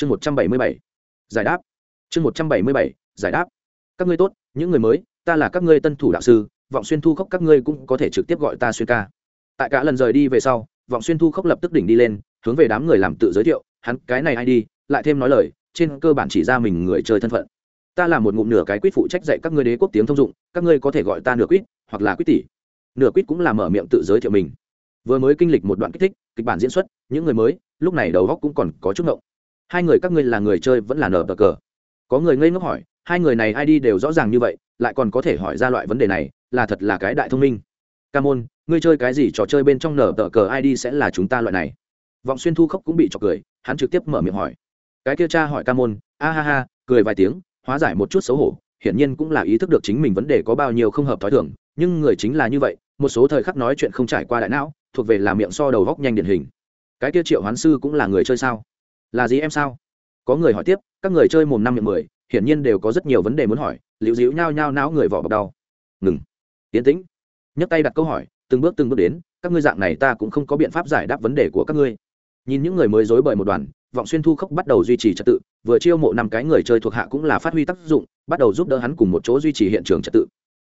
chương một trăm bảy mươi bảy. Giải đáp. Chương một trăm bảy mươi bảy. Giải đáp. Các ngươi tốt, những người mới, ta là các ngươi tân thủ đạo sư, vọng xuyên thu khốc các ngươi cũng có thể trực tiếp gọi ta xuyên ca. Tại cả lần rời đi về sau, vọng xuyên thu khốc lập tức đỉnh đi lên, hướng về đám người làm tự giới thiệu, hắn cái này ai đi, lại thêm nói lời, trên cơ bản chỉ ra mình người chơi thân phận. Ta là một ngụm nửa cái quýt phụ trách dạy các ngươi đế quốc tiếng thông dụng, các ngươi có thể gọi ta nửa quýt, hoặc là quýt tỷ. Nửa quýt cũng là mở miệng tự giới thiệu mình. Vừa mới kinh lịch một đoạn kích thích, kịch bản diễn xuất, những người mới, lúc này đầu góc cũng còn có chút ngộng hai người các ngươi là người chơi vẫn là nở bờ cờ. Có người ngây ngốc hỏi, hai người này ai đi đều rõ ràng như vậy, lại còn có thể hỏi ra loại vấn đề này, là thật là cái đại thông minh. Ca môn, ngươi chơi cái gì trò chơi bên trong nở tờ cờ id sẽ là chúng ta loại này? Vọng xuyên thu khóc cũng bị trọc cười, hắn trực tiếp mở miệng hỏi. Cái kia cha hỏi ca môn, a ha ha, cười vài tiếng, hóa giải một chút xấu hổ, hiển nhiên cũng là ý thức được chính mình vấn đề có bao nhiêu không hợp thói thường, nhưng người chính là như vậy, một số thời khắc nói chuyện không trải qua đại não, thuộc về là miệng so đầu góc nhanh điển hình. Cái kia triệu hoán sư cũng là người chơi sao? Là gì em sao? Có người hỏi tiếp, các người chơi mồm năm miệng mười, hiển nhiên đều có rất nhiều vấn đề muốn hỏi liệu dĩu nhao nhao não người vỏ bọc đau. Ngừng. Tiến tĩnh, nhấc tay đặt câu hỏi, từng bước từng bước đến, các ngươi dạng này ta cũng không có biện pháp giải đáp vấn đề của các ngươi. Nhìn những người mới dối bời một đoàn, vọng xuyên thu khốc bắt đầu duy trì trật tự, vừa chiêu mộ năm cái người chơi thuộc hạ cũng là phát huy tác dụng, bắt đầu giúp đỡ hắn cùng một chỗ duy trì hiện trường trật tự.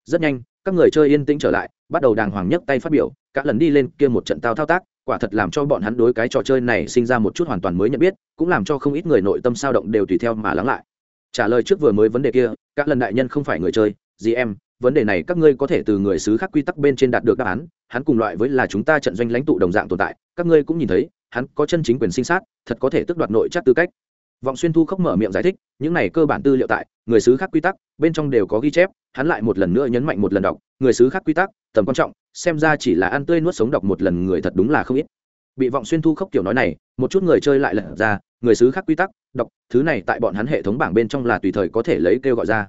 Rất nhanh, các người chơi yên tĩnh trở lại, bắt đầu đàng hoàng nhấc tay phát biểu, cả lần đi lên kia một trận tao thao tác quả thật làm cho bọn hắn đối cái trò chơi này sinh ra một chút hoàn toàn mới nhận biết, cũng làm cho không ít người nội tâm sao động đều tùy theo mà lắng lại. Trả lời trước vừa mới vấn đề kia, các lần đại nhân không phải người chơi gì em, vấn đề này các ngươi có thể từ người xứ khác quy tắc bên trên đạt được đáp án, hắn cùng loại với là chúng ta trận doanh lãnh tụ đồng dạng tồn tại, các ngươi cũng nhìn thấy, hắn có chân chính quyền sinh sát, thật có thể tước đoạt nội chắc tư cách vọng xuyên thu khóc mở miệng giải thích, những này cơ bản tư liệu tại người xứ khác quy tắc, bên trong đều có ghi chép, hắn lại một lần nữa nhấn mạnh một lần đọc, người xứ khác quy tắc, tầm quan trọng, xem ra chỉ là ăn tươi nuốt sống đọc một lần người thật đúng là không ít. Bị vọng xuyên thu khóc kiểu nói này, một chút người chơi lại lật ra, người xứ khác quy tắc, đọc, thứ này tại bọn hắn hệ thống bảng bên trong là tùy thời có thể lấy kêu gọi ra.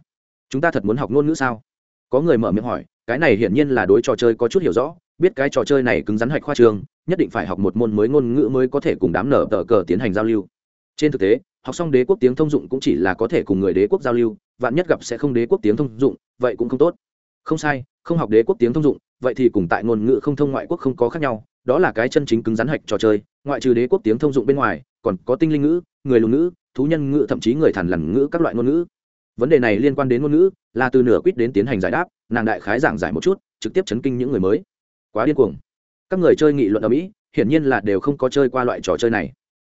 Chúng ta thật muốn học ngôn ngữ sao? Có người mở miệng hỏi, cái này hiển nhiên là đối trò chơi có chút hiểu rõ, biết cái trò chơi này cứng rắn hạch khoa trường, nhất định phải học một môn mới ngôn ngữ mới có thể cùng đám nở tờ cờ tiến hành giao lưu trên thực tế, học xong đế quốc tiếng thông dụng cũng chỉ là có thể cùng người đế quốc giao lưu, vạn nhất gặp sẽ không đế quốc tiếng thông dụng, vậy cũng không tốt. Không sai, không học đế quốc tiếng thông dụng, vậy thì cùng tại ngôn ngữ không thông ngoại quốc không có khác nhau, đó là cái chân chính cứng rắn hạch trò chơi, ngoại trừ đế quốc tiếng thông dụng bên ngoài, còn có tinh linh ngữ, người lùn ngữ, thú nhân ngữ, thậm chí người thản lằn ngữ các loại ngôn ngữ. Vấn đề này liên quan đến ngôn ngữ, là từ nửa quýt đến tiến hành giải đáp, nàng đại khái giảng giải một chút, trực tiếp chấn kinh những người mới. Quá điên cuồng. Các người chơi nghị luận ở mỹ, hiển nhiên là đều không có chơi qua loại trò chơi này.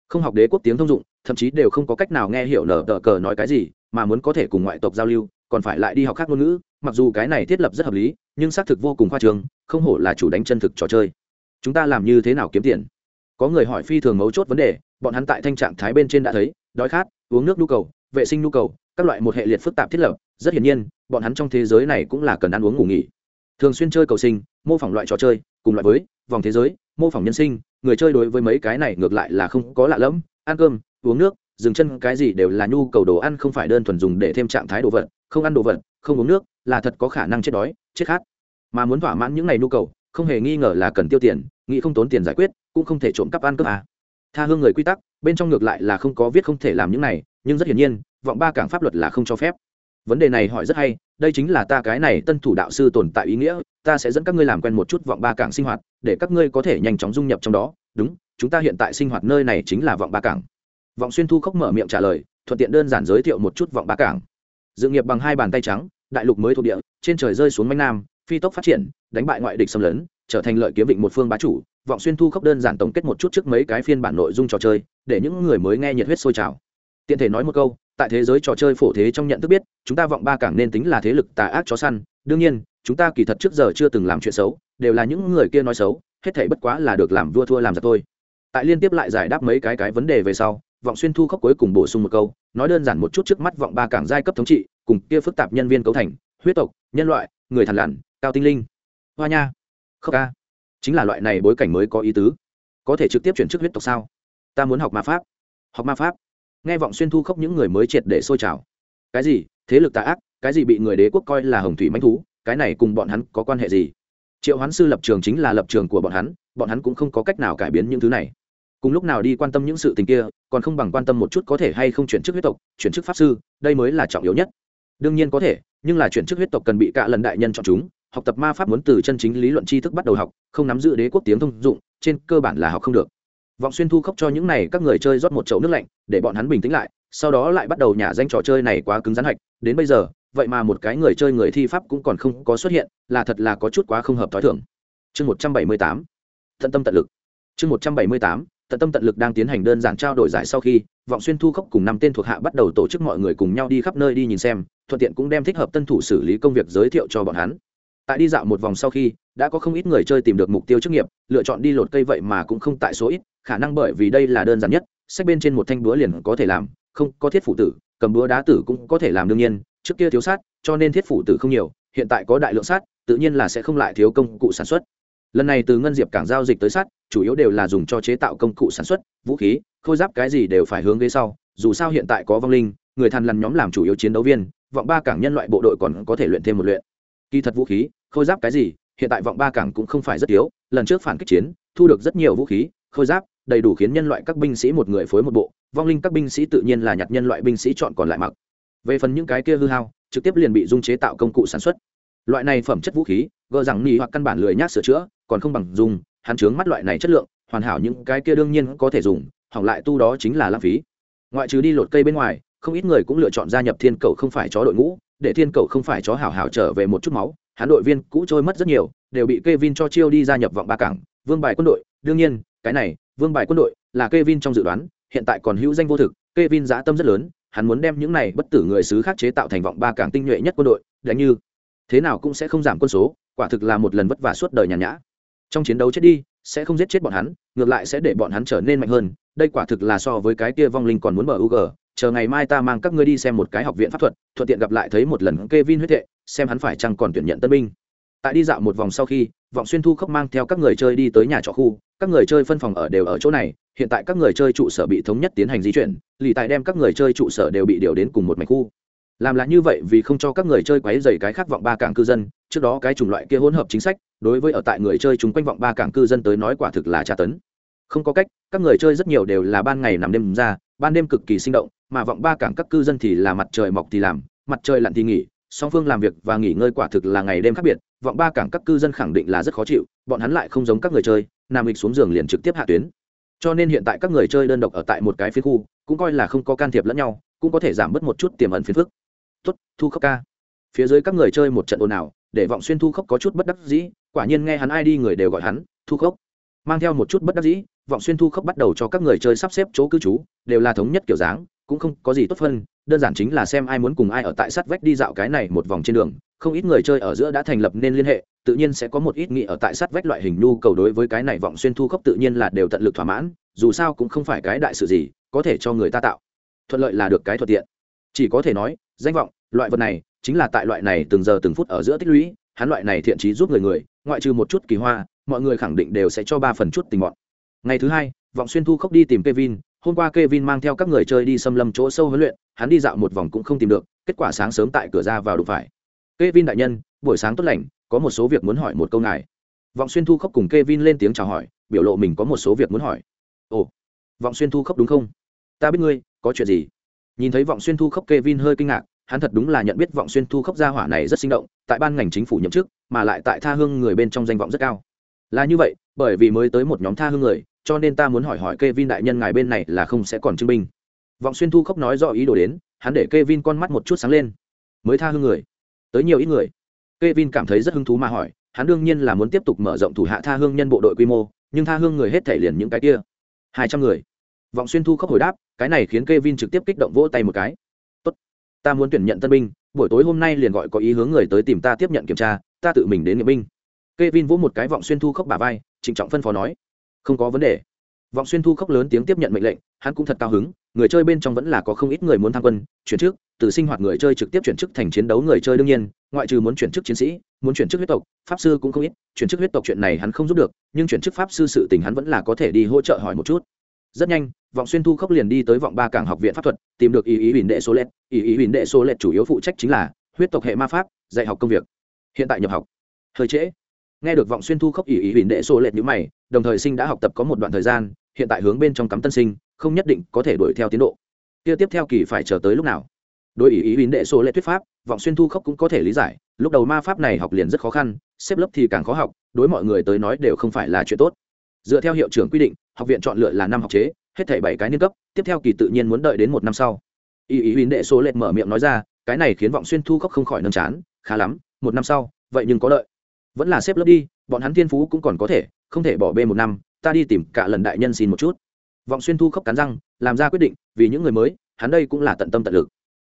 Không học đế quốc tiếng thông dụng thậm chí đều không có cách nào nghe hiểu nở tờ cờ nói cái gì, mà muốn có thể cùng ngoại tộc giao lưu, còn phải lại đi học khác ngôn ngữ, mặc dù cái này thiết lập rất hợp lý, nhưng xác thực vô cùng khoa trường không hổ là chủ đánh chân thực trò chơi. Chúng ta làm như thế nào kiếm tiền? Có người hỏi phi thường mấu chốt vấn đề, bọn hắn tại thanh trạng thái bên trên đã thấy, đói khát, uống nước nhu cầu, vệ sinh nhu cầu, các loại một hệ liệt phức tạp thiết lập, rất hiển nhiên, bọn hắn trong thế giới này cũng là cần ăn uống ngủ nghỉ. Thường xuyên chơi cầu sinh, mô phỏng loại trò chơi, cùng loại với vòng thế giới, mô phỏng nhân sinh, người chơi đối với mấy cái này ngược lại là không có lạ lẫm, ăn cơm uống nước, dừng chân, cái gì đều là nhu cầu đồ ăn, không phải đơn thuần dùng để thêm trạng thái đồ vật, không ăn đồ vật, không uống nước, là thật có khả năng chết đói, chết khát. Mà muốn thỏa mãn những ngày nhu cầu, không hề nghi ngờ là cần tiêu tiền, nghĩ không tốn tiền giải quyết, cũng không thể trộm cắp ăn cướp à. tha hương người quy tắc, bên trong ngược lại là không có viết không thể làm những này, nhưng rất hiển nhiên, vọng ba cảng pháp luật là không cho phép. Vấn đề này hỏi rất hay, đây chính là ta cái này tân thủ đạo sư tồn tại ý nghĩa, ta sẽ dẫn các ngươi làm quen một chút vọng ba cảng sinh hoạt, để các ngươi có thể nhanh chóng dung nhập trong đó. Đúng, chúng ta hiện tại sinh hoạt nơi này chính là vọng ba cảng vọng xuyên thu khóc mở miệng trả lời, thuận tiện đơn giản giới thiệu một chút vọng ba cảng. Dự nghiệp bằng hai bàn tay trắng, đại lục mới thuộc địa, trên trời rơi xuống manh nam, phi tốc phát triển, đánh bại ngoại địch xâm lấn, trở thành lợi kiếm vịnh một phương bá chủ. Vọng xuyên thu khóc đơn giản tổng kết một chút trước mấy cái phiên bản nội dung trò chơi, để những người mới nghe nhiệt huyết sôi trào. Tiện thể nói một câu, tại thế giới trò chơi phổ thế trong nhận thức biết, chúng ta vọng ba cảng nên tính là thế lực tà ác chó săn. Đương nhiên, chúng ta kỳ thật trước giờ chưa từng làm chuyện xấu, đều là những người kia nói xấu, hết thảy bất quá là được làm vua thua làm giặc thôi. Tại liên tiếp lại giải đáp mấy cái cái vấn đề về sau vọng xuyên thu khóc cuối cùng bổ sung một câu, nói đơn giản một chút trước mắt vọng ba cảng giai cấp thống trị, cùng kia phức tạp nhân viên cấu thành, huyết tộc, nhân loại, người thằn lằn, cao tinh linh. Hoa nha. Khóc ca. Chính là loại này bối cảnh mới có ý tứ. Có thể trực tiếp chuyển chức huyết tộc sao? Ta muốn học ma pháp. Học ma pháp. Nghe vọng xuyên thu khóc những người mới triệt để sôi trào. Cái gì? Thế lực tà ác, cái gì bị người đế quốc coi là hồng thủy manh thú, cái này cùng bọn hắn có quan hệ gì? Triệu hoán sư lập trường chính là lập trường của bọn hắn bọn hắn cũng không có cách nào cải biến những thứ này cùng lúc nào đi quan tâm những sự tình kia, còn không bằng quan tâm một chút có thể hay không chuyển chức huyết tộc, chuyển chức pháp sư, đây mới là trọng yếu nhất. Đương nhiên có thể, nhưng là chuyển chức huyết tộc cần bị cả lần đại nhân chọn chúng, học tập ma pháp muốn từ chân chính lý luận tri thức bắt đầu học, không nắm giữ đế quốc tiếng thông dụng, trên cơ bản là học không được. Vọng xuyên thu khóc cho những này các người chơi rót một chậu nước lạnh, để bọn hắn bình tĩnh lại, sau đó lại bắt đầu nhả danh trò chơi này quá cứng rắn hạch. Đến bây giờ, vậy mà một cái người chơi người thi pháp cũng còn không có xuất hiện, là thật là có chút quá không hợp t h ó i thưởng chương một trăm bảy mươi tám. Tận tâm tận lực. Chương một trăm bảy mươi tám tận tâm tận lực đang tiến hành đơn giản trao đổi giải sau khi, vọng xuyên thu khốc cùng năm tên thuộc hạ bắt đầu tổ chức mọi người cùng nhau đi khắp nơi đi nhìn xem, thuận tiện cũng đem thích hợp tân thủ xử lý công việc giới thiệu cho bọn hắn. Tại đi dạo một vòng sau khi, đã có không ít người chơi tìm được mục tiêu chức nghiệp, lựa chọn đi lột cây vậy mà cũng không tại số ít, khả năng bởi vì đây là đơn giản nhất, sách bên trên một thanh búa liền có thể làm, không có thiết phụ tử, cầm búa đá tử cũng có thể làm đương nhiên, trước kia thiếu sát cho nên thiết phụ tử không nhiều, hiện tại có đại lượng sát tự nhiên là sẽ không lại thiếu công cụ sản xuất lần này từ ngân diệp cảng giao dịch tới sắt, chủ yếu đều là dùng cho chế tạo công cụ sản xuất, vũ khí, khôi giáp cái gì đều phải hướng ghế sau. Dù sao hiện tại có vong linh, người thằn lằn nhóm làm chủ yếu chiến đấu viên, vọng ba cảng nhân loại bộ đội còn có thể luyện thêm một luyện. Kỳ thật vũ khí, khôi giáp cái gì, hiện tại vọng ba cảng cũng không phải rất yếu, lần trước phản kích chiến, thu được rất nhiều vũ khí, khôi giáp, đầy đủ khiến nhân loại các binh sĩ một người phối một bộ, vong linh các binh sĩ tự nhiên là nhặt nhân loại binh sĩ chọn còn lại mặc. Về phần những cái kia hư hao, trực tiếp liền bị dung chế tạo công cụ sản xuất. Loại này phẩm chất vũ khí gờ rằng nỉ hoặc căn bản lười nhác sửa chữa, còn không bằng dùng, hắn chướng mắt loại này chất lượng, hoàn hảo những cái kia đương nhiên có thể dùng, hỏng lại tu đó chính là lãng phí. Ngoại trừ đi lột cây bên ngoài, không ít người cũng lựa chọn gia nhập thiên cầu không phải chó đội ngũ, để thiên cầu không phải chó hảo hảo trở về một chút máu, hắn đội viên cũ trôi mất rất nhiều, đều bị Kevin cho chiêu đi gia nhập vọng ba cảng, vương bài quân đội. Đương nhiên, cái này, vương bài quân đội là Kevin trong dự đoán, hiện tại còn hữu danh vô thực, Kevin giá tâm rất lớn, hắn muốn đem những này bất tử người xứ khác chế tạo thành vọng ba cảng tinh nhuệ nhất quân đội, đánh như thế nào cũng sẽ không giảm quân số quả thực là một lần vất vả suốt đời nhàn nhã. Trong chiến đấu chết đi, sẽ không giết chết bọn hắn, ngược lại sẽ để bọn hắn trở nên mạnh hơn. Đây quả thực là so với cái kia vong linh còn muốn mở UG chờ ngày mai ta mang các ngươi đi xem một cái học viện pháp thuật, thuận tiện gặp lại thấy một lần Kevin huyết thệ, xem hắn phải chăng còn tuyển nhận tân binh. Tại đi dạo một vòng sau khi, vọng xuyên thu khóc mang theo các người chơi đi tới nhà trọ khu. Các người chơi phân phòng ở đều ở chỗ này, hiện tại các người chơi trụ sở bị thống nhất tiến hành di chuyển, lì tại đem các người chơi trụ sở đều bị điều đến cùng một mảnh khu. Làm là như vậy vì không cho các người chơi quấy dày cái khát vọng ba cảng cư dân trước đó cái chủng loại kia hỗn hợp chính sách, đối với ở tại người chơi chúng quanh vọng ba cảng cư dân tới nói quả thực là tra tấn. Không có cách, các người chơi rất nhiều đều là ban ngày nằm đêm ra, ban đêm cực kỳ sinh động, mà vọng ba cảng các cư dân thì là mặt trời mọc thì làm, mặt trời lặn thì nghỉ, song phương làm việc và nghỉ ngơi quả thực là ngày đêm khác biệt, vọng ba cảng các cư dân khẳng định là rất khó chịu, bọn hắn lại không giống các người chơi nằm lịch xuống giường liền trực tiếp hạ tuyến. Cho nên hiện tại các người chơi đơn độc ở tại một cái phía khu, cũng coi là không có can thiệp lẫn nhau, cũng có thể giảm bớt một chút tiềm ẩn phiền phức. Tốt, thu khóc ca. Phía dưới các người chơi một trận ồn ào để vọng xuyên thu khốc có chút bất đắc dĩ, quả nhiên nghe hắn ai đi người đều gọi hắn, thu khốc. Mang theo một chút bất đắc dĩ, vọng xuyên thu khốc bắt đầu cho các người chơi sắp xếp chỗ cư trú, đều là thống nhất kiểu dáng, cũng không có gì tốt phân, đơn giản chính là xem ai muốn cùng ai ở tại sát vách đi dạo cái này một vòng trên đường, không ít người chơi ở giữa đã thành lập nên liên hệ, tự nhiên sẽ có một ít nghị ở tại sát vách loại hình nhu cầu đối với cái này vọng xuyên thu khốc tự nhiên là đều tận lực thỏa mãn, dù sao cũng không phải cái đại sự gì, có thể cho người ta tạo, thuận lợi là được cái thuận tiện. Chỉ có thể nói, danh vọng, loại vật này chính là tại loại này từng giờ từng phút ở giữa tích lũy hắn loại này thiện trí giúp người người ngoại trừ một chút kỳ hoa mọi người khẳng định đều sẽ cho ba phần chút tình bọn ngày thứ hai vọng xuyên thu khốc đi tìm kevin hôm qua Kevin mang theo các người chơi đi xâm lâm chỗ sâu huấn luyện, hắn đi dạo một vòng cũng không tìm được, kết quả sáng sớm tại cửa ra vào đụng phải. Kevin đại nhân, buổi sáng tốt lành, có một số việc muốn hỏi một câu ngài. Vọng xuyên thu khốc cùng Kevin lên tiếng chào hỏi, biểu lộ mình có một số việc muốn hỏi. Ồ, Vọng xuyên thu khốc đúng không? Ta biết ngươi, có chuyện gì? Nhìn thấy Vọng xuyên thu khốc Kevin hơi kinh ngạc, hắn thật đúng là nhận biết Vọng xuyên thu khốc gia hỏa này rất sinh động, tại ban ngành chính phủ nhậm chức, mà lại tại tha hương người bên trong danh vọng rất cao. Là như vậy, bởi vì mới tới một nhóm tha hương người, cho nên ta muốn hỏi hỏi Kevin đại nhân ngài bên này là không sẽ còn chứng minh. Vọng xuyên thu khốc nói rõ ý đồ đến, hắn để Kevin con mắt một chút sáng lên. Mới tha hương người, tới nhiều ít người. Kevin cảm thấy rất hứng thú mà hỏi, hắn đương nhiên là muốn tiếp tục mở rộng thủ hạ tha hương nhân bộ đội quy mô, nhưng tha hương người hết thể liền những cái kia. hai trăm người. Vọng xuyên thu khốc hồi đáp, cái này khiến Kevin trực tiếp kích động vỗ tay một cái. Ta muốn tuyển nhận tân binh, buổi tối hôm nay liền gọi có ý hướng người tới tìm ta tiếp nhận kiểm tra, ta tự mình đến nghiệm binh." Kevin vỗ một cái vọng xuyên thu khóc bả vai, trịnh trọng phân phó nói. Không có vấn đề. Vọng xuyên thu khóc lớn tiếng tiếp nhận mệnh lệnh hắn cũng thật cao hứng người chơi bên trong vẫn là có không ít người muốn tham quân chuyển chức từ sinh hoạt người chơi trực tiếp chuyển chức thành chiến đấu người chơi đương nhiên ngoại trừ muốn chuyển chức chiến sĩ muốn chuyển chức huyết tộc pháp sư cũng không ít chuyển chức huyết tộc chuyện này hắn không giúp được nhưng chuyển chức pháp sư sự tình hắn vẫn là có thể đi hỗ trợ hỏi một chút rất nhanh, vọng xuyên thu khốc liền đi tới vọng ba cảng học viện pháp thuật, tìm được ý ý huỳnh đệ số lệ ý ý huỳnh đệ số lệ chủ yếu phụ trách chính là huyết tộc hệ ma pháp, dạy học công việc. Hiện tại nhập học. Hơi trễ. Nghe được vọng xuyên thu khốc ý ý huỳnh đệ số lệch nhữ mày, đồng thời sinh đã học tập có một đoạn thời gian, hiện tại hướng bên trong cắm tân sinh, không nhất định có thể đuổi theo tiến độ. Kia tiếp theo kỳ phải chờ tới lúc nào? Đối ý ý huỳnh đệ số lệ thuyết pháp, vọng xuyên thu khốc cũng có thể lý giải, lúc đầu ma pháp này học liền rất khó khăn, xếp lớp thì càng khó học, đối mọi người tới nói đều không phải là chuyện tốt dựa theo hiệu trưởng quy định, học viện chọn lựa là năm học chế, hết thảy bảy cái niên cấp, tiếp theo kỳ tự nhiên muốn đợi đến một năm sau. Y ý huỳnh đệ số lệch mở miệng nói ra, cái này khiến vọng xuyên thu khóc không khỏi nâng chán, khá lắm, một năm sau, vậy nhưng có đợi vẫn là xếp lớp đi, bọn hắn thiên phú cũng còn có thể, không thể bỏ bê một năm, ta đi tìm cả lần đại nhân xin một chút. Vọng xuyên thu khóc cắn răng, làm ra quyết định, vì những người mới, hắn đây cũng là tận tâm tận lực.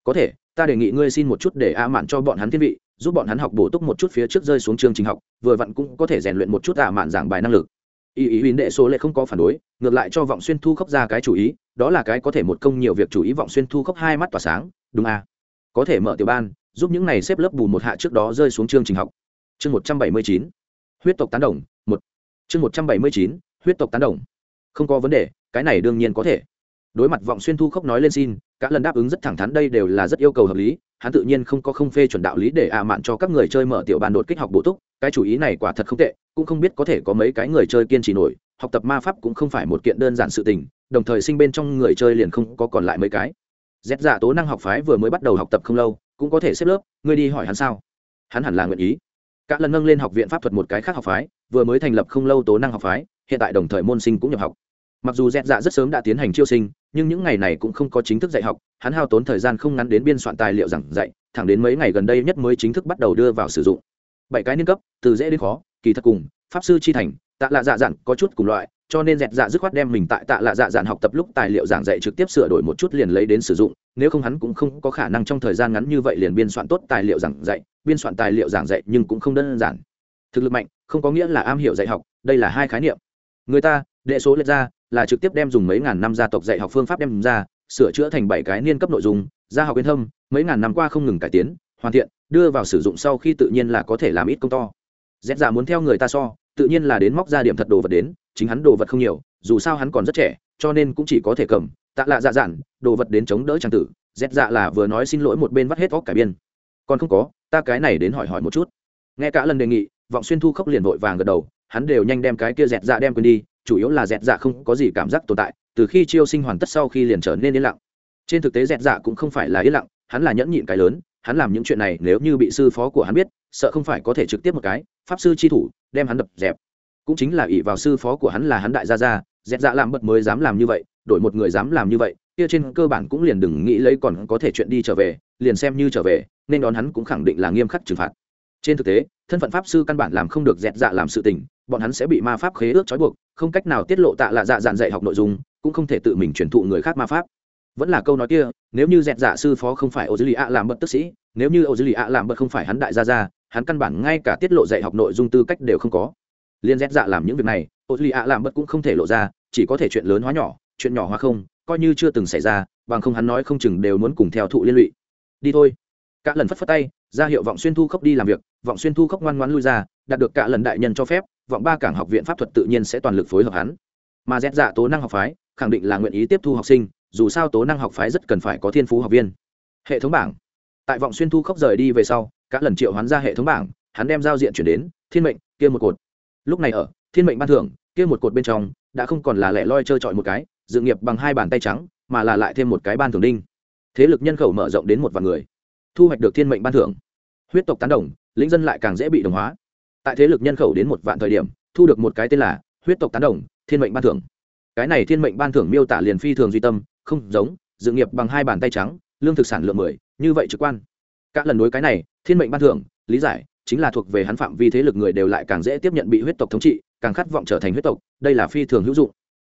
Có thể, ta đề nghị ngươi xin một chút để a mạn cho bọn hắn thiên vị, giúp bọn hắn học bổ túc một chút phía trước rơi xuống chương trình học, vừa vặn cũng có thể rèn luyện một chút a mạn giảng bài năng lực ý ý huỳnh đệ số lệ không có phản đối, ngược lại cho vọng xuyên thu khóc ra cái chủ ý, đó là cái có thể một công nhiều việc chủ ý vọng xuyên thu khóc hai mắt tỏa sáng, đúng à? có thể mở tiểu ban, giúp những này xếp lớp bù một hạ trước đó rơi xuống chương trình học. Chương một trăm bảy mươi chín, huyết tộc tán đồng, một. Chương một trăm bảy mươi chín, huyết tộc tán đồng. Không có vấn đề, cái này đương nhiên có thể đối mặt vọng xuyên thu khóc nói lên xin, cả lần đáp ứng rất thẳng thắn, đây đều là rất yêu cầu hợp lý, hắn tự nhiên không có không phê chuẩn đạo lý để ạ mạn cho các người chơi mở tiểu bàn đột kích học bổ túc, cái chủ ý này quả thật không tệ, cũng không biết có thể có mấy cái người chơi kiên trì nổi, học tập ma pháp cũng không phải một kiện đơn giản sự tình, đồng thời sinh bên trong người chơi liền không có còn lại mấy cái. Dép dạ tố năng học phái vừa mới bắt đầu học tập không lâu, cũng có thể xếp lớp, ngươi đi hỏi hắn sao? Hắn hẳn là nguyện ý. Cả lần nâng lên học viện pháp thuật một cái khác học phái, vừa mới thành lập không lâu tố năng học phái, hiện tại đồng thời môn sinh cũng nhập học mặc dù dẹt dạ rất sớm đã tiến hành chiêu sinh, nhưng những ngày này cũng không có chính thức dạy học, hắn hao tốn thời gian không ngắn đến biên soạn tài liệu giảng dạy, thẳng đến mấy ngày gần đây nhất mới chính thức bắt đầu đưa vào sử dụng. Bảy cái niên cấp, từ dễ đến khó, kỳ thật cùng, pháp sư chi thành, tạ lạ dạ dạn có chút cùng loại, cho nên dẹt dạ dứt khoát đem mình tại tạ lạ dạ dạn học tập lúc tài liệu giảng dạy trực tiếp sửa đổi một chút liền lấy đến sử dụng, nếu không hắn cũng không có khả năng trong thời gian ngắn như vậy liền biên soạn tốt tài liệu giảng dạy, biên soạn tài liệu giảng dạy nhưng cũng không đơn giản. Thực lực mạnh, không có nghĩa là am hiểu dạy học, đây là hai khái niệm. Người ta, đệ số lệch ra là trực tiếp đem dùng mấy ngàn năm gia tộc dạy học phương pháp đem ra, sửa chữa thành bảy cái niên cấp nội dung, gia học yên thâm, mấy ngàn năm qua không ngừng cải tiến, hoàn thiện, đưa vào sử dụng sau khi tự nhiên là có thể làm ít công to. Dẹp giả dạ muốn theo người ta so, tự nhiên là đến móc ra điểm thật đồ vật đến, chính hắn đồ vật không nhiều, dù sao hắn còn rất trẻ, cho nên cũng chỉ có thể cầm, tạ lạ dạ dạn, đồ vật đến chống đỡ trang tử. Dẹp dạ là vừa nói xin lỗi một bên vắt hết óc cải biên. Còn không có, ta cái này đến hỏi hỏi một chút. Nghe cả lần đề nghị, vọng xuyên thu khóc liền vội vàng gật đầu, hắn đều nhanh đem cái kia dẹt dạ đem quên đi chủ yếu là dẹt dạ không có gì cảm giác tồn tại, từ khi chiêu sinh hoàn tất sau khi liền trở nên yên lặng. Trên thực tế dẹt dạ cũng không phải là yên lặng, hắn là nhẫn nhịn cái lớn, hắn làm những chuyện này nếu như bị sư phó của hắn biết, sợ không phải có thể trực tiếp một cái, pháp sư chi thủ, đem hắn đập dẹp. Cũng chính là ỷ vào sư phó của hắn là hắn đại gia gia, dẹt dạ làm bật mới dám làm như vậy, đổi một người dám làm như vậy, kia trên cơ bản cũng liền đừng nghĩ lấy còn có thể chuyện đi trở về, liền xem như trở về, nên đón hắn cũng khẳng định là nghiêm khắc trừng phạt. Trên thực tế, thân phận pháp sư căn bản làm không được dẹt dạ làm sự tình, bọn hắn sẽ bị ma pháp khế ước trói buộc không cách nào tiết lộ tạ lạ dạ dạn dạy học nội dung, cũng không thể tự mình truyền thụ người khác ma pháp. Vẫn là câu nói kia, nếu như dẹt dạ sư phó không phải ô dư lì ạ làm bật tức sĩ, nếu như ô dư lì ạ làm bật không phải hắn đại gia gia, hắn căn bản ngay cả tiết lộ dạy học nội dung tư cách đều không có. Liên dẹt dạ làm những việc này ô dư lì ạ làm bật cũng không thể lộ ra, chỉ có thể chuyện lớn hóa nhỏ, chuyện nhỏ hóa không, coi như chưa từng xảy ra, bằng không hắn nói không chừng đều muốn cùng theo thụ liên lụy. Đi thôi. Cả lần phất phất tay, ra hiệu vọng xuyên thu khốc đi làm việc vọng xuyên thu khóc ngoan ngoãn lui ra, đạt được cả lần đại nhân cho phép, vọng ba cảng học viện pháp thuật tự nhiên sẽ toàn lực phối hợp hắn. Mà dép dạ tố năng học phái, khẳng định là nguyện ý tiếp thu học sinh, dù sao tố năng học phái rất cần phải có thiên phú học viên. Hệ thống bảng. Tại vọng xuyên thu khóc rời đi về sau, cả lần triệu hoán ra hệ thống bảng, hắn đem giao diện chuyển đến, thiên mệnh, kia một cột. Lúc này ở, thiên mệnh ban thưởng, kia một cột bên trong, đã không còn là lẻ loi chơi trọi một cái, dự nghiệp bằng hai bàn tay trắng, mà là lại thêm một cái ban thưởng đinh. Thế lực nhân khẩu mở rộng đến một vạn người. Thu hoạch được thiên mệnh ban thưởng. Huyết tộc tán đồng lĩnh dân lại càng dễ bị đồng hóa. Tại thế lực nhân khẩu đến một vạn thời điểm, thu được một cái tên là huyết tộc tán đồng, thiên mệnh ban thưởng. Cái này thiên mệnh ban thưởng miêu tả liền phi thường duy tâm, không giống, dự nghiệp bằng hai bàn tay trắng, lương thực sản lượng mười, như vậy trực quan. Các lần đối cái này, thiên mệnh ban thưởng, lý giải, chính là thuộc về hắn phạm vi thế lực người đều lại càng dễ tiếp nhận bị huyết tộc thống trị, càng khát vọng trở thành huyết tộc, đây là phi thường hữu dụng.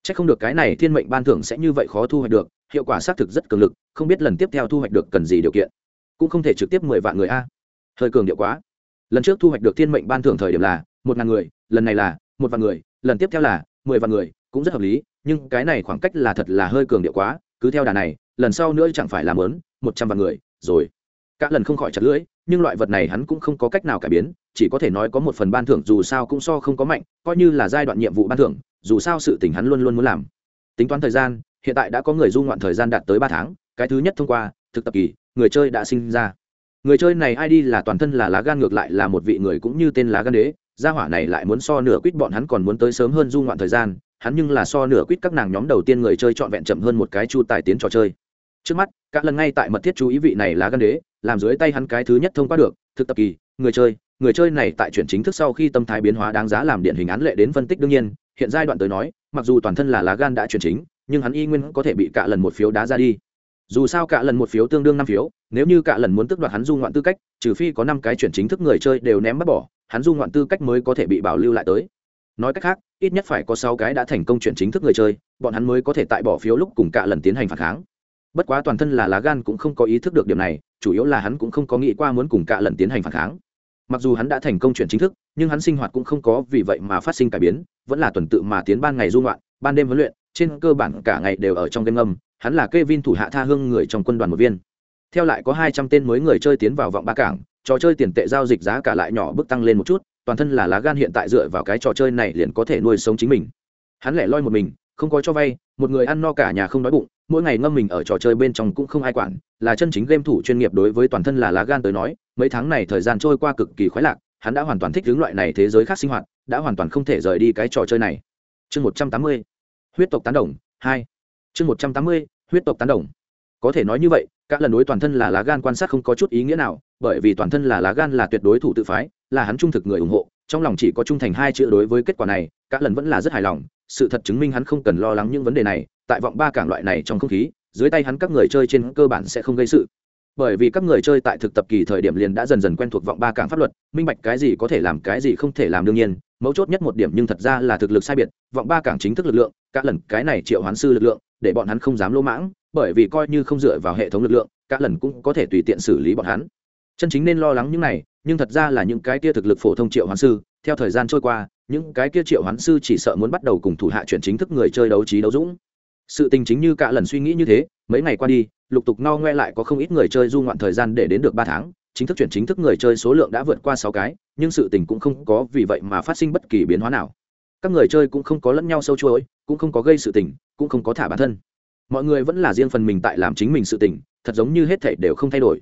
C h ắ c không được cái này thiên mệnh ban thưởng sẽ như vậy khó thu hoạch được, hiệu quả xác thực rất cường lực, không biết lần tiếp theo thu hoạch được cần gì điều kiện. Cũng không thể trực tiếp mười vạn người a. Hơi cường điệu quá lần trước thu hoạch được thiên mệnh ban thưởng thời điểm là một ngàn người, lần này là một vạn người, lần tiếp theo là mười vạn người, cũng rất hợp lý, nhưng cái này khoảng cách là thật là hơi cường điệu quá, cứ theo đà này, lần sau nữa chẳng phải làm lớn một trăm vạn người, rồi. Cả lần không khỏi chặt lưỡi, nhưng loại vật này hắn cũng không có cách nào cải biến, chỉ có thể nói có một phần ban thưởng dù sao cũng so không có mạnh, coi như là giai đoạn nhiệm vụ ban thưởng, dù sao sự tình hắn luôn luôn muốn làm. Tính toán thời gian, hiện tại đã có người du ngoạn thời gian đạt tới ba tháng, cái thứ nhất thông qua, thực tập kỳ, người chơi đã sinh ra người chơi này id là toàn thân là lá gan, ngược lại là một vị người cũng như tên lá gan đế. Gia hỏa này lại muốn so nửa quýt bọn hắn còn muốn tới sớm hơn du ngoạn thời gian. Hắn nhưng là so nửa quýt các nàng nhóm đầu tiên người chơi trọn vẹn chậm hơn một cái chu tài tiến trò chơi. Trước mắt, các lần ngay tại mật thiết chú ý vị này lá gan đế, làm dưới tay hắn cái thứ nhất thông qua được, thực tập kỳ, người chơi. Người chơi này tại chuyển chính thức sau khi tâm thái biến hóa đáng giá làm điện hình án lệ đến phân tích đương nhiên. Hiện giai đoạn tới nói, mặc dù toàn thân là lá gan đã chuyển chính, nhưng hắn y nguyên có thể bị cả lần một phiếu đá ra đi. Dù sao cả lần một phiếu tương đương năm phiếu nếu như cả lần muốn tước đoạt hắn du ngoạn tư cách, trừ phi có năm cái chuyển chính thức người chơi đều ném bắt bỏ, hắn du ngoạn tư cách mới có thể bị bảo lưu lại tới. Nói cách khác, ít nhất phải có sáu cái đã thành công chuyển chính thức người chơi, bọn hắn mới có thể tại bỏ phiếu lúc cùng cả lần tiến hành phản kháng. Bất quá toàn thân là lá gan cũng không có ý thức được điểm này, chủ yếu là hắn cũng không có nghĩ qua muốn cùng cả lần tiến hành phản kháng. Mặc dù hắn đã thành công chuyển chính thức, nhưng hắn sinh hoạt cũng không có vì vậy mà phát sinh cải biến, vẫn là tuần tự mà tiến ban ngày du ngoạn, ban đêm huấn luyện, trên cơ bản cả ngày đều ở trong game âm hắn là kê vin thủ hạ tha hương người trong quân đoàn một viên theo lại có hai trăm tên mới người chơi tiến vào vọng ba cảng, trò chơi tiền tệ giao dịch giá cả lại nhỏ bước tăng lên một chút, toàn thân là lá gan hiện tại dựa vào cái trò chơi này liền có thể nuôi sống chính mình. Hắn lẻ loi một mình, không có cho vay, một người ăn no cả nhà không đói bụng, mỗi ngày ngâm mình ở trò chơi bên trong cũng không ai quản, là chân chính game thủ chuyên nghiệp đối với toàn thân là lá gan tới nói, mấy tháng này thời gian trôi qua cực kỳ khoái lạc, hắn đã hoàn toàn thích hướng loại này thế giới khác sinh hoạt, đã hoàn toàn không thể rời đi cái trò chơi này. Chương một trăm tám mươi, huyết tộc tán đồng, hai. Chương một trăm tám mươi, huyết tộc tán đồng. Có thể nói như vậy các lần đối toàn thân là lá gan quan sát không có chút ý nghĩa nào, bởi vì toàn thân là lá gan là tuyệt đối thủ tự phái, là hắn trung thực người ủng hộ, trong lòng chỉ có trung thành hai chữ đối với kết quả này các lần vẫn là rất hài lòng. Sự thật chứng minh hắn không cần lo lắng những vấn đề này, tại vọng ba cảng loại này trong không khí, dưới tay hắn các người chơi trên cơ bản sẽ không gây sự. Bởi vì các người chơi tại thực tập kỳ thời điểm liền đã dần dần quen thuộc vọng ba cảng pháp luật, minh bạch cái gì có thể làm cái gì không thể làm đương nhiên, mấu chốt nhất một điểm nhưng thật ra là thực lực sai biệt, vọng ba cảng chính thức lực lượng các lần cái này triệu hoán sư lực lượng để bọn hắn không dám lỗ mãng, bởi vì coi như không dựa vào hệ thống lực lượng các lần cũng có thể tùy tiện xử lý bọn hắn. Chân chính nên lo lắng những này, nhưng thật ra là những cái kia thực lực phổ thông triệu hoán sư, theo thời gian trôi qua, những cái kia triệu hoán sư chỉ sợ muốn bắt đầu cùng thủ hạ chuyển chính thức người chơi đấu trí đấu dũng. Sự tình chính như cả lần suy nghĩ như thế, mấy ngày qua đi, lục tục no ngoe lại có không ít người chơi du ngoạn thời gian để đến được ba tháng, chính thức chuyển chính thức người chơi số lượng đã vượt qua sáu cái, nhưng sự tình cũng không có vì vậy mà phát sinh bất kỳ biến hóa nào các người chơi cũng không có lẫn nhau sâu chuỗi, cũng không có gây sự tình, cũng không có thả bản thân. Mọi người vẫn là riêng phần mình tại làm chính mình sự tình, thật giống như hết thể đều không thay đổi.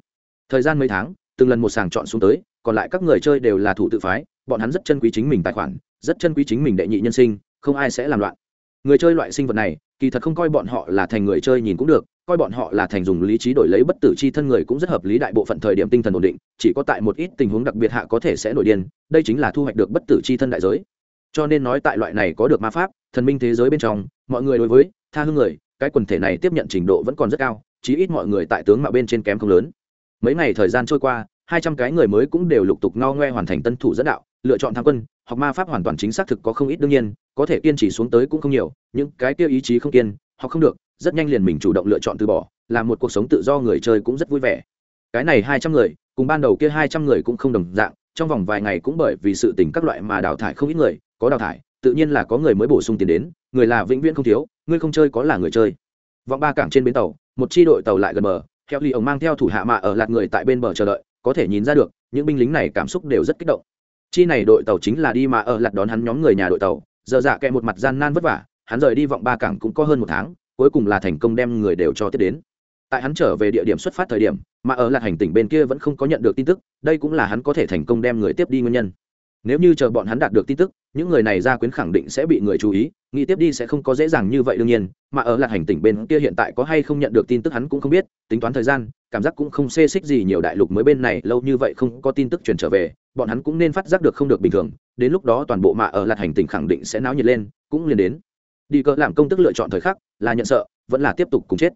Thời gian mấy tháng, từng lần một sàng chọn xuống tới, còn lại các người chơi đều là thủ tự phái, bọn hắn rất chân quý chính mình tài khoản, rất chân quý chính mình đệ nhị nhân sinh, không ai sẽ làm loạn. Người chơi loại sinh vật này, kỳ thật không coi bọn họ là thành người chơi nhìn cũng được, coi bọn họ là thành dùng lý trí đổi lấy bất tử c h i thân người cũng rất hợp lý đại bộ phận thời điểm tinh thần ổn định, chỉ có tại một ít tình huống đặc biệt hạ có thể sẽ nổi điên, đây chính là thu hoạch được bất tử c h i thân đại giới cho nên nói tại loại này có được ma pháp, thần minh thế giới bên trong, mọi người đối với tha hương người, cái quần thể này tiếp nhận trình độ vẫn còn rất cao, chí ít mọi người tại tướng mạo bên trên kém không lớn. Mấy ngày thời gian trôi qua, hai trăm cái người mới cũng đều lục tục no ngoe hoàn thành tân thủ dẫn đạo, lựa chọn tham quân, học ma pháp hoàn toàn chính xác thực có không ít đương nhiên, có thể kiên trì xuống tới cũng không nhiều, những cái kia ý chí không kiên họ không được, rất nhanh liền mình chủ động lựa chọn từ bỏ, làm một cuộc sống tự do người chơi cũng rất vui vẻ. Cái này hai trăm người, cùng ban đầu kia hai trăm người cũng không đồng dạng, trong vòng vài ngày cũng bởi vì sự tình các loại mà đào thải không ít người có đào thải, tự nhiên là có người mới bổ sung tiền đến, người là vĩnh viễn không thiếu người không chơi có là người chơi. Vọng ba cảng trên bến tàu, một chi đội tàu lại gần bờ theo ly ông mang theo thủ hạ mạ ở lạt người tại bên bờ chờ đợi, có thể nhìn ra được, những binh lính này cảm xúc đều rất kích động. Chi này đội tàu chính là đi mà ở lặt đón hắn nhóm người nhà đội tàu, giờ dạ kẹ một mặt gian nan vất vả, hắn rời đi vọng ba cảng cũng có hơn một tháng, cuối cùng là thành công đem người đều cho tiếp đến. Tại hắn trở về địa điểm xuất phát thời điểm mà ở lạt hành tỉnh bên kia vẫn không có nhận được tin tức, đây cũng là hắn có thể thành công đem người tiếp đi nguyên nhân nếu như chờ bọn hắn đạt được tin tức, những người này ra quyến khẳng định sẽ bị người chú ý, nghĩ tiếp đi sẽ không có dễ dàng như vậy đương nhiên, mà ở lạc hành tỉnh bên kia hiện tại có hay không nhận được tin tức hắn cũng không biết, tính toán thời gian, cảm giác cũng không xê xích gì nhiều đại lục mới bên này, lâu như vậy không có tin tức truyền trở về, bọn hắn cũng nên phát giác được không được bình thường, đến lúc đó toàn bộ mà ở lạc hành tỉnh khẳng định sẽ náo nhiệt lên, cũng liền đến. Đi cỡ làm công tức lựa chọn thời khắc, là nhận sợ, vẫn là tiếp tục cùng chết.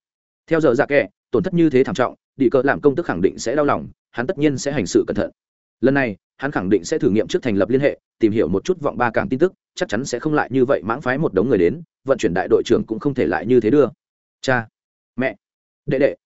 Theo giờ dạ kệ tổn thất như thế thảm trọng, đi cỡ làm công tức khẳng định sẽ đau lòng, hắn tất nhiên sẽ hành sự cẩn thận. Lần này hắn khẳng định sẽ thử nghiệm trước thành lập liên hệ, tìm hiểu một chút vọng ba cảng tin tức, chắc chắn sẽ không lại như vậy mãng phái một đống người đến, vận chuyển đại đội trưởng cũng không thể lại như thế đưa. Cha, mẹ, đệ đệ.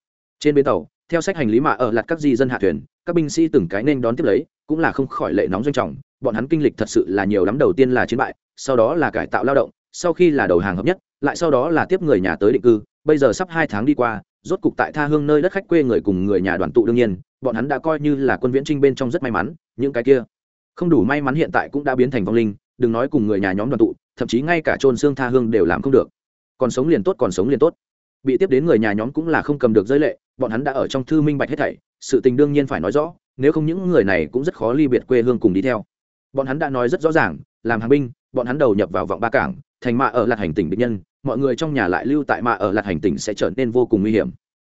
Trên bến tàu, theo sách hành lý mà ở lạt các di dân hạ thuyền, các binh sĩ từng cái nên đón tiếp lấy, cũng là không khỏi lệ nóng doanh trọng, bọn hắn kinh lịch thật sự là nhiều lắm đầu tiên là chiến bại, sau đó là cải tạo lao động, sau khi là đầu hàng hợp nhất, lại sau đó là tiếp người nhà tới định cư, bây giờ sắp hai tháng đi qua rốt cục tại tha hương nơi đất khách quê người cùng người nhà đoàn tụ đương nhiên, bọn hắn đã coi như là quân viễn trinh bên trong rất may mắn, những cái kia. Không đủ may mắn hiện tại cũng đã biến thành vong linh, đừng nói cùng người nhà nhóm đoàn tụ, thậm chí ngay cả trôn xương tha hương đều làm không được. Còn sống liền tốt, còn sống liền tốt. Bị tiếp đến người nhà nhóm cũng là không cầm được giới lệ, bọn hắn đã ở trong thư minh bạch hết thảy, sự tình đương nhiên phải nói rõ, nếu không những người này cũng rất khó ly biệt quê hương cùng đi theo. Bọn hắn đã nói rất rõ ràng, làm hàng binh, bọn hắn đầu nhập vào vọng ba cảng, thành mạ ở lạc hành tỉnh bệnh nhân mọi người trong nhà lại lưu tại mạ ở lạt hành tỉnh sẽ trở nên vô cùng nguy hiểm.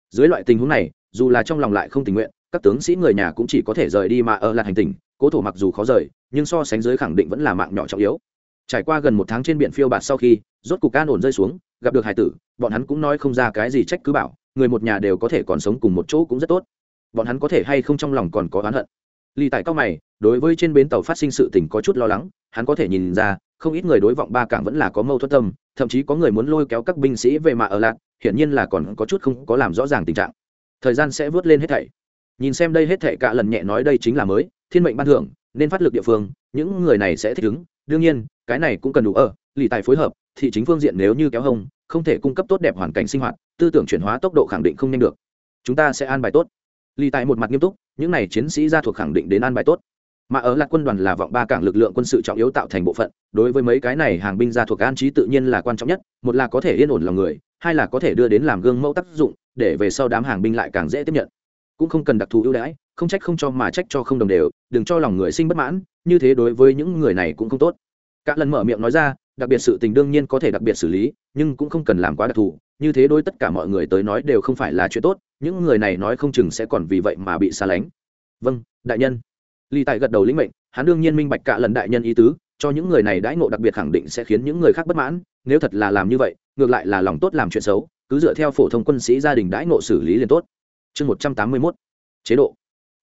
Dưới loại tình huống này, dù là trong lòng lại không tình nguyện, các tướng sĩ người nhà cũng chỉ có thể rời đi mà ở lạt hành tỉnh, cố thổ mặc dù khó rời, nhưng so sánh dưới khẳng định vẫn là mạng nhỏ trọng yếu. Trải qua gần một tháng trên biển phiêu bạt sau khi, rốt cục can ổn rơi xuống, gặp được hải tử, bọn hắn cũng nói không ra cái gì trách cứ bảo, người một nhà đều có thể còn sống cùng một chỗ cũng rất tốt. Bọn hắn có thể hay không trong lòng còn có oán hận. Ly tại cao mày, đối với trên bến tàu phát sinh sự tình có chút lo lắng, hắn có thể nhìn ra không ít người đối vọng ba cảng vẫn là có mâu thuẫn tâm, thậm chí có người muốn lôi kéo các binh sĩ về mà ở lạc hiển nhiên là còn có chút không có làm rõ ràng tình trạng. Thời gian sẽ vớt lên hết thảy. Nhìn xem đây hết thảy cả lần nhẹ nói đây chính là mới, thiên mệnh ban thưởng, nên phát lực địa phương, những người này sẽ thích ứng. Đương nhiên, cái này cũng cần đủ ở, lì tài phối hợp, thị chính phương diện nếu như kéo hông, không thể cung cấp tốt đẹp hoàn cảnh sinh hoạt, tư tưởng chuyển hóa tốc độ khẳng định không nhanh được. Chúng ta sẽ an bài tốt. Lì tài một mặt nghiêm túc, những này chiến sĩ ra thuộc khẳng định đến an bài tốt mà ở lạc quân đoàn là vọng ba cảng lực lượng quân sự trọng yếu tạo thành bộ phận, đối với mấy cái này hàng binh ra thuộc an trí tự nhiên là quan trọng nhất, một là có thể yên ổn lòng người, hai là có thể đưa đến làm gương mẫu tác dụng, để về sau đám hàng binh lại càng dễ tiếp nhận. Cũng không cần đặc thù ưu đãi, không trách không cho mà trách cho không đồng đều, đừng cho lòng người sinh bất mãn, như thế đối với những người này cũng không tốt. Các lần mở miệng nói ra, đặc biệt sự tình đương nhiên có thể đặc biệt xử lý, nhưng cũng không cần làm quá đặc thù, như thế đối tất cả mọi người tới nói đều không phải là chuyện tốt, những người này nói không chừng sẽ còn vì vậy mà bị xa lánh. Vâng đại nhân ly tại gật đầu lĩnh mệnh, hắn đương nhiên minh bạch cả lần đại nhân ý tứ, cho những người này đãi ngộ đặc biệt khẳng định sẽ khiến những người khác bất mãn, nếu thật là làm như vậy, ngược lại là lòng tốt làm chuyện xấu, cứ dựa theo phổ thông quân sĩ gia đình đãi ngộ xử lý liền tốt. Chương một trăm tám mươi mốt, chế độ.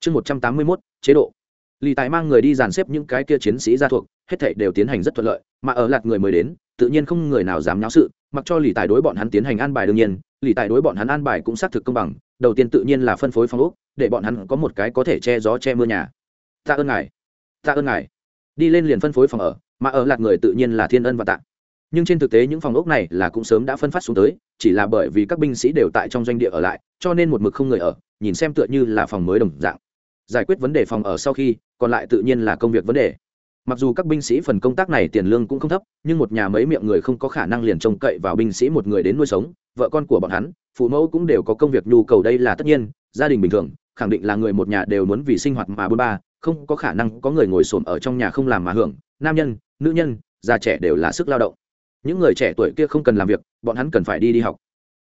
Chương một trăm tám mươi mốt, chế độ. Lì tài mang người đi dàn xếp những cái kia chiến sĩ gia thuộc, hết thảy đều tiến hành rất thuận lợi, mà ở lạt người mới đến, tự nhiên không người nào dám nháo sự, mặc cho lì tài đối bọn hắn tiến hành an bài đương nhiên lì tài đối bọn hắn an bài cũng xác thực công bằng, đầu tiên tự nhiên là phân phối phong ốc, để bọn hắn có một cái có thể che gió che mưa nhà ta ơn ngài. Ta ơn ngài. Đi lên liền phân phối phòng ở, mà ở lạc người tự nhiên là thiên ân và tạ. Nhưng trên thực tế những phòng ốc này là cũng sớm đã phân phát xuống tới, chỉ là bởi vì các binh sĩ đều tại trong doanh địa ở lại, cho nên một mực không người ở, nhìn xem tựa như là phòng mới đồng dạng. Giải quyết vấn đề phòng ở sau khi, còn lại tự nhiên là công việc vấn đề. Mặc dù các binh sĩ phần công tác này tiền lương cũng không thấp, nhưng một nhà mấy miệng người không có khả năng liền trông cậy vào binh sĩ một người đến nuôi sống, vợ con của bọn hắn, phụ mẫu cũng đều có công việc, nhu cầu đây là tất nhiên, gia đình bình thường, khẳng định là người một nhà đều muốn vì sinh hoạt mà bôn ba không có khả năng có người ngồi xổm ở trong nhà không làm mà hưởng, nam nhân, nữ nhân, già trẻ đều là sức lao động. Những người trẻ tuổi kia không cần làm việc, bọn hắn cần phải đi đi học.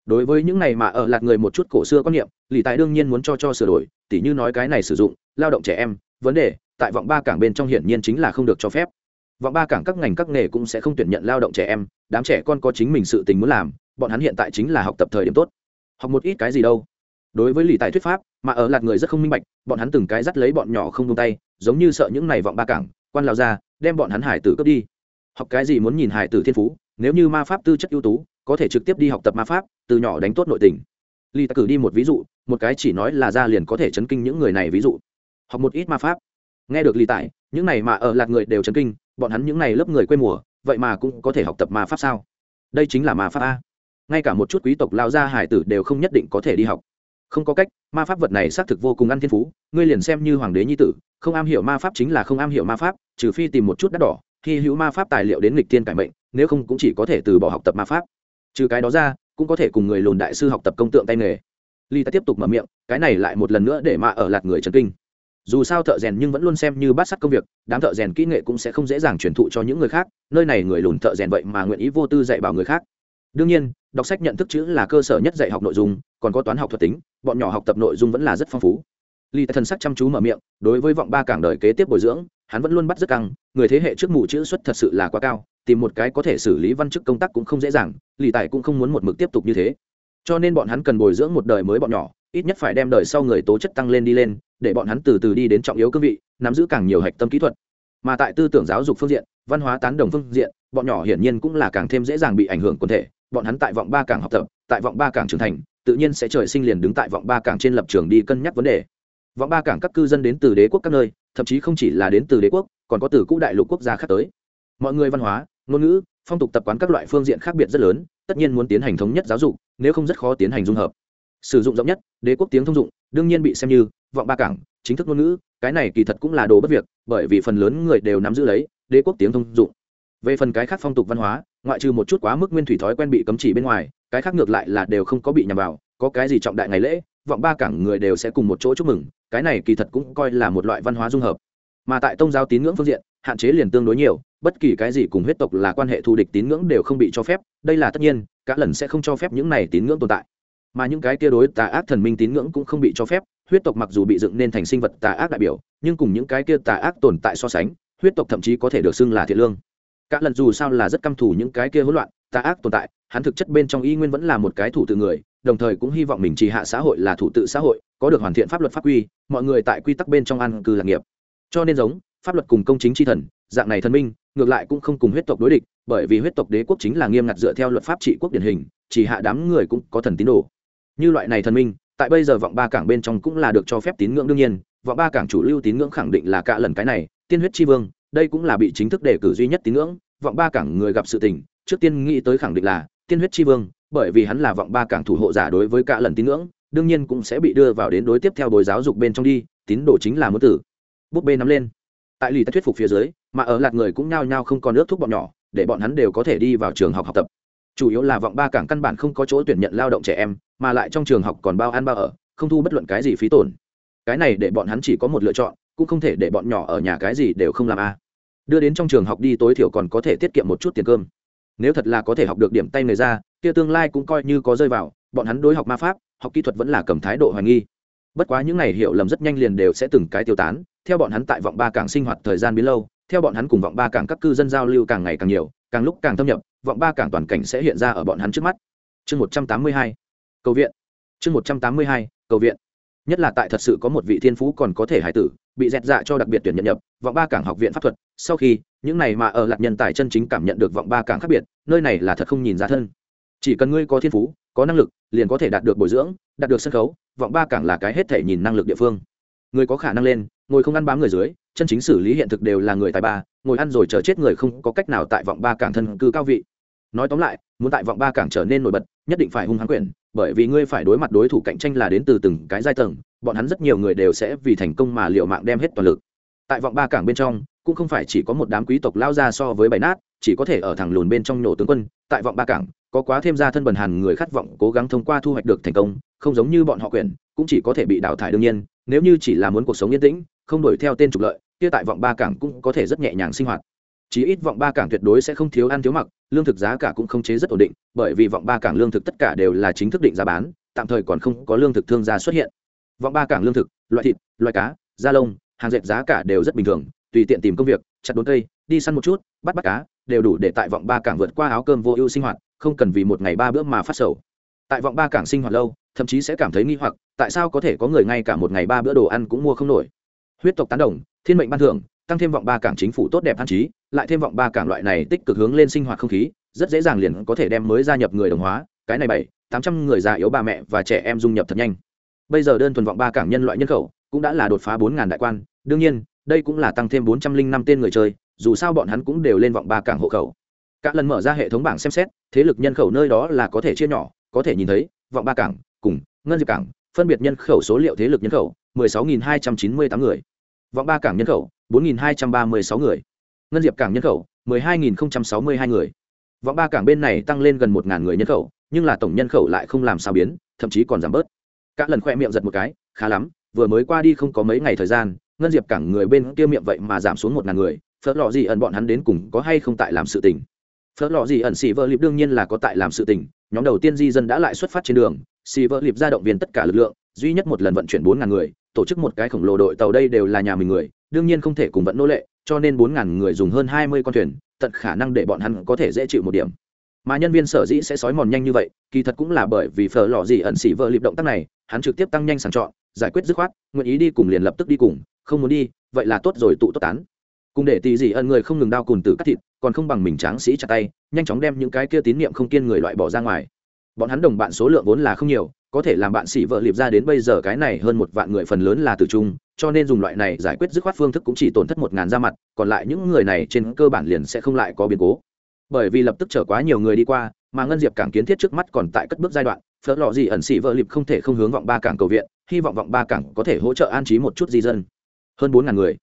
Đối với những này mà ở lạc người một chút cổ xưa quan niệm lì tài đương nhiên muốn cho cho sửa đổi, tỉ như nói cái này sử dụng, lao động trẻ em, vấn đề, tại vọng ba cảng bên trong hiển nhiên chính là không được cho phép. Vọng ba cảng các ngành các nghề cũng sẽ không tuyển nhận lao động trẻ em, đám trẻ con có chính mình sự tình muốn làm, bọn hắn hiện tại chính là học tập thời điểm tốt. Học một ít cái gì đâu đối với lì tài thuyết pháp mà ở lạc người rất không minh bạch bọn hắn từng cái dắt lấy bọn nhỏ không tung tay giống như sợ những này vọng ba cảng quan lao ra đem bọn hắn hải tử cướp đi. Học cái gì muốn nhìn hải tử thiên phú nếu như ma pháp tư chất ưu tú có thể trực tiếp đi học tập ma pháp từ nhỏ đánh tốt nội tình. Lì tài cử đi một ví dụ một cái chỉ nói là ra liền có thể chấn kinh những người này ví dụ. Học một ít ma pháp. Nghe được lì tài, những này mà ở lạc người đều chấn kinh bọn hắn những này lớp người quê mùa vậy mà cũng có thể học tập ma pháp sao? Đây chính là ma pháp a. Ngay cả một chút quý tộc lao gia hải tử đều không nhất định có thể đi học không có cách, ma pháp vật này xác thực vô cùng ăn thiên phú, ngươi liền xem như hoàng đế nhi tử, không am hiểu ma pháp chính là không am hiểu ma pháp, trừ phi tìm một chút đắt đỏ khi hữu ma pháp tài liệu đến lịch tiên cải mệnh, nếu không cũng chỉ có thể từ bỏ học tập ma pháp. Trừ cái đó ra, cũng có thể cùng người lùn đại sư học tập công tượng tay nghề. Ly ta tiếp tục mở miệng, cái này lại một lần nữa để mà ở lạt người trần kinh. Dù sao thợ rèn nhưng vẫn luôn xem như bát sắt công việc, đám thợ rèn kỹ nghệ cũng sẽ không dễ dàng truyền thụ cho những người khác, nơi này người lùn thợ rèn vậy mà nguyện ý vô tư dạy bảo người khác. Đương nhiên đọc sách nhận thức chữ là cơ sở nhất dạy học nội dung, còn có toán học thuật tính, bọn nhỏ học tập nội dung vẫn là rất phong phú. Ly thần sắc chăm chú mở miệng, đối với vọng ba cảng đời kế tiếp bồi dưỡng, hắn vẫn luôn bắt rất căng, người thế hệ trước mù chữ xuất thật sự là quá cao, tìm một cái có thể xử lý văn chức công tác cũng không dễ dàng lì tài cũng không muốn một mực tiếp tục như thế. Cho nên bọn hắn cần bồi dưỡng một đời mới bọn nhỏ, ít nhất phải đem đời sau người tố chất tăng lên đi lên, để bọn hắn từ từ đi đến trọng yếu cương vị, nắm giữ càng nhiều hạch tâm kỹ thuật. Mà tại tư tưởng giáo dục phương diện, văn hóa tán đồng phương diện, bọn nhỏ hiển nhiên cũng là càng thêm dễ dàng bị ảnh hưởng quần thể bọn hắn tại vọng ba cảng học tập, tại vọng ba cảng trưởng thành, tự nhiên sẽ trời sinh liền đứng tại vọng ba cảng trên lập trường đi cân nhắc vấn đề. Vọng ba cảng các cư dân đến từ đế quốc các nơi, thậm chí không chỉ là đến từ đế quốc, còn có từ cũ đại lục quốc gia khác tới. Mọi người văn hóa, ngôn ngữ, phong tục tập quán các loại phương diện khác biệt rất lớn, tất nhiên muốn tiến hành thống nhất giáo dục, nếu không rất khó tiến hành dung hợp. Sử dụng rộng nhất, đế quốc tiếng thông dụng, đương nhiên bị xem như vọng ba cảng, chính thức ngôn ngữ, cái này kỳ thật cũng là đồ bất việc, bởi vì phần lớn người đều nắm giữ lấy đế quốc tiếng thông dụng. Về phần cái khác phong tục văn hóa ngoại trừ một chút quá mức nguyên thủy thói quen bị cấm chỉ bên ngoài, cái khác ngược lại là đều không có bị nhằm vào, có cái gì trọng đại ngày lễ, vọng ba cảng người đều sẽ cùng một chỗ chúc mừng, cái này kỳ thật cũng coi là một loại văn hóa dung hợp. Mà tại tôn giáo tín ngưỡng phương diện, hạn chế liền tương đối nhiều, bất kỳ cái gì cùng huyết tộc là quan hệ thù địch tín ngưỡng đều không bị cho phép, đây là tất nhiên, cả lần sẽ không cho phép những này tín ngưỡng tồn tại. Mà những cái kia đối tà ác thần minh tín ngưỡng cũng không bị cho phép, huyết tộc mặc dù bị dựng nên thành sinh vật tà ác đại biểu, nhưng cùng những cái kia tà ác tồn tại so sánh, huyết tộc thậm chí có thể được xưng là thiện lương cả lần dù sao là rất căm thù những cái kia hỗn loạn, tà ác tồn tại, hắn thực chất bên trong y nguyên vẫn là một cái thủ tự người, đồng thời cũng hy vọng mình trì hạ xã hội là thủ tự xã hội, có được hoàn thiện pháp luật pháp quy, mọi người tại quy tắc bên trong an cư lạc nghiệp. Cho nên giống, pháp luật cùng công chính tri thần, dạng này thần minh, ngược lại cũng không cùng huyết tộc đối địch, bởi vì huyết tộc đế quốc chính là nghiêm ngặt dựa theo luật pháp trị quốc điển hình, chỉ hạ đám người cũng có thần tín đồ. Như loại này thần minh, tại bây giờ vọng ba cảng bên trong cũng là được cho phép tín ngưỡng đương nhiên, vọng ba cảng chủ lưu tín ngưỡng khẳng định là cả lần cái này, tiên huyết tri vương đây cũng là bị chính thức đề cử duy nhất tín ngưỡng, vọng ba cảng người gặp sự tình, trước tiên nghĩ tới khẳng định là tiên huyết tri vương, bởi vì hắn là vọng ba cảng thủ hộ giả đối với cả lần tín ngưỡng, đương nhiên cũng sẽ bị đưa vào đến đối tiếp theo bồi giáo dục bên trong đi, tín đồ chính là muốn tử. Búp bê nắm lên. Tại lì thuyết phục phía dưới, mà ở lạt người cũng nhao nhao không còn nước thuốc bọn nhỏ, để bọn hắn đều có thể đi vào trường học học tập. Chủ yếu là vọng ba cảng căn bản không có chỗ tuyển nhận lao động trẻ em, mà lại trong trường học còn bao ăn bao ở, không thu bất luận cái gì phí tổn. Cái này để bọn hắn chỉ có một lựa chọn cũng không thể để bọn nhỏ ở nhà cái gì đều không làm a. Đưa đến trong trường học đi tối thiểu còn có thể tiết kiệm một chút tiền cơm. Nếu thật là có thể học được điểm tay người ra, kia tương lai cũng coi như có rơi vào, bọn hắn đối học ma pháp, học kỹ thuật vẫn là cầm thái độ hoài nghi. Bất quá những này hiểu lầm rất nhanh liền đều sẽ từng cái tiêu tán, theo bọn hắn tại vọng ba cảng sinh hoạt thời gian biến lâu, theo bọn hắn cùng vọng ba cảng các cư dân giao lưu càng ngày càng nhiều, càng lúc càng thâm nhập, vọng ba cảng toàn cảnh sẽ hiện ra ở bọn hắn trước mắt. Chương một trăm tám mươi hai, cầu viện. Chương một trăm tám mươi hai, cầu viện nhất là tại thật sự có một vị thiên phú còn có thể hải tử, bị dẹt dạ cho đặc biệt tuyển nhận nhập, vọng ba cảng học viện pháp thuật. Sau khi, những này mà ở lạc nhân tài chân chính cảm nhận được vọng ba cảng khác biệt, nơi này là thật không nhìn ra thân. Chỉ cần ngươi có thiên phú, có năng lực, liền có thể đạt được bồi dưỡng, đạt được sân khấu, vọng ba cảng là cái hết thể nhìn năng lực địa phương. Người có khả năng lên, ngồi không ăn bám người dưới, chân chính xử lý hiện thực đều là người tài ba, ngồi ăn rồi chờ chết người không có cách nào tại vọng ba cảng thân cư cao vị. Nói tóm lại, muốn tại vọng ba cảng trở nên nổi bật nhất định phải hung hăng quyền, bởi vì ngươi phải đối mặt đối thủ cạnh tranh là đến từ từng cái giai tầng, bọn hắn rất nhiều người đều sẽ vì thành công mà liệu mạng đem hết toàn lực. Tại vọng ba cảng bên trong, cũng không phải chỉ có một đám quý tộc lao ra so với bảy nát, chỉ có thể ở thẳng lùn bên trong nổ tướng quân. Tại vọng ba cảng, có quá thêm ra thân bần hàn người khát vọng cố gắng thông qua thu hoạch được thành công, không giống như bọn họ quyền, cũng chỉ có thể bị đào thải đương nhiên, nếu như chỉ là muốn cuộc sống yên tĩnh, không đuổi theo tên trục lợi, kia tại vọng ba cảng cũng có thể rất nhẹ nhàng sinh hoạt chí ít vọng ba cảng tuyệt đối sẽ không thiếu ăn thiếu mặc, lương thực giá cả cũng không chế rất ổn định, bởi vì vọng ba cảng lương thực tất cả đều là chính thức định giá bán, tạm thời còn không có lương thực thương gia xuất hiện. Vọng ba cảng lương thực, loại thịt, loại cá, da lông, hàng dệt giá cả đều rất bình thường, tùy tiện tìm công việc, chặt đốn cây, đi săn một chút, bắt bắt cá, đều đủ để tại vọng ba cảng vượt qua áo cơm vô ưu sinh hoạt, không cần vì một ngày ba bữa mà phát sầu. Tại vọng ba cảng sinh hoạt lâu, thậm chí sẽ cảm thấy nghi hoặc, tại sao có thể có người ngay cả một ngày ba bữa đồ ăn cũng mua không nổi. Huyết tộc tán đồng, thiên mệnh ban thưởng, tăng thêm vọng ba cảng chính phủ tốt đẹp an trí lại thêm vọng ba cảng loại này tích cực hướng lên sinh hoạt không khí, rất dễ dàng liền có thể đem mới gia nhập người đồng hóa. Cái này bảy, tám trăm người già yếu bà mẹ và trẻ em dung nhập thật nhanh. Bây giờ đơn thuần vọng ba cảng nhân loại nhân khẩu cũng đã là đột phá bốn ngàn đại quan. Đương nhiên, đây cũng là tăng thêm bốn trăm linh năm tên người chơi, dù sao bọn hắn cũng đều lên vọng ba cảng hộ khẩu. Các lần mở ra hệ thống bảng xem xét, thế lực nhân khẩu nơi đó là có thể chia nhỏ, có thể nhìn thấy, vọng ba cảng cùng ngân diệp cảng phân biệt nhân khẩu số liệu thế lực nhân khẩu 16.298 người. Vọng ba cảng nhân khẩu 4.236 người ngân diệp cảng nhân khẩu 12.062 người. Vọng ba cảng bên này tăng lên gần 1.000 người nhân khẩu, nhưng là tổng nhân khẩu lại không làm sao biến, thậm chí còn giảm bớt. Các lần khoe miệng giật một cái, khá lắm, vừa mới qua đi không có mấy ngày thời gian, ngân diệp cảng người bên kia miệng vậy mà giảm xuống một ngàn người, phớt lọ gì ẩn bọn hắn đến cùng có hay không tại làm sự tình. Phớt lọ gì ẩn xì vợ lịp đương nhiên là có tại làm sự tình, nhóm đầu tiên di dân đã lại xuất phát trên đường, xì vợ lịp ra động viên tất cả lực lượng duy nhất một lần vận chuyển bốn ngàn người, tổ chức một cái khổng lồ đội tàu đây đều là nhà mình người, đương nhiên không thể cùng vận nô lệ, cho nên bốn ngàn người dùng hơn hai mươi con thuyền, tận khả năng để bọn hắn có thể dễ chịu một điểm. Mà nhân viên sở dĩ sẽ sói mòn nhanh như vậy, kỳ thật cũng là bởi vì phở lò gì ẩn xỉ vợ lịp động tác này, hắn trực tiếp tăng nhanh sàng chọn, giải quyết dứt khoát, nguyện ý đi cùng liền lập tức đi cùng, không muốn đi, vậy là tốt rồi tụ tốt tán. Cùng để tỷ gì ẩn người không ngừng đau cùn từ cắt thịt, còn không bằng mình tráng sĩ chặt tay, nhanh chóng đem những cái kia tín niệm không kiên người loại bỏ ra ngoài bọn hắn đồng bạn số lượng vốn là không nhiều, có thể làm bạn sĩ vợ liệp ra đến bây giờ cái này hơn một vạn người phần lớn là từ chung cho nên dùng loại này giải quyết dứt khoát phương thức cũng chỉ tổn thất một ngàn ra mặt, còn lại những người này trên cơ bản liền sẽ không lại có biến cố. Bởi vì lập tức chở quá nhiều người đi qua, mà ngân diệp cảng kiến thiết trước mắt còn tại cất bước giai đoạn phớt lọ gì ẩn sĩ vợ liệp không thể không hướng vọng ba cảng cầu viện, hy vọng vọng ba cảng có thể hỗ trợ an trí một chút di dân. Hơn bốn ngàn người.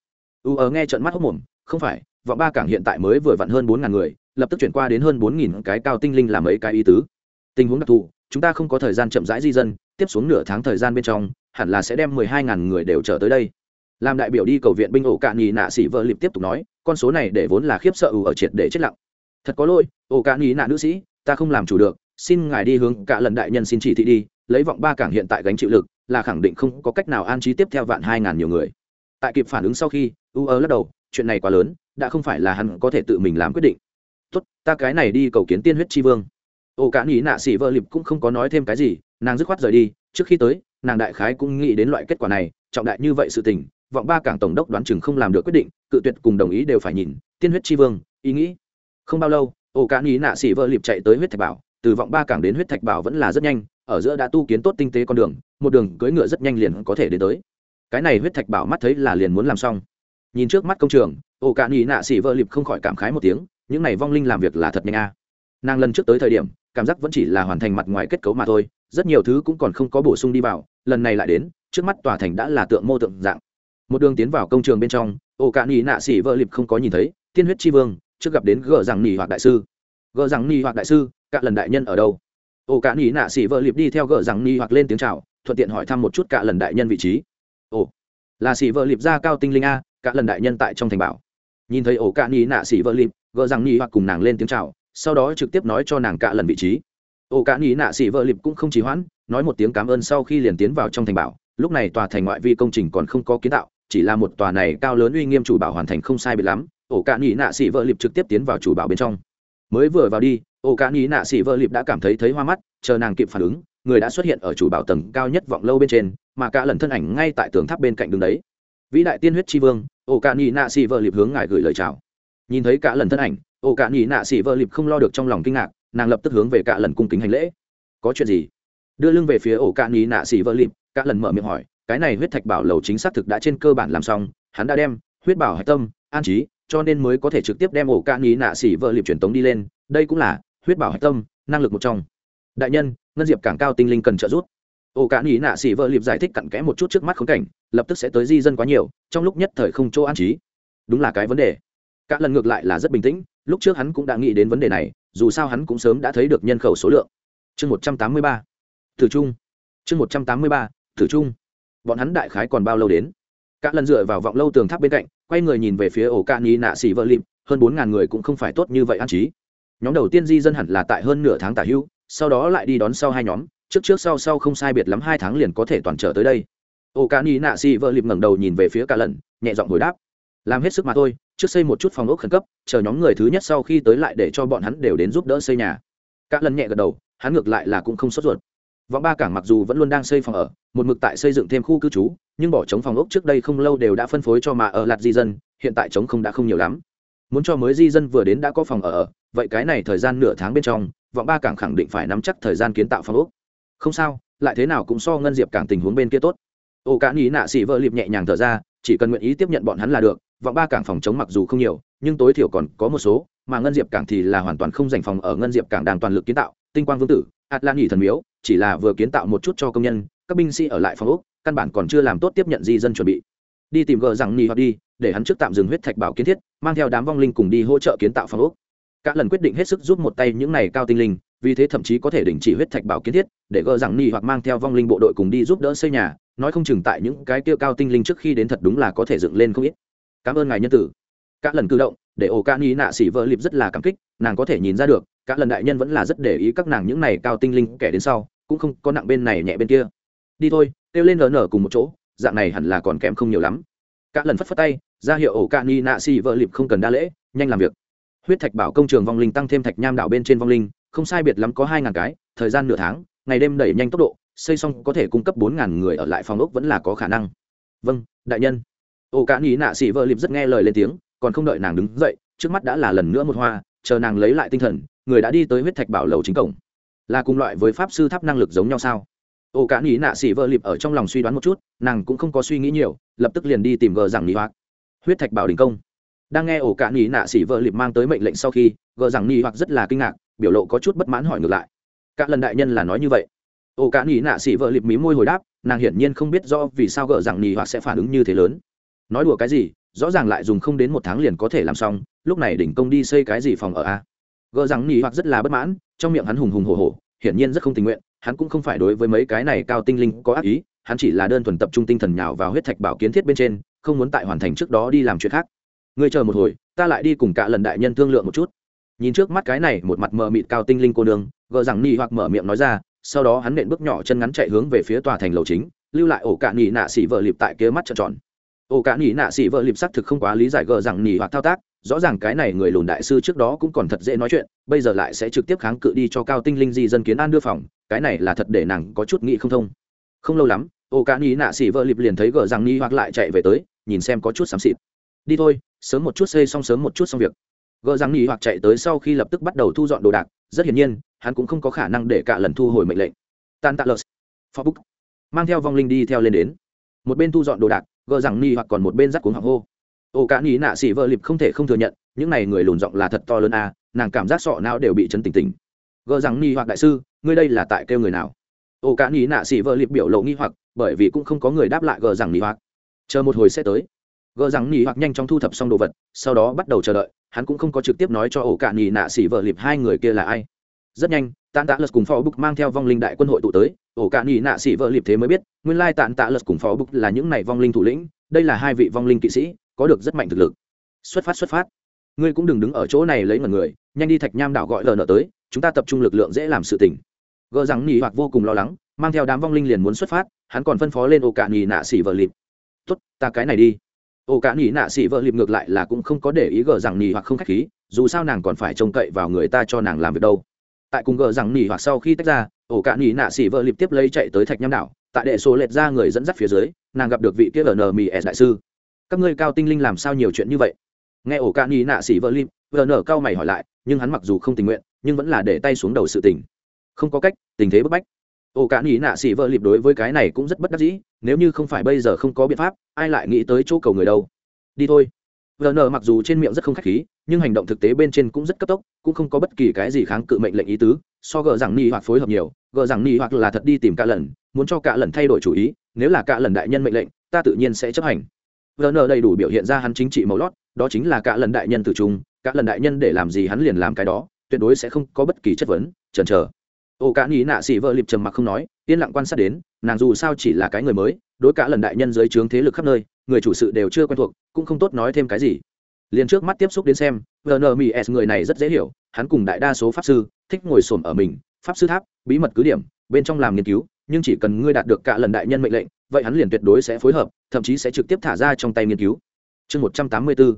U ở nghe trận mắt hốc mồm, không phải, vọng ba cảng hiện tại mới vừa vặn hơn bốn ngàn người, lập tức chuyển qua đến hơn bốn nghìn cái cao tinh linh làm mấy cái ý tứ tình huống đặc thù, chúng ta không có thời gian chậm rãi di dân, tiếp xuống nửa tháng thời gian bên trong, hẳn là sẽ đem mười hai ngàn người đều trở tới đây. Làm đại biểu đi cầu viện binh ổ cạn nhì nạ sĩ vợ liệp tiếp tục nói, con số này để vốn là khiếp sợ ủ ở triệt để chết lặng. Thật có lỗi, ổ cạn nhì nạ nữ sĩ, ta không làm chủ được, xin ngài đi hướng cả lần đại nhân xin chỉ thị đi, lấy vọng ba cảng hiện tại gánh chịu lực, là khẳng định không có cách nào an trí tiếp theo vạn hai ngàn nhiều người. Tại kịp phản ứng sau khi u ơ lắc đầu, chuyện này quá lớn, đã không phải là hắn có thể tự mình làm quyết định. Tốt, ta cái này đi cầu kiến tiên huyết tri vương ô cả nghĩ nạ xỉ vợ lịp cũng không có nói thêm cái gì, nàng dứt khoát rời đi, trước khi tới, nàng đại khái cũng nghĩ đến loại kết quả này, trọng đại như vậy sự tình, vọng ba cảng tổng đốc đoán chừng không làm được quyết định, cự tuyệt cùng đồng ý đều phải nhìn, tiên huyết tri vương, ý nghĩ. Không bao lâu, ô cả nghĩ nạ xỉ vợ lịp chạy tới huyết thạch bảo, từ vọng ba cảng đến huyết thạch bảo vẫn là rất nhanh, ở giữa đã tu kiến tốt tinh tế con đường, một đường cưỡi ngựa rất nhanh liền có thể đến tới. Cái này huyết thạch bảo mắt thấy là liền muốn làm xong. Nhìn trước mắt công trường, ô cạn ý nạ xỉ vợ lịp không khỏi cảm khái một tiếng, những này vong linh làm việc là thật nhanh a. Nàng lần trước tới thời điểm cảm giác vẫn chỉ là hoàn thành mặt ngoài kết cấu mà thôi, rất nhiều thứ cũng còn không có bổ sung đi vào, lần này lại đến, trước mắt tòa thành đã là tượng mô tượng dạng. Một đường tiến vào công trường bên trong ổ cạn nỉ nạ xỉ vợ lịp không có nhìn thấy, tiên huyết tri vương, trước gặp đến gờ rằng nỉ hoặc đại sư. Gờ rằng nỉ hoặc đại sư, cả lần đại nhân ở đâu? Ổ cạn nỉ nạ xỉ vợ lịp đi theo gờ rằng nỉ hoặc lên tiếng chào, thuận tiện hỏi thăm một chút cả lần đại nhân vị trí. Ồ, là xỉ vợ lịp ra cao tinh linh a, cả lần đại nhân tại trong thành bảo. Nhìn thấy ổ cạn nỉ nạ xỉ vợ lịp, gờ rằng nỉ hoặc cùng nàng lên tiếng chào sau đó trực tiếp nói cho nàng cả lần vị trí. Ổ cạn ý nạ xỉ vợ lịp cũng không trì hoãn, nói một tiếng cảm ơn sau khi liền tiến vào trong thành bảo. Lúc này tòa thành ngoại vi công trình còn không có kiến tạo, chỉ là một tòa này cao lớn uy nghiêm chủ bảo hoàn thành không sai biệt lắm. Ổ cạn ý nạ xỉ vợ lịp trực tiếp tiến vào chủ bảo bên trong. Mới vừa vào đi, ổ cạn ý nạ xỉ vợ lịp đã cảm thấy thấy hoa mắt, chờ nàng kịp phản ứng, người đã xuất hiện ở chủ bảo tầng cao nhất vọng lâu bên trên, mà cả lần thân ảnh ngay tại tường tháp bên cạnh đường đấy. Vĩ đại tiên huyết tri vương, ổ cạn ý nạ xỉ vợ lịp hướng ngài gửi lời chào. Nhìn thấy cả lần thân ảnh ổ cạn nhị nạ xỉ vợ lịp không lo được trong lòng kinh ngạc, nàng lập tức hướng về cả lần cung kính hành lễ. Có chuyện gì? Đưa lưng về phía ổ cạn nhị nạ xỉ vợ lịp, cả lần mở miệng hỏi, cái này huyết thạch bảo lầu chính xác thực đã trên cơ bản làm xong, hắn đã đem huyết bảo hạch tâm, an trí, cho nên mới có thể trực tiếp đem ổ cạn nhị nạ xỉ vợ lịp truyền tống đi lên, đây cũng là huyết bảo hạch tâm, năng lực một trong. Đại nhân, ngân diệp cảng cao tinh linh cần trợ giúp. Ổ cạn nhị nạ xỉ vợ lịp giải thích cặn kẽ một chút trước mắt khống cảnh, lập tức sẽ tới di dân quá nhiều, trong lúc nhất thời không chỗ an trí. Đúng là cái vấn đề. Cả lần ngược lại là rất bình tĩnh lúc trước hắn cũng đã nghĩ đến vấn đề này, dù sao hắn cũng sớm đã thấy được nhân khẩu số lượng. Chương một trăm tám mươi ba. Thử trung. Chương một trăm tám mươi ba thử trung. Bọn hắn đại khái còn bao lâu đến? Các lần dựa vào vọng lâu tường tháp bên cạnh, quay người nhìn về phía ổ cạn ni nạ xỉ vợ lịm, hơn bốn ngàn người cũng không phải tốt như vậy an trí. Nhóm đầu tiên di dân hẳn là tại hơn nửa tháng tả hưu, sau đó lại đi đón sau hai nhóm, trước trước sau sau không sai biệt lắm hai tháng liền có thể toàn trở tới đây. Ổ cạn ni nạ xỉ vợ lịm ngẩng đầu nhìn về phía cả lần, nhẹ giọng hồi đáp. Làm hết sức mà thôi trước xây một chút phòng ốc khẩn cấp, chờ nhóm người thứ nhất sau khi tới lại để cho bọn hắn đều đến giúp đỡ xây nhà. Các lần nhẹ gật đầu, hắn ngược lại là cũng không sốt ruột. Vọng ba cảng mặc dù vẫn luôn đang xây phòng ở, một mực tại xây dựng thêm khu cư trú, nhưng bỏ trống phòng ốc trước đây không lâu đều đã phân phối cho mà ở lạt di dân, hiện tại trống không đã không nhiều lắm. Muốn cho mới di dân vừa đến đã có phòng ở, vậy cái này thời gian nửa tháng bên trong, vọng ba cảng khẳng định phải nắm chắc thời gian kiến tạo phòng ốc. Không sao, lại thế nào cũng so ngân diệp cảng tình huống bên kia tốt. Ô cả nghĩ nạ xỉ vợ liệp nhẹ nhàng thở ra, chỉ cần nguyện ý tiếp nhận bọn hắn là được vọng ba cảng phòng chống mặc dù không nhiều, nhưng tối thiểu còn có một số, mà ngân diệp cảng thì là hoàn toàn không dành phòng ở ngân diệp cảng đang toàn lực kiến tạo, tinh quang vương tử, atlan nghỉ thần miếu, chỉ là vừa kiến tạo một chút cho công nhân, các binh sĩ ở lại phòng úc căn bản còn chưa làm tốt tiếp nhận di dân chuẩn bị. Đi tìm gờ rằng nghỉ hoặc đi, để hắn trước tạm dừng huyết thạch bảo kiến thiết, mang theo đám vong linh cùng đi hỗ trợ kiến tạo phòng úc Cả lần quyết định hết sức giúp một tay những này cao tinh linh, vì thế thậm chí có thể đình chỉ huyết thạch bảo kiến thiết, để gờ rằng ni hoặc mang theo vong linh bộ đội cùng đi giúp đỡ xây nhà, nói không chừng tại những cái kia cao tinh linh trước khi đến thật đúng là có thể dựng lên không ít cảm ơn ngài nhân tử. Các lần cử động, để ổ ca ni nạ xỉ vợ lịp rất là cảm kích, nàng có thể nhìn ra được các lần đại nhân vẫn là rất để ý các nàng những này cao tinh linh kẻ đến sau, cũng không có nặng bên này nhẹ bên kia. Đi thôi, kêu lên ln cùng một chỗ, dạng này hẳn là còn kém không nhiều lắm. Các lần phất phất tay, ra hiệu ổ ca ni nạ xỉ vợ lịp không cần đa lễ, nhanh làm việc. Huyết thạch bảo công trường vong linh tăng thêm thạch nham đạo bên trên vong linh, không sai biệt lắm có hai ngàn cái, thời gian nửa tháng, ngày đêm đẩy nhanh tốc độ, xây xong có thể cung cấp bốn ngàn người ở lại phòng ốc vẫn là có khả năng. Vâng đại nhân ô cả nghĩ nạ xỉ vợ lịp rất nghe lời lên tiếng, còn không đợi nàng đứng dậy, trước mắt đã là lần nữa một hoa, chờ nàng lấy lại tinh thần, người đã đi tới huyết thạch bảo lầu chính cổng. Là cùng loại với pháp sư tháp năng lực giống nhau sao? Ô cả nghĩ nạ xỉ vợ lịp ở trong lòng suy đoán một chút, nàng cũng không có suy nghĩ nhiều, lập tức liền đi tìm gờ rằng nghĩ Hoặc. huyết thạch bảo đình công. Đang nghe ổ cả nghĩ nạ xỉ vợ lịp mang tới mệnh lệnh sau khi, gờ rằng nghĩ hoặc rất là kinh ngạc, biểu lộ có chút bất mãn hỏi ngược lại. Cả lần đại nhân là nói như vậy. Ổ cả nghĩ nạ xỉ vợ lịp mí môi hồi đáp, nàng hiển nhiên không biết do vì sao gờ rằng nghĩ hoặc sẽ phản ứng như thế lớn nói đùa cái gì, rõ ràng lại dùng không đến một tháng liền có thể làm xong, lúc này đỉnh công đi xây cái gì phòng ở a? Gờ rằng nghỉ hoặc rất là bất mãn, trong miệng hắn hùng hùng hồ hồ hiển nhiên rất không tình nguyện, hắn cũng không phải đối với mấy cái này cao tinh linh có ác ý, hắn chỉ là đơn thuần tập trung tinh thần nhào vào huyết thạch bảo kiến thiết bên trên, không muốn tại hoàn thành trước đó đi làm chuyện khác. Ngươi chờ một hồi, ta lại đi cùng cả lần đại nhân thương lượng một chút. Nhìn trước mắt cái này một mặt mờ mịt cao tinh linh cô nương, gờ rằng nghỉ hoặc mở miệng nói ra, sau đó hắn nện bước nhỏ chân ngắn chạy hướng về phía tòa thành lầu chính, lưu lại ổ cạn nghỉ nạ xỉ vợ lịp tại kia mắt trợn tròn. Ô cả nỉ nạ xỉ vợ lịp sắc thực không quá lý giải gờ rằng nỉ hoặc thao tác, rõ ràng cái này người lùn đại sư trước đó cũng còn thật dễ nói chuyện, bây giờ lại sẽ trực tiếp kháng cự đi cho cao tinh linh di dân kiến an đưa phòng, cái này là thật để nàng có chút nghĩ không thông. Không lâu lắm ô cả nỉ nạ xỉ vợ lịp liền thấy gờ rằng nỉ hoặc lại chạy về tới, nhìn xem có chút xám xịt. Đi thôi, sớm một chút xây xong sớm một chút xong việc. Gờ rằng nỉ hoặc chạy tới sau khi lập tức bắt đầu thu dọn đồ đạc, rất hiển nhiên, hắn cũng không có khả năng để cả lần thu hồi mệnh lệnh. Tan tạ lợt phó búc mang theo vong linh đi theo lên đến. Một bên thu dọn đồ đạc gờ rằng ni hoặc còn một bên rắc cuống họng hô. Ô cả ni nạ xỉ vợ lịp không thể không thừa nhận, những này người lùn giọng là thật to lớn a, nàng cảm giác sọ não đều bị chấn tỉnh tỉnh. Gờ rằng ni hoặc đại sư, ngươi đây là tại kêu người nào? Ô cả ni nạ xỉ vợ lịp biểu lộ nghi hoặc, bởi vì cũng không có người đáp lại gờ rằng ni hoặc. Chờ một hồi sẽ tới. Gờ rằng ni hoặc nhanh chóng thu thập xong đồ vật, sau đó bắt đầu chờ đợi, hắn cũng không có trực tiếp nói cho ổ cả ni nạ xỉ vợ lịp hai người kia là ai. Rất nhanh tan tạ lật cùng phó bục mang theo vong linh đại quân hội tụ tới ổ cả nhị nạ sĩ vợ liệp thế mới biết, nguyên lai tàn tạ lật cùng phó bục là những này vong linh thủ lĩnh, đây là hai vị vong linh kỵ sĩ, có được rất mạnh thực lực. Xuất phát xuất phát. Ngươi cũng đừng đứng ở chỗ này lấy ngần người, nhanh đi thạch nham đảo gọi lờ nợ tới, chúng ta tập trung lực lượng dễ làm sự tình. Gờ rằng nhị hoặc vô cùng lo lắng, mang theo đám vong linh liền muốn xuất phát, hắn còn phân phó lên ổ cả nhị nạ sĩ vợ liệp tốt, ta cái này đi. Ổ cả nhị nạ sĩ vợ liệp ngược lại là cũng không có để ý gờ rằng nhị hoặc không khách khí, dù sao nàng còn phải trông cậy vào người ta cho nàng làm việc đâu tại cùng gờ rằng nỉ hoặc sau khi tách ra, ổ cạn nỉ nạ xỉ vợ liệp tiếp lấy chạy tới thạch nham đảo, tại đệ số lệch ra người dẫn dắt phía dưới, nàng gặp được vị kia vn mỹ s đại sư. Các ngươi cao tinh linh làm sao nhiều chuyện như vậy? Nghe ổ cạn nỉ nạ xỉ vợ lịp vn cao mày hỏi lại, nhưng hắn mặc dù không tình nguyện, nhưng vẫn là để tay xuống đầu sự tình. Không có cách, tình thế bức bách. Ổ cạn nỉ nạ xỉ vợ liệp đối với cái này cũng rất bất đắc dĩ, nếu như không phải bây giờ không có biện pháp, ai lại nghĩ tới chỗ cầu người đâu? Đi thôi vn mặc dù trên miệng rất không khách khí, nhưng hành động thực tế bên trên cũng rất cấp tốc, cũng không có bất kỳ cái gì kháng cự mệnh lệnh ý tứ. So gờ rằng ni hoặc phối hợp nhiều, gờ rằng ni hoặc là thật đi tìm cả lần muốn cho cả lần thay đổi chủ ý, nếu là cả lần đại nhân mệnh lệnh, ta tự nhiên sẽ chấp hành. Vn đầy đủ biểu hiện ra hắn chính trị màu lót, đó chính là cả lần đại nhân từ trung cả lần đại nhân để làm gì hắn liền làm cái đó, tuyệt đối sẽ không có bất kỳ chất vấn, chần chờ. Ô cả nghĩ nạ xỉ vợ liệp trầm mặc không nói, yên lặng quan sát đến, nàng dù sao chỉ là cái người mới, đối cả lần đại nhân dưới trướng thế lực khắp nơi người chủ sự đều chưa quen thuộc, cũng không tốt nói thêm cái gì. Liền trước mắt tiếp xúc đến xem gnms người này rất dễ hiểu, hắn cùng đại đa số pháp sư, thích ngồi xổm ở mình, pháp sư tháp, bí mật cứ điểm, bên trong làm nghiên cứu, nhưng chỉ cần ngươi đạt được cả lần đại nhân mệnh lệnh, vậy hắn liền tuyệt đối sẽ phối hợp, thậm chí sẽ trực tiếp thả ra trong tay nghiên cứu. Chương một trăm tám mươi bốn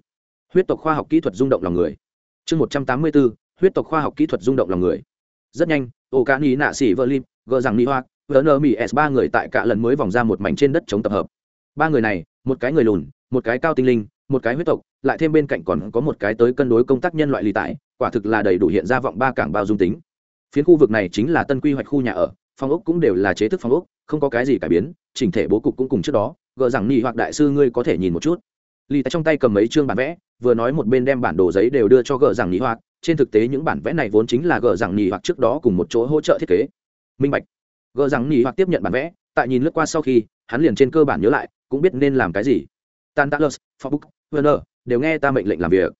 huyết tộc khoa học kỹ thuật rung động lòng người. Chương một trăm tám mươi bốn huyết tộc khoa học kỹ thuật rung động lòng người. Rất nhanh ô cá ni nạ xỉ vơ lim gờ rằng ni hoa gnms ba người tại cả lần mới vòng ra một mảnh trên đất chống tập hợp. Ba người này một cái người lùn, một cái cao tinh linh, một cái huyết tộc, lại thêm bên cạnh còn có một cái tới cân đối công tác nhân loại lì tải, quả thực là đầy đủ hiện ra vọng ba cảng bao dung tính. Phiến khu vực này chính là tân quy hoạch khu nhà ở, phòng ốc cũng đều là chế thức phòng ốc, không có cái gì cải biến, chỉnh thể bố cục cũng cùng trước đó gợ rằng nhị hoặc đại sư ngươi có thể nhìn một chút. Lì tại trong tay cầm mấy chương bản vẽ, vừa nói một bên đem bản đồ giấy đều đưa cho gợ rằng nhị hoặc, trên thực tế những bản vẽ này vốn chính là gợ rằng nhị hoặc trước đó cùng một chỗ hỗ trợ thiết kế. Minh bạch. Gợ rằng nhị hoặc tiếp nhận bản vẽ, tại nhìn lướt qua sau khi, hắn liền trên cơ bản nhớ lại cũng biết nên làm cái gì. Tan talus phobuk werner đều nghe ta mệnh lệnh làm việc.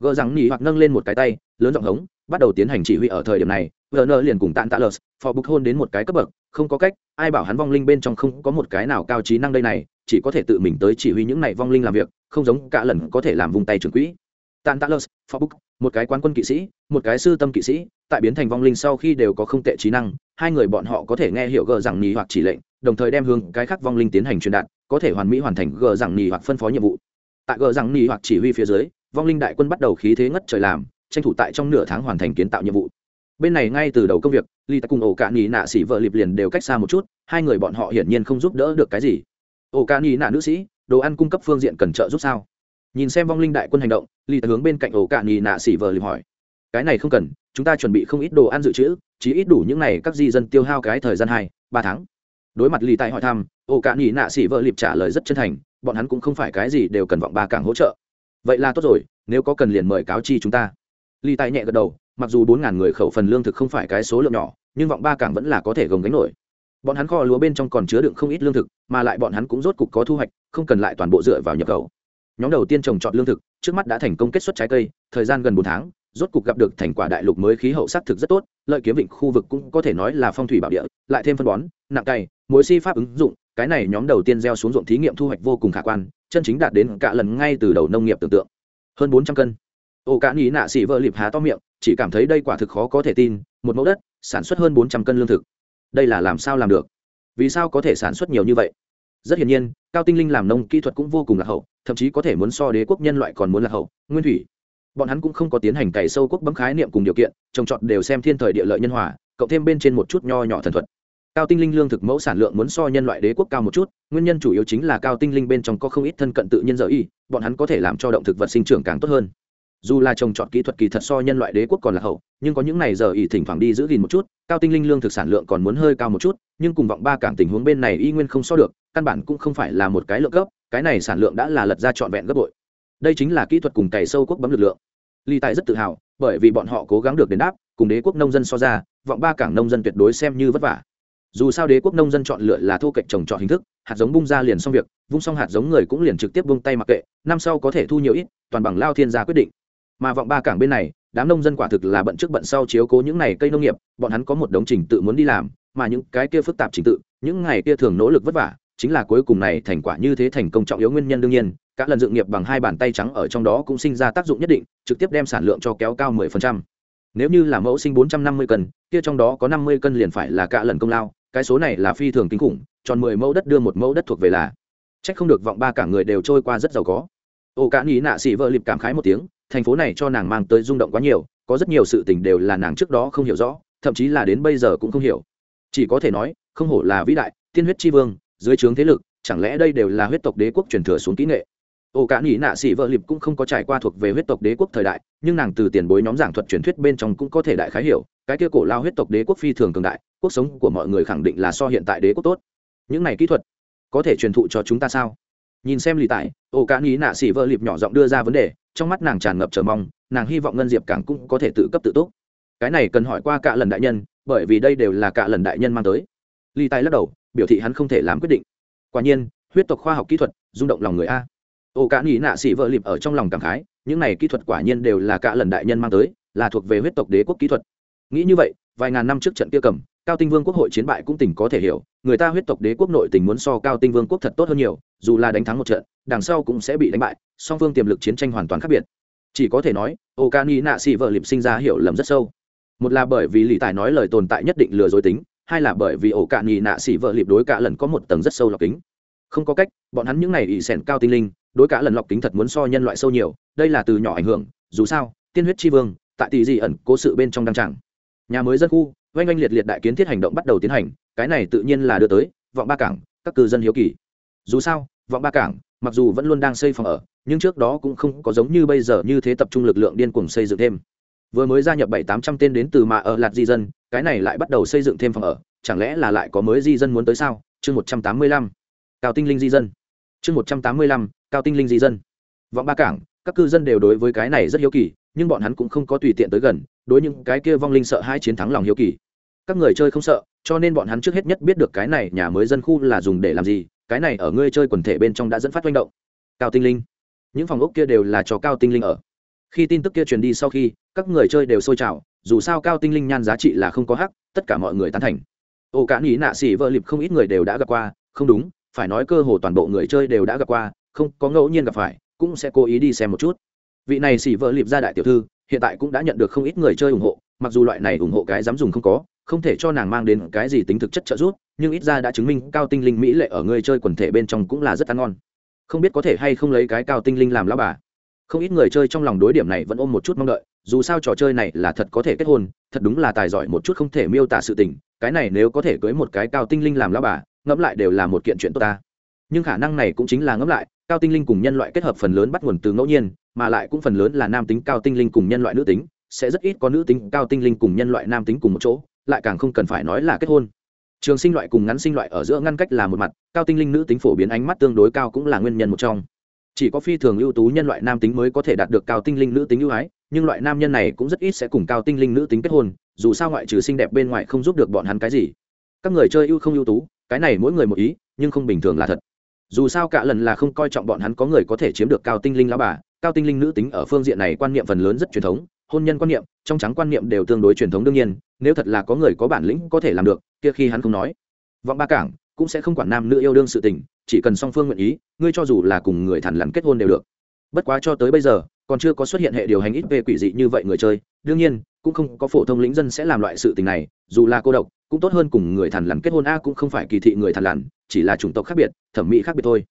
Gờ rằng nhì hoặc nâng lên một cái tay lớn giọng hống bắt đầu tiến hành chỉ huy ở thời điểm này. Werner liền cùng Tantalus, phobuk hôn đến một cái cấp bậc không có cách ai bảo hắn vong linh bên trong không có một cái nào cao trí năng đây này chỉ có thể tự mình tới chỉ huy những này vong linh làm việc không giống cả lần có thể làm vùng tay trưởng quỹ. Tantalus, phobuk một cái quan quân kỵ sĩ một cái sư tâm kỵ sĩ tại biến thành vong linh sau khi đều có không tệ trí năng hai người bọn họ có thể nghe hiểu gờ rằng nhì hoặc chỉ lệnh đồng thời đem hướng cái khác vong linh tiến hành truyền đạt có thể hoàn mỹ hoàn thành gờ rằng nhì hoặc phân phó nhiệm vụ. Tại gờ rằng nhì hoặc chỉ huy phía dưới, vong linh đại quân bắt đầu khí thế ngất trời làm, tranh thủ tại trong nửa tháng hoàn thành kiến tạo nhiệm vụ. Bên này ngay từ đầu công việc, ly ta cùng ổ cạn nhì nạ sĩ vợ liệp liền đều cách xa một chút, hai người bọn họ hiển nhiên không giúp đỡ được cái gì. Ổ cạn nhì nạ nữ sĩ, đồ ăn cung cấp phương diện cần trợ giúp sao? Nhìn xem vong linh đại quân hành động, ly ta hướng bên cạnh ổ cạn nhì nạ sĩ vợ liệp hỏi. Cái này không cần, chúng ta chuẩn bị không ít đồ ăn dự trữ chỉ ít đủ những này các di dân tiêu hao cái thời gian hai, ba tháng. Đối mặt lì tại hỏi thăm Ô cạn nghỉ nạ xỉ vợ liệp trả lời rất chân thành, bọn hắn cũng không phải cái gì đều cần vọng ba cảng hỗ trợ. Vậy là tốt rồi, nếu có cần liền mời cáo chi chúng ta. Ly tài nhẹ gật đầu, mặc dù bốn ngàn người khẩu phần lương thực không phải cái số lượng nhỏ, nhưng vọng ba cảng vẫn là có thể gồng gánh nổi. Bọn hắn kho lúa bên trong còn chứa đựng không ít lương thực, mà lại bọn hắn cũng rốt cục có thu hoạch, không cần lại toàn bộ dựa vào nhập khẩu. Nhóm đầu tiên trồng trọt lương thực, trước mắt đã thành công kết xuất trái cây, thời gian gần bốn tháng, rốt cục gặp được thành quả đại lục mới khí hậu xác thực rất tốt, lợi kiếm vịnh khu vực cũng có thể nói là phong thủy bảo địa, lại thêm phân bón, nặng cày mỗi si pháp ứng dụng, cái này nhóm đầu tiên gieo xuống ruộng thí nghiệm thu hoạch vô cùng khả quan, chân chính đạt đến cả lần ngay từ đầu nông nghiệp tưởng tượng. Hơn bốn trăm cân. Ô cả nghĩ nạ xỉ vợ lịp há to miệng, chỉ cảm thấy đây quả thực khó có thể tin, một mẫu đất, sản xuất hơn bốn trăm cân lương thực. Đây là làm sao làm được? Vì sao có thể sản xuất nhiều như vậy? Rất hiển nhiên, cao tinh linh làm nông kỹ thuật cũng vô cùng lạc hậu, thậm chí có thể muốn so đế quốc nhân loại còn muốn lạc hậu, nguyên thủy. Bọn hắn cũng không có tiến hành cày sâu quốc bấm khái niệm cùng điều kiện, trồng trọt đều xem thiên thời địa lợi nhân hòa, cộng thêm bên trên một chút nho nhỏ thần thuật cao tinh linh lương thực mẫu sản lượng muốn so nhân loại đế quốc cao một chút nguyên nhân chủ yếu chính là cao tinh linh bên trong có không ít thân cận tự nhiên giờ y bọn hắn có thể làm cho động thực vật sinh trưởng càng tốt hơn. Dù là trồng trọt kỹ thuật kỳ thật so nhân loại đế quốc còn là hậu nhưng có những này giờ ỉ thỉnh thoảng đi giữ gìn một chút cao tinh linh lương thực sản lượng còn muốn hơi cao một chút nhưng cùng vọng ba cảng tình huống bên này y nguyên không so được căn bản cũng không phải là một cái lượng gấp, cái này sản lượng đã là lật ra trọn vẹn gấp bội. Đây chính là kỹ thuật cùng cày sâu quốc bấm lực lượng. Ly tài rất tự hào bởi vì bọn họ cố gắng được đền đáp cùng đế quốc nông dân so ra vọng ba cảng nông dân tuyệt đối xem như vất vả dù sao đế quốc nông dân chọn lựa là thô cạnh trồng trọt hình thức, hạt giống bung ra liền xong việc, vung xong hạt giống người cũng liền trực tiếp bung tay mặc kệ, năm sau có thể thu nhiều ít, toàn bằng lao thiên gia quyết định mà vọng ba cảng bên này, đám nông dân quả thực là bận trước bận sau chiếu cố những này cây nông nghiệp, bọn hắn có một đống trình tự muốn đi làm, mà những cái kia phức tạp trình tự, những ngày kia thường nỗ lực vất vả, chính là cuối cùng này thành quả như thế thành công trọng yếu nguyên nhân đương nhiên các lần dựng nghiệp bằng hai bàn tay trắng ở trong đó cũng sinh ra tác dụng nhất định, trực tiếp đem sản lượng cho kéo cao 10%. nếu như là mẫu sinh 450 cân, kia trong đó có 50 cân liền phải là cả lần công lao cái số này là phi thường kinh khủng, tròn 10 mẫu đất đưa một mẫu đất thuộc về là. Trách không được vọng ba cả người đều trôi qua rất giàu có. Ô cả nghĩ nạ xỉ vợ lịp cảm khái một tiếng, thành phố này cho nàng mang tới rung động quá nhiều, có rất nhiều sự tình đều là nàng trước đó không hiểu rõ, thậm chí là đến bây giờ cũng không hiểu. Chỉ có thể nói, không hổ là vĩ đại, tiên huyết tri vương, dưới trướng thế lực, chẳng lẽ đây đều là huyết tộc đế quốc truyền thừa xuống kỹ nghệ? Ô cả nghĩ nạ sĩ vợ lịp cũng không có trải qua thuộc về huyết tộc đế quốc thời đại, nhưng nàng từ tiền bối nhóm giảng thuật truyền thuyết bên trong cũng có thể đại khái hiểu, cái kia cổ lao huyết tộc đế quốc phi thường cường đại cuộc sống của mọi người khẳng định là so hiện tại đế quốc tốt. Những này kỹ thuật, có thể truyền thụ cho chúng ta sao? Nhìn xem lì tại ổ cả nghĩ nạ sĩ vợ lịp nhỏ giọng đưa ra vấn đề, trong mắt nàng tràn ngập chờ mong, nàng hy vọng ngân diệp càng cũng có thể tự cấp tự túc. Cái này cần hỏi qua cả lần đại nhân, bởi vì đây đều là cả lần đại nhân mang tới. Lì tài lắc đầu, biểu thị hắn không thể làm quyết định. Quả nhiên, huyết tộc khoa học kỹ thuật, rung động lòng người a. Ô cả nghĩ nạ sĩ vợ lịp ở trong lòng cảm khái, những này kỹ thuật quả nhiên đều là cả lần đại nhân mang tới, là thuộc về huyết tộc đế quốc kỹ thuật. Nghĩ như vậy, vài ngàn năm trước trận kia cầm cao tinh vương quốc hội chiến bại cũng tỉnh có thể hiểu, người ta huyết tộc đế quốc nội tình muốn so cao tinh vương quốc thật tốt hơn nhiều, dù là đánh thắng một trận, đằng sau cũng sẽ bị đánh bại, song phương tiềm lực chiến tranh hoàn toàn khác biệt. Chỉ có thể nói ô ca ni nạ xị vợ liệm sinh ra hiểu lầm rất sâu. Một là bởi vì lì tài nói lời tồn tại nhất định lừa dối tính, hai là bởi vì ổ cạn nhì nạ xỉ vợ liệp đối cả lần có một tầng rất sâu lọc kính. Không có cách, bọn hắn những này ỵ sẻn cao tinh linh, đối cả lần lọc kính thật muốn so nhân loại sâu nhiều, đây là từ nhỏ ảnh hưởng, dù sao, tiên huyết tri vương, tại tỷ dị ẩn cố sự bên trong đăng tràng. Nhà mới dân khu oanh oanh liệt liệt đại kiến thiết hành động bắt đầu tiến hành, cái này tự nhiên là đưa tới vọng ba cảng, các cư dân hiếu kỳ. Dù sao, vọng ba cảng, mặc dù vẫn luôn đang xây phòng ở, nhưng trước đó cũng không có giống như bây giờ như thế tập trung lực lượng điên cuồng xây dựng thêm. Vừa mới gia nhập bảy tám trăm tên đến từ mà ở lạt di dân, cái này lại bắt đầu xây dựng thêm phòng ở, chẳng lẽ là lại có mới di dân muốn tới sao? Chương một trăm tám mươi lăm, cao tinh linh di dân. Chương một trăm tám mươi lăm, cao tinh linh di dân. Vọng ba cảng, các cư dân đều đối với cái này rất hiếu kỳ, nhưng bọn hắn cũng không có tùy tiện tới gần đối những cái kia vong linh sợ hai chiến thắng lòng hiếu kỳ. Các người chơi không sợ, cho nên bọn hắn trước hết nhất biết được cái này nhà mới dân khu là dùng để làm gì, cái này ở ngươi chơi quần thể bên trong đã dẫn phát manh động. Cao tinh linh. Những phòng ốc kia đều là cho cao tinh linh ở. Khi tin tức kia truyền đi sau khi, các người chơi đều sôi trào, dù sao cao tinh linh nhan giá trị là không có hắc, tất cả mọi người tán thành. Ô cả nghĩ nạ xỉ vợ lịp không ít người đều đã gặp qua, không đúng, phải nói cơ hồ toàn bộ người chơi đều đã gặp qua, không có ngẫu nhiên gặp phải, cũng sẽ cố ý đi xem một chút. Vị này xỉ vợ lịp ra đại tiểu thư hiện tại cũng đã nhận được không ít người chơi ủng hộ, mặc dù loại này ủng hộ cái dám dùng không có, không thể cho nàng mang đến cái gì tính thực chất trợ giúp, nhưng ít ra đã chứng minh cao tinh linh mỹ lệ ở người chơi quần thể bên trong cũng là rất ăn ngon. Không biết có thể hay không lấy cái cao tinh linh làm lão bà. Không ít người chơi trong lòng đối điểm này vẫn ôm một chút mong đợi, dù sao trò chơi này là thật có thể kết hôn, thật đúng là tài giỏi một chút không thể miêu tả sự tình, cái này nếu có thể cưới một cái cao tinh linh làm lao bà, ngẫm lại đều là một kiện chuyện tốt ta. Nhưng khả năng này cũng chính là ngẫm lại, cao tinh linh cùng nhân loại kết hợp phần lớn bắt nguồn từ ngẫu nhiên mà lại cũng phần lớn là nam tính cao tinh linh cùng nhân loại nữ tính, sẽ rất ít có nữ tính cao tinh linh cùng nhân loại nam tính cùng một chỗ, lại càng không cần phải nói là kết hôn. Trường sinh loại cùng ngắn sinh loại ở giữa ngăn cách là một mặt, cao tinh linh nữ tính phổ biến ánh mắt tương đối cao cũng là nguyên nhân một trong. Chỉ có phi thường ưu tú nhân loại nam tính mới có thể đạt được cao tinh linh nữ tính ưu ái, nhưng loại nam nhân này cũng rất ít sẽ cùng cao tinh linh nữ tính kết hôn, dù sao ngoại trừ xinh đẹp bên ngoài không giúp được bọn hắn cái gì. Các người chơi ưu không ưu tú, cái này mỗi người một ý, nhưng không bình thường là thật. Dù sao cả lần là không coi trọng bọn hắn có người có thể chiếm được cao tinh linh lão bà cao tinh linh nữ tính ở phương diện này quan niệm phần lớn rất truyền thống, hôn nhân quan niệm, trong trắng quan niệm đều tương đối truyền thống đương nhiên, nếu thật là có người có bản lĩnh có thể làm được, kia khi hắn không nói. Vọng ba cảng cũng sẽ không quản nam nữ yêu đương sự tình, chỉ cần song phương nguyện ý, ngươi cho dù là cùng người thản lắn kết hôn đều được. Bất quá cho tới bây giờ, còn chưa có xuất hiện hệ điều hành ít về quỷ dị như vậy người chơi, đương nhiên, cũng không có phổ thông lĩnh dân sẽ làm loại sự tình này, dù là cô độc, cũng tốt hơn cùng người thản lằn kết hôn, a, cũng không phải kỳ thị người thản lằn, chỉ là chủng tộc khác biệt, thẩm mỹ khác biệt thôi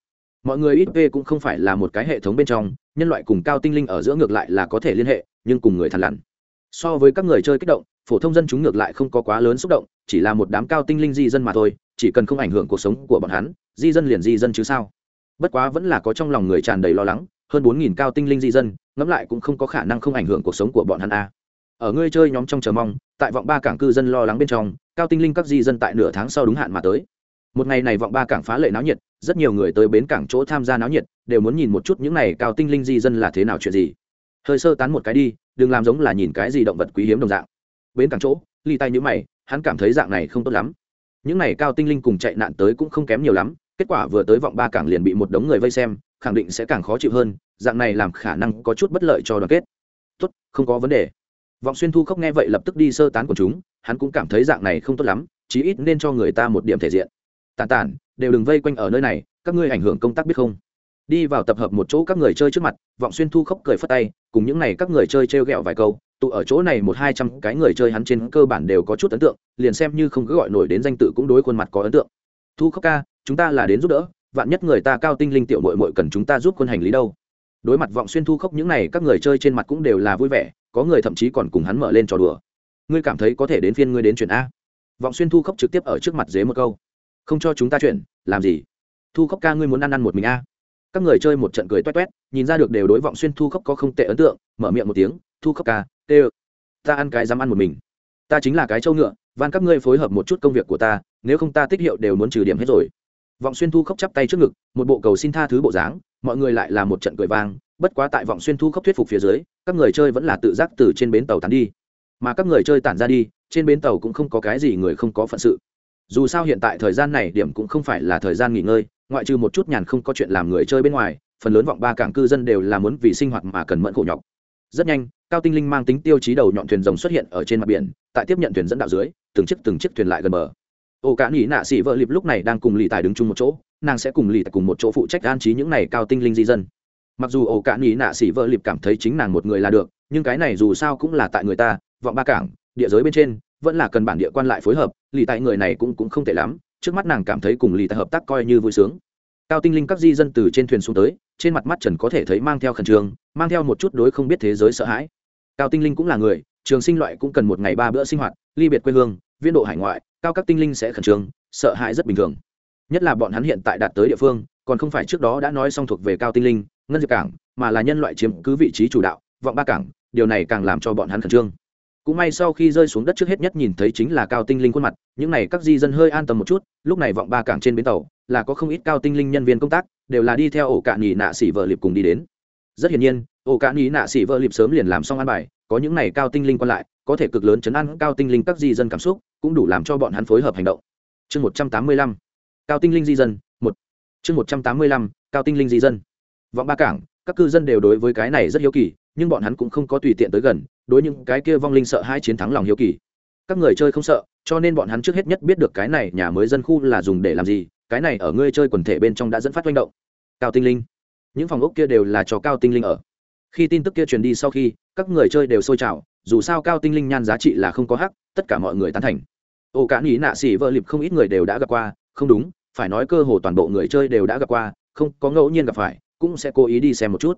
mọi người ít p cũng không phải là một cái hệ thống bên trong, nhân loại cùng cao tinh linh ở giữa ngược lại là có thể liên hệ, nhưng cùng người thằn lằn. So với các người chơi kích động, phổ thông dân chúng ngược lại không có quá lớn xúc động, chỉ là một đám cao tinh linh di dân mà thôi, chỉ cần không ảnh hưởng cuộc sống của bọn hắn, di dân liền di dân chứ sao? Bất quá vẫn là có trong lòng người tràn đầy lo lắng, hơn bốn nghìn cao tinh linh di dân, ngẫm lại cũng không có khả năng không ảnh hưởng cuộc sống của bọn hắn a ở ngươi chơi nhóm trong chờ mong, tại vọng ba cảng cư dân lo lắng bên trong, cao tinh linh các di dân tại nửa tháng sau đúng hạn mà tới một ngày này vọng ba cảng phá lệ náo nhiệt, rất nhiều người tới bến cảng chỗ tham gia náo nhiệt, đều muốn nhìn một chút những này cao tinh linh di dân là thế nào chuyện gì. Hơi sơ tán một cái đi, đừng làm giống là nhìn cái gì động vật quý hiếm đồng dạng. Bến cảng chỗ, ly tay nhữ mày, hắn cảm thấy dạng này không tốt lắm. Những này cao tinh linh cùng chạy nạn tới cũng không kém nhiều lắm, kết quả vừa tới vọng ba cảng liền bị một đống người vây xem, khẳng định sẽ càng khó chịu hơn, dạng này làm khả năng có chút bất lợi cho đoàn kết. Tốt, không có vấn đề. Vọng xuyên thu khóc nghe vậy lập tức đi sơ tán của chúng, hắn cũng cảm thấy dạng này không tốt lắm, chí ít nên cho người ta một điểm thể diện tàn tản, đều đừng vây quanh ở nơi này, các ngươi ảnh hưởng công tác biết không? Đi vào tập hợp một chỗ các người chơi trước mặt, vọng xuyên thu khóc cười phất tay, cùng những n à y các người chơi t r e o g ẹ o vài câu, tụ ở chỗ này một hai trăm cái người chơi hắn trên cơ bản đều có chút ấn tượng, liền xem như không cứ gọi nổi đến danh tự cũng đối khuôn mặt có ấn tượng. Thu khóc ca, chúng ta là đến giúp đỡ, vạn nhất người ta cao tinh linh tiểu mội mội cần chúng ta giúp quân hành lý đâu? Đối mặt vọng xuyên thu khóc những n à y các người chơi trên mặt cũng đều là vui vẻ, có người thậm chí còn cùng hắn mở lên trò đùa. Ngươi cảm thấy có thể đến phiên ngươi đến chuyện a. Vọng xuyên thu khóc trực tiếp ở trước mặt dế một câu không cho chúng ta chuyện, làm gì? Thu khóc ca ngươi muốn ăn ăn một mình a? Các người chơi một trận cười toét toét, nhìn ra được đều đối vọng xuyên thu khóc có không tệ ấn tượng, mở miệng một tiếng, thu khóc ca, tê ta ăn cái dám ăn một mình. Ta chính là cái trâu ngựa, van các ngươi phối hợp một chút công việc của ta, nếu không ta tích hiệu đều muốn trừ điểm hết rồi. Vọng xuyên thu khóc chắp tay trước ngực, một bộ cầu xin tha thứ bộ dáng, mọi người lại là một trận cười vang, bất quá tại vọng xuyên thu khóc thuyết phục phía dưới, các người chơi vẫn là tự giác từ trên bến tàu tán đi. Mà các người chơi tản ra đi, trên bến tàu cũng không có cái gì người không có phận sự dù sao hiện tại thời gian này điểm cũng không phải là thời gian nghỉ ngơi, ngoại trừ một chút nhàn không có chuyện làm người chơi bên ngoài, phần lớn vọng ba cảng cư dân đều là muốn vì sinh hoạt mà cần mẫn khổ nhọc. Rất nhanh, cao tinh linh mang tính tiêu chí đầu nhọn thuyền rồng xuất hiện ở trên mặt biển, tại tiếp nhận thuyền dẫn đạo dưới, từng chiếc từng chiếc thuyền lại gần bờ. Ô cả nghĩ nạ sĩ vợ lịp lúc này đang cùng lì tài đứng chung một chỗ, nàng sẽ cùng lì tài cùng một chỗ phụ trách an trí những này cao tinh linh di dân. Mặc dù ổ cả nghĩ nạ xỉ vợ lịp cảm thấy chính nàng một người là được, nhưng cái này dù sao cũng là tại người ta, vọng ba cảng, địa giới bên trên vẫn là cần bản địa quan lại phối hợp, lì tại người này cũng cũng không tệ lắm, trước mắt nàng cảm thấy cùng lì tại hợp tác coi như vui sướng. Cao tinh linh các di dân từ trên thuyền xuống tới, trên mặt mắt trần có thể thấy mang theo khẩn trương, mang theo một chút đối không biết thế giới sợ hãi. Cao tinh linh cũng là người, trường sinh loại cũng cần một ngày ba bữa sinh hoạt, ly biệt quê hương, viên độ hải ngoại, cao các tinh linh sẽ khẩn trương, sợ hãi rất bình thường. Nhất là bọn hắn hiện tại đạt tới địa phương, còn không phải trước đó đã nói xong thuộc về cao tinh linh, ngân diệp cảng, mà là nhân loại chiếm cứ vị trí chủ đạo, vọng ba cảng, điều này càng làm cho bọn hắn khẩn trương cũng may sau khi rơi xuống đất trước hết nhất nhìn thấy chính là cao tinh linh khuôn mặt, những n à y các di dân hơi an tâm một chút, lúc này vọng ba cảng trên bến tàu, là có không ít cao tinh linh nhân viên công tác, đều là đi theo ổ cạn nhì nạ xỉ vợ liệp cùng đi đến. Rất hiển nhiên, ổ cạn nhì nạ xỉ vợ liệp sớm liền làm xong ăn bài, có những n à y cao tinh linh còn lại, có thể cực lớn chấn an cao tinh linh các di dân cảm xúc, cũng đủ làm cho bọn hắn phối hợp hành động. Chương một trăm tám mươi lăm, cao tinh linh di dân, một. Chương một trăm tám mươi lăm, cao tinh linh di dân. Vọng ba cảng, các cư dân đều đối với cái này rất hiếu kỳ nhưng bọn hắn cũng không có tùy tiện tới gần, đối những cái kia vong linh sợ hai chiến thắng lòng hiếu kỳ. Các người chơi không sợ, cho nên bọn hắn trước hết nhất biết được cái này nhà mới dân khu là dùng để làm gì, cái này ở ngươi chơi quần thể bên trong đã dẫn phát manh động. Cao tinh linh. Những phòng ốc kia đều là cho cao tinh linh ở. Khi tin tức kia truyền đi sau khi, các người chơi đều sôi trào, dù sao cao tinh linh nhan giá trị là không có hắc, tất cả mọi người tán thành. Ô cả nghĩ nạ xỉ vợ lịp không ít người đều đã gặp qua, không đúng, phải nói cơ hồ toàn bộ người chơi đều đã gặp qua, không có ngẫu nhiên gặp phải, cũng sẽ cố ý đi xem một chút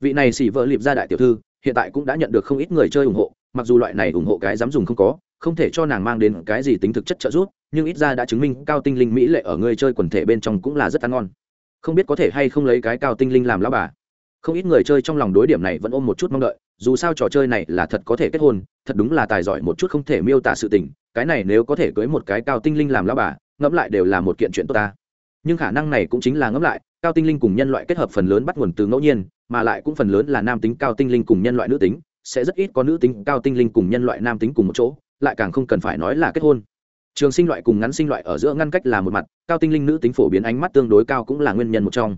vị này xỉ vợ lịp ra đại tiểu thư, hiện tại cũng đã nhận được không ít người chơi ủng hộ, mặc dù loại này ủng hộ cái dám dùng không có, không thể cho nàng mang đến cái gì tính thực chất trợ giúp, nhưng ít ra đã chứng minh cao tinh linh mỹ lệ ở người chơi quần thể bên trong cũng là rất ăn ngon. Không biết có thể hay không lấy cái cao tinh linh làm lao bà. Không ít người chơi trong lòng đối điểm này vẫn ôm một chút mong đợi, dù sao trò chơi này là thật có thể kết hôn, thật đúng là tài giỏi một chút không thể miêu tả sự tình, cái này nếu có thể cưới một cái cao tinh linh làm lao bà, ngẫm lại đều là một kiện chuyện tốt ta nhưng khả năng này cũng chính là ngẫm lại, cao tinh linh cùng nhân loại kết hợp phần lớn bắt nguồn từ ngẫu nhiên, mà lại cũng phần lớn là nam tính cao tinh linh cùng nhân loại nữ tính, sẽ rất ít có nữ tính cao tinh linh cùng nhân loại nam tính cùng một chỗ, lại càng không cần phải nói là kết hôn. Trường sinh loại cùng ngắn sinh loại ở giữa ngăn cách là một mặt, cao tinh linh nữ tính phổ biến ánh mắt tương đối cao cũng là nguyên nhân một trong.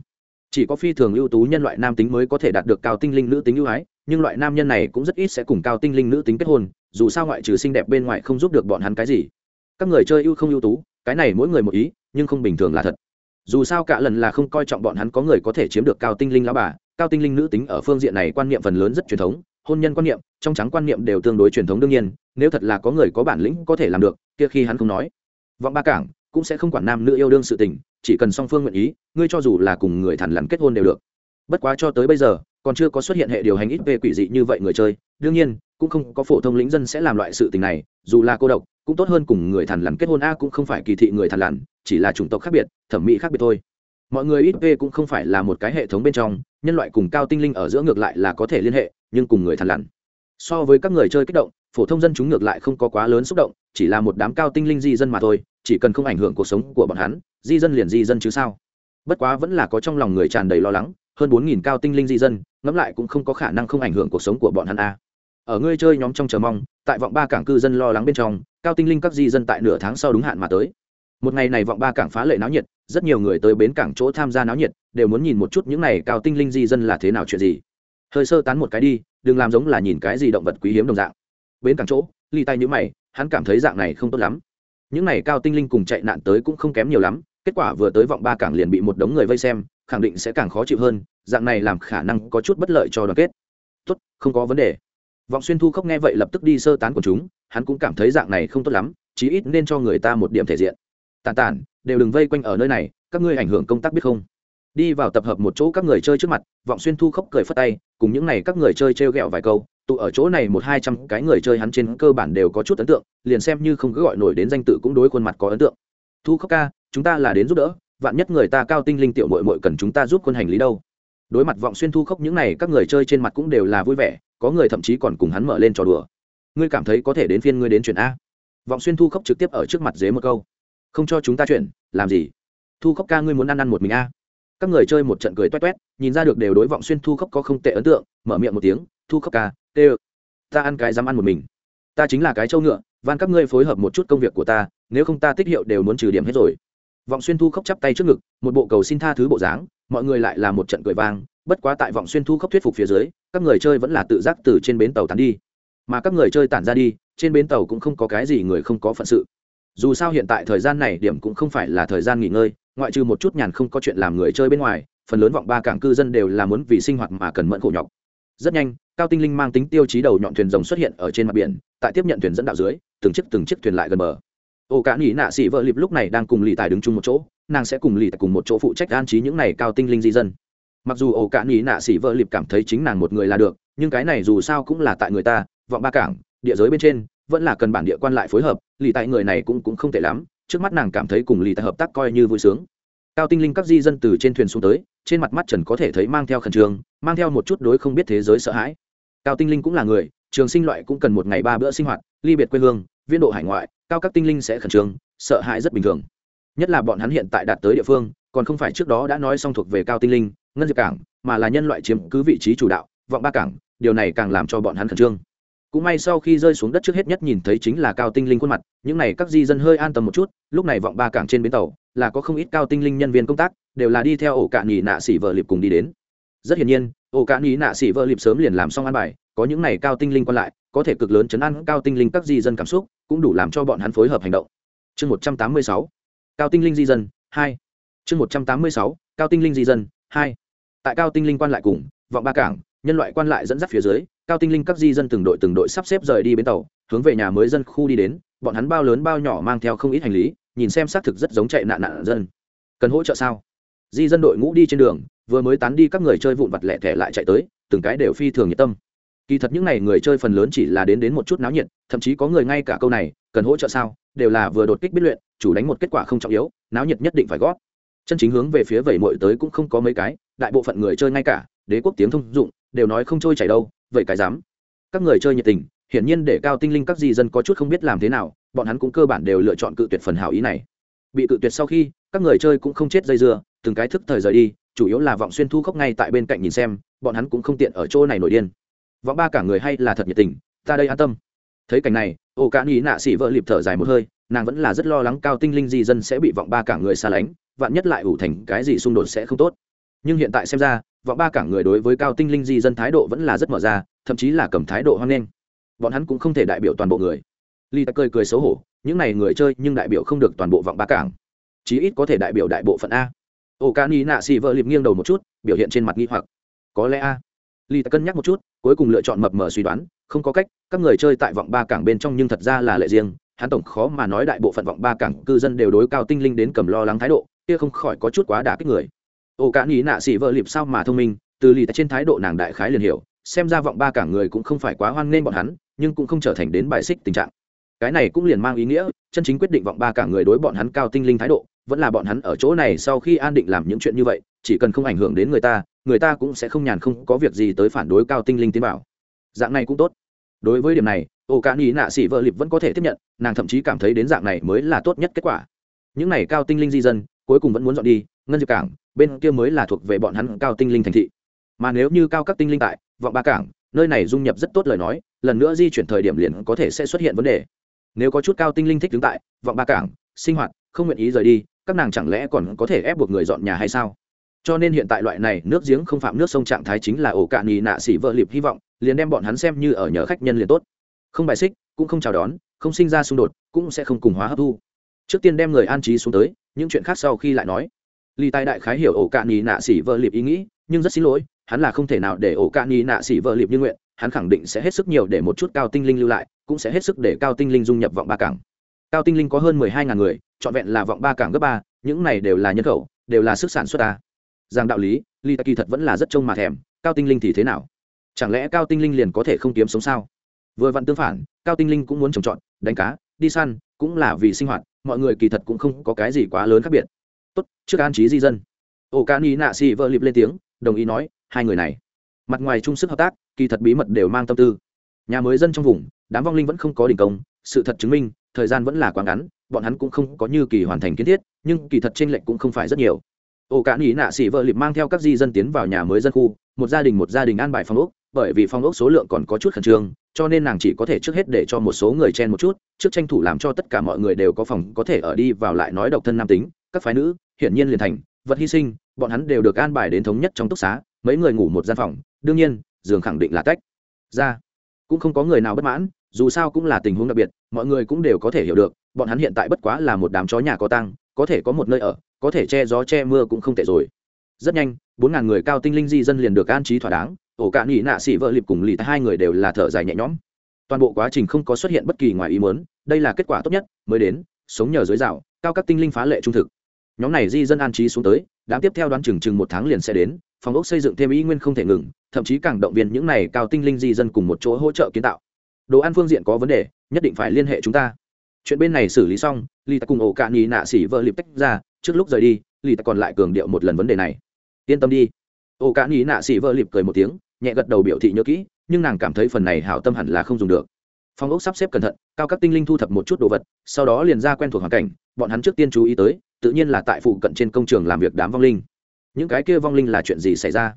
Chỉ có phi thường ưu tú nhân loại nam tính mới có thể đạt được cao tinh linh nữ tính ưu ái, nhưng loại nam nhân này cũng rất ít sẽ cùng cao tinh linh nữ tính kết hôn, dù sao ngoại trừ xinh đẹp bên ngoài không giúp được bọn hắn cái gì. Các người chơi ưu không ưu tú, cái này mỗi người một ý, nhưng không bình thường là thật dù sao cả lần là không coi trọng bọn hắn có người có thể chiếm được cao tinh linh lão bà, cao tinh linh nữ tính ở phương diện này quan niệm phần lớn rất truyền thống, hôn nhân quan niệm, trong trắng quan niệm đều tương đối truyền thống đương nhiên, nếu thật là có người có bản lĩnh có thể làm được, kia khi hắn không nói, vọng ba cảng cũng sẽ không quản nam nữ yêu đương sự tình, chỉ cần song phương nguyện ý, ngươi cho dù là cùng người thằn lắn kết hôn đều được. Bất quá cho tới bây giờ, còn chưa có xuất hiện hệ điều hành ít về quỷ dị như vậy người chơi, đương nhiên cũng không có phổ thông lĩnh dân sẽ làm loại sự tình này, dù là cô độc, cũng tốt hơn cùng người thằn lằn kết hôn a, cũng không phải kỳ thị người thằn lằn, chỉ là chủng tộc khác biệt, thẩm mỹ khác biệt thôi. Mọi người ít về cũng không phải là một cái hệ thống bên trong, nhân loại cùng cao tinh linh ở giữa ngược lại là có thể liên hệ, nhưng cùng người thằn lằn. So với các người chơi kích động, phổ thông dân chúng ngược lại không có quá lớn xúc động, chỉ là một đám cao tinh linh di dân mà thôi, chỉ cần không ảnh hưởng cuộc sống của bọn hắn, di dân liền di dân chứ sao? Bất quá vẫn là có trong lòng người tràn đầy lo lắng, hơn bốn nghìn cao tinh linh di dân, ngẫm lại cũng không có khả năng không ảnh hưởng cuộc sống của bọn hắn a ở ngươi chơi nhóm trong chờ mong, tại vọng ba cảng cư dân lo lắng bên trong, cao tinh linh các di dân tại nửa tháng sau đúng hạn mà tới. Một ngày này vọng ba cảng phá lệ náo nhiệt, rất nhiều người tới bến cảng chỗ tham gia náo nhiệt, đều muốn nhìn một chút những này cao tinh linh di dân là thế nào chuyện gì. Hơi sơ tán một cái đi, đừng làm giống là nhìn cái gì động vật quý hiếm đồng dạng. Bến cảng chỗ, ly tay nhữ mày, hắn cảm thấy dạng này không tốt lắm. Những này cao tinh linh cùng chạy nạn tới cũng không kém nhiều lắm, kết quả vừa tới vọng ba cảng liền bị một đống người vây xem, khẳng định sẽ càng khó chịu hơn, dạng này làm khả năng có chút bất lợi cho đoàn kết. Tốt, không có vấn đề vọng xuyên thu khóc nghe vậy lập tức đi sơ tán của chúng, hắn cũng cảm thấy dạng này không tốt lắm, chí ít nên cho người ta một điểm thể diện. Tàn tản, đều đừng vây quanh ở nơi này, các ngươi ảnh hưởng công tác biết không? Đi vào tập hợp một chỗ các người chơi trước mặt, vọng xuyên thu khóc cười phất tay, cùng những n à y các người chơi t r e o g ẹ o vài câu, tụ ở chỗ này một hai trăm cái người chơi hắn trên cơ bản đều có chút ấn tượng, liền xem như không cứ gọi nổi đến danh tự cũng đối khuôn mặt có ấn tượng. Thu khóc ca, chúng ta là đến giúp đỡ, vạn nhất người ta cao tinh linh tiểu mội mội cần chúng ta giúp quân hành lý đâu? Đối mặt vọng xuyên thu khóc, những n à y các người chơi trên mặt cũng đều là vui vẻ có người thậm chí còn cùng hắn mở lên trò đùa. Ngươi cảm thấy có thể đến phiên ngươi đến chuyện a? Vọng xuyên thu khóc trực tiếp ở trước mặt dế một câu. Không cho chúng ta chuyện, làm gì? Thu khóc ca ngươi muốn ăn ăn một mình a? Các người chơi một trận cười toét toét, nhìn ra được đều đối vọng xuyên thu khóc có không tệ ấn tượng, mở miệng một tiếng, thu khóc ca, tê ơ. Ta ăn cái dám ăn một mình. Ta chính là cái trâu ngựa, van các ngươi phối hợp một chút công việc của ta, nếu không ta tích hiệu đều muốn trừ điểm hết rồi. Vọng xuyên thu khóc chắp tay trước ngực, một bộ cầu xin tha thứ bộ dáng, mọi người lại là một trận cười vang bất quá tại vọng xuyên thu cấp thuyết phục phía dưới, các người chơi vẫn là tự giác từ trên bến tàu tán đi. Mà các người chơi tản ra đi, trên bến tàu cũng không có cái gì người không có phận sự. Dù sao hiện tại thời gian này điểm cũng không phải là thời gian nghỉ ngơi, ngoại trừ một chút nhàn không có chuyện làm người chơi bên ngoài, phần lớn vọng ba cảng cư dân đều là muốn vì sinh hoạt mà cần mẫn khổ nhọc. Rất nhanh, cao tinh linh mang tính tiêu chí đầu nhọn thuyền rồng xuất hiện ở trên mặt biển, tại tiếp nhận thuyền dẫn đạo dưới, từng chiếc từng chiếc thuyền lại gần bờ. Ô cả nghỉ nạ xị vợ lịp lúc này đang cùng lì tài đứng chung một chỗ, nàng sẽ cùng lì tài cùng một chỗ phụ trách an trí những này cao tinh linh di dân mặc dù ổ cạn nghỉ nạ xỉ vợ lịp cảm thấy chính nàng một người là được, nhưng cái này dù sao cũng là tại người ta, vọng ba cảng, địa giới bên trên, vẫn là cần bản địa quan lại phối hợp, lì tại người này cũng cũng không tệ lắm, trước mắt nàng cảm thấy cùng lì tại hợp tác coi như vui sướng. Cao tinh linh các di dân từ trên thuyền xuống tới, trên mặt mắt trần có thể thấy mang theo khẩn trương, mang theo một chút đối không biết thế giới sợ hãi. Cao tinh linh cũng là người, trường sinh loại cũng cần một ngày ba bữa sinh hoạt, ly biệt quê hương viên độ hải ngoại, cao các tinh linh sẽ khẩn trương, sợ hãi rất bình thường. Nhất là bọn hắn hiện tại đạt tới địa phương, còn không phải trước đó đã nói xong thuộc về cao tinh linh ngân diệp cảng, mà là nhân loại chiếm cứ vị trí chủ đạo, vọng ba cảng, điều này càng làm cho bọn hắn khẩn trương. Cũng may sau khi rơi xuống đất trước hết nhất nhìn thấy chính là cao tinh linh khuôn mặt, những n à y các di dân hơi an tâm một chút, lúc này vọng ba cảng trên bến tàu, là có không ít cao tinh linh nhân viên công tác, đều là đi theo ổ cạn nhì nạ xỉ vợ liệp cùng đi đến. Rất hiển nhiên, ổ cạn nhì nạ xỉ vợ liệp sớm liền làm xong ăn bài, có những n à y cao tinh linh còn lại, có thể cực lớn chấn an cao tinh linh các di dân cảm xúc, cũng đủ làm cho bọn hắn phối hợp hành động. Chương một trăm tám mươi sáu, cao tinh linh di dân, hai. Chương một trăm tám mươi sáu, cao tinh linh di dân, hai tại cao tinh linh quan lại cùng, vọng ba cảng, nhân loại quan lại dẫn dắt phía dưới, cao tinh linh các di dân từng đội từng đội sắp xếp rời đi bến tàu, hướng về nhà mới dân khu đi đến, bọn hắn bao lớn bao nhỏ mang theo không ít hành lý, nhìn xem xác thực rất giống chạy nạn nạn dân. Cần hỗ trợ sao? Di dân đội ngũ đi trên đường, vừa mới tán đi các người chơi vụn vặt lẻ thẻ lại chạy tới, từng cái đều phi thường nhiệt tâm. Kỳ thật những n à y người chơi phần lớn chỉ là đến đến một chút náo nhiệt, thậm chí có người ngay cả câu này, cần hỗ trợ sao? đều là vừa đột kích biết luyện, chủ đánh một kết quả không trọng yếu, náo nhiệt nhất định phải gót chân chính hướng về phía vẩy mội tới cũng không có mấy cái, đại bộ phận người chơi ngay cả, đế quốc tiếng thông dụng, đều nói không trôi chảy đâu, vậy cái dám. Các người chơi nhiệt tình, hiển nhiên để cao tinh linh các di dân có chút không biết làm thế nào, bọn hắn cũng cơ bản đều lựa chọn cự tuyệt phần hảo ý này. Bị cự tuyệt sau khi, các người chơi cũng không chết dây dưa, từng cái thức thời rời đi, chủ yếu là vọng xuyên thu khóc ngay tại bên cạnh nhìn xem, bọn hắn cũng không tiện ở chỗ này nổi điên. Vọng ba cả người hay là thật nhiệt tình, ta đây an tâm. Thấy cảnh này ô cả nghĩ nạ xỉ vợ lịp thở dài một hơi, nàng vẫn là rất lo lắng cao tinh linh di dân sẽ bị vọng ba cả người xa lánh vạn nhất lại ủ thành cái gì xung đột sẽ không tốt. Nhưng hiện tại xem ra vọng ba cảng người đối với cao tinh linh di dân thái độ vẫn là rất mở ra, thậm chí là cầm thái độ hoang nghênh. Bọn hắn cũng không thể đại biểu toàn bộ người. Ly ta cười cười xấu hổ, những n à y người chơi nhưng đại biểu không được toàn bộ vọng ba cảng. Chí ít có thể đại biểu đại bộ phận a. Ô ca ni nạ xì vợ liệp nghiêng đầu một chút, biểu hiện trên mặt nghi hoặc. Có lẽ a. Ly ta cân nhắc một chút, cuối cùng lựa chọn mập mờ suy đoán, không có cách, các người chơi tại vọng ba cảng bên trong nhưng thật ra là lệ riêng. Hắn tổng khó mà nói đại bộ phận vọng ba cảng cư dân đều đối cao tinh linh đến cầm lo lắng thái độ kia không khỏi có chút quá đả kích người. Ổ cả nghĩ nạ xỉ vợ lịp sao mà thông minh, từ lì trên thái độ nàng đại khái liền hiểu, xem ra vọng ba cả người cũng không phải quá hoan nghênh bọn hắn, nhưng cũng không trở thành đến bài xích tình trạng. Cái này cũng liền mang ý nghĩa, chân chính quyết định vọng ba cả người đối bọn hắn cao tinh linh thái độ, vẫn là bọn hắn ở chỗ này sau khi an định làm những chuyện như vậy, chỉ cần không ảnh hưởng đến người ta người ta cũng sẽ không nhàn không có việc gì tới phản đối cao tinh linh tiến bảo dạng này cũng tốt. Đối với điểm này, Ô cả nghĩ nạ xỉ vợ lịp vẫn có thể tiếp nhận, nàng thậm chí cảm thấy đến dạng này mới là tốt nhất kết quả. Những này cao tinh linh di dân cuối cùng vẫn muốn dọn đi, ngân diệp cảng, bên kia mới là thuộc về bọn hắn cao tinh linh thành thị. Mà nếu như cao các tinh linh tại, vọng ba cảng, nơi này dung nhập rất tốt lời nói, lần nữa di chuyển thời điểm liền có thể sẽ xuất hiện vấn đề. Nếu có chút cao tinh linh thích đứng tại, vọng ba cảng, sinh hoạt, không nguyện ý rời đi, các nàng chẳng lẽ còn có thể ép buộc người dọn nhà hay sao? Cho nên hiện tại loại này nước giếng không phạm nước sông trạng thái chính là ổ cạn nhì nạ xỉ vợ liệp hy vọng, liền đem bọn hắn xem như ở nhờ khách nhân liền tốt. Không bài xích, cũng không chào đón, không sinh ra xung đột, cũng sẽ không cùng hóa hấp thu. Trước tiên đem người an trí xuống tới những chuyện khác sau khi lại nói. Ly tài đại khái hiểu ổ cạn nhì nạ xỉ vợ liệp ý nghĩ, nhưng rất xin lỗi, hắn là không thể nào để ổ cạn nhì nạ xỉ vợ liệp như nguyện, hắn khẳng định sẽ hết sức nhiều để một chút cao tinh linh lưu lại, cũng sẽ hết sức để cao tinh linh dung nhập vọng ba cảng. Cao tinh linh có hơn mười hai ngàn người, trọn vẹn là vọng ba cảng gấp ba, những này đều là nhân khẩu, đều là sức sản xuất ta. Rằng đạo lý ly kỳ thật vẫn là rất trông mà thèm, cao tinh linh thì thế nào? Chẳng lẽ cao tinh linh liền có thể không kiếm sống sao? Vừa vặn tương phản, cao tinh linh cũng muốn trồng trọt, đánh cá, đi săn, cũng là vì sinh hoạt mọi người kỳ thật cũng không có cái gì quá lớn khác biệt. Tốt, trước an trí di dân. Ổ ca ni nạ xì vợ lịp lên tiếng, đồng ý nói, hai người này. Mặt ngoài chung sức hợp tác, kỳ thật bí mật đều mang tâm tư. Nhà mới dân trong vùng, đám vong linh vẫn không có đình công, sự thật chứng minh, thời gian vẫn là quá ngắn, bọn hắn cũng không có như kỳ hoàn thành kiến thiết, nhưng kỳ thật t r ê n lệch cũng không phải rất nhiều. Ổ ca ni nạ xỉ vợ lịp mang theo các di dân tiến vào nhà mới dân khu, một gia đình một gia đình an bài phòng ốc, bởi vì phòng ốc số lượng còn có chút khẩn trương cho nên nàng chỉ có thể trước hết để cho một số người chen một chút, trước tranh thủ làm cho tất cả mọi người đều có phòng có thể ở đi vào lại nói độc thân nam tính, các phái nữ, hiển nhiên liền thành, vật hy sinh, bọn hắn đều được an bài đến thống nhất trong túc xá, mấy người ngủ một gian phòng, đương nhiên, giường khẳng định là tách ra. Cũng không có người nào bất mãn, dù sao cũng là tình huống đặc biệt, mọi người cũng đều có thể hiểu được, bọn hắn hiện tại bất quá là một đám chó nhà có tăng có thể có một nơi ở, có thể che gió che mưa cũng không tệ rồi. Rất nhanh, bốn ngàn người cao tinh linh di dân liền được an trí thỏa đáng ổ cạn nhị nạ xỉ vợ lịp cùng lì hai người đều là thở dài nhẹ nhõm. Toàn bộ quá trình không có xuất hiện bất kỳ ngoài ý muốn, đây là kết quả tốt nhất, mới đến, sống nhờ dưới rào, cao các tinh linh phá lệ trung thực. Nhóm này di dân an trí xuống tới, đám tiếp theo đoán chừng chừng một tháng liền sẽ đến, phòng ốc xây dựng thêm ý nguyên không thể ngừng, thậm chí càng động viên những này cao tinh linh di dân cùng một chỗ hỗ trợ kiến tạo. Đồ ăn phương diện có vấn đề, nhất định phải liên hệ chúng ta. Chuyện bên này xử lý xong, lì ta cùng ổ cạn nhì nạ xỉ vợ lịp tách ra, trước lúc rời đi, lì ta còn lại cường điệu một lần vấn đề này. Yên tâm đi. Ổ cạn nhì nạ xỉ vợ lịp cười một tiếng nhẹ gật đầu biểu thị nhớ kỹ, nhưng nàng cảm thấy phần này hảo tâm hẳn là không dùng được. Phong ốc sắp xếp cẩn thận, cao các tinh linh thu thập một chút đồ vật, sau đó liền ra quen thuộc hoàn cảnh, bọn hắn trước tiên chú ý tới, tự nhiên là tại phụ cận trên công trường làm việc đám vong linh. Những cái kia vong linh là chuyện gì xảy ra?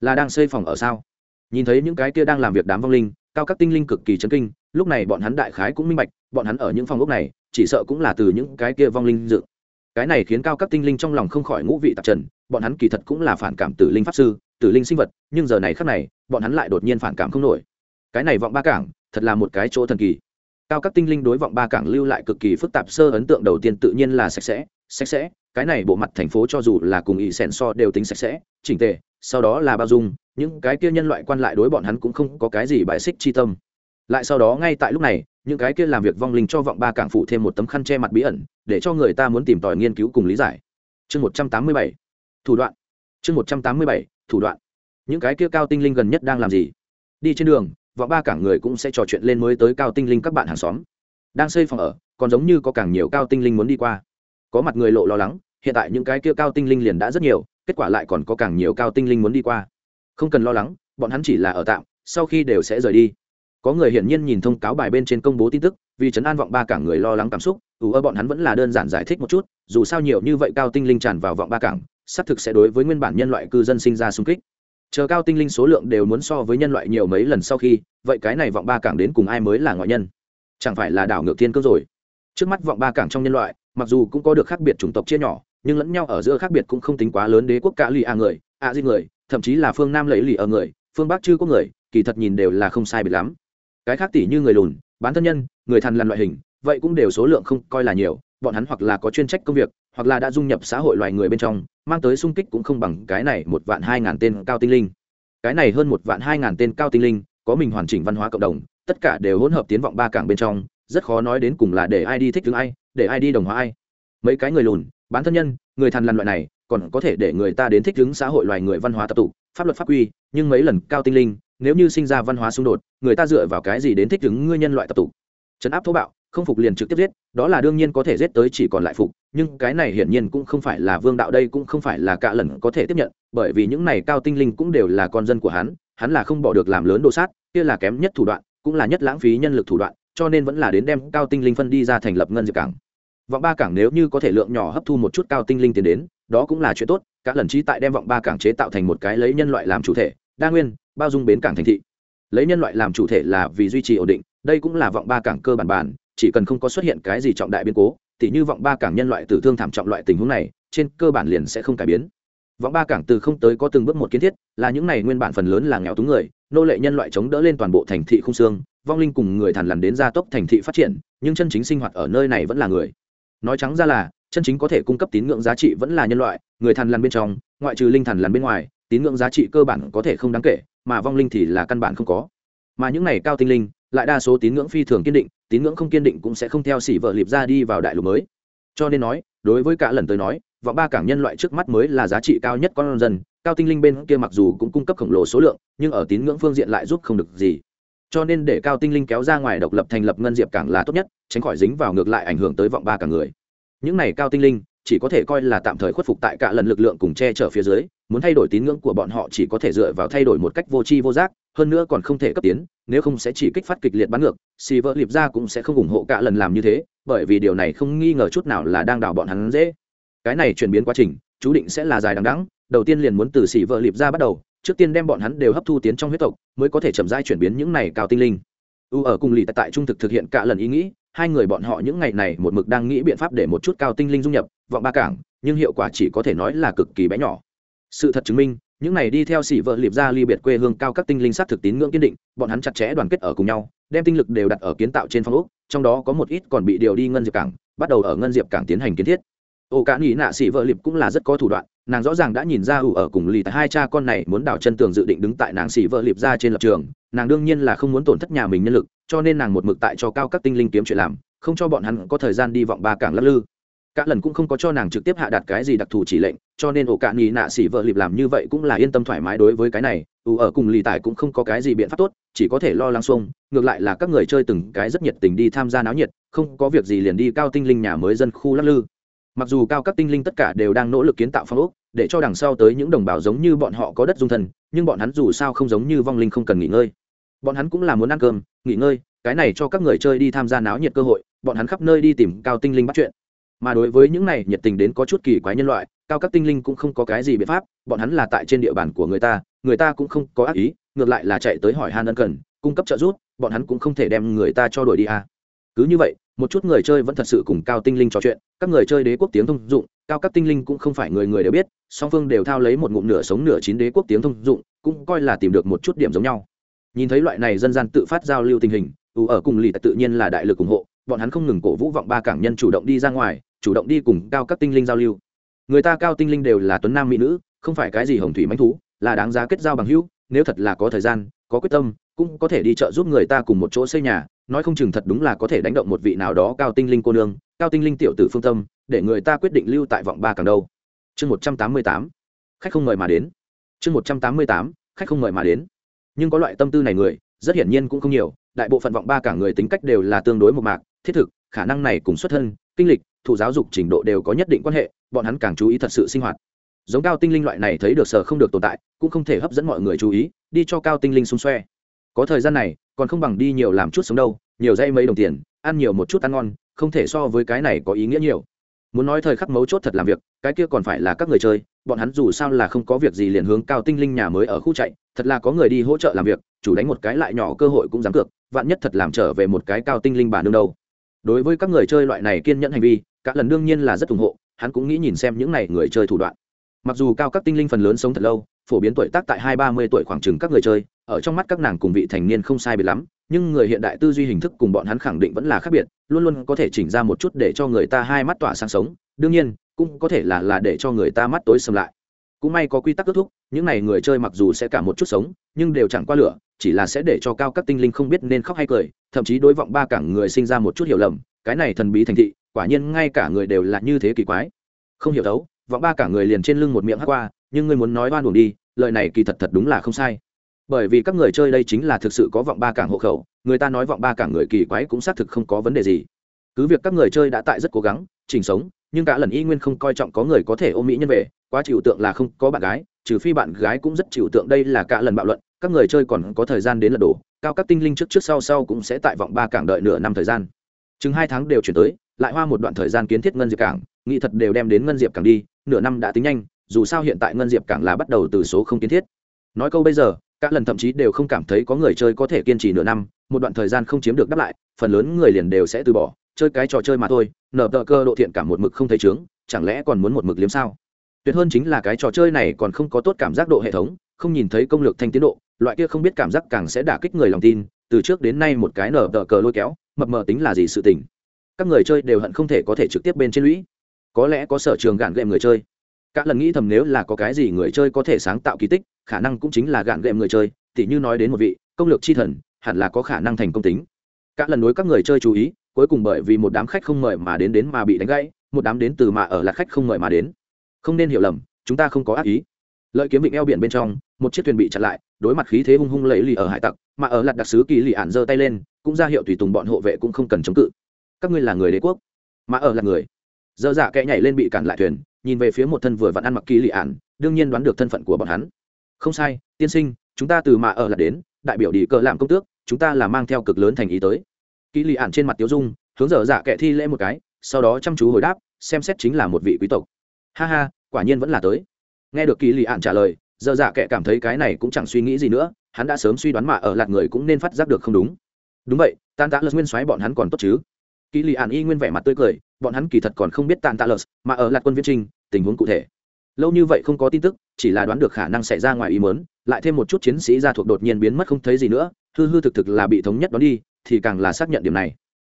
Là đang xây phòng ở sao? Nhìn thấy những cái kia đang làm việc đám vong linh, cao các tinh linh cực kỳ chấn kinh, lúc này bọn hắn đại khái cũng minh bạch, bọn hắn ở những phòng ốc này, chỉ sợ cũng là từ những cái kia vong linh dự. Cái này khiến cao các tinh linh trong lòng không khỏi ngũ vị tạp trần bọn hắn kỳ thật cũng là phản cảm tử linh pháp sư, tử linh sinh vật, nhưng giờ này khác này, bọn hắn lại đột nhiên phản cảm không nổi. Cái này vọng ba cảng, thật là một cái chỗ thần kỳ. Cao các tinh linh đối vọng ba cảng lưu lại cực kỳ phức tạp sơ ấn tượng đầu tiên tự nhiên là sạch sẽ sạch sẽ, cái này bộ mặt thành phố cho dù là cùng ý sèn so đều tính sạch sẽ, chỉnh tề, sau đó là bao dung, những cái kia nhân loại quan lại đối bọn hắn cũng không có cái gì bài xích chi tâm. Lại sau đó ngay tại lúc này, những cái kia làm việc vong linh cho vọng ba cảng phụ thêm một tấm khăn che mặt bí ẩn, để cho người ta muốn tìm tòi nghiên cứu cùng lý giải. Chương một trăm tám mươi bảy thủ đoạn. Chương một trăm tám mươi bảy, thủ đoạn. Những cái kia cao tinh linh gần nhất đang làm gì? Đi trên đường, vọng ba cảng người cũng sẽ trò chuyện lên mới tới cao tinh linh các bạn hàng xóm. Đang xây phòng ở, còn giống như có càng nhiều cao tinh linh muốn đi qua. Có mặt người lộ lo lắng, hiện tại những cái kia cao tinh linh liền đã rất nhiều, kết quả lại còn có càng nhiều cao tinh linh muốn đi qua. Không cần lo lắng, bọn hắn chỉ là ở tạm, sau khi đều sẽ rời đi. Có người hiển nhiên nhìn thông cáo bài bên trên công bố tin tức, vì chấn an vọng ba cảng người lo lắng cảm xúc ủ ơ bọn hắn vẫn là đơn giản giải thích một chút, dù sao nhiều như vậy cao tinh linh tràn vào vọng ba cảng xác thực sẽ đối với nguyên bản nhân loại cư dân sinh ra xung kích. Chờ cao tinh linh số lượng đều muốn so với nhân loại nhiều mấy lần sau khi, vậy cái này vọng ba cảng đến cùng ai mới là ngoại nhân? Chẳng phải là đảo ngược thiên cơ rồi? Trước mắt vọng ba cảng trong nhân loại, mặc dù cũng có được khác biệt chủng tộc chia nhỏ, nhưng lẫn nhau ở giữa khác biệt cũng không tính quá lớn đế quốc cả lì a người, a di người, thậm chí là phương nam lấy lì ở người, phương bắc chư có người, kỳ thật nhìn đều là không sai biệt lắm. Cái khác tỷ như người lùn, bán thân nhân, người thằn lằn loại hình, vậy cũng đều số lượng không coi là nhiều, bọn hắn hoặc là có chuyên trách công việc hoặc là đã dung nhập xã hội loài người bên trong, mang tới sung kích cũng không bằng cái này một vạn hai ngàn tên cao tinh linh. Cái này hơn một vạn hai ngàn tên cao tinh linh, có mình hoàn chỉnh văn hóa cộng đồng, tất cả đều hỗn hợp tiến vọng ba cảng bên trong, rất khó nói đến cùng là để ai đi thích thứ ai, để ai đi đồng hóa ai. Mấy cái người lùn, bán thân nhân, người thằn lằn loại này, còn có thể để người ta đến thích ứng xã hội loài người văn hóa tập tụ, pháp luật pháp quy, nhưng mấy lần cao tinh linh, nếu như sinh ra văn hóa xung đột, người ta dựa vào cái gì đến thích ứng ngươi nhân loại tập tụ? Trấn áp thô bạo, không phục liền trực tiếp giết, đó là đương nhiên có thể giết tới chỉ còn lại phục nhưng cái này hiển nhiên cũng không phải là vương đạo đây cũng không phải là cả lần có thể tiếp nhận, bởi vì những này cao tinh linh cũng đều là con dân của hắn hắn là không bỏ được làm lớn đồ sát, kia là kém nhất thủ đoạn, cũng là nhất lãng phí nhân lực thủ đoạn, cho nên vẫn là đến đem cao tinh linh phân đi ra thành lập ngân diệp cảng. Vọng ba cảng nếu như có thể lượng nhỏ hấp thu một chút cao tinh linh tiền đến, đó cũng là chuyện tốt, cả lần trí tại đem vọng ba cảng chế tạo thành một cái lấy nhân loại làm chủ thể, đa nguyên, bao dung bến cảng thành thị. Lấy nhân loại làm chủ thể là vì duy trì ổn định, đây cũng là vọng ba cảng cơ bản bản, chỉ cần không có xuất hiện cái gì trọng đại biến cố thì như vọng ba cảng nhân loại tử thương thảm trọng loại tình huống này, trên cơ bản liền sẽ không cải biến. Vọng ba cảng từ không tới có từng bước một kiến thiết, là những này nguyên bản phần lớn là nghèo túng người, nô lệ nhân loại chống đỡ lên toàn bộ thành thị không xương, vong linh cùng người thằn lằn đến gia tốc thành thị phát triển, nhưng chân chính sinh hoạt ở nơi này vẫn là người. Nói trắng ra là, chân chính có thể cung cấp tín ngưỡng giá trị vẫn là nhân loại, người thằn lằn bên trong, ngoại trừ linh thằn lằn bên ngoài, tín ngưỡng giá trị cơ bản có thể không đáng kể, mà vong linh thì là căn bản không có. Mà những này cao tinh linh lại đa số tín ngưỡng phi thường kiên định, tín ngưỡng không kiên định cũng sẽ không theo xỉ vợ liệp ra đi vào đại lục mới. Cho nên nói, đối với cả lần tới nói, vọng ba cảng nhân loại trước mắt mới là giá trị cao nhất con dân, cao tinh linh bên kia mặc dù cũng cung cấp khổng lồ số lượng, nhưng ở tín ngưỡng phương diện lại giúp không được gì. Cho nên để cao tinh linh kéo ra ngoài độc lập thành lập ngân diệp cảng là tốt nhất, tránh khỏi dính vào ngược lại ảnh hưởng tới vọng ba cả người. Những này cao tinh linh chỉ có thể coi là tạm thời khuất phục tại cả lần lực lượng cùng che chở phía dưới, muốn thay đổi tín ngưỡng của bọn họ chỉ có thể dựa vào thay đổi một cách vô tri vô giác, hơn nữa còn không thể cấp tiến, nếu không sẽ chỉ kích phát kịch liệt bắn ngược xì vợ liệp ra cũng sẽ không ủng hộ cả lần làm như thế, bởi vì điều này không nghi ngờ chút nào là đang đào bọn hắn dễ. Cái này chuyển biến quá trình, chú định sẽ là dài đằng đẵng, đầu tiên liền muốn từ xì vợ liệp ra bắt đầu, trước tiên đem bọn hắn đều hấp thu tiến trong huyết tộc, mới có thể chậm rãi chuyển biến những này cao tinh linh. U ở cùng lì tại trung thực thực hiện cả lần ý nghĩ hai người bọn họ những ngày này một mực đang nghĩ biện pháp để một chút cao tinh linh dung nhập, vọng ba cảng, nhưng hiệu quả chỉ có thể nói là cực kỳ bé nhỏ. Sự thật chứng minh, những này đi theo xỉ vợ liệp ra ly biệt quê hương cao các tinh linh sát thực tín ngưỡng kiên định, bọn hắn chặt chẽ đoàn kết ở cùng nhau, đem tinh lực đều đặt ở kiến tạo trên phong ốc, trong đó có một ít còn bị điều đi ngân diệp cảng, bắt đầu ở ngân diệp cảng tiến hành kiến thiết ô cả nghĩ nạ xỉ vợ liệp cũng là rất có thủ đoạn, nàng rõ ràng đã nhìn ra ủ ở cùng lì tại hai cha con này muốn đảo chân tường dự định đứng tại nàng xỉ vợ liệp ra trên lập trường, nàng đương nhiên là không muốn tổn thất nhà mình nhân lực, cho nên nàng một mực tại cho cao các tinh linh kiếm chuyện làm, không cho bọn hắn có thời gian đi vọng ba cảng lắc lư. Cả lần cũng không có cho nàng trực tiếp hạ đặt cái gì đặc thù chỉ lệnh, cho nên ổ cạn nhì nạ xỉ vợ lịp làm như vậy cũng là yên tâm thoải mái đối với cái này, ủ ở cùng lì tài cũng không có cái gì biện pháp tốt, chỉ có thể lo lắng xuông, ngược lại là các người chơi từng cái rất nhiệt tình đi tham gia náo nhiệt, không có việc gì liền đi cao tinh linh nhà mới dân khu lắc lư mặc dù cao các tinh linh tất cả đều đang nỗ lực kiến tạo phong ốc, để cho đằng sau tới những đồng bào giống như bọn họ có đất dung thần nhưng bọn hắn dù sao không giống như vong linh không cần nghỉ ngơi bọn hắn cũng là muốn ăn cơm, nghỉ ngơi, cái này cho các người chơi đi tham gia náo nhiệt cơ hội, bọn hắn khắp nơi đi tìm cao tinh linh bắt chuyện mà đối với những này, nhiệt tình đến có chút kỳ quái nhân loại, cao các tinh linh cũng không có cái gì biện pháp, bọn hắn là tại trên địa bàn của người ta người ta cũng không có ác ý, ngược lại là chạy tới hỏi han ân cần, cung cấp trợ giúp, bọn hắn cũng không thể đem người ta cho đuổi đi à cứ như vậy, một chút người chơi vẫn thật sự cùng cao tinh linh trò chuyện, các người chơi đế quốc tiếng thông dụng, cao các tinh linh cũng không phải người người đều biết, song phương đều thao lấy một ngụm nửa sống nửa chín đế quốc tiếng thông dụng, cũng coi là tìm được một chút điểm giống nhau. Nhìn thấy loại này dân gian tự phát giao lưu tình hình ủ ở cùng lì tự nhiên là đại lực ủng hộ, bọn hắn không ngừng cổ vũ vọng ba cảng nhân chủ động đi ra ngoài, chủ động đi cùng cao các tinh linh giao lưu. Người ta cao tinh linh đều là tuấn nam mỹ nữ, không phải cái gì hồng thủy manh thú, là đáng giá kết giao bằng hữu, nếu thật là có thời gian, có quyết tâm, cũng có thể đi chợ giúp người ta cùng một chỗ xây nhà nói không chừng thật đúng là có thể đánh động một vị nào đó cao tinh linh cô nương, cao tinh linh tiểu tử phương tâm, để người ta quyết định lưu tại vọng ba càng đâu. Chương một trăm tám mươi tám, khách không mời mà đến. Chương một trăm tám mươi tám, khách không mời mà đến. Nhưng có loại tâm tư này người, rất hiển nhiên cũng không nhiều, đại bộ phận vọng ba cả người tính cách đều là tương đối một mạc, thiết thực, khả năng này cùng xuất thân, kinh lịch thụ giáo dục trình độ đều có nhất định quan hệ, bọn hắn càng chú ý thật sự sinh hoạt. Giống cao tinh linh loại này thấy được sở không được tồn tại, cũng không thể hấp dẫn mọi người chú ý, đi cho cao tinh linh xung xoe. Có thời gian này còn không bằng đi nhiều làm chút sống đâu, nhiều dây mấy đồng tiền, ăn nhiều một chút ăn ngon, không thể so với cái này có ý nghĩa nhiều. Muốn nói thời khắc mấu chốt thật làm việc, cái kia còn phải là các người chơi, bọn hắn dù sao là không có việc gì liền hướng cao tinh linh nhà mới ở khu chạy, thật là có người đi hỗ trợ làm việc, chủ đánh một cái lại nhỏ cơ hội cũng dám cược, vạn nhất thật làm trở về một cái cao tinh linh bà nương đâu. Đối với các người chơi loại này kiên nhẫn hành vi, cả lần đương nhiên là rất ủng hộ, hắn cũng nghĩ nhìn xem những này người chơi thủ đoạn. Mặc dù cao các tinh linh phần lớn sống thật lâu phổ biến tuổi tác tại hai ba mươi tuổi khoảng chừng các người chơi, ở trong mắt các nàng cùng vị thành niên không sai biệt lắm, nhưng người hiện đại tư duy hình thức cùng bọn hắn khẳng định vẫn là khác biệt, luôn luôn có thể chỉnh ra một chút để cho người ta hai mắt tỏa sáng sống, đương nhiên, cũng có thể là là để cho người ta mắt tối sầm lại. Cũng may có quy tắc kết thúc, những n à y người chơi mặc dù sẽ cả một chút sống, nhưng đều chẳng qua lửa, chỉ là sẽ để cho cao các tinh linh không biết nên khóc hay cười, thậm chí đối vọng ba cảng người sinh ra một chút hiểu lầm, cái này thần bí thành thị, quả nhiên ngay cả người đều là như thế kỳ quái. Không hiểu đấu vọng ba cả người liền trên lưng một miệng hát qua nhưng ngươi muốn nói oan uổng đi, lời này kỳ thật thật đúng là không sai. Bởi vì các người chơi đây chính là thực sự có vọng ba cảng hộ khẩu, người ta nói vọng ba cảng người kỳ quái cũng xác thực không có vấn đề gì. Cứ việc các người chơi đã tại rất cố gắng, chỉnh sống, nhưng cả lần y nguyên không coi trọng có người có thể ôm mỹ nhân về, quá chịu tượng là không có bạn gái, trừ phi bạn gái cũng rất chịu tượng đây là cả lần bạo luận, các người chơi còn có thời gian đến lật đổ, cao các tinh linh trước trước sau sau cũng sẽ tại vọng ba cảng đợi nửa năm thời gian. Chừng hai tháng đều chuyển tới, lại hoa một đoạn thời gian kiến thiết ngân diệp cảng, nghị thật đều đem đến ngân diệp cảng đi, nửa năm đã tính nhanh dù sao hiện tại ngân diệp càng là bắt đầu từ số không kiến thiết. Nói câu bây giờ các lần thậm chí đều không cảm thấy có người chơi có thể kiên trì nửa năm, một đoạn thời gian không chiếm được đáp lại, phần lớn người liền đều sẽ từ bỏ, chơi cái trò chơi mà thôi nở tờ cơ độ thiện cảm một mực không thấy chướng, chẳng lẽ còn muốn một mực liếm sao? Tuyệt hơn chính là cái trò chơi này còn không có tốt cảm giác độ hệ thống, không nhìn thấy công lược thanh tiến độ, loại kia không biết cảm giác càng sẽ đả kích người lòng tin, từ trước đến nay một cái nở tờ cờ lôi kéo, mập mờ tính là gì sự tình? Các người chơi đều hận không thể có thể trực tiếp bên trên lũy. Có lẽ có sở trường gạn ghệm người chơi cả lần nghĩ thầm nếu là có cái gì người chơi có thể sáng tạo kỳ tích, khả năng cũng chính là gạn ghệm người chơi, tỉ như nói đến một vị, công lược chi thần, hẳn là có khả năng thành công tính. Cả lần đối các người chơi chú ý, cuối cùng bởi vì một đám khách không mời mà đến đến mà bị đánh gãy, một đám đến từ mà ở là khách không mời mà đến. Không nên hiểu lầm, chúng ta không có ác ý. Lợi kiếm vịnh eo biển bên trong, một chiếc thuyền bị chặn lại, đối mặt khí thế hung hung lẫy lì ở hải tặc, mà ở lặt đặc sứ kỳ lì ản giơ tay lên, cũng ra hiệu tùy tùng bọn hộ vệ cũng không cần chống cự. Các ngươi là người đế quốc. Mà ở là người. Dơ dạ kẽ nhảy lên bị cản lại thuyền nhìn về phía một thân vừa vặn ăn mặc kỳ lì ạn, đương nhiên đoán được thân phận của bọn hắn. Không sai, tiên sinh, chúng ta từ mạ ở là đến, đại biểu đi cờ làm công tước, chúng ta là mang theo cực lớn thành ý tới. Kỳ lì ạn trên mặt tiếu dung, hướng dở dạ kệ thi lễ một cái, sau đó chăm chú hồi đáp, xem xét chính là một vị quý tộc. Ha ha, quả nhiên vẫn là tới. Nghe được kỳ lì ạn trả lời, dở dạ kệ cảm thấy cái này cũng chẳng suy nghĩ gì nữa, hắn đã sớm suy đoán mà ở lạc người cũng nên phát giác được không đúng. Đúng vậy, tan tạ lật nguyên xoáy bọn hắn còn tốt chứ kỳ lì ạn y nguyên vẻ mặt tươi cười, bọn hắn kỳ thật còn không biết tàn tạ lợt, mà ở lạc quân viễn trinh tình huống cụ thể. Lâu như vậy không có tin tức, chỉ là đoán được khả năng xảy ra ngoài ý mớn lại thêm một chút chiến sĩ gia thuộc đột nhiên biến mất không thấy gì nữa, hư hư thực thực là bị thống nhất đón đi, thì càng là xác nhận điểm này.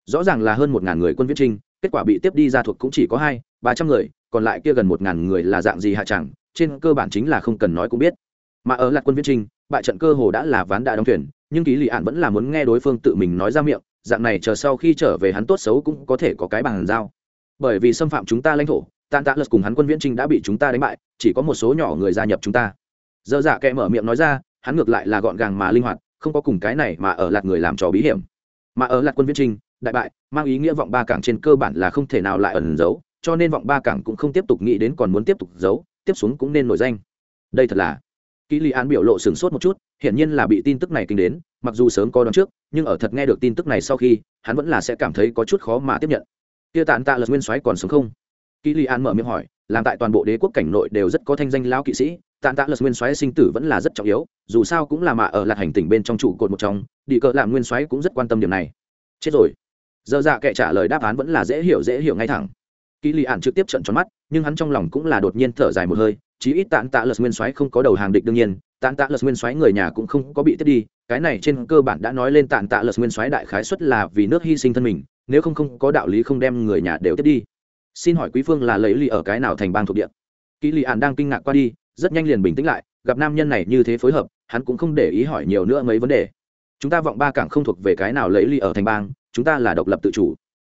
Rõ ràng là hơn một ngàn người quân viễn trinh kết quả bị tiếp đi ra thuộc cũng chỉ có hai, ba trăm người, còn lại kia gần một ngàn người là dạng gì hạ chẳng, trên cơ bản chính là không cần nói cũng biết. Mà ở lạc quân viễn trinh bại trận cơ hồ đã là ván đại đóng thuyền, nhưng ký lì ạn vẫn là muốn nghe đối phương tự mình nói ra miệng dạng này chờ sau khi trở về hắn tốt xấu cũng có thể có cái bàn giao. Bởi vì xâm phạm chúng ta lãnh thổ tàn tạ lật cùng hắn quân viễn trinh đã bị chúng ta đánh bại, chỉ có một số nhỏ người gia nhập chúng ta. Dơ dạ kệ mở miệng nói ra, hắn ngược lại là gọn gàng mà linh hoạt, không có cùng cái này mà ở lạt người làm trò bí hiểm. Mà ở lạt quân viễn trinh đại bại, mang ý nghĩa vọng ba cảng trên cơ bản là không thể nào lại ẩn giấu, cho nên vọng ba cảng cũng không tiếp tục nghĩ đến còn muốn tiếp tục giấu, tiếp xuống cũng nên nổi danh. Đây thật là kỹ lý án biểu lộ sửng sốt một chút hiển nhiên là bị tin tức này kinh đến, mặc dù sớm có đón trước, nhưng ở thật nghe được tin tức này sau khi, hắn vẫn là sẽ cảm thấy có chút khó mà tiếp nhận. Kia tàn tạ lật nguyên soái còn sống không? Kỷ lý an mở miệng hỏi, làm tại toàn bộ đế quốc cảnh nội đều rất có thanh danh lão kỵ sĩ tàn tạ lật nguyên soái sinh tử vẫn là rất trọng yếu, dù sao cũng là mà ở lạc hành tỉnh bên trong trụ cột một trong đi cờ làm nguyên soái cũng rất quan tâm điểm này. Chết rồi. Dơ dạ kệ trả lời đáp án vẫn là dễ hiểu dễ hiểu ngay thẳng. Kỳ lì an trực tiếp trận tròn mắt, nhưng hắn trong lòng cũng là đột nhiên thở dài một hơi, chí ít tàn tạ lật nguyên soái không có đầu hàng địch đương nhiên tàn tạ lật nguyên soái người nhà cũng không có bị tiếp đi, cái này trên cơ bản đã nói lên tàn tạ lật nguyên soái đại khái xuất là vì nước hy sinh thân mình, nếu không không có đạo lý không đem người nhà đều tiếp đi. Xin hỏi quý phương là lấy lì ở cái nào thành bang thuộc địa? Kỹ lì ạn đang kinh ngạc qua đi, rất nhanh liền bình tĩnh lại, gặp nam nhân này như thế phối hợp, hắn cũng không để ý hỏi nhiều nữa mấy vấn đề. Chúng ta vọng ba cảng không thuộc về cái nào lấy lì ở thành bang, chúng ta là độc lập tự chủ.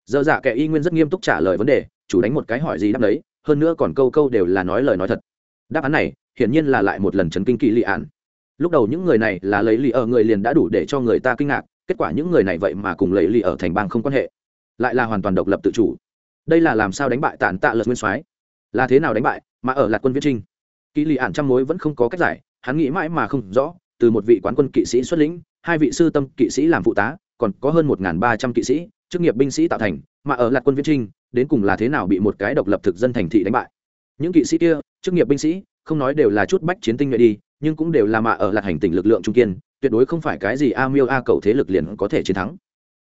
Dơ dạ kẻ y nguyên rất nghiêm túc trả lời vấn đề, chủ đánh một cái hỏi gì đáp đấy, hơn nữa còn câu câu đều là nói lời nói thật. Đáp án này hiển nhiên là lại một lần chấn kinh kỳ lị ạn. Lúc đầu những người này là lấy lì ở người liền đã đủ để cho người ta kinh ngạc, kết quả những người này vậy mà cùng lấy lì ở thành bang không quan hệ. Lại là hoàn toàn độc lập tự chủ. Đây là làm sao đánh bại tàn tạ lật nguyên soái? Là thế nào đánh bại, mà ở lạc quân viết trinh? Kỳ lị ạn trăm mối vẫn không có cách giải, hắn nghĩ mãi mà không rõ, từ một vị quán quân kỵ sĩ xuất lĩnh, hai vị sư tâm kỵ sĩ làm phụ tá, còn có hơn một ba trăm kỵ sĩ, chức nghiệp binh sĩ tạo thành, mà ở lạc quân viễn trinh, đến cùng là thế nào bị một cái độc lập thực dân thành thị đánh bại? Những kỵ sĩ kia, chức nghiệp binh sĩ không nói đều là chút bách chiến tinh nhuệ đi, nhưng cũng đều là mạ ở lạc hành tỉnh lực lượng trung kiên, tuyệt đối không phải cái gì a miêu a cầu thế lực liền có thể chiến thắng.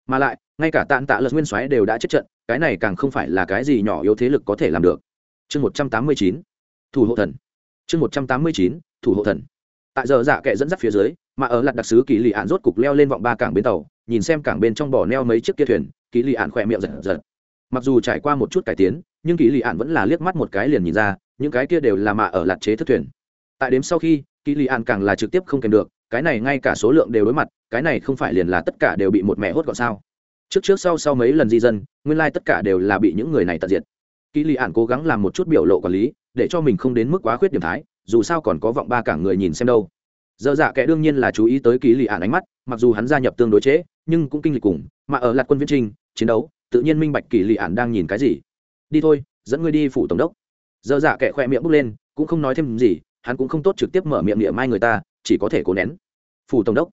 Mà lại, ngay cả tạn tạ lật nguyên soái đều đã chết trận, cái này càng không phải là cái gì nhỏ yếu thế lực có thể làm được. Chương một trăm tám mươi chín, thủ hộ thần. Chương một trăm tám mươi chín, thủ hộ thần. Tại giờ dạ kệ dẫn dắt phía dưới, mà ở lạt đặc sứ kỳ lì ạn rốt cục leo lên vọng ba cảng bến tàu, nhìn xem cảng bên trong bỏ neo mấy chiếc kia thuyền, kỳ lì ạn khỏe miệng giật giật. Mặc dù trải qua một chút cải tiến, nhưng kỳ lì ạn vẫn là liếc mắt một cái liền nhìn ra những cái kia đều là mạ ở lạt chế thức thuyền. Tại đếm sau khi kỳ lì ạn càng là trực tiếp không kèm được cái này ngay cả số lượng đều đối mặt cái này không phải liền là tất cả đều bị một mẹ hốt gọn sao? Trước trước sau sau mấy lần di dân nguyên lai tất cả đều là bị những người này tận diệt. Kỳ lì ạn cố gắng làm một chút biểu lộ quản lý để cho mình không đến mức quá khuyết điểm thái dù sao còn có vọng ba cả người nhìn xem đâu. Dơ dạ kệ đương nhiên là chú ý tới ký lì ạn ánh mắt mặc dù hắn gia nhập tương đối chế, nhưng cũng kinh lịch cùng mà ở lạt quân viễn trinh chiến đấu tự nhiên minh bạch kỳ lì ạn đang nhìn cái gì. Đi thôi dẫn ngươi đi phủ tổng đốc dơ dạ kệ khoe miệng bốc lên, cũng không nói thêm gì, hắn cũng không tốt trực tiếp mở miệng miệng mai người ta, chỉ có thể cố nén. Phủ tổng đốc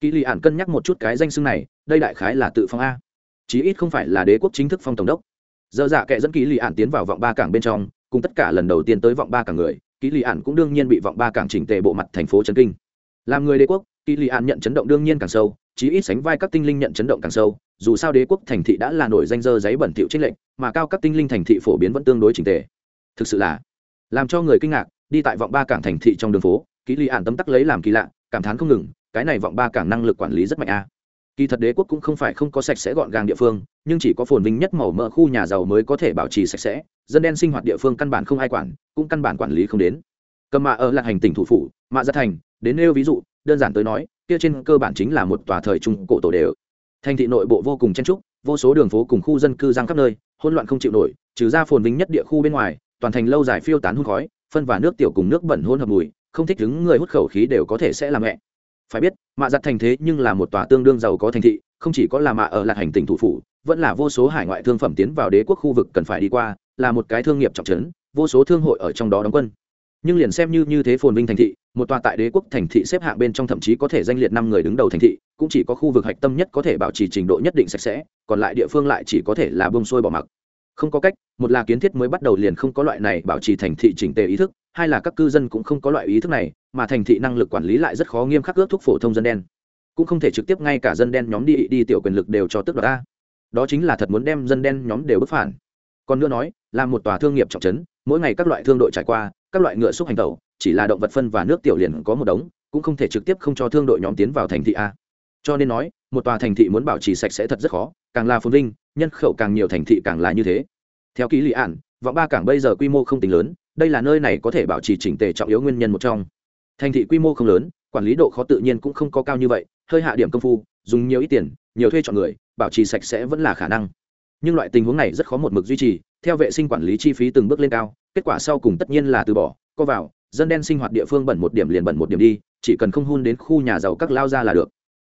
kỳ lì ạn cân nhắc một chút cái danh xưng này, đây đại khái là tự phong a. Chí ít không phải là đế quốc chính thức phong tổng đốc. Dơ dạ kệ dẫn kỳ lì ạn tiến vào vọng ba cảng bên trong, cùng tất cả lần đầu tiên tới vọng ba cảng người kỳ lì ạn cũng đương nhiên bị vọng ba cảng chỉnh tề bộ mặt thành phố trấn kinh. Làm người đế quốc kỳ lì ạn nhận chấn động đương nhiên càng sâu, chí ít sánh vai các tinh linh nhận chấn động càng sâu, dù sao đế quốc thành thị đã là nổi danh dơ giấy bẩn thỉu trích lệnh mà cao các tinh linh thành thị phổ biến vẫn tương đối chỉnh tề thực sự là làm cho người kinh ngạc, đi tại vọng ba cảng thành thị trong đường phố ký lì ạn tấm tắc lấy làm kỳ lạ, cảm thán không ngừng, cái này vọng ba cảng năng lực quản lý rất mạnh a. À. Kỳ thật đế quốc cũng không phải không có sạch sẽ gọn gàng địa phương, nhưng chỉ có phồn vinh nhất màu mỡ khu nhà giàu mới có thể bảo trì sạch sẽ, dân đen sinh hoạt địa phương căn bản không ai quản, cũng căn bản quản lý không đến. Cầm mạ ở lạc hành tỉnh thủ phủ, mạ gia thành, đến nêu ví dụ, đơn giản tới nói, kia trên cơ bản chính là một tòa thời trung cổ tổ đều. Thành thị nội bộ vô cùng chen trúc, vô số đường phố cùng khu dân cư giang khắp nơi, hỗn loạn không chịu nổi, trừ ra phồn vinh nhất địa khu bên ngoài toàn thành lâu dài phiêu tán hút khói, phân và nước tiểu cùng nước bẩn hôn hợp mùi, không thích đứng người hút khẩu khí đều có thể sẽ làm mẹ. Phải biết, mạ giặt thành thế nhưng là một tòa tương đương giàu có thành thị, không chỉ có là mạ ở lạc hành tỉnh thủ phủ, vẫn là vô số hải ngoại thương phẩm tiến vào đế quốc khu vực cần phải đi qua, là một cái thương nghiệp trọng trấn, vô số thương hội ở trong đó đóng quân. Nhưng liền xem như như thế phồn vinh thành thị, một tòa tại đế quốc thành thị xếp hạng bên trong thậm chí có thể danh liệt năm người đứng đầu thành thị, cũng chỉ có khu vực hạch tâm nhất có thể bảo trì trình độ nhất định sạch sẽ, còn lại địa phương lại chỉ có thể là bông sôi bỏ mặc không có cách, một là kiến thiết mới bắt đầu liền không có loại này bảo trì thành thị chỉnh tề ý thức, hai là các cư dân cũng không có loại ý thức này, mà thành thị năng lực quản lý lại rất khó nghiêm khắc ước thúc phổ thông dân đen. Cũng không thể trực tiếp ngay cả dân đen nhóm đi đi tiểu quyền lực đều cho tức đoạt ta đó chính là thật muốn đem dân đen nhóm đều bức phản. Còn nữa nói, là một tòa thương nghiệp trọng trấn, mỗi ngày các loại thương đội trải qua, các loại ngựa xúc hành tẩu, chỉ là động vật phân và nước tiểu liền có một đống, cũng không thể trực tiếp không cho thương đội nhóm tiến vào thành thị a. Cho nên nói một tòa thành thị muốn bảo trì sạch sẽ thật rất khó, càng là phồn vinh, nhân khẩu càng nhiều thành thị càng là như thế. Theo ký lý ản, vọng ba cảng bây giờ quy mô không tính lớn, đây là nơi này có thể bảo trì chỉnh tề trọng yếu nguyên nhân một trong. Thành thị quy mô không lớn, quản lý độ khó tự nhiên cũng không có cao như vậy, hơi hạ điểm công phu, dùng nhiều ít tiền, nhiều thuê chọn người, bảo trì sạch sẽ vẫn là khả năng. Nhưng loại tình huống này rất khó một mực duy trì, theo vệ sinh quản lý chi phí từng bước lên cao, kết quả sau cùng tất nhiên là từ bỏ, co vào, dân đen sinh hoạt địa phương bẩn một điểm liền bẩn một điểm đi, chỉ cần không hun đến khu nhà giàu các lao ra là được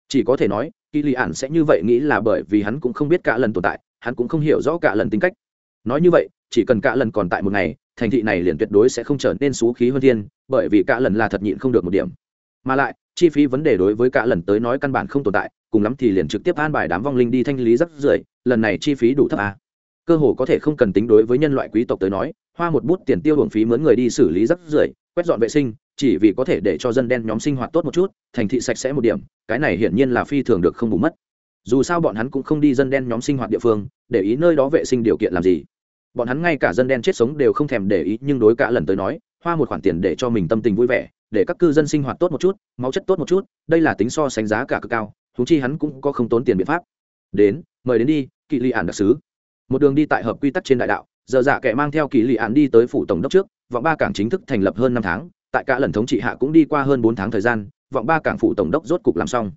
chỉ có thể nói kỳ lì ản sẽ như vậy nghĩ là bởi vì hắn cũng không biết cả lần tồn tại, hắn cũng không hiểu rõ cả lần tính cách nói như vậy, chỉ cần cả lần còn tại một ngày, thành thị này liền tuyệt đối sẽ không trở nên xú khí hơn thiên, bởi vì cả lần là thật nhịn không được một điểm mà lại, chi phí vấn đề đối với cả lần tới nói căn bản không tồn tại, cùng lắm thì liền trực tiếp an bài đám vong linh đi thanh lý rất rưởi, lần này chi phí đủ thấp à. cơ hồ có thể không cần tính đối với nhân loại quý tộc tới nói, hoa một bút tiền tiêu hưởng phí mướn người đi xử lý rất rưởi, quét dọn vệ sinh chỉ vì có thể để cho dân đen nhóm sinh hoạt tốt một chút, thành thị sạch sẽ một điểm, cái này hiển nhiên là phi thường được không bù mất. Dù sao bọn hắn cũng không đi dân đen nhóm sinh hoạt địa phương, để ý nơi đó vệ sinh điều kiện làm gì. Bọn hắn ngay cả dân đen chết sống đều không thèm để ý, nhưng đối cả lần tới nói, hoa một khoản tiền để cho mình tâm tình vui vẻ, để các cư dân sinh hoạt tốt một chút, máu chất tốt một chút, đây là tính so sánh giá cả cực cao thú chi hắn cũng có không tốn tiền biện pháp. Đến, mời đến đi, kỵ lị ản đặc sứ. Một đường đi tại hợp quy tắc trên đại đạo, giờ dạ kẻ mang theo kỳ lị ản đi tới phủ tổng đốc trước, vọng ba cảng chính thức thành lập hơn năm tháng tại cả lần thống trị hạ cũng đi qua hơn bốn tháng thời gian, vọng ba cảng phủ tổng đốc rốt cục làm xong.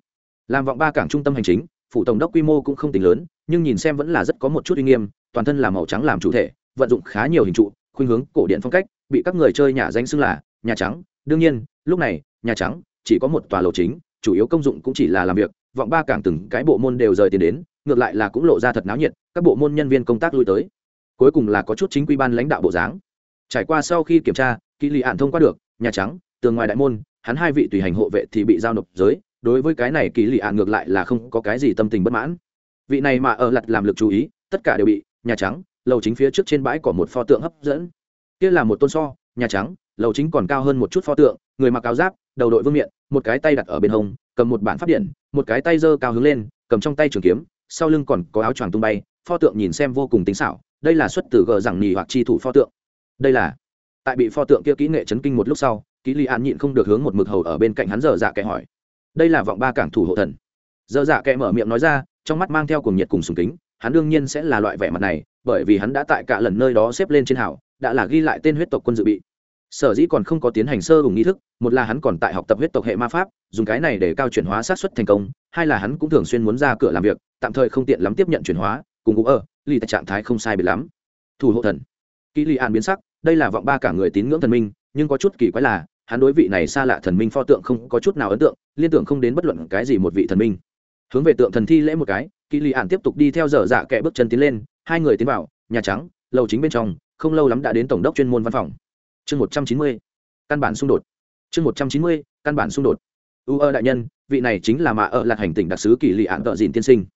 Làm vọng ba cảng trung tâm hành chính, phủ tổng đốc quy mô cũng không tính lớn, nhưng nhìn xem vẫn là rất có một chút uy nghiêm, toàn thân là màu trắng làm chủ thể, vận dụng khá nhiều hình trụ, khuynh hướng cổ điện phong cách, bị các người chơi nhà danh xưng là nhà trắng. Đương nhiên, lúc này, nhà trắng chỉ có một tòa lầu chính, chủ yếu công dụng cũng chỉ là làm việc, vọng ba cảng từng cái bộ môn đều rời tiền đến, ngược lại là cũng lộ ra thật náo nhiệt, các bộ môn nhân viên công tác lui tới. Cuối cùng là có chút chính quy ban lãnh đạo bộ dáng. Trải qua sau khi kiểm tra kỹ lì ạn thông qua được nhà trắng, tường ngoài đại môn, hắn hai vị tùy hành hộ vệ thì bị giao nộp giới, đối với cái này kỳ lì ạn ngược lại là không có cái gì tâm tình bất mãn. Vị này mà ở lặt làm lực chú ý, tất cả đều bị nhà trắng, lầu chính phía trước trên bãi có một pho tượng hấp dẫn. Kia là một tôn so, nhà trắng, lầu chính còn cao hơn một chút pho tượng, người mặc áo giáp, đầu đội vương miện, một cái tay đặt ở bên hông, cầm một bản p điện, một cái tay giơ cao hướng lên, cầm trong tay trường kiếm, sau lưng còn có áo choàng tung bay, pho tượng nhìn xem vô cùng tính xảo, đây là xuất từ gờ rằng nhì hoặc chi thủ pho tượng. Đây là tại bị pho tượng kia kỹ nghệ chấn kinh một lúc sau kỹ li an nhịn không được hướng một mực hầu ở bên cạnh hắn dở dạ kẻ hỏi. Đây là vọng ba cảng thủ hộ thần. Dở dạ kẻ mở miệng nói ra, trong mắt mang theo cùng nhiệt cùng sùng kính, hắn đương nhiên sẽ là loại vẻ mặt này, bởi vì hắn đã tại cả lần nơi đó xếp lên trên hảo đã là ghi lại tên huyết tộc quân dự bị. Sở dĩ còn không có tiến hành sơ hùng nghi thức, một là hắn còn tại học tập huyết tộc hệ ma pháp, dùng cái này để cao chuyển hóa sát xuất thành công, hai là hắn cũng thường xuyên muốn ra cửa làm việc, tạm thời không tiện lắm tiếp nhận chuyển hóa, cùng cũng ở, lì tại trạng thái không sai biệt lắm. Thủ hộ thần. Kỹ lì an biến sắc đây là vọng ba cả người tín ngưỡng thần minh, nhưng có chút kỳ quái là, hắn đối vị này xa lạ thần minh pho tượng không có chút nào ấn tượng, liên tưởng không đến bất luận cái gì một vị thần minh. Hướng về tượng thần thi lễ một cái kỳ lì ạn tiếp tục đi theo dở dạ kẻ bước chân tiến lên, hai người tiến vào, nhà trắng, lầu chính bên trong, không lâu lắm đã đến tổng đốc chuyên môn văn phòng. Chương một trăm chín mươi, căn bản xung đột. Chương một trăm chín mươi, căn bản xung đột. U ơ đại nhân, vị này chính là mạ ở lạc hành tỉnh đặc sứ kỳ lì ạn tợ dịn tiên sinh.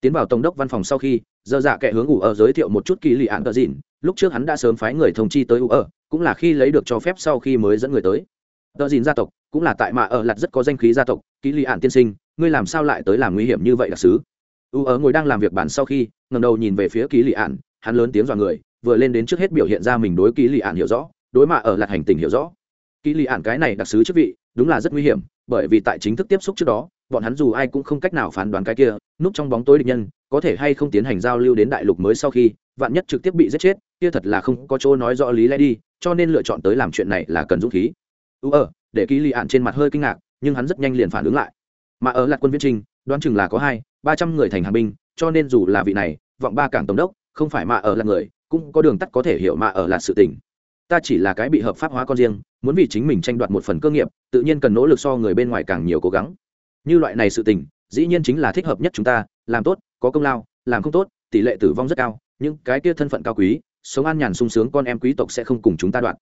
Tiến vào tổng đốc văn phòng sau khi giờ dạ kẻ hướng ủ ở giới thiệu một chút kỳ lì ạn tờ dìn lúc trước hắn đã sớm phái người thông chi tới u ở, cũng là khi lấy được cho phép sau khi mới dẫn người tới. Tờ dìn gia tộc, cũng là tại mà ở lặt rất có danh khí gia tộc. Kỳ lì ạn tiên sinh, ngươi làm sao lại tới làm nguy hiểm như vậy đặc sứ? U ở ngồi đang làm việc bản sau khi ngầm đầu nhìn về phía kỳ lì ạn. Hắn lớn tiếng dọa người, vừa lên đến trước hết biểu hiện ra mình đối kỳ lì ạn hiểu rõ, đối mà ở lặt hành tình hiểu rõ. Kỳ lì ạn cái này đặc sứ chức vị, đúng là rất nguy hiểm, bởi vì tại chính thức tiếp xúc trước đó, bọn hắn dù ai cũng không cách nào phán đoán cái kia, núp trong bóng tối địch nhân có thể hay không tiến hành giao lưu đến đại lục mới sau khi, vạn nhất trực tiếp bị giết chết, kia thật là không có chỗ nói rõ lý lẽ đi, cho nên lựa chọn tới làm chuyện này là cần dũng khí. Ưu ờ để ký lì ạn trên mặt hơi kinh ngạc, nhưng hắn rất nhanh liền phản ứng lại. Mà ở lạc quân viễn trinh đoán chừng là có hai, ba trăm người thành hàng binh, cho nên dù là vị này, vọng ba cảng tổng đốc, không phải mà ở là người, cũng có đường tắt có thể hiểu mà ở là sự tình. Ta chỉ là cái bị hợp pháp hóa con riêng, muốn vì chính mình tranh đoạt một phần cơ nghiệp, tự nhiên cần nỗ lực so người bên ngoài càng nhiều cố gắng. Như loại này sự tình, dĩ nhiên chính là thích hợp nhất chúng ta, làm tốt có công lao, làm không tốt, tỷ lệ tử vong rất cao, Những cái kia thân phận cao quý, sống an nhàn sung sướng con em quý tộc sẽ không cùng chúng ta đoạn.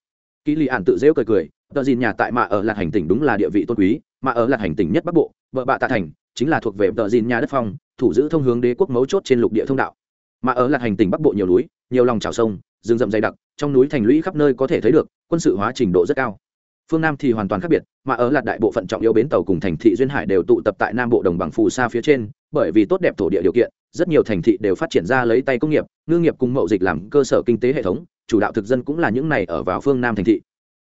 Kỹ lì ản tự dễu cười cười tờ dìn nhà tại mạ ở lạc hành tỉnh đúng là địa vị tôn quý mà ở lạc hành tỉnh nhất bắc bộ, vợ bạ tạ thành chính là thuộc về tờ dìn nhà đất phong, thủ giữ thông hướng đế quốc mấu chốt trên lục địa thông đạo. Mà ở lạc hành tỉnh bắc bộ nhiều núi, nhiều lòng trào sông, rừng rậm dày đặc, trong núi thành lũy khắp nơi có thể thấy được, quân sự hóa trình độ rất cao. Phương nam thì hoàn toàn khác biệt mà ở lạc đại bộ phận trọng yếu bến tàu cùng thành thị duyên hải đều tụ tập tại nam bộ đồng bằng phù sa phía trên bởi vì tốt đẹp thổ địa điều kiện, rất nhiều thành thị đều phát triển ra lấy tay công nghiệp, ngư nghiệp cùng mậu dịch làm cơ sở kinh tế hệ thống, chủ đạo thực dân cũng là những này ở vào phương nam thành thị.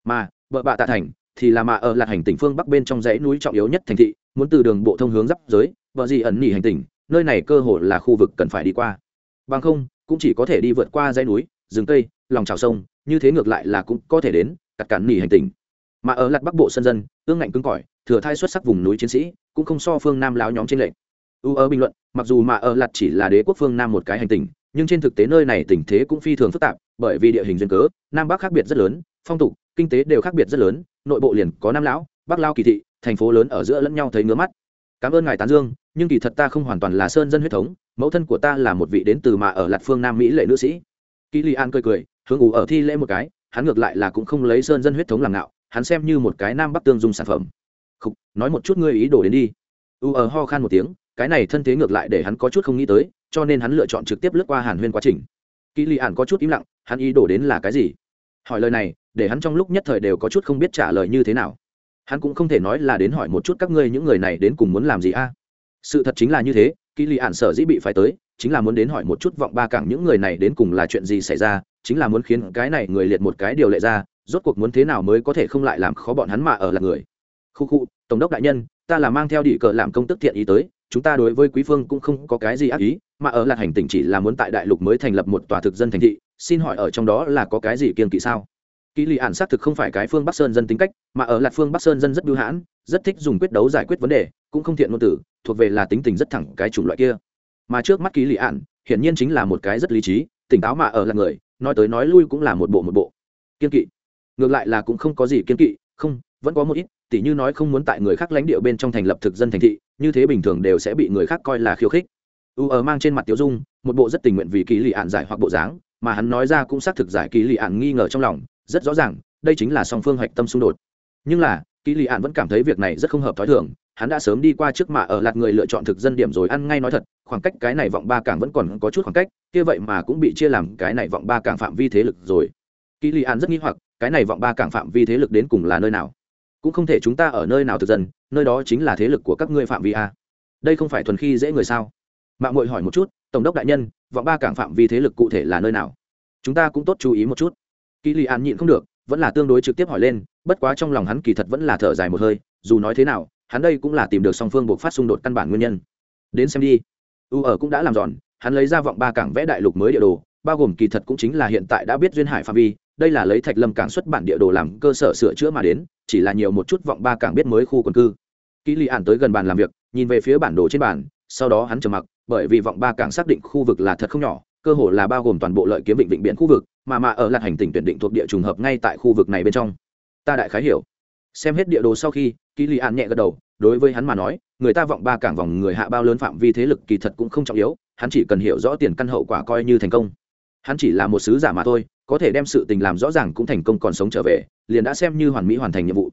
Mà vợ bạ tạ thành thì là mà ở lạc hành tỉnh phương bắc bên trong dãy núi trọng yếu nhất thành thị, muốn từ đường bộ thông hướng giáp giới vợ gì ẩn nỉ hành tỉnh, nơi này cơ hội là khu vực cần phải đi qua. Bằng không, cũng chỉ có thể đi vượt qua dãy núi, rừng cây, lòng trào sông, như thế ngược lại là cũng có thể đến cắt cản nỉ hành tỉnh. Mà ở lạc bắc bộ sân dân, ương ngạnh cứng cỏi, thừa thai xuất sắc vùng núi chiến sĩ, cũng không so phương nam láo nhóm trên lệnh u ở bình luận mặc dù mà ở lặt chỉ là đế quốc phương nam một cái hành tinh nhưng trên thực tế nơi này tình thế cũng phi thường phức tạp bởi vì địa hình duyên cớ nam bắc khác biệt rất lớn phong tục kinh tế đều khác biệt rất lớn nội bộ liền có nam lão bắc lao kỳ thị thành phố lớn ở giữa lẫn nhau thấy ngứa mắt. Cảm ơn ngài tán dương nhưng kỳ thật ta không hoàn toàn là sơn dân huyết thống mẫu thân của ta là một vị đến từ mà ở Lạt phương nam mỹ lệ nữ sĩ. Kỳ li an cười cười hướng ủ ở thi lễ một cái hắn ngược lại là cũng không lấy sơn dân huyết thống làm ngạo hắn xem như một cái nam bắc tương dung sản phẩm. Khúc, nói một chút ngươi ý đồ đến đi. U ở ho khan một tiếng cái này thân thế ngược lại để hắn có chút không nghĩ tới, cho nên hắn lựa chọn trực tiếp lướt qua hàn huyên quá trình. Kỳ lì ạn có chút im lặng, hắn ý đồ đến là cái gì? Hỏi lời này, để hắn trong lúc nhất thời đều có chút không biết trả lời như thế nào. Hắn cũng không thể nói là đến hỏi một chút các ngươi những người này đến cùng muốn làm gì a. Sự thật chính là như thế kỳ lì ạn sở dĩ bị phải tới, chính là muốn đến hỏi một chút vọng ba cảng những người này đến cùng là chuyện gì xảy ra, chính là muốn khiến cái này người liệt một cái điều lệ ra, rốt cuộc muốn thế nào mới có thể không lại làm khó bọn hắn mà ở là người. Khu khu, tổng đốc đại nhân, ta là mang theo đĩ cờ làm công tức thiện ý tới chúng ta đối với quý phương cũng không có cái gì ác ý, mà ở lạc hành tỉnh chỉ là muốn tại đại lục mới thành lập một tòa thực dân thành thị, xin hỏi ở trong đó là có cái gì kiên kỵ sao? Kỹ lì ạn xác thực không phải cái phương bắc sơn dân tính cách, mà ở lạc phương bắc sơn dân rất bưu hãn, rất thích dùng quyết đấu giải quyết vấn đề, cũng không thiện ngôn tử, thuộc về là tính tình rất thẳng cái chủng loại kia. Mà trước mắt kỹ lì ạn hiển nhiên chính là một cái rất lý trí, tỉnh táo mà ở là người, nói tới nói lui cũng là một bộ một bộ. Kiên kỵ. Ngược lại là cũng không có gì kiên kỵ, không, vẫn có một ít tỉ như nói không muốn tại người khác lãnh địa bên trong thành lập thực dân thành thị, như thế bình thường đều sẽ bị người khác coi là khiêu khích. U ở mang trên mặt tiểu dung, một bộ rất tình nguyện vì kỳ lì ạn giải hoặc bộ dáng, mà hắn nói ra cũng xác thực giải kỳ lì ạn nghi ngờ trong lòng, rất rõ ràng, đây chính là song phương hạch tâm xung đột. Nhưng là kỳ lì ạn vẫn cảm thấy việc này rất không hợp t h ó i thường, hắn đã sớm đi qua trước mà ở lạt người lựa chọn thực dân điểm rồi ăn ngay nói thật, khoảng cách cái này vọng ba cảng vẫn còn có chút khoảng cách, kia vậy mà cũng bị chia làm cái này vọng ba cảng phạm vi thế lực rồi. Kỳ lì ạn rất nghi hoặc, cái này vọng ba cảng phạm vi thế lực đến cùng là nơi nào? Cũng không thể chúng ta ở nơi nào thực dân, nơi đó chính là thế lực của các ngươi phạm vi a. Đây không phải thuần khi dễ người sao? Mạng mội hỏi một chút, tổng đốc đại nhân, vọng ba cảng phạm vi thế lực cụ thể là nơi nào? Chúng ta cũng tốt chú ý một chút. Kỳ lì an nhịn không được, vẫn là tương đối trực tiếp hỏi lên, bất quá trong lòng hắn kỳ thật vẫn là thở dài một hơi, dù nói thế nào, hắn đây cũng là tìm được song phương buộc phát xung đột căn bản nguyên nhân. Đến xem đi. U ở cũng đã làm giòn, hắn lấy ra vọng ba cảng vẽ đại lục mới địa đồ bao gồm kỳ thật cũng chính là hiện tại đã biết duyên hải phạm vi, đây là lấy thạch lâm cảng xuất bản địa đồ làm cơ sở sửa chữa mà đến, chỉ là nhiều một chút vọng ba cảng biết mới khu quần cư. Kỹ lì ản tới gần bàn làm việc, nhìn về phía bản đồ trên bàn, sau đó hắn trầm mặc, bởi vì vọng ba cảng xác định khu vực là thật không nhỏ, cơ hồ là bao gồm toàn bộ lợi kiếm vịnh vịnh biển khu vực, mà mà ở lạt hành tỉnh tuyển định thuộc địa trùng hợp ngay tại khu vực này bên trong. Ta đại khái hiểu. Xem hết địa đồ sau khi kỳ lì an nhẹ gật đầu, đối với hắn mà nói, người ta vọng ba cảng vòng người hạ bao lớn phạm vi thế lực kỳ thật cũng không trọng yếu, hắn chỉ cần hiểu rõ tiền căn hậu quả coi như thành công hắn chỉ là một sứ giả mà thôi, có thể đem sự tình làm rõ ràng cũng thành công còn sống trở về, liền đã xem như hoàn mỹ hoàn thành nhiệm vụ.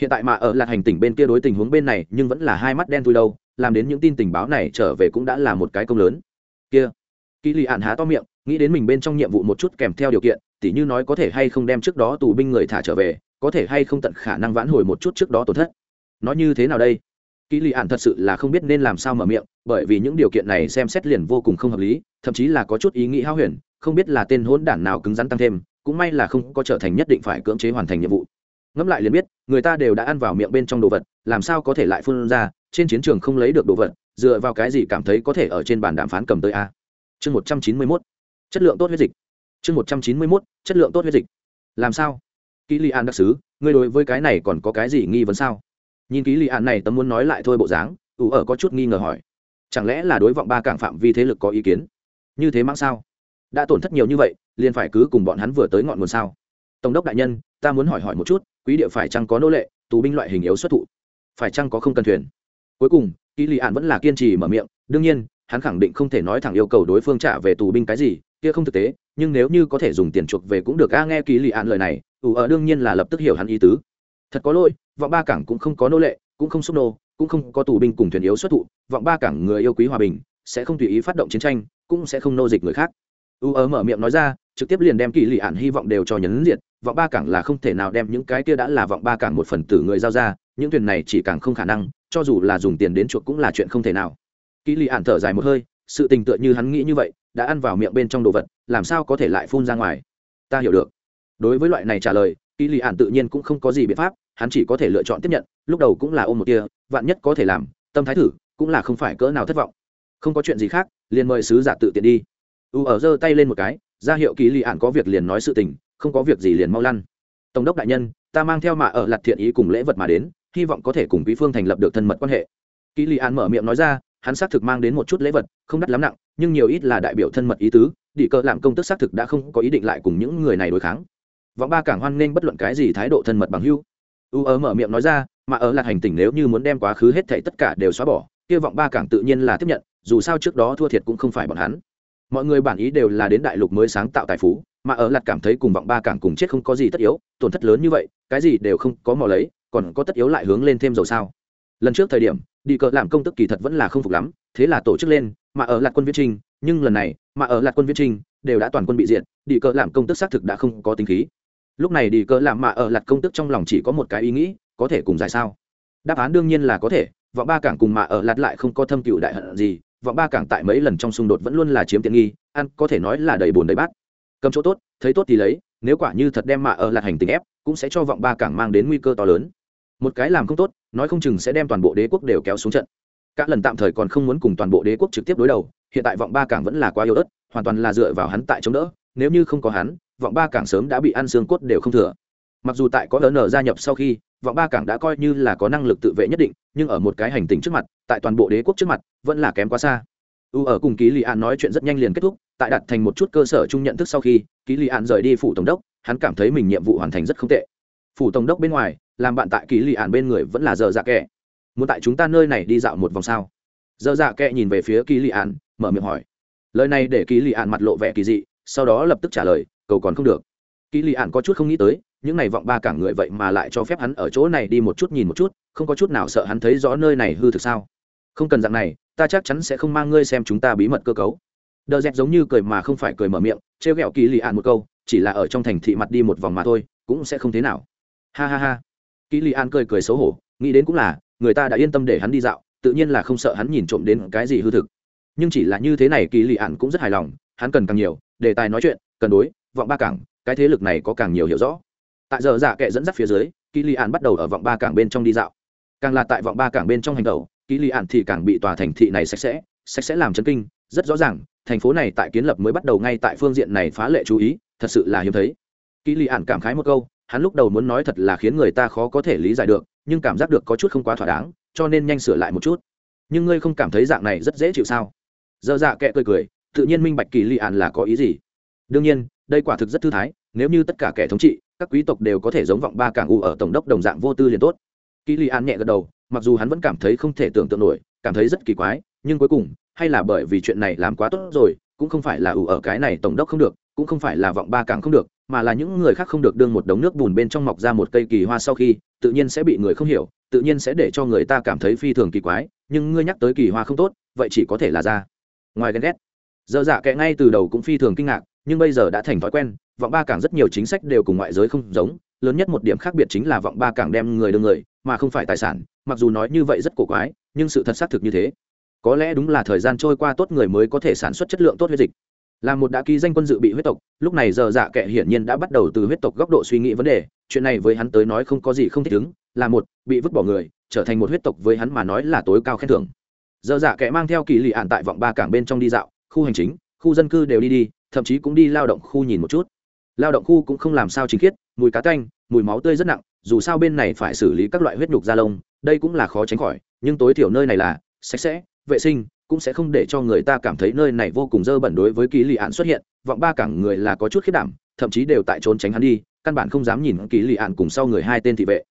Hiện tại mà ở lạc hành tỉnh bên kia đối tình huống bên này, nhưng vẫn là hai mắt đen thui đâu, làm đến những tin tình báo này trở về cũng đã là một cái công lớn. Kia kỳ lì ạn há to miệng, nghĩ đến mình bên trong nhiệm vụ một chút kèm theo điều kiện, tỉ như nói có thể hay không đem trước đó tù binh người thả trở về, có thể hay không tận khả năng vãn hồi một chút trước đó tổn thất. Nó như thế nào đây? Kỳ lì ạn thật sự là không biết nên làm sao mở miệng, bởi vì những điều kiện này xem xét liền vô cùng không hợp lý, thậm chí là có chút ý nghĩ hao huyền không biết là tên hỗn đản nào cứng rắn tăng thêm, cũng may là không có trở thành nhất định phải cưỡng chế hoàn thành nhiệm vụ. Ngẫm lại liền biết, người ta đều đã ăn vào miệng bên trong đồ vật, làm sao có thể lại phun ra, trên chiến trường không lấy được đồ vật, dựa vào cái gì cảm thấy có thể ở trên bàn đàm phán cầm tới a? Chương một trăm chín mươi mốt, chất lượng tốt huyết dịch. Chương một trăm chín mươi mốt, chất lượng tốt huyết dịch. Làm sao? Kỹ li an đặc sứ ngươi đối với cái này còn có cái gì nghi vấn sao? Nhìn kỹ li an này tấm muốn nói lại thôi bộ dáng, ủ ở có chút nghi ngờ hỏi. Chẳng lẽ là đối vọng ba cảng phạm vi thế lực có ý kiến? Như thế mãng sao? Đã tổn thất nhiều như vậy, liền phải cứ cùng bọn hắn vừa tới ngọn nguồn sao. Tổng đốc đại nhân, ta muốn hỏi hỏi một chút, quý địa phải chăng có nô lệ, tù binh loại hình yếu xuất thụ? Phải chăng có không cần thuyền? Cuối cùng kỳ lì ạn vẫn là kiên trì mở miệng, đương nhiên, hắn khẳng định không thể nói thẳng yêu cầu đối phương trả về tù binh cái gì, kia không thực tế, nhưng nếu như có thể dùng tiền chuộc về cũng được, a, nghe kỳ lì ạn lời này ủ ở đương nhiên là lập tức hiểu hắn ý tứ. Thật có lỗi, vọng ba cảng cũng không có nô lệ, cũng không xúc nô, cũng không có tù binh cùng thuyền yếu xuất thụ, vọng ba cảng người yêu quý hòa bình, sẽ không tùy ý phát động chiến tranh, cũng sẽ không nô dịch người khác u ớ mở miệng nói ra, trực tiếp liền đem kỳ lì ạn hy vọng đều cho nhấn diệt, vọng ba cảng là không thể nào đem những cái kia đã là vọng ba cảng một phần tử người giao ra, những thuyền này chỉ càng không khả năng, cho dù là dùng tiền đến chuộc cũng là chuyện không thể nào. Kỳ lì ạn thở dài một hơi, sự tình tựa như hắn nghĩ như vậy, đã ăn vào miệng bên trong đồ vật, làm sao có thể lại phun ra ngoài? Ta hiểu được. Đối với loại này trả lời, kỳ lì ạn tự nhiên cũng không có gì biện pháp, hắn chỉ có thể lựa chọn tiếp nhận, lúc đầu cũng là ôm một tia, vạn nhất có thể làm, tâm thái thử, cũng là không phải cỡ nào thất vọng. Không có chuyện gì khác, liền mời sứ giả tự tiện đi u ở giơ tay lên một cái, ra hiệu kỳ lì ạn có việc liền nói sự tình, không có việc gì liền mau lăn. Tổng đốc đại nhân, ta mang theo mạ ở lặt thiện ý cùng lễ vật mà đến, hy vọng có thể cùng quý phương thành lập được thân mật quan hệ. Kỳ lì ạn mở miệng nói ra, hắn xác thực mang đến một chút lễ vật, không đắt lắm nặng, nhưng nhiều ít là đại biểu thân mật ý tứ đi cờ làm công tức xác thực đã không có ý định lại cùng những người này đối kháng. Vọng ba cảng hoan nghênh bất luận cái gì thái độ thân mật bằng hưu u ở mở miệng nói ra, mà ở là hành tỉnh nếu như muốn đem quá khứ hết thảy tất cả đều xóa bỏ, kia vọng ba cảng tự nhiên là tiếp nhận, dù sao trước đó thua thiệt cũng không phải bọn hắn mọi người bản ý đều là đến đại lục mới sáng tạo tài phú, mà ở lạt cảm thấy cùng vọng ba cảng cùng chết không có gì tất yếu, tổn thất lớn như vậy, cái gì đều không có mò lấy, còn có tất yếu lại hướng lên thêm dầu sao. Lần trước thời điểm, đi cờ làm công tức kỳ thật vẫn là không phục lắm, thế là tổ chức lên, mà ở lạt quân viết trinh nhưng lần này, mà ở lạt quân viết trinh đều đã toàn quân bị diệt, đi cờ làm công tức xác thực đã không có tính khí. Lúc này đi cờ làm mà ở lạt công tức trong lòng chỉ có một cái ý nghĩ, có thể cùng giải sao? Đáp án đương nhiên là có thể, vọng ba cảng cùng mà ở lạt lại không có thâm cựu đại hận gì vọng ba cảng tại mấy lần trong xung đột vẫn luôn là chiếm tiện nghi, ăn có thể nói là đầy bồn đầy bát. Cầm chỗ tốt, thấy tốt thì lấy, nếu quả như thật đem mà ở lạt hành tình ép, cũng sẽ cho vọng ba cảng mang đến nguy cơ to lớn. Một cái làm không tốt, nói không chừng sẽ đem toàn bộ đế quốc đều kéo xuống trận. Các lần tạm thời còn không muốn cùng toàn bộ đế quốc trực tiếp đối đầu, hiện tại vọng ba cảng vẫn là quá yếu ớt, hoàn toàn là dựa vào hắn tại chống đỡ, nếu như không có hắn, vọng ba cảng sớm đã bị ăn xương cốt đều không thừa. Mặc dù tại có ln gia nhập sau khi vọng ba cảng đã coi như là có năng lực tự vệ nhất định, nhưng ở một cái hành tinh trước mặt, tại toàn bộ đế quốc trước mặt, vẫn là kém quá xa. U ở cùng ký lì an nói chuyện rất nhanh liền kết thúc, tại đặt thành một chút cơ sở chung nhận thức sau khi, ký lì an rời đi phủ tổng đốc, hắn cảm thấy mình nhiệm vụ hoàn thành rất không tệ. Phủ tổng đốc bên ngoài, làm bạn tại ký lì an bên người vẫn là giờ dạ kệ muốn tại chúng ta nơi này đi dạo một vòng sao? Giờ dạ kệ nhìn về phía ký lì an, mở miệng hỏi. Lời này để ký lì an mặt lộ vẻ kỳ dị, sau đó lập tức trả lời, cầu còn không được. Ký lì an có chút không nghĩ tới những này vọng ba cảng người vậy mà lại cho phép hắn ở chỗ này đi một chút nhìn một chút, không có chút nào sợ hắn thấy rõ nơi này hư thực sao. Không cần dạng này, ta chắc chắn sẽ không mang ngươi xem chúng ta bí mật cơ cấu. Đờ dẹt giống như cười mà không phải cười mở miệng, trêu ghẹo kỳ lì ạn một câu, chỉ là ở trong thành thị mặt đi một vòng mà thôi, cũng sẽ không thế nào. Ha ha ha. Kỳ lì ạn cười cười xấu hổ, nghĩ đến cũng là, người ta đã yên tâm để hắn đi dạo, tự nhiên là không sợ hắn nhìn trộm đến cái gì hư thực. Nhưng chỉ là như thế này kỳ lì ạn cũng rất hài lòng, hắn cần càng nhiều, đề tài nói chuyện cần đối, vọng ba cảng cái thế lực này có càng nhiều hiểu rõ tại giờ giả kệ dẫn dắt phía dưới kỳ lì ạn bắt đầu ở vọng ba cảng bên trong đi dạo. Càng là tại vọng ba cảng bên trong hành tàu kỳ lì ạn thì càng bị tòa thành thị này sạch sẽ sạch sẽ làm chấn kinh, rất rõ ràng, thành phố này tại kiến lập mới bắt đầu ngay tại phương diện này phá lệ chú ý, thật sự là hiếm thấy. Kỳ lì ạn cảm khái một câu, hắn lúc đầu muốn nói thật là khiến người ta khó có thể lý giải được, nhưng cảm giác được có chút không quá thỏa đáng, cho nên nhanh sửa lại một chút. Nhưng ngươi không cảm thấy dạng này rất dễ chịu sao? Dơ dạ kệ cười cười, tự nhiên minh bạch kỳ lì ạn là có ý gì. Đương nhiên, đây quả thực rất thư thái, nếu như tất cả kẻ thống trị các quý tộc đều có thể giống vọng ba cảng u ở tổng đốc đồng dạng vô tư liền tốt. Kỳ li an nhẹ gật đầu, mặc dù hắn vẫn cảm thấy không thể tưởng tượng nổi, cảm thấy rất kỳ quái, nhưng cuối cùng, hay là bởi vì chuyện này làm quá tốt rồi, cũng không phải là ủ ở cái này tổng đốc không được, cũng không phải là vọng ba cảng không được, mà là những người khác không được đương một đống nước bùn bên trong mọc ra một cây kỳ hoa sau khi, tự nhiên sẽ bị người không hiểu, tự nhiên sẽ để cho người ta cảm thấy phi thường kỳ quái, nhưng ngươi nhắc tới kỳ hoa không tốt, vậy chỉ có thể là ra. Ngoài ghen ghét. Dơ dạ kệ ngay từ đầu cũng phi thường kinh ngạc nhưng bây giờ đã thành thói quen, vọng ba cảng rất nhiều chính sách đều cùng ngoại giới không giống, lớn nhất một điểm khác biệt chính là vọng ba cảng đem người đưa người, mà không phải tài sản, mặc dù nói như vậy rất cổ quái, nhưng sự thật xác thực như thế. Có lẽ đúng là thời gian trôi qua tốt người mới có thể sản xuất chất lượng tốt huyết dịch. Là một đã ký danh quân dự bị huyết tộc, lúc này giờ dạ kệ hiển nhiên đã bắt đầu từ huyết tộc góc độ suy nghĩ vấn đề, chuyện này với hắn tới nói không có gì không thích ứng, là một, bị vứt bỏ người, trở thành một huyết tộc với hắn mà nói là tối cao khen thưởng. Giờ dạ kệ mang theo kỳ lì ạn tại vọng ba cảng bên trong đi dạo, khu hành chính, khu dân cư đều đi đi thậm chí cũng đi lao động khu nhìn một chút. Lao động khu cũng không làm sao chính khiết, mùi cá tanh mùi máu tươi rất nặng, dù sao bên này phải xử lý các loại huyết nhục da lông, đây cũng là khó tránh khỏi, nhưng tối thiểu nơi này là sạch sẽ, vệ sinh, cũng sẽ không để cho người ta cảm thấy nơi này vô cùng dơ bẩn đối với kỳ lì ạn xuất hiện, vọng ba cảng người là có chút khiết đảm, thậm chí đều tại trốn tránh hắn đi, căn bản không dám nhìn kỳ lì ạn cùng sau người hai tên thị vệ.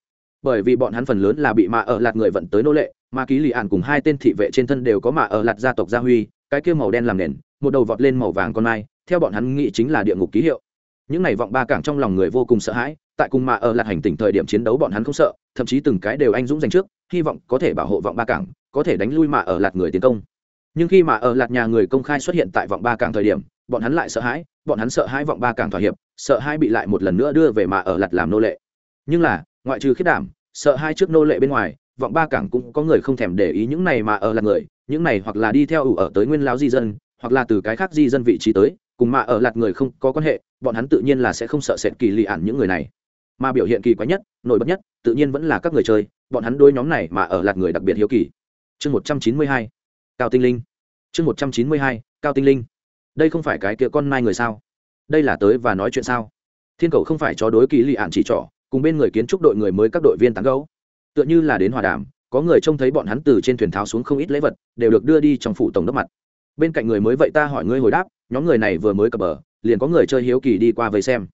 Bởi vì bọn hắn phần lớn là bị mạ ở lạt người vận tới nô lệ, mà ký lì ạn cùng hai tên thị vệ trên thân đều có mạ ở lạt gia tộc gia huy, cái kia màu đen làm nền, một đầu vọt lên màu vàng con mai theo bọn hắn nghĩ chính là địa ngục ký hiệu. Những này vọng ba cảng trong lòng người vô cùng sợ hãi, tại cùng mà ở lạt hành tỉnh thời điểm chiến đấu bọn hắn không sợ, thậm chí từng cái đều anh dũng giành trước, hy vọng có thể bảo hộ vọng ba cảng, có thể đánh lui mà ở lạt người tiến công. Nhưng khi mà ở lạt nhà người công khai xuất hiện tại vọng ba cảng thời điểm, bọn hắn lại sợ hãi, bọn hắn sợ hãi vọng ba cảng thỏa hiệp, sợ hãi bị lại một lần nữa đưa về mà ở lạt làm nô lệ. Nhưng là, ngoại trừ khiết đảm, sợ hai trước nô lệ bên ngoài, vọng ba cảng cũng có người không thèm để ý những này mà ở lạt người, những này hoặc là đi theo ủ ở tới nguyên lao di dân, hoặc là từ cái khác di dân vị trí tới cùng mà ở lạt người không có quan hệ, bọn hắn tự nhiên là sẽ không sợ sệt kỳ lì ản những người này. Mà biểu hiện kỳ quái nhất, nổi bật nhất, tự nhiên vẫn là các người chơi, bọn hắn đôi nhóm này mà ở lạt người đặc biệt hiếu kỳ. Chương một trăm chín mươi hai, cao tinh linh. Chương một trăm chín mươi hai, cao tinh linh. Đây không phải cái kia con mai người sao? Đây là tới và nói chuyện sao? Thiên cầu không phải cho đối kỳ lì ản chỉ trỏ, cùng bên người kiến trúc đội người mới các đội viên tán gấu tựa như là đến hòa đàm, có người trông thấy bọn hắn từ trên thuyền tháo xuống không ít lễ vật, đều được đưa đi trong phủ tổng đốc mặt bên cạnh người mới vậy ta hỏi ngươi hồi đáp, nhóm người này vừa mới cập bờ, liền có người chơi hiếu kỳ đi qua vây xem.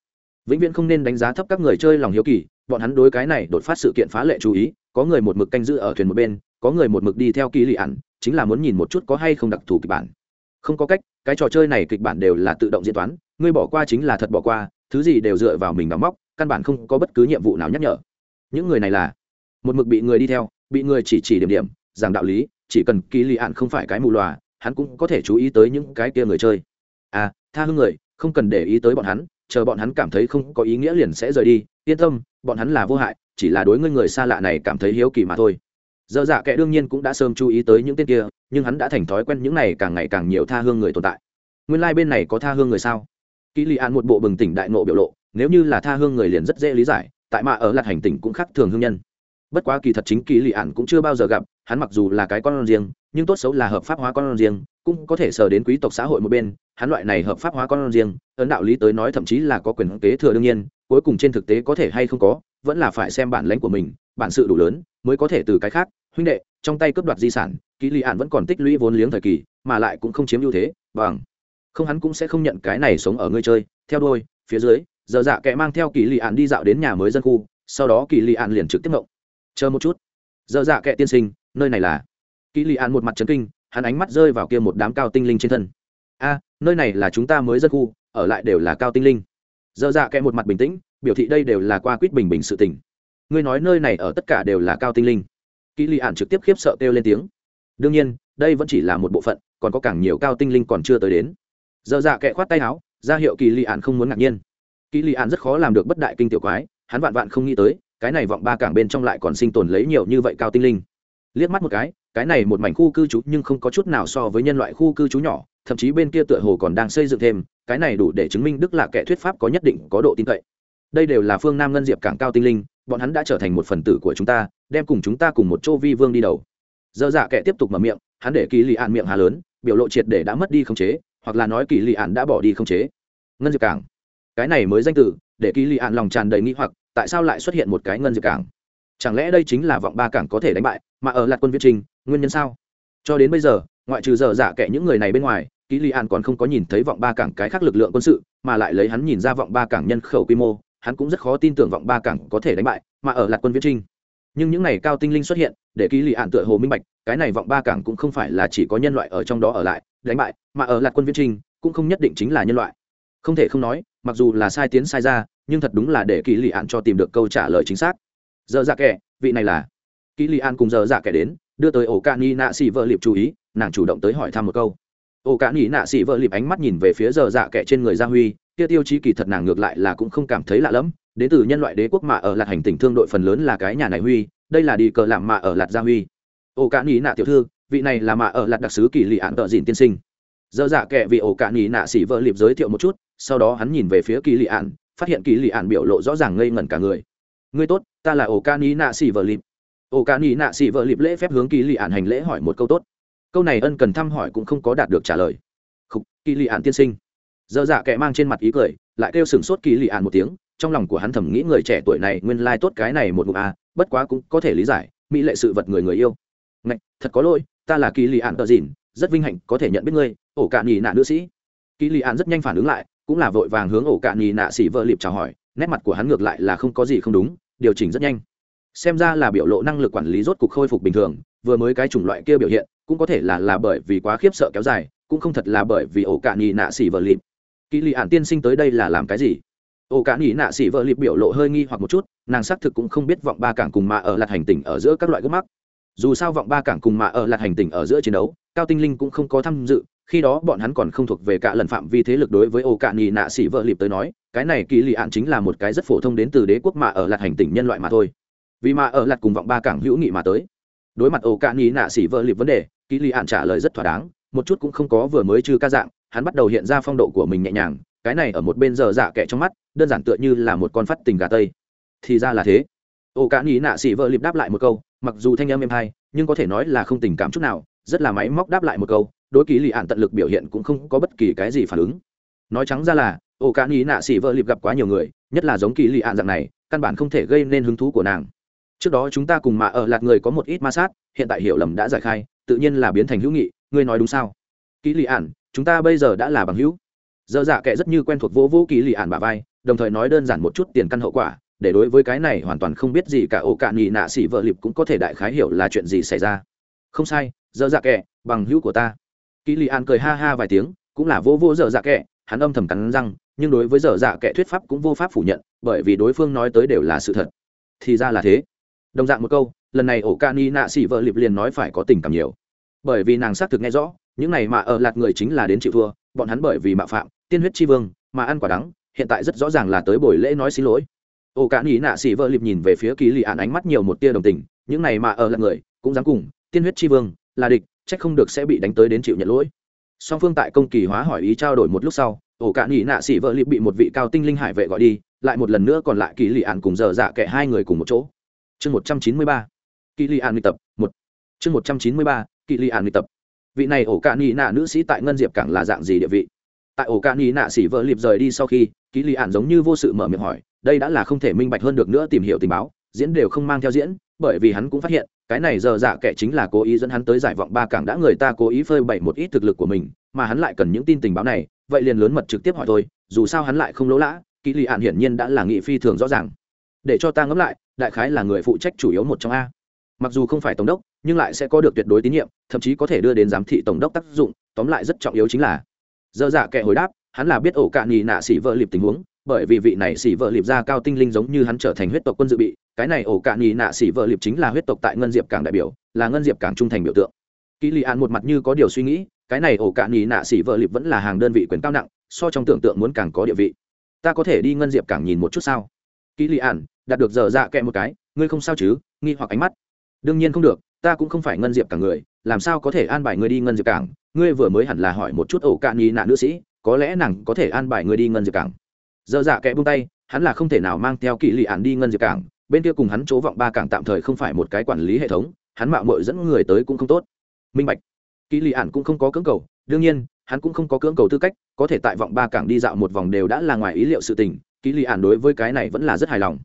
Vĩnh viễn không nên đánh giá thấp các người chơi lòng hiếu kỳ, bọn hắn đối cái này đột phát sự kiện phá lệ chú ý, có người một mực canh giữ ở thuyền một bên, có người một mực đi theo kỳ lì ẩn chính là muốn nhìn một chút có hay không đặc thù kịch bản. Không có cách, cái trò chơi này kịch bản đều là tự động diễn toán, ngươi bỏ qua chính là thật bỏ qua, thứ gì đều dựa vào mình đóng móc, căn bản không có bất cứ nhiệm vụ nào nhắc nhở. Những người này là một mực bị người đi theo, bị người chỉ chỉ điểm điểm, giảng đạo lý, chỉ cần kỳ lì ạn không phải cái mù lòa hắn cũng có thể chú ý tới những cái kia người chơi. À tha hương người, không cần để ý tới bọn hắn, chờ bọn hắn cảm thấy không có ý nghĩa liền sẽ rời đi. Yên tâm, bọn hắn là vô hại, chỉ là đối ngươi người xa lạ này cảm thấy hiếu kỳ mà thôi. Dơ dạ kệ đương nhiên cũng đã sớm chú ý tới những tên kia, nhưng hắn đã thành thói quen những này càng ngày càng nhiều tha hương người tồn tại. Nguyên lai、like、bên này có tha hương người sao? Kỹ lị an một bộ bừng tỉnh đại nộ biểu lộ, nếu như là tha hương người liền rất dễ lý giải, tại mà ở lạc hành tỉnh cũng khác thường hương nhân. Bất quá kỳ thật chính kỳ lị an cũng chưa bao giờ gặp, hắn mặc dù là cái con riêng nhưng tốt xấu là hợp pháp hóa con riêng, cũng có thể sờ đến quý tộc xã hội một bên, hắn loại này hợp pháp hóa con riêng, ấn đạo lý tới nói thậm chí là có quyền kế thừa đương nhiên, cuối cùng trên thực tế có thể hay không có, vẫn là phải xem bản lãnh của mình, bản sự đủ lớn, mới có thể từ cái khác, huynh đệ, trong tay cướp đoạt di sản, kỹ lý ạn vẫn còn tích lũy vốn liếng thời kỳ, mà lại cũng không chiếm ưu thế, bằng. Không hắn cũng sẽ không nhận cái này sống ở ngươi chơi, theo đôi phía dưới, giờ dạ kẻ mang theo kỳ lì ạn đi dạo đến nhà mới dân khu, sau đó kỳ lì ạn liền trực tiếp ngộng. Chờ một chút. Giờ dạ kẻ tiên sinh, nơi này là kỳ lì an một mặt trấn kinh, hắn ánh mắt rơi vào kia một đám cao tinh linh trên thân. A, nơi này là chúng ta mới dân khu, ở lại đều là cao tinh linh. Dơ dạ kẻ một mặt bình tĩnh, biểu thị đây đều là qua quýt bình bình sự tình. Ngươi nói nơi này ở tất cả đều là cao tinh linh. Kỳ lì ạn trực tiếp khiếp sợ kêu lên tiếng. Đương nhiên, đây vẫn chỉ là một bộ phận, còn có càng nhiều cao tinh linh còn chưa tới đến. Dơ dạ kệ khoát tay áo, ra hiệu kỳ lì ạn không muốn ngạc nhiên. Kỳ lì ạn rất khó làm được bất đại kinh tiểu quái, hắn vạn vạn không nghĩ tới, cái này vọng ba cảng bên trong lại còn sinh tồn lấy nhiều như vậy cao tinh linh. Liếc mắt một cái cái này một mảnh khu cư trú nhưng không có chút nào so với nhân loại khu cư trú nhỏ, thậm chí bên kia tựa hồ còn đang xây dựng thêm, cái này đủ để chứng minh đức là kẻ thuyết pháp có nhất định, có độ tin cậy. Đây đều là phương nam ngân diệp cảng cao tinh linh, bọn hắn đã trở thành một phần tử của chúng ta, đem cùng chúng ta cùng một chỗ vi vương đi đầu. Dơ dạ kệ tiếp tục mở miệng, hắn để kỳ lì ạn miệng hà lớn, biểu lộ triệt để đã mất đi không chế, hoặc là nói kỳ lì ạn đã bỏ đi không chế. Ngân diệp cảng. Cái này mới danh từ, để kỳ lì ạn lòng tràn đầy nghĩ hoặc, tại sao lại xuất hiện một cái ngân diệp cảng? Chẳng lẽ đây chính là vọng ba cảng có thể đánh bại, mà ở lạc quân viết trình nguyên nhân sao? Cho đến bây giờ, ngoại trừ dở dạ kệ những người này bên ngoài kỹ li an còn không có nhìn thấy vọng ba cảng cái khác lực lượng quân sự, mà lại lấy hắn nhìn ra vọng ba cảng nhân khẩu quy mô, hắn cũng rất khó tin tưởng vọng ba cảng có thể đánh bại, mà ở lạc quân viễn trinh. Nhưng những ngày cao tinh linh xuất hiện, để kỹ lì ạn tựa hồ minh bạch, cái này vọng ba cảng cũng không phải là chỉ có nhân loại ở trong đó ở lại, đánh bại, mà ở lạc quân viễn trinh, cũng không nhất định chính là nhân loại. Không thể không nói, mặc dù là sai tiến sai ra, nhưng thật đúng là để kỹ lì ạn cho tìm được câu trả lời chính xác. Giờ dạ kẻ, vị này là kỹ li an cùng giờ dạ kẻ đến, đưa tới ổ cạn nhi nạ xỉ vợ liệp chú ý, nàng chủ động tới hỏi thăm một câu. Ổ cạn nhi nạ xỉ vợ liệp ánh mắt nhìn về phía giờ dạ kẻ trên người gia huy, kia tiêu chí kỳ thật nàng ngược lại là cũng không cảm thấy lạ lẫm. Đến từ nhân loại đế quốc mà ở lạt hành tỉnh thương đội phần lớn là cái nhà này huy, đây là đi cờ làm mà ở lạt gia huy. Ổ cả Nhi nạ tiểu thư, vị này là mà ở lạt đặc sứ kỳ lị ạn tợ dìn tiên sinh. Dơ dạ kệ vì ổ cả Nhi nạ xỉ vợ liệp giới thiệu một chút, sau đó hắn nhìn về phía kỳ lị ạn phát hiện kỳ lị ạn biểu lộ rõ ràng ngây ngẩn cả người. Ngươi tốt, ta là ổ cạn nhi nạ xỉ vợ liệp ổ cả nghĩ nạ xị vợ liệp lễ phép hướng kỳ lị ạn hành lễ hỏi một câu tốt. Câu này ân cần thăm hỏi cũng không có đạt được trả lời. Khúc, kỳ lị ạn tiên sinh. Dơ dạ kệ mang trên mặt ý cười lại kêu sừng sốt kỳ lị ạn một tiếng trong lòng của hắn thầm nghĩ người trẻ tuổi này nguyên lai tốt cái này một ngụm a bất quá cũng có thể lý giải mỹ lệ sự vật người người yêu. Ngạch thật có lỗi ta là kỳ lị ạn tờ dìn rất vinh hạnh có thể nhận biết ngươi ổ cạn nhì nạ nữ sĩ. Kỳ lị ạn rất nhanh phản ứng lại cũng là vội vàng hướng ổ cạn nhì nạ xỉ vợ liệp chào hỏi nét mặt của hắn ngược lại là không có gì không đúng điều chỉnh rất nhanh xem ra là biểu lộ năng lực quản lý rốt cục khôi phục bình thường, vừa mới cái chủng loại kia biểu hiện, cũng có thể là là bởi vì quá khiếp sợ kéo dài, cũng không thật là bởi vì ổ cạn nhì nạ xỉ vợ lịp. Kỳ lì ạn tiên sinh tới đây là làm cái gì? Ổ cạn nhì nạ xỉ vợ lịp biểu lộ hơi nghi hoặc một chút, nàng xác thực cũng không biết vọng ba cảng cùng mà ở lạt hành tỉnh ở giữa các loại gốc mắc dù sao vọng ba cảng cùng mà ở lạt hành tỉnh ở giữa chiến đấu, cao tinh linh cũng không có tham dự, khi đó bọn hắn còn không thuộc về cả lần phạm vi thế lực đối với ổ cạn nhì nạ xỉ vợ lịp tới nói, cái này kỳ lì ạn chính là một cái rất phổ thông đến từ đế quốc mà ở lạt hành tỉnh nhân loại mà thôi vì mà ở lặt cùng vọng ba cảng hữu nghị mà tới. Đối mặt ổ cạn nghỉ nạ xỉ vợ liệp vấn đề kỳ lì ạn trả lời rất thỏa đáng, một chút cũng không có vừa mới trừ ca dạng, hắn bắt đầu hiện ra phong độ của mình nhẹ nhàng, cái này ở một bên giờ dạ kẻ trong mắt, đơn giản tựa như là một con phát tình gà tây. Thì ra là thế. Ổ cạn nghĩ nạ xỉ vợ liệp đáp lại một câu, mặc dù thanh âm êm hay, nhưng có thể nói là không tình cảm chút nào, rất là máy móc đáp lại một câu, đối kỳ lì ạn tận lực biểu hiện cũng không có bất kỳ cái gì phản ứng. Nói trắng ra là, ổ cạn nghĩ nạ xỉ vợ liệp gặp quá nhiều người, nhất là giống kỳ lì ạn dạng này, căn bản không thể gây nên hứng thú của nàng trước đó chúng ta cùng mà ở lạt người có một ít ma sát, hiện tại hiểu lầm đã giải khai, tự nhiên là biến thành hữu nghị, ngươi nói đúng sao? Kỹ lì ản, chúng ta bây giờ đã là bằng hữu. Dơ dạ kệ rất như quen thuộc vô vô kỹ lì ản bà vai, đồng thời nói đơn giản một chút tiền căn hậu quả, để đối với cái này hoàn toàn không biết gì cả ổ cạn nhị nạ xỉ vợ lịp cũng có thể đại khái hiểu là chuyện gì xảy ra. Không sai dơ dạ kệ bằng hữu của ta. Kỹ lì ản cười ha ha vài tiếng, cũng là vô vô dơ dạ kệ hắn âm thầm cắn răng, nhưng đối với dơ dạ kệ thuyết pháp cũng vô pháp phủ nhận, bởi vì đối phương nói tới đều là sự thật. Thì ra là thế đồng dạng một câu, lần này ổ cạn nhì nạ xỉ vợ liệp liền nói phải có tình cảm nhiều. Bởi vì nàng xác thực nghe rõ, những này mà ở lạt người chính là đến chịu thua, bọn hắn bởi vì mạo phạm, tiên huyết chi vương, mà ăn quả đắng, hiện tại rất rõ ràng là tới buổi lễ nói xin lỗi. Ổ cả nghĩ nạ xỉ vợ liệp nhìn về phía kỳ lì ạn ánh mắt nhiều một tia đồng tình, những này mà ở lạt người, cũng dám cùng, tiên huyết chi vương, là địch trách không được sẽ bị đánh tới đến chịu nhận lỗi. Song phương tại công kỳ hóa hỏi ý trao đổi một lúc sau, ổ cả nghĩ nạ xỉ vợ liệp bị một vị cao tinh linh hải vệ gọi đi, lại một lần nữa còn lại kỳ lì ạn cùng dở dạ kẻ hai người cùng một chỗ chương một trăm chín mươi ba kỳ li an luyện tập, một. Chương một trăm chín mươi ba kỳ li an luyện tập. Vị này ổ cả nhị nạ nữ sĩ tại ngân diệp cảng là dạng gì địa vị? Tại ổ cạn nhị nạ xỉ vợ liệp rời đi sau khi kỳ li an giống như vô sự mở miệng hỏi, đây đã là không thể minh bạch hơn được nữa tìm hiểu tình báo, diễn đều không mang theo diễn, bởi vì hắn cũng phát hiện, cái này giờ dạ kệ chính là cố ý dẫn hắn tới giải vọng ba cảng đã người ta cố ý phơi bày một ít thực lực của mình, mà hắn lại cần những tin tình báo này, vậy liền lớn mật trực tiếp hỏi thôi, dù sao hắn lại không lỗ lã kỳ lì ạn hiển nhiên đã là nghị phi thường rõ ràng để cho ta ngẫm lại, đại khái là người phụ trách chủ yếu một trong a. Mặc dù không phải tổng đốc, nhưng lại sẽ có được tuyệt đối tín nhiệm, thậm chí có thể đưa đến giám thị tổng đốc tác dụng, tóm lại rất trọng yếu chính là. Dơ dạ kệ hồi đáp, hắn là biết ổ cạn nhì nạ xỉ vợ liệp tình huống, bởi vì vị này xỉ vợ liệp ra cao tinh linh giống như hắn trở thành huyết tộc quân dự bị, cái này ổ cạn nhì nạ xỉ vợ liệp chính là huyết tộc tại ngân diệp cảng đại biểu, là ngân diệp cảng trung thành biểu tượng. Kỳ lì an một mặt như có điều suy nghĩ, cái này ổ cạn nhì nạ xỉ vợ liệp vẫn là hàng đơn vị quyền cao nặng, so trong tưởng tượng muốn càng có địa vị. Ta có thể đi ngân diệp cảng nhìn một chút sao? Kỹ lì an đạt được giờ dạ kệ một cái, ngươi không sao chứ, nghi hoặc ánh mắt. Đương nhiên không được, ta cũng không phải ngân diệp cả người, làm sao có thể an bài ngươi đi ngân diệp cảng? Ngươi vừa mới hẳn là hỏi một chút ổ cạn nhì nạn nữ sĩ, có lẽ nàng có thể an bài ngươi đi ngân diệp cảng. Giờ dạ kẽ buông tay, hắn là không thể nào mang theo kỹ lì ạn đi ngân diệp cảng, bên kia cùng hắn chỗ vọng ba cảng tạm thời không phải một cái quản lý hệ thống, hắn mạo mội dẫn người tới cũng không tốt. Minh bạch. Kỹ lì ạn cũng không có cưỡng cầu, đương nhiên, hắn cũng không có cưỡng cầu tư cách, có thể tại vọng ba cảng đi dạo một vòng đều đã là ngoài ý liệu sự tình kỳ lì ạn đối với cái này vẫn là rất hài lòng.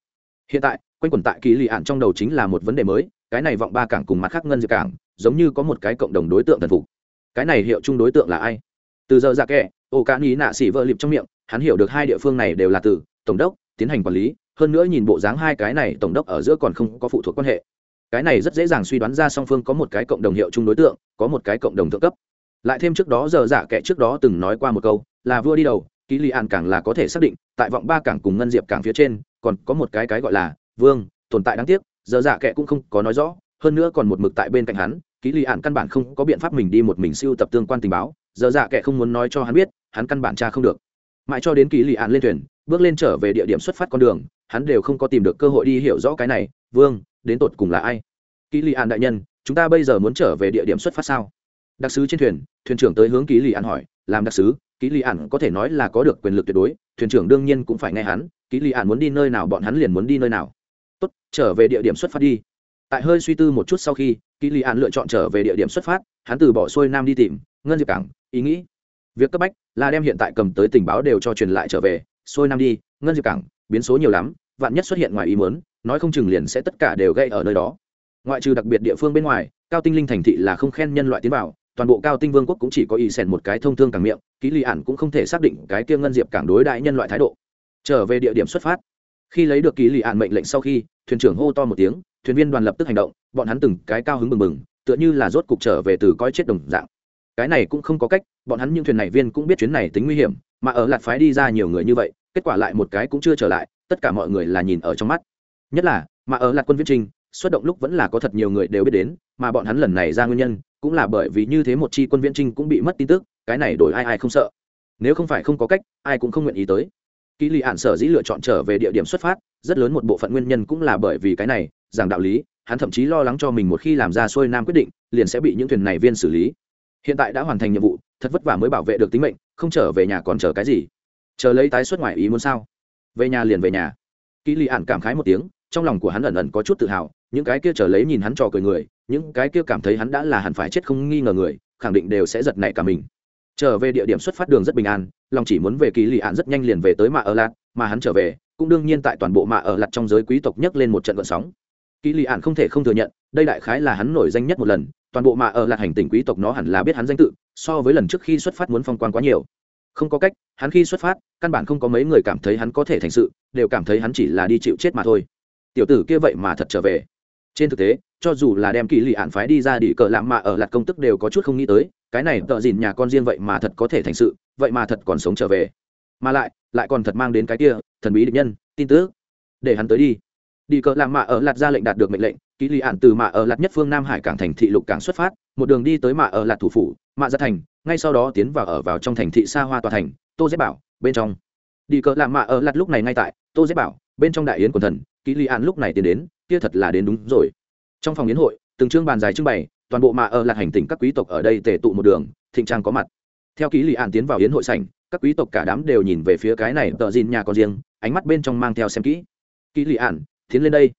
Hiện tại, quanh quẩn tại kỳ lì ạn trong đầu chính là một vấn đề mới, cái này vọng ba cảng cùng mặt khác ngân diệp cảng, giống như có một cái cộng đồng đối tượng thần phục. Cái này hiệu chung đối tượng là ai? Từ giờ ra kệ ô cá ý nạ xỉ vợ lịp trong miệng, hắn hiểu được hai địa phương này đều là từ tổng đốc, tiến hành quản lý, hơn nữa nhìn bộ dáng hai cái này tổng đốc ở giữa còn không có phụ thuộc quan hệ. Cái này rất dễ dàng suy đoán ra song phương có một cái cộng đồng hiệu chung đối tượng, có một cái cộng đồng thượng cấp. Lại thêm trước đó giờ giả kệ trước đó từng nói qua một câu, là vua đi đầu ký li an cảng là có thể xác định, tại vọng ba cảng cùng ngân diệp cảng phía trên, còn có một cái cái gọi là vương, tồn tại đáng tiếc, giờ dạ kệ cũng không có nói rõ, hơn nữa còn một mực tại bên cạnh hắn, ký li an căn bản không có biện pháp mình đi một mình siêu tập tương quan tình báo, giờ dạ kệ không muốn nói cho hắn biết, hắn căn bản cha không được. Mãi cho đến ký li an lên thuyền, bước lên trở về địa điểm xuất phát con đường, hắn đều không có tìm được cơ hội đi hiểu rõ cái này, vương, đến tột cùng là ai? Ký li an đại nhân, chúng ta bây giờ muốn trở về địa điểm xuất phát sao? Đặc sứ trên thuyền thuyền trưởng tới hướng ký lì an hỏi, làm đặc sứ ký lì an có thể nói là có được quyền lực tuyệt đối, thuyền trưởng đương nhiên cũng phải nghe hắn ký lì an muốn đi nơi nào bọn hắn liền muốn đi nơi nào. Tốt, trở về địa điểm xuất phát đi. Tại hơi suy tư một chút sau khi ký lì an lựa chọn trở về địa điểm xuất phát, hắn từ bỏ xuôi nam đi tìm ngân diệp cảng, ý nghĩ, việc cấp bách là đem hiện tại cầm tới tình báo đều cho truyền lại trở về, xuôi nam đi, ngân diệp cảng, biến số nhiều lắm, vạn nhất xuất hiện ngoài ý muốn, nói không chừng liền sẽ tất cả đều gây ở nơi đó. Ngoại trừ đặc biệt địa phương bên ngoài, cao tinh linh thành thị là không khen nhân loại tiến vào toàn bộ cao tinh vương quốc cũng chỉ có ý sèn một cái thông thương càng miệng, ký lì ản cũng không thể xác định cái kia ngân diệp cảng đối đại nhân loại thái độ. Trở về địa điểm xuất phát. Khi lấy được ký lì ản mệnh lệnh sau khi, thuyền trưởng hô to một tiếng, thuyền viên đoàn lập tức hành động, bọn hắn từng cái cao hứng mừng mừng, tựa như là rốt cục trở về từ coi chết đồng dạng. Cái này cũng không có cách, bọn hắn những thuyền này viên cũng biết chuyến này tính nguy hiểm, mà ở lạt phái đi ra nhiều người như vậy, kết quả lại một cái cũng chưa trở lại, tất cả mọi người là nhìn ở trong mắt. Nhất là, mà ở lạt quân viết trinh xuất động lúc vẫn là có thật nhiều người đều biết đến, mà bọn hắn lần này ra nguyên nhân cũng là bởi vì như thế một chi quân viễn trinh cũng bị mất tin tức, cái này đổi ai ai không sợ. Nếu không phải không có cách, ai cũng không nguyện ý tới. Kỹ lì ạn sở dĩ lựa chọn trở về địa điểm xuất phát, rất lớn một bộ phận nguyên nhân cũng là bởi vì cái này, rằng đạo lý, hắn thậm chí lo lắng cho mình một khi làm ra xuôi nam quyết định, liền sẽ bị những thuyền này viên xử lý. Hiện tại đã hoàn thành nhiệm vụ, thật vất vả mới bảo vệ được tính mệnh, không trở về nhà còn chờ cái gì? Chờ lấy tái xuất ngoài ý muốn sao? Về nhà liền về nhà. Kỹ lì ạn cảm khái một tiếng, trong lòng của hắn ẩn ẩn có chút tự hào, những cái kia chờ lấy nhìn hắn trò cười người những cái kia cảm thấy hắn đã là hẳn phải chết không nghi ngờ người, khẳng định đều sẽ giật nảy cả mình. Trở về địa điểm xuất phát đường rất bình an, lòng chỉ muốn về kỳ lì ạn rất nhanh liền về tới mạ ở lạt, mà hắn trở về, cũng đương nhiên tại toàn bộ mạ ở lạt trong giới quý tộc nhấc lên một trận gợn sóng. Kỳ lì ạn không thể không thừa nhận, đây đại khái là hắn nổi danh nhất một lần, toàn bộ mạ ở lạt hành tình quý tộc nó hẳn là biết hắn danh tự, so với lần trước khi xuất phát muốn phong quan quá nhiều. Không có cách, hắn khi xuất phát, căn bản không có mấy người cảm thấy hắn có thể thành sự, đều cảm thấy hắn chỉ là đi chịu chết mà thôi. Tiểu tử kia vậy mà thật trở về trên thực tế, cho dù là đem kỳ lì ạn phái đi ra đi cờ lạm mạ ở lạt công tức đều có chút không nghĩ tới, cái này tợ dìn nhà con riêng vậy mà thật có thể thành sự, vậy mà thật còn sống trở về. Mà lại lại còn thật mang đến cái kia, thần bí định nhân, tin tức. Để hắn tới đi. Đi cờ lạm mạ ở lạt ra lệnh đạt được mệnh lệnh, kỳ lì ạn từ mạ ở lạt nhất phương nam hải cảng thành thị lục cảng xuất phát, một đường đi tới mạ ở lạt thủ phủ, mạ gia thành, ngay sau đó tiến vào ở vào trong thành thị xa hoa tòa thành, tô dép bảo, bên trong. Đi cờ lạm mạ ở lạt lúc này ngay tại, tô dép bảo, bên trong đại yến quần thần, kỳ lì ạn lúc này tiến đến kia thật là đến đúng rồi. Trong phòng yến hội, từng chương bàn dài trưng bày, toàn bộ mạ ở là hành tỉnh các quý tộc ở đây tề tụ một đường, thịnh trang có mặt. Theo ký lì ạn tiến vào yến hội sảnh, các quý tộc cả đám đều nhìn về phía cái này tờ dìn nhà con riêng, ánh mắt bên trong mang theo xem kỹ. Ký lì ạn, tiến lên đây.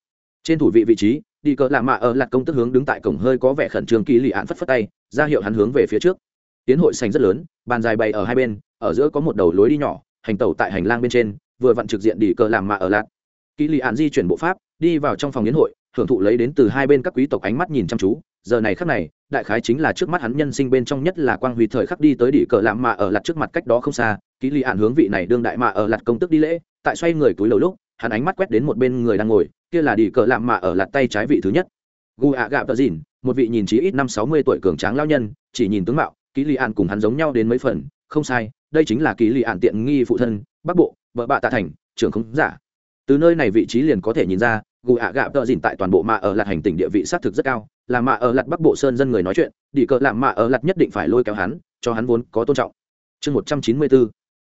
Trên thủ vị vị trí, đi cờ là mạ ở lạt công tức hướng đứng tại cổng hơi có vẻ khẩn trương ký lì ạn phất phất tay, ra hiệu hắn hướng về phía trước. Tiến hội sành rất lớn, bàn dài bày ở hai bên, ở giữa có một đầu lối đi nhỏ, hành tẩu tại hành lang bên trên, vừa vặn trực diện đi cờ làm mạ ở lạt ký lì ạn di chuyển bộ pháp, đi vào trong phòng yến hội, hưởng thụ lấy đến từ hai bên các quý tộc ánh mắt nhìn chăm chú. Giờ này khắc này, đại khái chính là trước mắt hắn nhân sinh bên trong nhất là quang huy thời khắc đi tới đỉ cờ làm mạ ở lặt trước mặt cách đó không xa. Ký lì ạn hướng vị này đương đại mạ ở lặt công tức đi lễ, tại xoay người túi lầu lúc, hắn ánh mắt quét đến một bên người đang ngồi, kia là đỉ cờ làm mạ ở lặt tay trái vị thứ nhất. Gu ạ gạ tờ dìn, một vị nhìn chí ít năm sáu mươi tuổi cường tráng lao nhân, chỉ nhìn tướng mạo ký lì ạn cùng hắn giống nhau đến mấy phần. Không sai, đây chính là ký lì ạn tiện nghi phụ thân, bắc bộ, vợ bạ tạ thành, trưởng không giả từ nơi này vị trí liền có thể nhìn ra, gù ạ gạ tợ dìn tại toàn bộ mạ ở lạt hành tỉnh địa vị xác thực rất cao, là mạ ở lạt bắc bộ sơn dân người nói chuyện, đi cờ làm mạ ở lạt nhất định phải lôi kéo hắn, cho hắn vốn có tôn trọng. Chương một trăm chín mươi bốn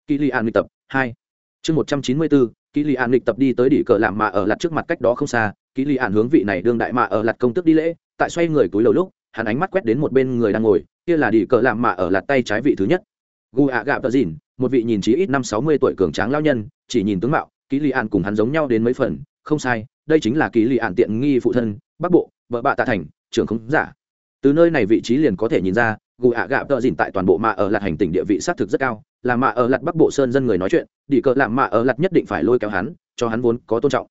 kỹ li an lịch tập hai. Chương một trăm chín mươi bốn kỹ li an lịch tập đi tới đi cờ làm mạ ở lạt trước mặt cách đó không xa kỹ li an hướng vị này đương đại mạ ở lạt công tức đi lễ, tại xoay người túi lầu lúc, hắn ánh mắt quét đến một bên người đang ngồi, kia là đi cờ làm mạ ở lạt tay trái vị thứ nhất. Gu ạ gạ tợ dìn một vị nhìn chí ít năm sáu mươi tuổi cường tráng lao nhân, chỉ nhìn tướng mạo ký lì an cùng hắn giống nhau đến mấy phần, không sai, đây chính là ký lì an tiện nghi phụ thân, bắc bộ, vợ bạ tạ thành, trưởng khống giả. Từ nơi này vị trí liền có thể nhìn ra, gù ạ gạ tợ dìn tại toàn bộ mạ ở lạt hành tỉnh địa vị xác thực rất cao, là mạ ở lạt bắc bộ sơn dân người nói chuyện, đi cờ làm mạ ở lạt nhất định phải lôi kéo hắn, cho hắn vốn có tôn trọng.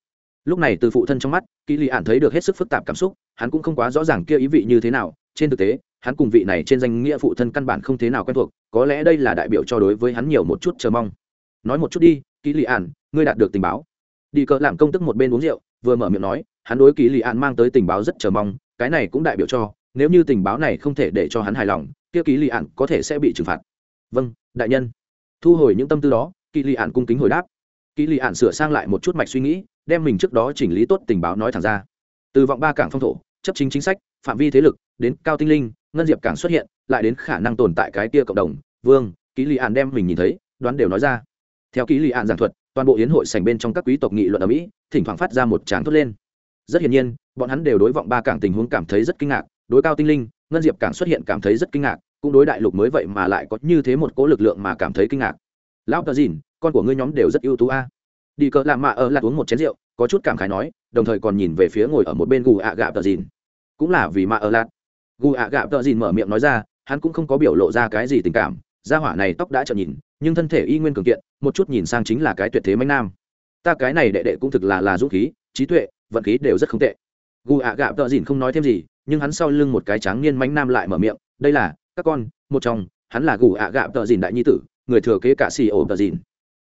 Lúc này từ phụ thân trong mắt kỹ lì an thấy được hết sức phức tạp cảm xúc, hắn cũng không quá rõ ràng kia ý vị như thế nào, trên thực tế, hắn cùng vị này trên danh nghĩa phụ thân căn bản không thế nào quen thuộc, có lẽ đây là đại biểu cho đối với hắn nhiều một chút chờ mong. Nói một chút đi kỹ lì ạn ngươi đạt được tình báo. Đi cờ làm công tức một bên uống rượu, vừa mở miệng nói, hắn đối ký lì an mang tới tình báo rất chờ mong, cái này cũng đại biểu cho, nếu như tình báo này không thể để cho hắn hài lòng, kia kỹ lì an có thể sẽ bị trừng phạt. Vâng đại nhân. Thu hồi những tâm tư đó kỹ lì an cung kính hồi đáp. Kỹ lì an sửa sang lại một chút mạch suy nghĩ, đem mình trước đó chỉnh lý tốt tình báo nói thẳng ra. Từ vọng ba cảng phong thổ, chấp chính chính sách, phạm vi thế lực, đến cao tinh linh, ngân diệp cảng xuất hiện, lại đến khả năng tồn tại cái kia cộng đồng. Vương kỹ lì an đem mình nhìn thấy, đoán đều nói ra theo ký lì ạn giảng thuật, toàn bộ yến hội sành bên trong các quý tộc nghị luận ở mỹ, thỉnh thoảng phát ra một tràng thốt lên. Rất hiển nhiên, bọn hắn đều đối vọng ba cảng tình huống cảm thấy rất kinh ngạc, đối cao tinh linh, ngân diệp cảng xuất hiện cảm thấy rất kinh ngạc, cũng đối đại lục mới vậy mà lại có như thế một cỗ lực lượng mà cảm thấy kinh ngạc. Lão tờ dìn, con của ngươi nhóm đều rất ưu tú a. Đi cỡ làm mạ ở lạc uống một chén rượu, có chút cảm khái nói, đồng thời còn nhìn về phía ngồi ở một bên gù ạ gạ tờ dìn. Cũng là vì mạ ở lạc gù ạ gạ tờ dìn mở miệng nói ra, hắn cũng không có biểu lộ ra cái gì tình cảm gia hỏa này tóc đã trợn nhìn, nhưng thân thể y nguyên cường kiện, một chút nhìn sang chính là cái tuyệt thế mánh nam. Ta cái này đệ đệ cũng thực là là dũng khí, trí tuệ, vận khí đều rất không tệ. Gù ạ gạ tợ dìn không nói thêm gì, nhưng hắn sau lưng một cái tráng niên mánh nam lại mở miệng, đây là, các con, một trong, hắn là gù ạ gạ tợ dìn đại nhi tử, người thừa kế cả xì ổ tợ dìn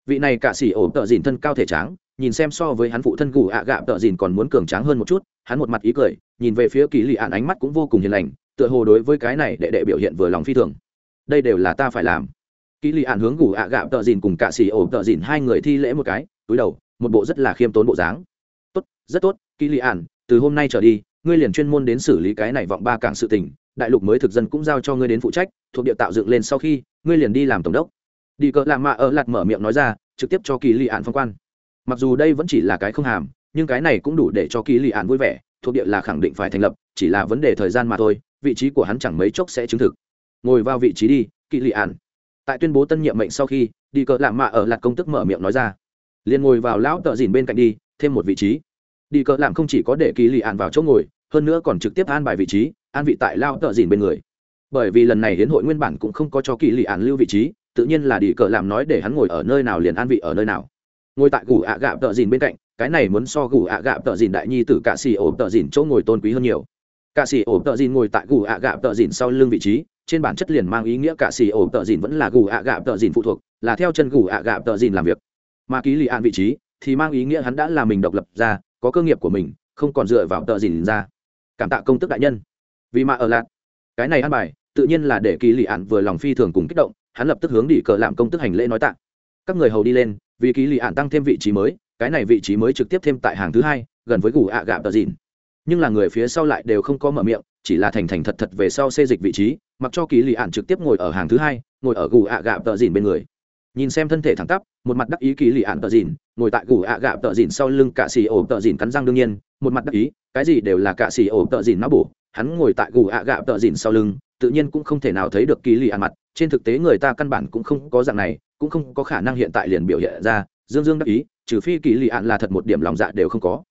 vị này cả xì ổ tợ dìn thân cao thể tráng, nhìn xem so với hắn phụ thân gù ạ gạ tợ dìn còn muốn cường tráng hơn một chút, hắn một mặt ý cười, nhìn về phía kỳ lì ạn ánh mắt cũng vô cùng hiền lành, tựa hồ đối với cái này đệ đệ biểu hiện vừa lòng phi thường đây đều là ta phải làm. Kỳ lì ạn hướng gù ạ gạo tợ dìn cùng cả xì ổ tợ dìn hai người thi lễ một cái, túi đầu, một bộ rất là khiêm tốn bộ dáng. Tốt, rất tốt kỳ lì ạn từ hôm nay trở đi, ngươi liền chuyên môn đến xử lý cái này vọng ba cảng sự tình, đại lục mới thực dân cũng giao cho ngươi đến phụ trách, thuộc địa tạo dựng lên sau khi, ngươi liền đi làm tổng đốc. Đi cỡ làm mạ ở lạt mở miệng nói ra, trực tiếp cho kỳ lì ạn phong quan. Mặc dù đây vẫn chỉ là cái không hàm, nhưng cái này cũng đủ để cho kỳ lì ạn vui vẻ, thuộc địa là khẳng định phải thành lập, chỉ là vấn đề thời gian mà thôi, vị trí của hắn chẳng mấy chốc sẽ chứng thực ngồi vào vị trí đi kỳ lị ạn tại tuyên bố tân nhiệm mệnh sau khi, đi cỡ làm mạ ở lạc công tức mở miệng nói ra. Liền ngồi vào lão tợ dìn bên cạnh đi, thêm một vị trí. Đi cỡ làm không chỉ có để kỳ lị ạn vào chỗ ngồi, hơn nữa còn trực tiếp an bài vị trí, an vị tại lao tợ dìn bên người. Bởi vì lần này hiến hội nguyên bản cũng không có cho kỳ lị ạn lưu vị trí, tự nhiên là đi cỡ làm nói để hắn ngồi ở nơi nào liền an vị ở nơi nào. Ngồi tại gù ạ gạo tợ dìn bên cạnh, cái này muốn so gù ạ gạo tợ dìn đại nhi tử cạ xì ổ tợ dìn chỗ ngồi tôn quý hơn nhiều. Cạ xì ổ tợ dìn ngồi tại gù ạ gạo tợ dìn sau lưng vị trí trên bản chất liền mang ý nghĩa cả xì ổ tợ dìn vẫn là gù ạ gạ tợ dìn phụ thuộc, là theo chân gù ạ gạ tợ dìn làm việc. Mà ký lì an vị trí thì mang ý nghĩa hắn đã là mình độc lập ra, có cơ nghiệp của mình, không còn dựa vào tợ dìn ra. Cảm tạ công tức đại nhân. Vì mà ở lạc cái này ăn bài, tự nhiên là để kỳ lì ạn vừa lòng phi thường cùng kích động, hắn lập tức hướng đi cờ làm công tức hành lễ nói tạ. Các người hầu đi lên, vì kỳ lì ạn tăng thêm vị trí mới, cái này vị trí mới trực tiếp thêm tại hàng thứ hai, gần với gù ạ gạ tờ dìn. Nhưng là người phía sau lại đều không có mở miệng, chỉ là thành thành thật thật về sau xê dịch vị trí mặc cho kỳ lì ạn trực tiếp ngồi ở hàng thứ hai, ngồi ở gù ạ gạ tợ dìn bên người. Nhìn xem thân thể thẳng tắp, một mặt đắc ý kỳ lì ạn tợ dìn, ngồi tại gù ạ gạ tợ dìn sau lưng cạ xì ổ tợ dìn cắn răng đương nhiên, một mặt đắc ý, cái gì đều là cạ xì ổ tợ dìn nó bổ, hắn ngồi tại gù ạ gạ tợ dìn sau lưng, tự nhiên cũng không thể nào thấy được kỳ lì ạn mặt, trên thực tế người ta căn bản cũng không có dạng này, cũng không có khả năng hiện tại liền biểu hiện ra, dương dương đắc ý, trừ phi kỳ lì ạn là thật một điểm lòng dạ đều không có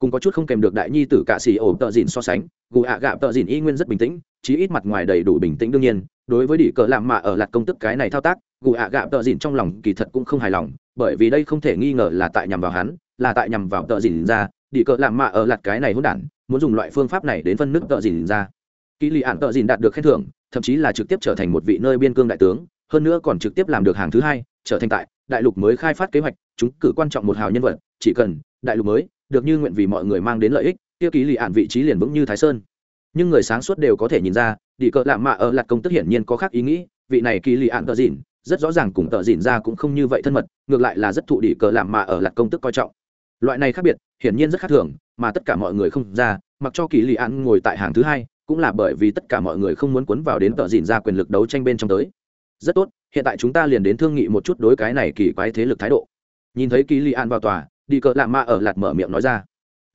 cùng có chút không kèm được đại nhi tử cả xì ổ tợ dìn so sánh, gù ạ gạ tợ dìn y nguyên rất bình tĩnh, chí ít mặt ngoài đầy đủ bình tĩnh đương nhiên. Đối với đỉ cờ làm mạ ở lạt công tức cái này thao tác, gù ạ gạ tợ dìn trong lòng kỳ thật cũng không hài lòng, bởi vì đây không thể nghi ngờ là tại nhằm vào hắn, là tại nhằm vào tợ dìn ra. Đỉ cờ làm mạ ở lạt cái này hỗn đản, muốn dùng loại phương pháp này đến phân nước tợ dìn ra. Kỳ lì ạn tợ dìn đạt được khen thưởng, thậm chí là trực tiếp trở thành một vị nơi biên cương đại tướng, hơn nữa còn trực tiếp làm được hàng thứ hai, trở thành tại đại lục mới khai phát kế hoạch, chúng cử quan trọng một hào nhân vật, chỉ cần đại lục mới được như nguyện vì mọi người mang đến lợi ích tiêu ký lì ạn vị trí liền vững như thái sơn. Nhưng người sáng suốt đều có thể nhìn ra đi cỡ lạm mạ ở lạt công tức hiển nhiên có khác ý nghĩ, vị này kỳ lì ạn tờ dìn rất rõ ràng cùng tờ dìn ra cũng không như vậy thân mật, ngược lại là rất thụ đi cỡ lạm mạ ở lạt công tức coi trọng. Loại này khác biệt, hiển nhiên rất khác thường, mà tất cả mọi người không ra, mặc cho kỳ lì an ngồi tại hàng thứ hai, cũng là bởi vì tất cả mọi người không muốn cuốn vào đến tờ dìn ra quyền lực đấu tranh bên trong tới. Rất tốt, hiện tại chúng ta liền đến thương nghị một chút đối cái này kỳ quái thế lực thái độ. Nhìn thấy kỳ lì an vào tòa đi cờ lạ ma ở lạt mở miệng nói ra.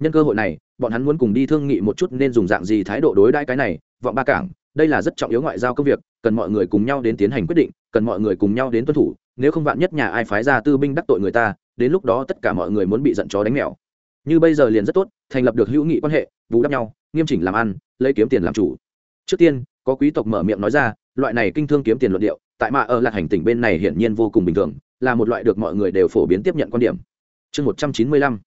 Nhân cơ hội này, bọn hắn muốn cùng đi thương nghị một chút nên dùng dạng gì thái độ đối đãi cái này, vọng ba cảng, đây là rất trọng yếu ngoại giao công việc, cần mọi người cùng nhau đến tiến hành quyết định, cần mọi người cùng nhau đến tuân thủ, nếu không vạn nhất nhà ai phái ra tư binh đắc tội người ta, đến lúc đó tất cả mọi người muốn bị giận chó đánh mèo. Như bây giờ liền rất tốt, thành lập được hữu nghị quan hệ, bù đắp nhau, nghiêm chỉnh làm ăn, lấy kiếm tiền làm chủ. Trước tiên, có quý tộc mở miệng nói ra, loại này kinh thương kiếm tiền luận điệu, tại mà ở lạc hành tỉnh bên này hiển nhiên vô cùng bình thường, là một loại được mọi người đều phổ biến tiếp nhận quan điểm chương một trăm chín mươi lăm,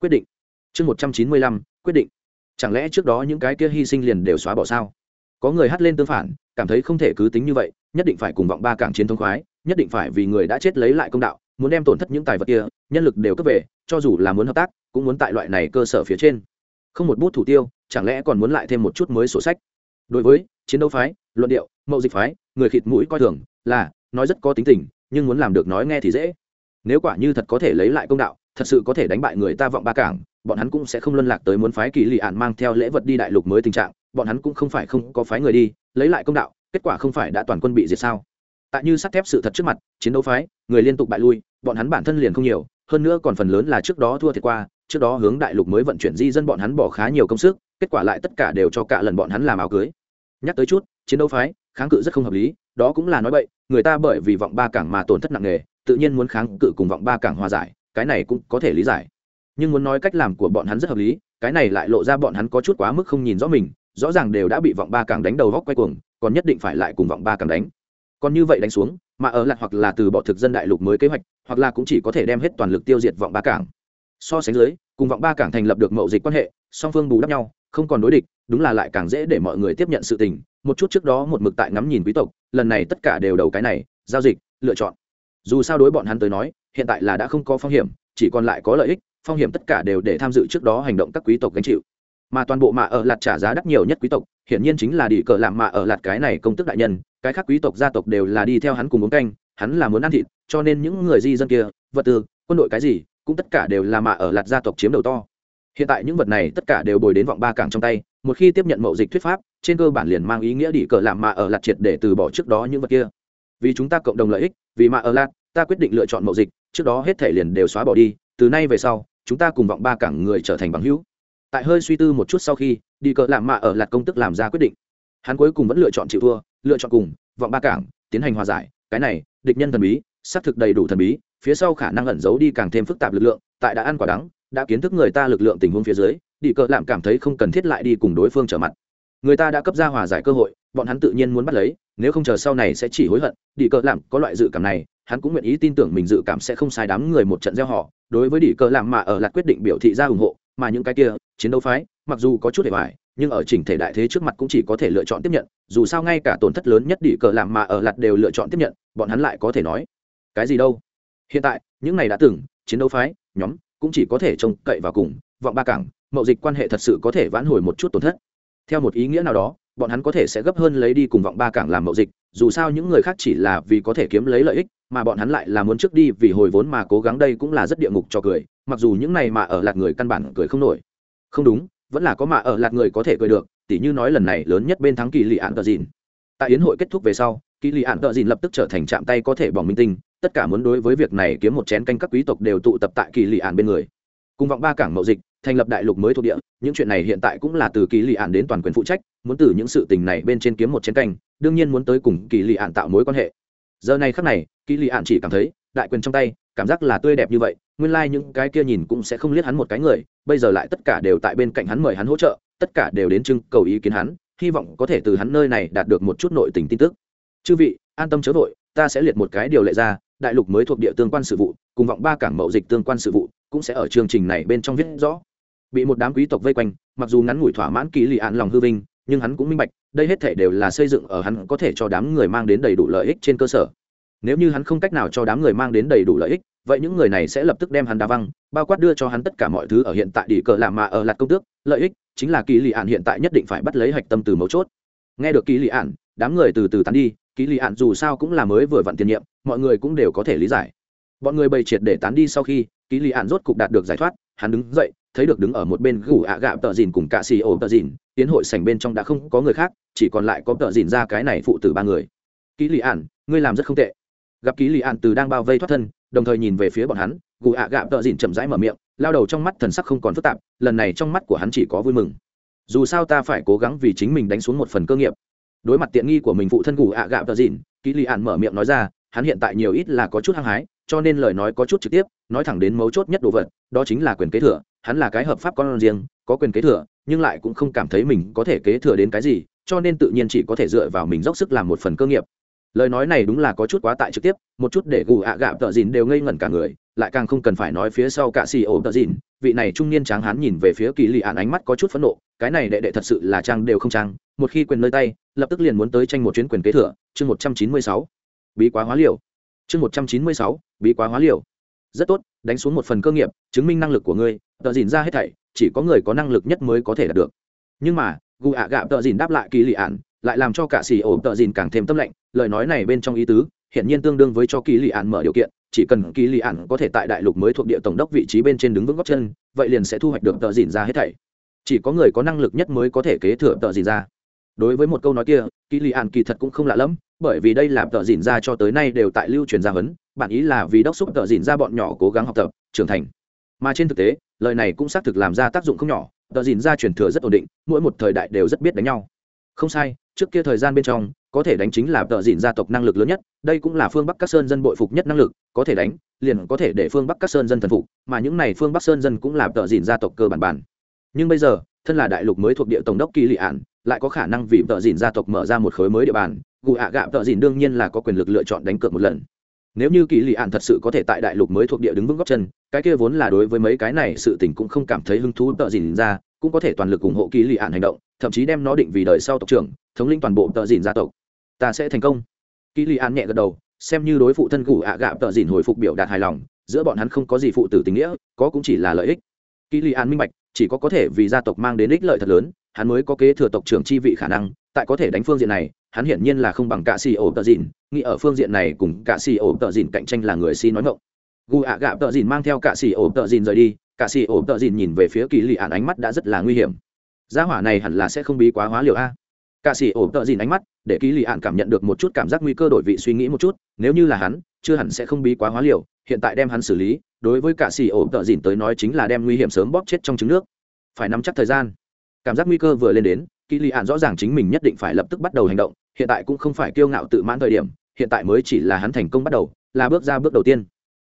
quyết định. Chương một trăm chín mươi lăm, quyết định. Chẳng lẽ trước đó những cái kia hy sinh liền đều xóa bỏ sao? Có người hất lên tương phản, cảm thấy không thể cứ tính như vậy, nhất định phải cùng vọng ba cảng chiến thống khoái, nhất định phải vì người đã chết lấy lại công đạo, muốn đem tổn thất những tài vật kia, nhân lực đều cấp về, cho dù là muốn hợp tác, cũng muốn tại loại này cơ sở phía trên. Không một bút thủ tiêu, chẳng lẽ còn muốn lại thêm một chút mới sổ sách? Đối với chiến đấu phái, luận điệu, mậu dịch phái, người khịt mũi coi thường là nói rất có tính tình, nhưng muốn làm được nói nghe thì dễ. Nếu quả như thật có thể lấy lại công đạo thật sự có thể đánh bại người ta vọng ba cảng, bọn hắn cũng sẽ không luân lạc tới muốn phái kỳ lì ạn mang theo lễ vật đi đại lục mới tình trạng, bọn hắn cũng không phải không có phái người đi, lấy lại công đạo, kết quả không phải đã toàn quân bị diệt sao? Tại như sắt thép sự thật trước mặt, chiến đấu phái, người liên tục bại lui, bọn hắn bản thân liền không nhiều, hơn nữa còn phần lớn là trước đó thua thiệt qua, trước đó hướng đại lục mới vận chuyển di dân bọn hắn bỏ khá nhiều công sức, kết quả lại tất cả đều cho cả lần bọn hắn làm áo cưới. Nhắc tới chút, chiến đấu phái, kháng cự rất không hợp lý, đó cũng là nói vậy người ta bởi vì vọng ba cảng mà tổn thất nặng nề, tự nhiên muốn kháng cự cùng vọng ba cảng hòa giải cái này cũng có thể lý giải. Nhưng muốn nói cách làm của bọn hắn rất hợp lý, cái này lại lộ ra bọn hắn có chút quá mức không nhìn rõ mình, rõ ràng đều đã bị vọng ba cảng đánh đầu góc quay cuồng, còn nhất định phải lại cùng vọng ba cảng đánh. Còn như vậy đánh xuống, mà ở lại hoặc là từ bỏ thực dân đại lục mới kế hoạch, hoặc là cũng chỉ có thể đem hết toàn lực tiêu diệt vọng ba cảng so sánh dưới, cùng vọng ba cảng thành lập được mậu dịch quan hệ, song phương bù đắp nhau, không còn đối địch, đúng là lại càng dễ để mọi người tiếp nhận sự tình. Một chút trước đó một mực tại ngắm nhìn quý tộc, lần này tất cả đều đầu cái này, giao dịch, lựa chọn. Dù sao đối bọn hắn tới nói hiện tại là đã không có phong hiểm, chỉ còn lại có lợi ích, phong hiểm tất cả đều để tham dự trước đó hành động các quý tộc gánh chịu. Mà toàn bộ mạ ở lạt trả giá đắt nhiều nhất quý tộc, hiển nhiên chính là đi cờ làm mạ ở lạt cái này công tức đại nhân, cái khác quý tộc gia tộc đều là đi theo hắn cùng uống canh, hắn là muốn ăn thịt, cho nên những người di dân kia, vật tư, quân đội cái gì, cũng tất cả đều là mạ ở lạt gia tộc chiếm đầu to. Hiện tại những vật này tất cả đều bồi đến vọng ba cảng trong tay, một khi tiếp nhận mậu dịch thuyết pháp, trên cơ bản liền mang ý nghĩa đi cờ làm mạ ở lạt triệt để từ bỏ trước đó những vật kia. Vì chúng ta cộng đồng lợi ích, vì mạ ở lạt, ta quyết định lựa chọn mậu dịch trước đó hết thể liền đều xóa bỏ đi, từ nay về sau, chúng ta cùng vọng ba cảng người trở thành bằng hữu. Tại hơi suy tư một chút sau khi, đi cờ làm mạ ở lạt công tức làm ra quyết định. Hắn cuối cùng vẫn lựa chọn chịu thua, lựa chọn cùng vọng ba cảng tiến hành hòa giải. Cái này, địch nhân thần bí, xác thực đầy đủ thần bí, phía sau khả năng ẩn giấu đi càng thêm phức tạp lực lượng, tại đã ăn quả đắng, đã kiến thức người ta lực lượng tình huống phía dưới, đi cờ làm cảm thấy không cần thiết lại đi cùng đối phương trở mặt. Người ta đã cấp ra hòa giải cơ hội, bọn hắn tự nhiên muốn bắt lấy, nếu không chờ sau này sẽ chỉ hối hận, đi cờ làm có loại dự cảm này hắn cũng nguyện ý tin tưởng mình dự cảm sẽ không sai đám người một trận gieo họ, đối với Đỉ cờ làm mà ở lạc quyết định biểu thị ra ủng hộ, mà những cái kia, chiến đấu phái, mặc dù có chút để hoài, nhưng ở chỉnh thể đại thế trước mặt cũng chỉ có thể lựa chọn tiếp nhận, dù sao ngay cả tổn thất lớn nhất Đỉ cờ làm mà ở lạt đều lựa chọn tiếp nhận, bọn hắn lại có thể nói, cái gì đâu? Hiện tại, những này đã từng, chiến đấu phái, nhóm, cũng chỉ có thể trông cậy vào cùng, vọng ba cảng, mậu dịch quan hệ thật sự có thể vãn hồi một chút tổn thất. Theo một ý nghĩa nào đó bọn hắn có thể sẽ gấp hơn lấy đi cùng vọng ba cảng làm mậu dịch, dù sao những người khác chỉ là vì có thể kiếm lấy lợi ích, mà bọn hắn lại là muốn trước đi vì hồi vốn mà cố gắng đây cũng là rất địa ngục cho cười, mặc dù những này mà ở lạc người căn bản cười không nổi. Không đúng, vẫn là có mà ở lạc người có thể cười được, tỉ như nói lần này lớn nhất bên thắng kỳ lì ạn tờ dìn. Tại yến hội kết thúc về sau, kỳ lì ạn tờ dìn lập tức trở thành chạm tay có thể bỏng minh tinh, tất cả muốn đối với việc này kiếm một chén canh các quý tộc đều tụ tập tại kỳ lì ạn bên người cùng vọng ba cảng mậu dịch, thành lập đại lục mới thuộc địa, những chuyện này hiện tại cũng là từ kỳ lị ạn đến toàn quyền phụ trách, muốn từ những sự tình này bên trên kiếm một chiến canh, đương nhiên muốn tới cùng kỳ lị ạn tạo mối quan hệ. Giờ này khắc này, kỳ lị ạn chỉ cảm thấy, đại quyền trong tay, cảm giác là tươi đẹp như vậy, nguyên lai、like、những cái kia nhìn cũng sẽ không liếc hắn một cái người, bây giờ lại tất cả đều tại bên cạnh hắn mời hắn hỗ trợ, tất cả đều đến trưng cầu ý kiến hắn, hy vọng có thể từ hắn nơi này đạt được một chút nội tình tin tức. Chư vị, an tâm chớ vội, ta sẽ liệt một cái điều lệ ra, đại lục mới thuộc địa tương quan sự vụ, cùng vọng ba cảng mậu dịch tương quan sự vụ cũng sẽ ở chương trình này bên trong viết rõ. Bị một đám quý tộc vây quanh, mặc dù ngắn ngủi thỏa mãn kỳ lì ạn lòng hư vinh, nhưng hắn cũng minh bạch, đây hết thể đều là xây dựng ở hắn có thể cho đám người mang đến đầy đủ lợi ích trên cơ sở. Nếu như hắn không cách nào cho đám người mang đến đầy đủ lợi ích, vậy những người này sẽ lập tức đem hắn đá văng, bao quát đưa cho hắn tất cả mọi thứ ở hiện tại đi cờ làm mà ở lạt công tước, lợi ích chính là kỳ lì ạn hiện tại nhất định phải bắt lấy hạch tâm từ mấu chốt. Nghe được kỳ lì ạn đám người từ từ tán đi kỳ lì ạn dù sao cũng là mới vừa vặn tiền nhiệm, mọi người cũng đều có thể lý giải bọn người bày triệt để tán đi sau khi ký lì ạn rốt cục đạt được giải thoát, hắn đứng dậy, thấy được đứng ở một bên gù ạ gạo tờ dìn cùng cả xì ổ tờ dìn, tiến hội sảnh bên trong đã không có người khác, chỉ còn lại có tờ dìn ra cái này phụ tử ba người. Ký lì ạn ngươi làm rất không tệ. Gặp ký lì ạn từ đang bao vây thoát thân, đồng thời nhìn về phía bọn hắn, gù ạ gạo tờ dìn chậm rãi mở miệng, lao đầu trong mắt thần sắc không còn phức tạp, lần này trong mắt của hắn chỉ có vui mừng. Dù sao ta phải cố gắng vì chính mình đánh xuống một phần cơ nghiệp. Đối mặt tiện nghi của mình phụ thân gù ạ gạo tờ dìn ký lì ạn mở miệng nói ra, hắn hiện tại nhiều ít là có chút hăng hái cho nên lời nói có chút trực tiếp, nói thẳng đến mấu chốt nhất đồ vật, đó chính là quyền kế thừa, hắn là cái hợp pháp con riêng, có quyền kế thừa, nhưng lại cũng không cảm thấy mình có thể kế thừa đến cái gì, cho nên tự nhiên chỉ có thể dựa vào mình dốc sức làm một phần cơ nghiệp. Lời nói này đúng là có chút quá tại trực tiếp, một chút để gù ạ gạo tợ dìn đều ngây ngẩn cả người, lại càng không cần phải nói phía sau cả xì ổ tợ dìn, vị này trung niên tráng hán nhìn về phía kỳ lì ạn ánh mắt có chút phẫn nộ, cái này đệ đệ thật sự là trang đều không trang, một khi quyền nơi tay, lập tức liền muốn tới tranh một chuyến quyền kế thừa, chương một trăm chín mươi sáu. Bí quá hóa liều chương một trăm chín mươi sáu, bí quá hóa liều. Rất tốt, đánh xuống một phần cơ nghiệp, chứng minh năng lực của ngươi tờ dìn ra hết thảy, chỉ có người có năng lực nhất mới có thể đạt được. Nhưng mà, gù ạ gạ tờ dìn đáp lại kỳ lị ạn lại làm cho cả xì ổ tờ dìn càng thêm tâm lệnh, lời nói này bên trong ý tứ hiện nhiên tương đương với cho kỳ lị ạn mở điều kiện, chỉ cần kỳ lị ạn có thể tại đại lục mới thuộc địa tổng đốc vị trí bên trên đứng vững góc chân, vậy liền sẽ thu hoạch được tờ dìn ra hết thảy. Chỉ có người có năng lực nhất mới có thể kế thừa tờ dìn ra. Đối với một câu nói kia, kỳ lị ạn kỳ thật cũng không lạ lẫm bởi vì đây là tờ dìn ra cho tới nay đều tại lưu truyền gia huấn bản ý là vì đốc xúc tờ dìn ra bọn nhỏ cố gắng học tập, trưởng thành. Mà trên thực tế, lời này cũng xác thực làm ra tác dụng không nhỏ tờ dìn ra truyền thừa rất ổn định, mỗi một thời đại đều rất biết đánh nhau. Không sai, trước kia thời gian bên trong, có thể đánh chính là tờ dìn gia tộc năng lực lớn nhất, đây cũng là phương bắc các sơn dân bội phục nhất năng lực, có thể đánh, liền có thể để phương bắc các sơn dân thần phục, mà những này phương bắc sơn dân cũng là tờ dìn gia tộc cơ bản bản. Nhưng bây giờ, thân là đại lục mới thuộc địa tổng đốc kỳ lị ạn lại có khả năng vì tờ dìn gia tộc mở ra một khối mới địa bàn gù ạ gạo tợ dìn đương nhiên là có quyền lực lựa chọn đánh cược một lần. Nếu như kỳ lì ạn thật sự có thể tại đại lục mới thuộc địa đứng vững góc chân, cái kia vốn là đối với mấy cái này sự tình cũng không cảm thấy hứng thú tợ dìn ra, cũng có thể toàn lực ủng hộ kỳ lì ạn hành động, thậm chí đem nó định vì đời sau tộc trưởng, thống lĩnh toàn bộ tợ dìn gia tộc. Ta sẽ thành công. Kỳ lì ạn nhẹ gật đầu, xem như đối phụ thân gù ạ gạo tợ dìn hồi phục biểu đạt hài lòng, giữa bọn hắn không có gì phụ tử tình nghĩa, có cũng chỉ là lợi ích. Kỳ lì ạn minh bạch, chỉ có có thể vì gia tộc mang đến ích lợi thật lớn, hắn mới có kế thừa tộc trưởng chi vị khả năng, tại có thể đánh phương diện này hắn hiển nhiên là không bằng cả xì ổ tờ dìn, nghĩ ở phương diện này cùng cả xì ổ tờ dìn cạnh tranh là người si nói ngộng. Gu ạ gạ tờ dìn mang theo cả xì ổ tờ dìn rời đi cả xì ổ tờ dìn nhìn về phía kỳ lì ạn ánh mắt đã rất là nguy hiểm. Gia hỏa này hẳn là sẽ không bí quá hóa liều a. Cả xì ổ tờ dìn ánh mắt, để kỳ lì ạn cảm nhận được một chút cảm giác nguy cơ đổi vị suy nghĩ một chút, nếu như là hắn, chưa hẳn sẽ không bí quá hóa liều, hiện tại đem hắn xử lý, đối với cả xì ổ tờ dìn tới nói chính là đem nguy hiểm sớm bóp chết trong trứng nước. Phải nắm chắc thời gian. Cảm giác nguy cơ vừa lên đến, kỳ lì ạn rõ ràng chính mình nhất định phải lập tức bắt đầu hành động hiện tại cũng không phải kiêu ngạo tự mãn thời điểm, hiện tại mới chỉ là hắn thành công bắt đầu, là bước ra bước đầu tiên.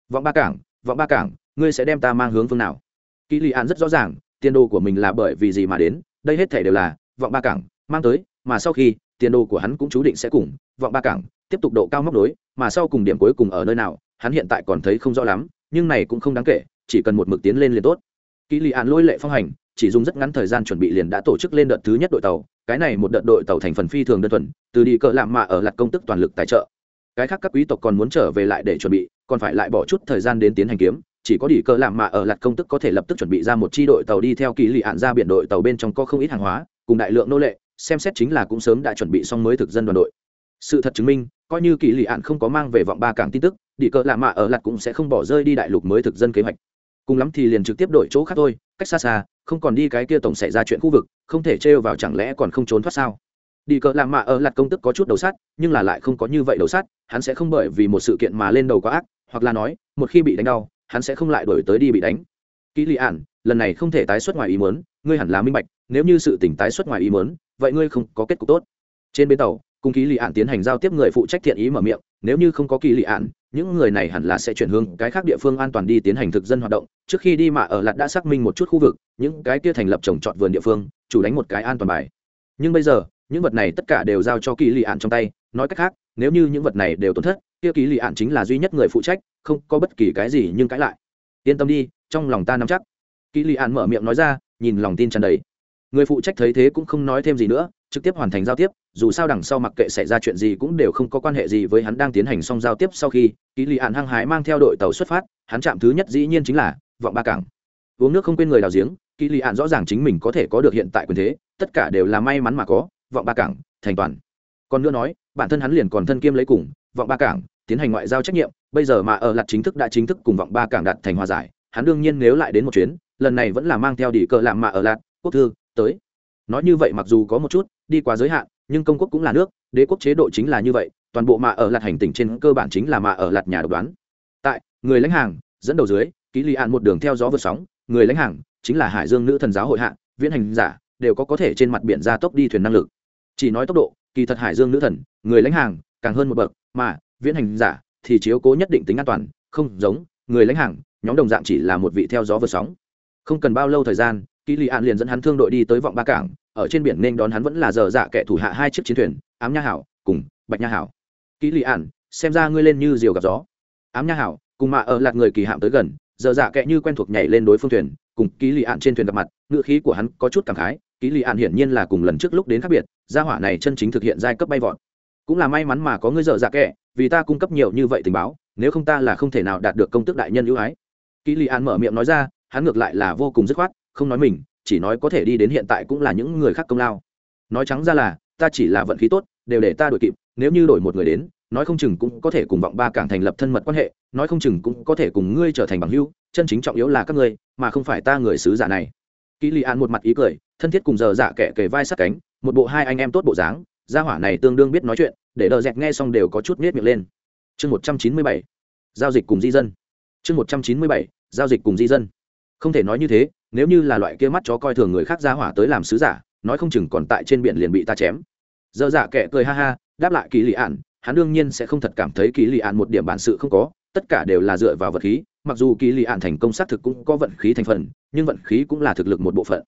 Vọng ba cảng, vọng ba cảng, ngươi sẽ đem ta mang hướng phương nào? Kỳ lì An rất rõ ràng, tiền đồ của mình là bởi vì gì mà đến, đây hết thể đều là vọng ba cảng, mang tới, mà sau khi, tiền đồ của hắn cũng chú định sẽ cùng vọng ba cảng tiếp tục độ cao móc đối mà sau cùng điểm cuối cùng ở nơi nào, hắn hiện tại còn thấy không rõ lắm, nhưng này cũng không đáng kể, chỉ cần một mực tiến lên liền tốt. Kỳ lì An lôi lệ phong hành chỉ dùng rất ngắn thời gian chuẩn bị liền đã tổ chức lên đợt thứ nhất đội tàu. Cái này một đợt đội tàu thành phần phi thường đơn thuần, từ đi cỡ làm mạ ở lạt công tức toàn lực tài trợ. Cái khác các quý tộc còn muốn trở về lại để chuẩn bị, còn phải lại bỏ chút thời gian đến tiến hành kiếm. Chỉ có đi cỡ làm mạ ở lạt công tức có thể lập tức chuẩn bị ra một chi đội tàu đi theo kỳ lị hạn ra biển đội tàu bên trong có không ít hàng hóa, cùng đại lượng nô lệ, xem xét chính là cũng sớm đã chuẩn bị xong mới thực dân đoàn đội. Sự thật chứng minh, coi như kỳ lị hạn không có mang về vọng ba cảng tin tức, đi cỡ làm mạ ở lạt cũng sẽ không bỏ rơi đi đại lục mới thực dân kế hoạch. Cùng lắm thì liền trực tiếp đổi chỗ khác thôi, cách xa xa không còn đi cái kia tổng xảy ra chuyện khu vực không thể trêu vào chẳng lẽ còn không trốn thoát sao? Đi cờ làm mạ ở lặt công tức có chút đầu sát nhưng là lại không có như vậy đầu sát hắn sẽ không bởi vì một sự kiện mà lên đầu quá ác hoặc là nói một khi bị đánh đau hắn sẽ không lại đổi tới đi bị đánh. Kỹ lì ản lần này không thể tái xuất ngoài ý muốn, ngươi hẳn là minh bạch nếu như sự tỉnh tái xuất ngoài ý muốn, vậy ngươi không có kết cục tốt. Trên bến tàu cùng kỹ lì ản tiến hành giao tiếp người phụ trách thiện ý mở miệng nếu như không có kỹ lì ản những người này hẳn là sẽ chuyển hướng cái khác địa phương an toàn đi tiến hành thực dân hoạt động. Trước khi đi mà ở lạt đã xác minh một chút khu vực, những cái kia thành lập trồng trọt vườn địa phương, chủ đánh một cái an toàn bài. Nhưng bây giờ, những vật này tất cả đều giao cho kỳ lì ạn trong tay. Nói cách khác, nếu như những vật này đều tổn thất, kia kỳ lì ạn chính là duy nhất người phụ trách, không có bất kỳ cái gì nhưng cãi lại. Yên tâm đi, trong lòng ta nắm chắc. Kỳ lì ạn mở miệng nói ra, nhìn lòng tin tràn đầy. Người phụ trách thấy thế cũng không nói thêm gì nữa trực tiếp hoàn thành giao tiếp, dù sao đằng sau mặc kệ xảy ra chuyện gì cũng đều không có quan hệ gì với hắn đang tiến hành xong giao tiếp sau khi ký lì ạn hăng hái mang theo đội tàu xuất phát, hắn chạm thứ nhất dĩ nhiên chính là vọng ba cảng. Uống nước không quên người đào giếng ký lì ạn rõ ràng chính mình có thể có được hiện tại quyền thế, tất cả đều là may mắn mà có, vọng ba cảng, thành toàn. Còn nữa nói, bản thân hắn liền còn thân kiêm lấy cùng, vọng ba cảng, tiến hành ngoại giao trách nhiệm, bây giờ mà ở lặt chính thức đã chính thức cùng vọng ba cảng đạt thành hòa giải, hắn đương nhiên nếu lại đến một chuyến, lần này vẫn là mang theo đi cờ làm mà ở lạt, quốc thư, tới nói như vậy mặc dù có một chút, đi quá giới hạn, nhưng công quốc cũng là nước, đế quốc chế độ chính là như vậy, toàn bộ mạ ở lạt hành tỉnh trên cơ bản chính là mạ ở lạt nhà độc đoán. Tại, người lãnh hàng, dẫn đầu dưới, ký lì ạn một đường theo gió vượt sóng, người lãnh hàng, chính là hải dương nữ thần giáo hội hạ, viễn hành giả, đều có có thể trên mặt biển ra tốc đi thuyền năng lực. Chỉ nói tốc độ, kỳ thật hải dương nữ thần, người lãnh hàng, càng hơn một bậc, mà, viễn hành giả, thì chiếu cố nhất định tính an toàn, không giống, người lãnh hàng, nhóm đồng dạng chỉ là một vị theo gió vượt sóng. Không cần bao lâu thời gian kỳ lì an liền dẫn hắn thương đội đi tới vọng ba cảng, ở trên biển nên đón hắn vẫn là giờ dạ kẻ thủ hạ hai chiếc chiến thuyền, ám nha hảo cùng bạch nha hảo. Kỳ lì an, xem ra ngươi lên như diều gặp gió. Ám nha hảo, cùng mạ ở lạc người kỳ hạm tới gần, giờ dạ kệ như quen thuộc nhảy lên đối phương thuyền, cùng kỳ lì an trên thuyền gặp mặt ngựa khí của hắn có chút cảm khái kỳ lì an hiển nhiên là cùng lần trước lúc đến khác biệt, gia hỏa này chân chính thực hiện giai cấp bay vọt. Cũng là may mắn mà có ngươi dở dạ kệ vì ta cung cấp nhiều như vậy tình báo, nếu không ta là không thể nào đạt được công tước đại nhân ưu ái. Kỳ lì an mở miệng nói ra, hắn ngược lại là vô cùng dứt khoát không nói mình, chỉ nói có thể đi đến hiện tại cũng là những người khác công lao. Nói trắng ra là, ta chỉ là vận khí tốt, đều để ta đổi kịp, nếu như đổi một người đến, nói không chừng cũng có thể cùng vọng ba cảng thành lập thân mật quan hệ, nói không chừng cũng có thể cùng ngươi trở thành bằng hữu, chân chính trọng yếu là các ngươi, mà không phải ta người sứ giả này. Kỹ lì an một mặt ý cười, thân thiết cùng giờ dạ kẻ kề vai sát cánh, một bộ hai anh em tốt bộ dáng, gia hỏa này tương đương biết nói chuyện, để đờ dẹt nghe xong đều có chút miết miệng lên. Chương một trăm chín mươi bảy, giao dịch cùng di dân. Chương một trăm chín mươi bảy, giao dịch cùng di dân không thể nói như thế, nếu như là loại kia mắt chó coi thường người khác ra hỏa tới làm sứ giả, nói không chừng còn tại trên biển liền bị ta chém. Dơ dạ kệ cười ha ha, đáp lại kỳ lì ạn hắn đương nhiên sẽ không thật cảm thấy kỳ lì ạn một điểm bản sự không có, tất cả đều là dựa vào vật khí, mặc dù kỳ lì ạn thành công xác thực cũng có vận khí thành phần, nhưng vận khí cũng là thực lực một bộ phận.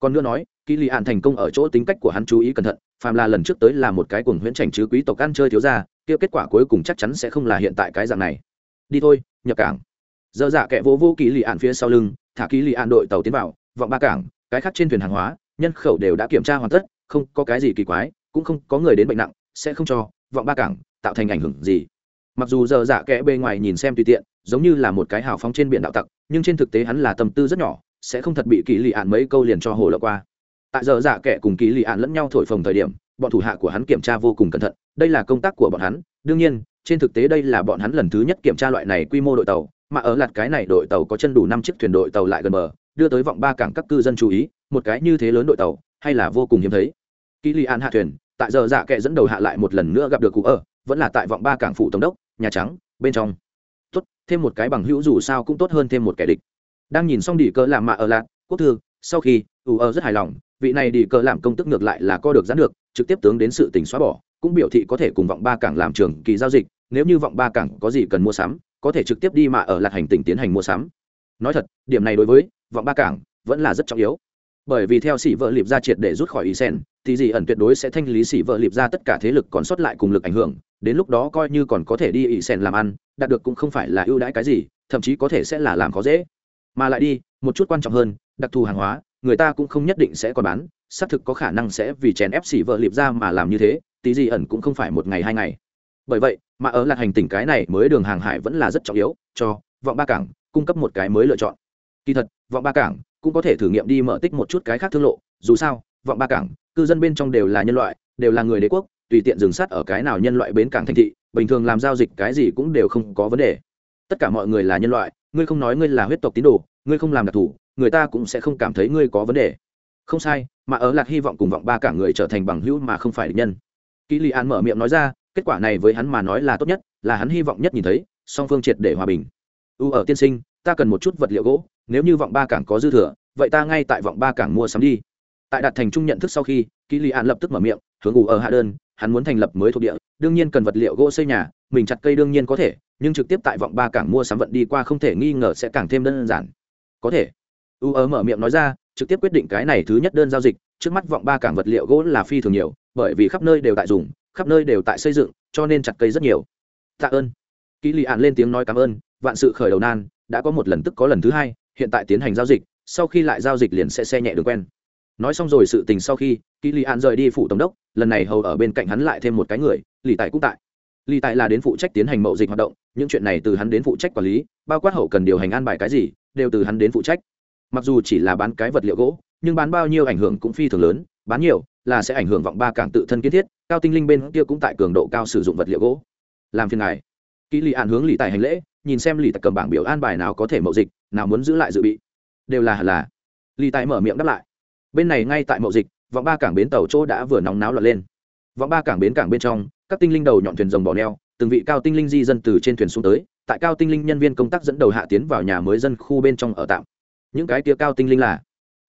Còn nữa nói, kỳ lì ạn thành công ở chỗ tính cách của hắn chú ý cẩn thận, phàm là lần trước tới là một cái cuồng huyễn trành chứ quý tộc ăn chơi thiếu ra kia kết quả cuối cùng chắc chắn sẽ không là hiện tại cái dạng này. Đi thôi, nhập cảng. Dơ dạ kệ vô vô kỳ lì ạn phía sau lưng thả ký lì an đội tàu tiến vào vọng ba cảng, cái khác trên thuyền hàng hóa, nhân khẩu đều đã kiểm tra hoàn tất, không có cái gì kỳ quái, cũng không có người đến bệnh nặng, sẽ không cho vọng ba cảng, tạo thành ảnh hưởng gì. Mặc dù giờ dạ kẽ bề ngoài nhìn xem tùy tiện, giống như là một cái hào phóng trên biển đạo tặc, nhưng trên thực tế hắn là tâm tư rất nhỏ, sẽ không thật bị kỳ lì ạn mấy câu liền cho hồ lỡ qua. Tại giờ dạ kẽ cùng kỳ lì ạn lẫn nhau thổi phồng thời điểm, bọn thủ hạ của hắn kiểm tra vô cùng cẩn thận, đây là công tác của bọn hắn, đương nhiên, trên thực tế đây là bọn hắn lần thứ nhất kiểm tra loại này quy mô đội tàu mà ở lạt cái này đội tàu có chân đủ năm chiếc thuyền đội tàu lại gần bờ, đưa tới vọng ba cảng các cư dân chú ý, một cái như thế lớn đội tàu, hay là vô cùng hiếm thấy. Kỳ lì an hạ thuyền, tại giờ dạ kệ dẫn đầu hạ lại một lần nữa gặp được cụ ở, vẫn là tại vọng ba cảng phủ tổng đốc, nhà trắng, bên trong. Tốt, thêm một cái bằng hữu dù sao cũng tốt hơn thêm một kẻ địch. Đang nhìn xong đi cờ làm mạ ở lạt, quốc thư, sau khi, ủ ở rất hài lòng, vị này đi cờ làm công tức ngược lại là co được gián được, trực tiếp tướng đến sự tình xóa bỏ, cũng biểu thị có thể cùng vọng ba cảng làm trường kỳ giao dịch, nếu như vọng ba cảng có gì cần mua sắm có thể trực tiếp đi mà ở lạc hành tỉnh tiến hành mua sắm. Nói thật, điểm này đối với vọng ba cảng vẫn là rất trọng yếu. Bởi vì theo sĩ vợ liệp ra triệt để rút khỏi ý sen, thì gì ẩn tuyệt đối sẽ thanh lý sĩ vợ liệp ra tất cả thế lực còn sót lại cùng lực ảnh hưởng, đến lúc đó coi như còn có thể đi ý sen làm ăn, đạt được cũng không phải là ưu đãi cái gì, thậm chí có thể sẽ là làm khó dễ. Mà lại đi, một chút quan trọng hơn, đặc thù hàng hóa, người ta cũng không nhất định sẽ còn bán, xác thực có khả năng sẽ vì chèn ép xỉ vợ liệp ra mà làm như thế, tí gì ẩn cũng không phải một ngày hai ngày bởi vậy, mà ở lạc hành tỉnh cái này mới đường hàng hải vẫn là rất trọng yếu, cho vọng ba cảng cung cấp một cái mới lựa chọn. Kỳ thật, vọng ba cảng cũng có thể thử nghiệm đi mở tích một chút cái khác thương lộ, dù sao, vọng ba cảng, cư dân bên trong đều là nhân loại, đều là người đế quốc, tùy tiện dừng sát ở cái nào nhân loại bến cảng thành thị, bình thường làm giao dịch cái gì cũng đều không có vấn đề. Tất cả mọi người là nhân loại, ngươi không nói ngươi là huyết tộc tín đồ, ngươi không làm đặc thù, người ta cũng sẽ không cảm thấy ngươi có vấn đề. Không sai, mà ở lạc hy vọng cùng vọng ba cả người trở thành bằng hữu mà không phải địch nhân. Kỹ li an mở miệng nói ra kết quả này với hắn mà nói là tốt nhất, là hắn hy vọng nhất nhìn thấy, song phương triệt để hòa bình. U ở tiên sinh, ta cần một chút vật liệu gỗ, nếu như vọng ba cảng có dư thừa, vậy ta ngay tại vọng ba cảng mua sắm đi. Tại đạt thành trung nhận thức sau khi kỳ li an lập tức mở miệng, hướng ủ ở hạ đơn, hắn muốn thành lập mới thuộc địa, đương nhiên cần vật liệu gỗ xây nhà, mình chặt cây đương nhiên có thể, nhưng trực tiếp tại vọng ba cảng mua sắm vận đi qua không thể nghi ngờ sẽ càng thêm đơn giản. Có thể. U ở mở miệng nói ra, trực tiếp quyết định cái này thứ nhất đơn giao dịch, trước mắt vọng ba cảng vật liệu gỗ là phi thường nhiều, bởi vì khắp nơi đều tại dùng khắp nơi đều tại xây dựng, cho nên chặt cây rất nhiều. Tạ ơn. Kỳ lì ạn lên tiếng nói cảm ơn, vạn sự khởi đầu nan, đã có một lần tức có lần thứ hai, hiện tại tiến hành giao dịch, sau khi lại giao dịch liền sẽ xe nhẹ đường quen. Nói xong rồi sự tình sau khi kỳ lì ạn rời đi phủ tổng đốc, lần này hầu ở bên cạnh hắn lại thêm một cái người lì tại cũng tại. Lì tại là đến phụ trách tiến hành mậu dịch hoạt động, những chuyện này từ hắn đến phụ trách quản lý, bao quát hậu cần điều hành an bài cái gì, đều từ hắn đến phụ trách. Mặc dù chỉ là bán cái vật liệu gỗ, nhưng bán bao nhiêu ảnh hưởng cũng phi thường lớn, bán nhiều là sẽ ảnh hưởng vọng ba cảng tự thân kiến thiết cao tinh linh bên kia cũng tại cường độ cao sử dụng vật liệu gỗ. Làm phiền ngài. Kỹ lì ạn hướng lì tài hành lễ, nhìn xem lì tài cầm bảng biểu an bài nào có thể mậu dịch, nào muốn giữ lại dự bị. Đều là hẳn là. Lì tài mở miệng đáp lại. Bên này ngay tại mậu dịch, vòng ba cảng bến tàu chỗ đã vừa nóng náo lật lên. Vòng ba cảng bến cảng bên trong, các tinh linh đầu nhọn thuyền rồng bỏ neo, từng vị cao tinh linh di dân từ trên thuyền xuống tới, tại cao tinh linh nhân viên công tác dẫn đầu hạ tiến vào nhà mới dân khu bên trong ở tạm. Những cái kia cao tinh linh là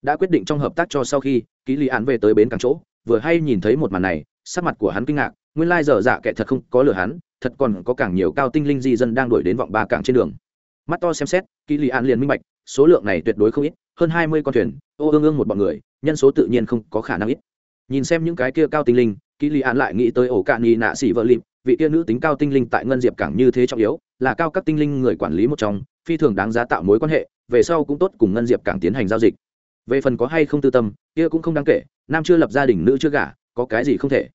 đã quyết định trong hợp tác cho sau khi ký lý án về tới bến cảng chỗ, vừa hay nhìn thấy một màn này sắc mặt của hắn kinh ngạc, nguyên lai dở dạ kệ thật không có lừa hắn, thật còn có càng nhiều cao tinh linh di dân đang đuổi đến vọng ba cảng trên đường. Mắt to xem xét kỳ lì an liền minh bạch, số lượng này tuyệt đối không ít, hơn hai mươi con thuyền, ô ương ương một bọn người, nhân số tự nhiên không có khả năng ít. Nhìn xem những cái kia cao tinh linh kỹ lì an lại nghĩ tới ổ cạn nghi nạ xỉ vợ lịp vị kia nữ tính cao tinh linh tại ngân diệp cảng như thế trọng yếu, là cao các tinh linh người quản lý một trong, phi thường đáng giá tạo mối quan hệ, về sau cũng tốt cùng ngân diệp cảng tiến hành giao dịch. Về phần có hay không tư tâm, kia cũng không đáng kể, nam chưa lập gia đình, nữ chưa gả có cái gì không thể.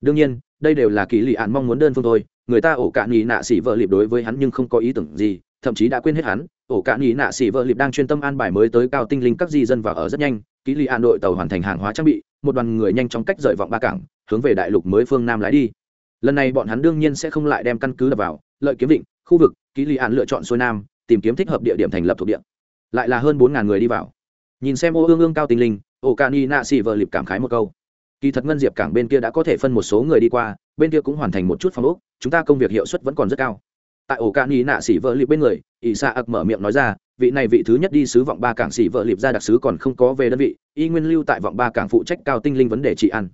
Đương nhiên, đây đều là kỳ lị ạn mong muốn đơn phương thôi. Người ta ổ cạn nhì nạ xỉ vợ liệp đối với hắn nhưng không có ý tưởng gì, thậm chí đã quên hết hắn. Ổ cạn nhì nạ xỉ vợ liệp đang chuyên tâm an bài mới tới cao tinh linh các di dân vào ở rất nhanh. Kỳ lị ạn đội tàu hoàn thành hàng hóa trang bị, một đoàn người nhanh chóng cách rời vọng ba cảng, hướng về đại lục mới phương nam lái đi. Lần này bọn hắn đương nhiên sẽ không lại đem căn cứ đập vào. Lợi kiếm định khu vực, kỳ lị ạn lựa chọn xuôi nam, tìm kiếm thích hợp địa điểm thành lập thuộc địa. Lại là hơn bốn ngàn người đi vào. Nhìn xem ô ương ương cao tinh linh, ổ cạn nhì nạ xỉ vợ liệp cảm khái một câu kỳ thật ngân diệp cảng bên kia đã có thể phân một số người đi qua, bên kia cũng hoàn thành một chút phong ốc, chúng ta công việc hiệu suất vẫn còn rất cao. Tại ổ cạn ý nạ xỉ vợ liệp bên người, ỷ xạ ặc mở miệng nói ra, vị này vị thứ nhất đi sứ vọng ba cảng xỉ vợ liệp ra đặc sứ còn không có về đơn vị, y nguyên lưu tại vọng ba cảng phụ trách cao tinh linh vấn đề trị ăn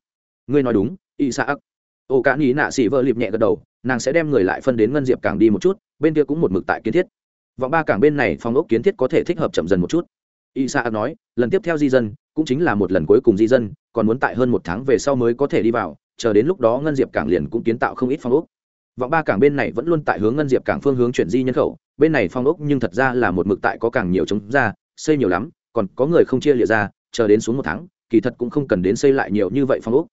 ngươi nói đúng, ỷ xạ ặc ổ cạn ý nạ xỉ vợ liệp nhẹ gật đầu, nàng sẽ đem người lại phân đến ngân diệp cảng đi một chút, bên kia cũng một mực tại kiến thiết. Vọng ba cảng bên này phong ốc kiến thiết có thể thích hợp chậm dần một chút. Y sa nói, lần tiếp theo di dân, cũng chính là một lần cuối cùng di dân còn muốn tại hơn một tháng về sau mới có thể đi vào, chờ đến lúc đó ngân diệp cảng liền cũng kiến tạo không ít phong ốc. Vọng ba cảng bên này vẫn luôn tại hướng ngân diệp cảng phương hướng chuyển di nhân khẩu, bên này phong ốc nhưng thật ra là một mực tại có càng nhiều chống ra, xây nhiều lắm, còn có người không chia lịa ra, chờ đến xuống một tháng, kỳ thật cũng không cần đến xây lại nhiều như vậy phong ốc.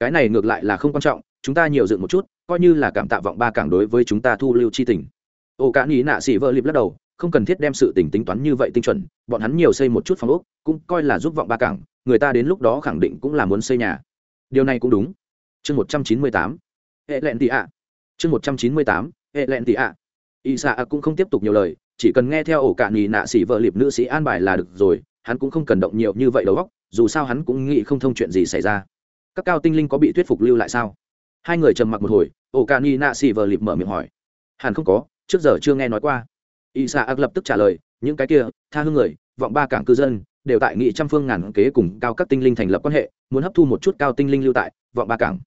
Cái này ngược lại là không quan trọng, chúng ta nhiều dựng một chút, coi như là cảm tạ vọng ba cảng đối với chúng ta thu lưu chi tình. Ô cả nghĩ nạ xỉ vợ lịp lắc đầu, không cần thiết đem sự tình tính toán như vậy tinh chuẩn, bọn hắn nhiều xây một chút phòng ốc, cũng coi là giúp vọng ba cảng người ta đến lúc đó khẳng định cũng là muốn xây nhà. Điều này cũng đúng. Chương một trăm chín mươi tám. Hệ lẹn tị ạ. Chương một trăm chín mươi tám. Hệ lẹn tị ạ. Y xạ cũng không tiếp tục nhiều lời, chỉ cần nghe theo ổ cạn nhì nạ xỉ vợ liệp nữ sĩ an bài là được rồi, hắn cũng không cần động nhiều như vậy đầu óc, dù sao hắn cũng nghĩ không thông chuyện gì xảy ra. Các cao tinh linh có bị thuyết phục lưu lại sao? Hai người trầm mặc một hồi, ổ cạn nhì nạ xỉ vợ liệp mở miệng hỏi. Hẳn không có, trước giờ chưa nghe nói qua. Y sa lập tức trả lời, những cái kia, tha hương người, vọng ba cảng cư dân đều tại nghị trăm phương ngàn kế cùng cao các tinh linh thành lập quan hệ, muốn hấp thu một chút cao tinh linh lưu tại vọng ba cảng.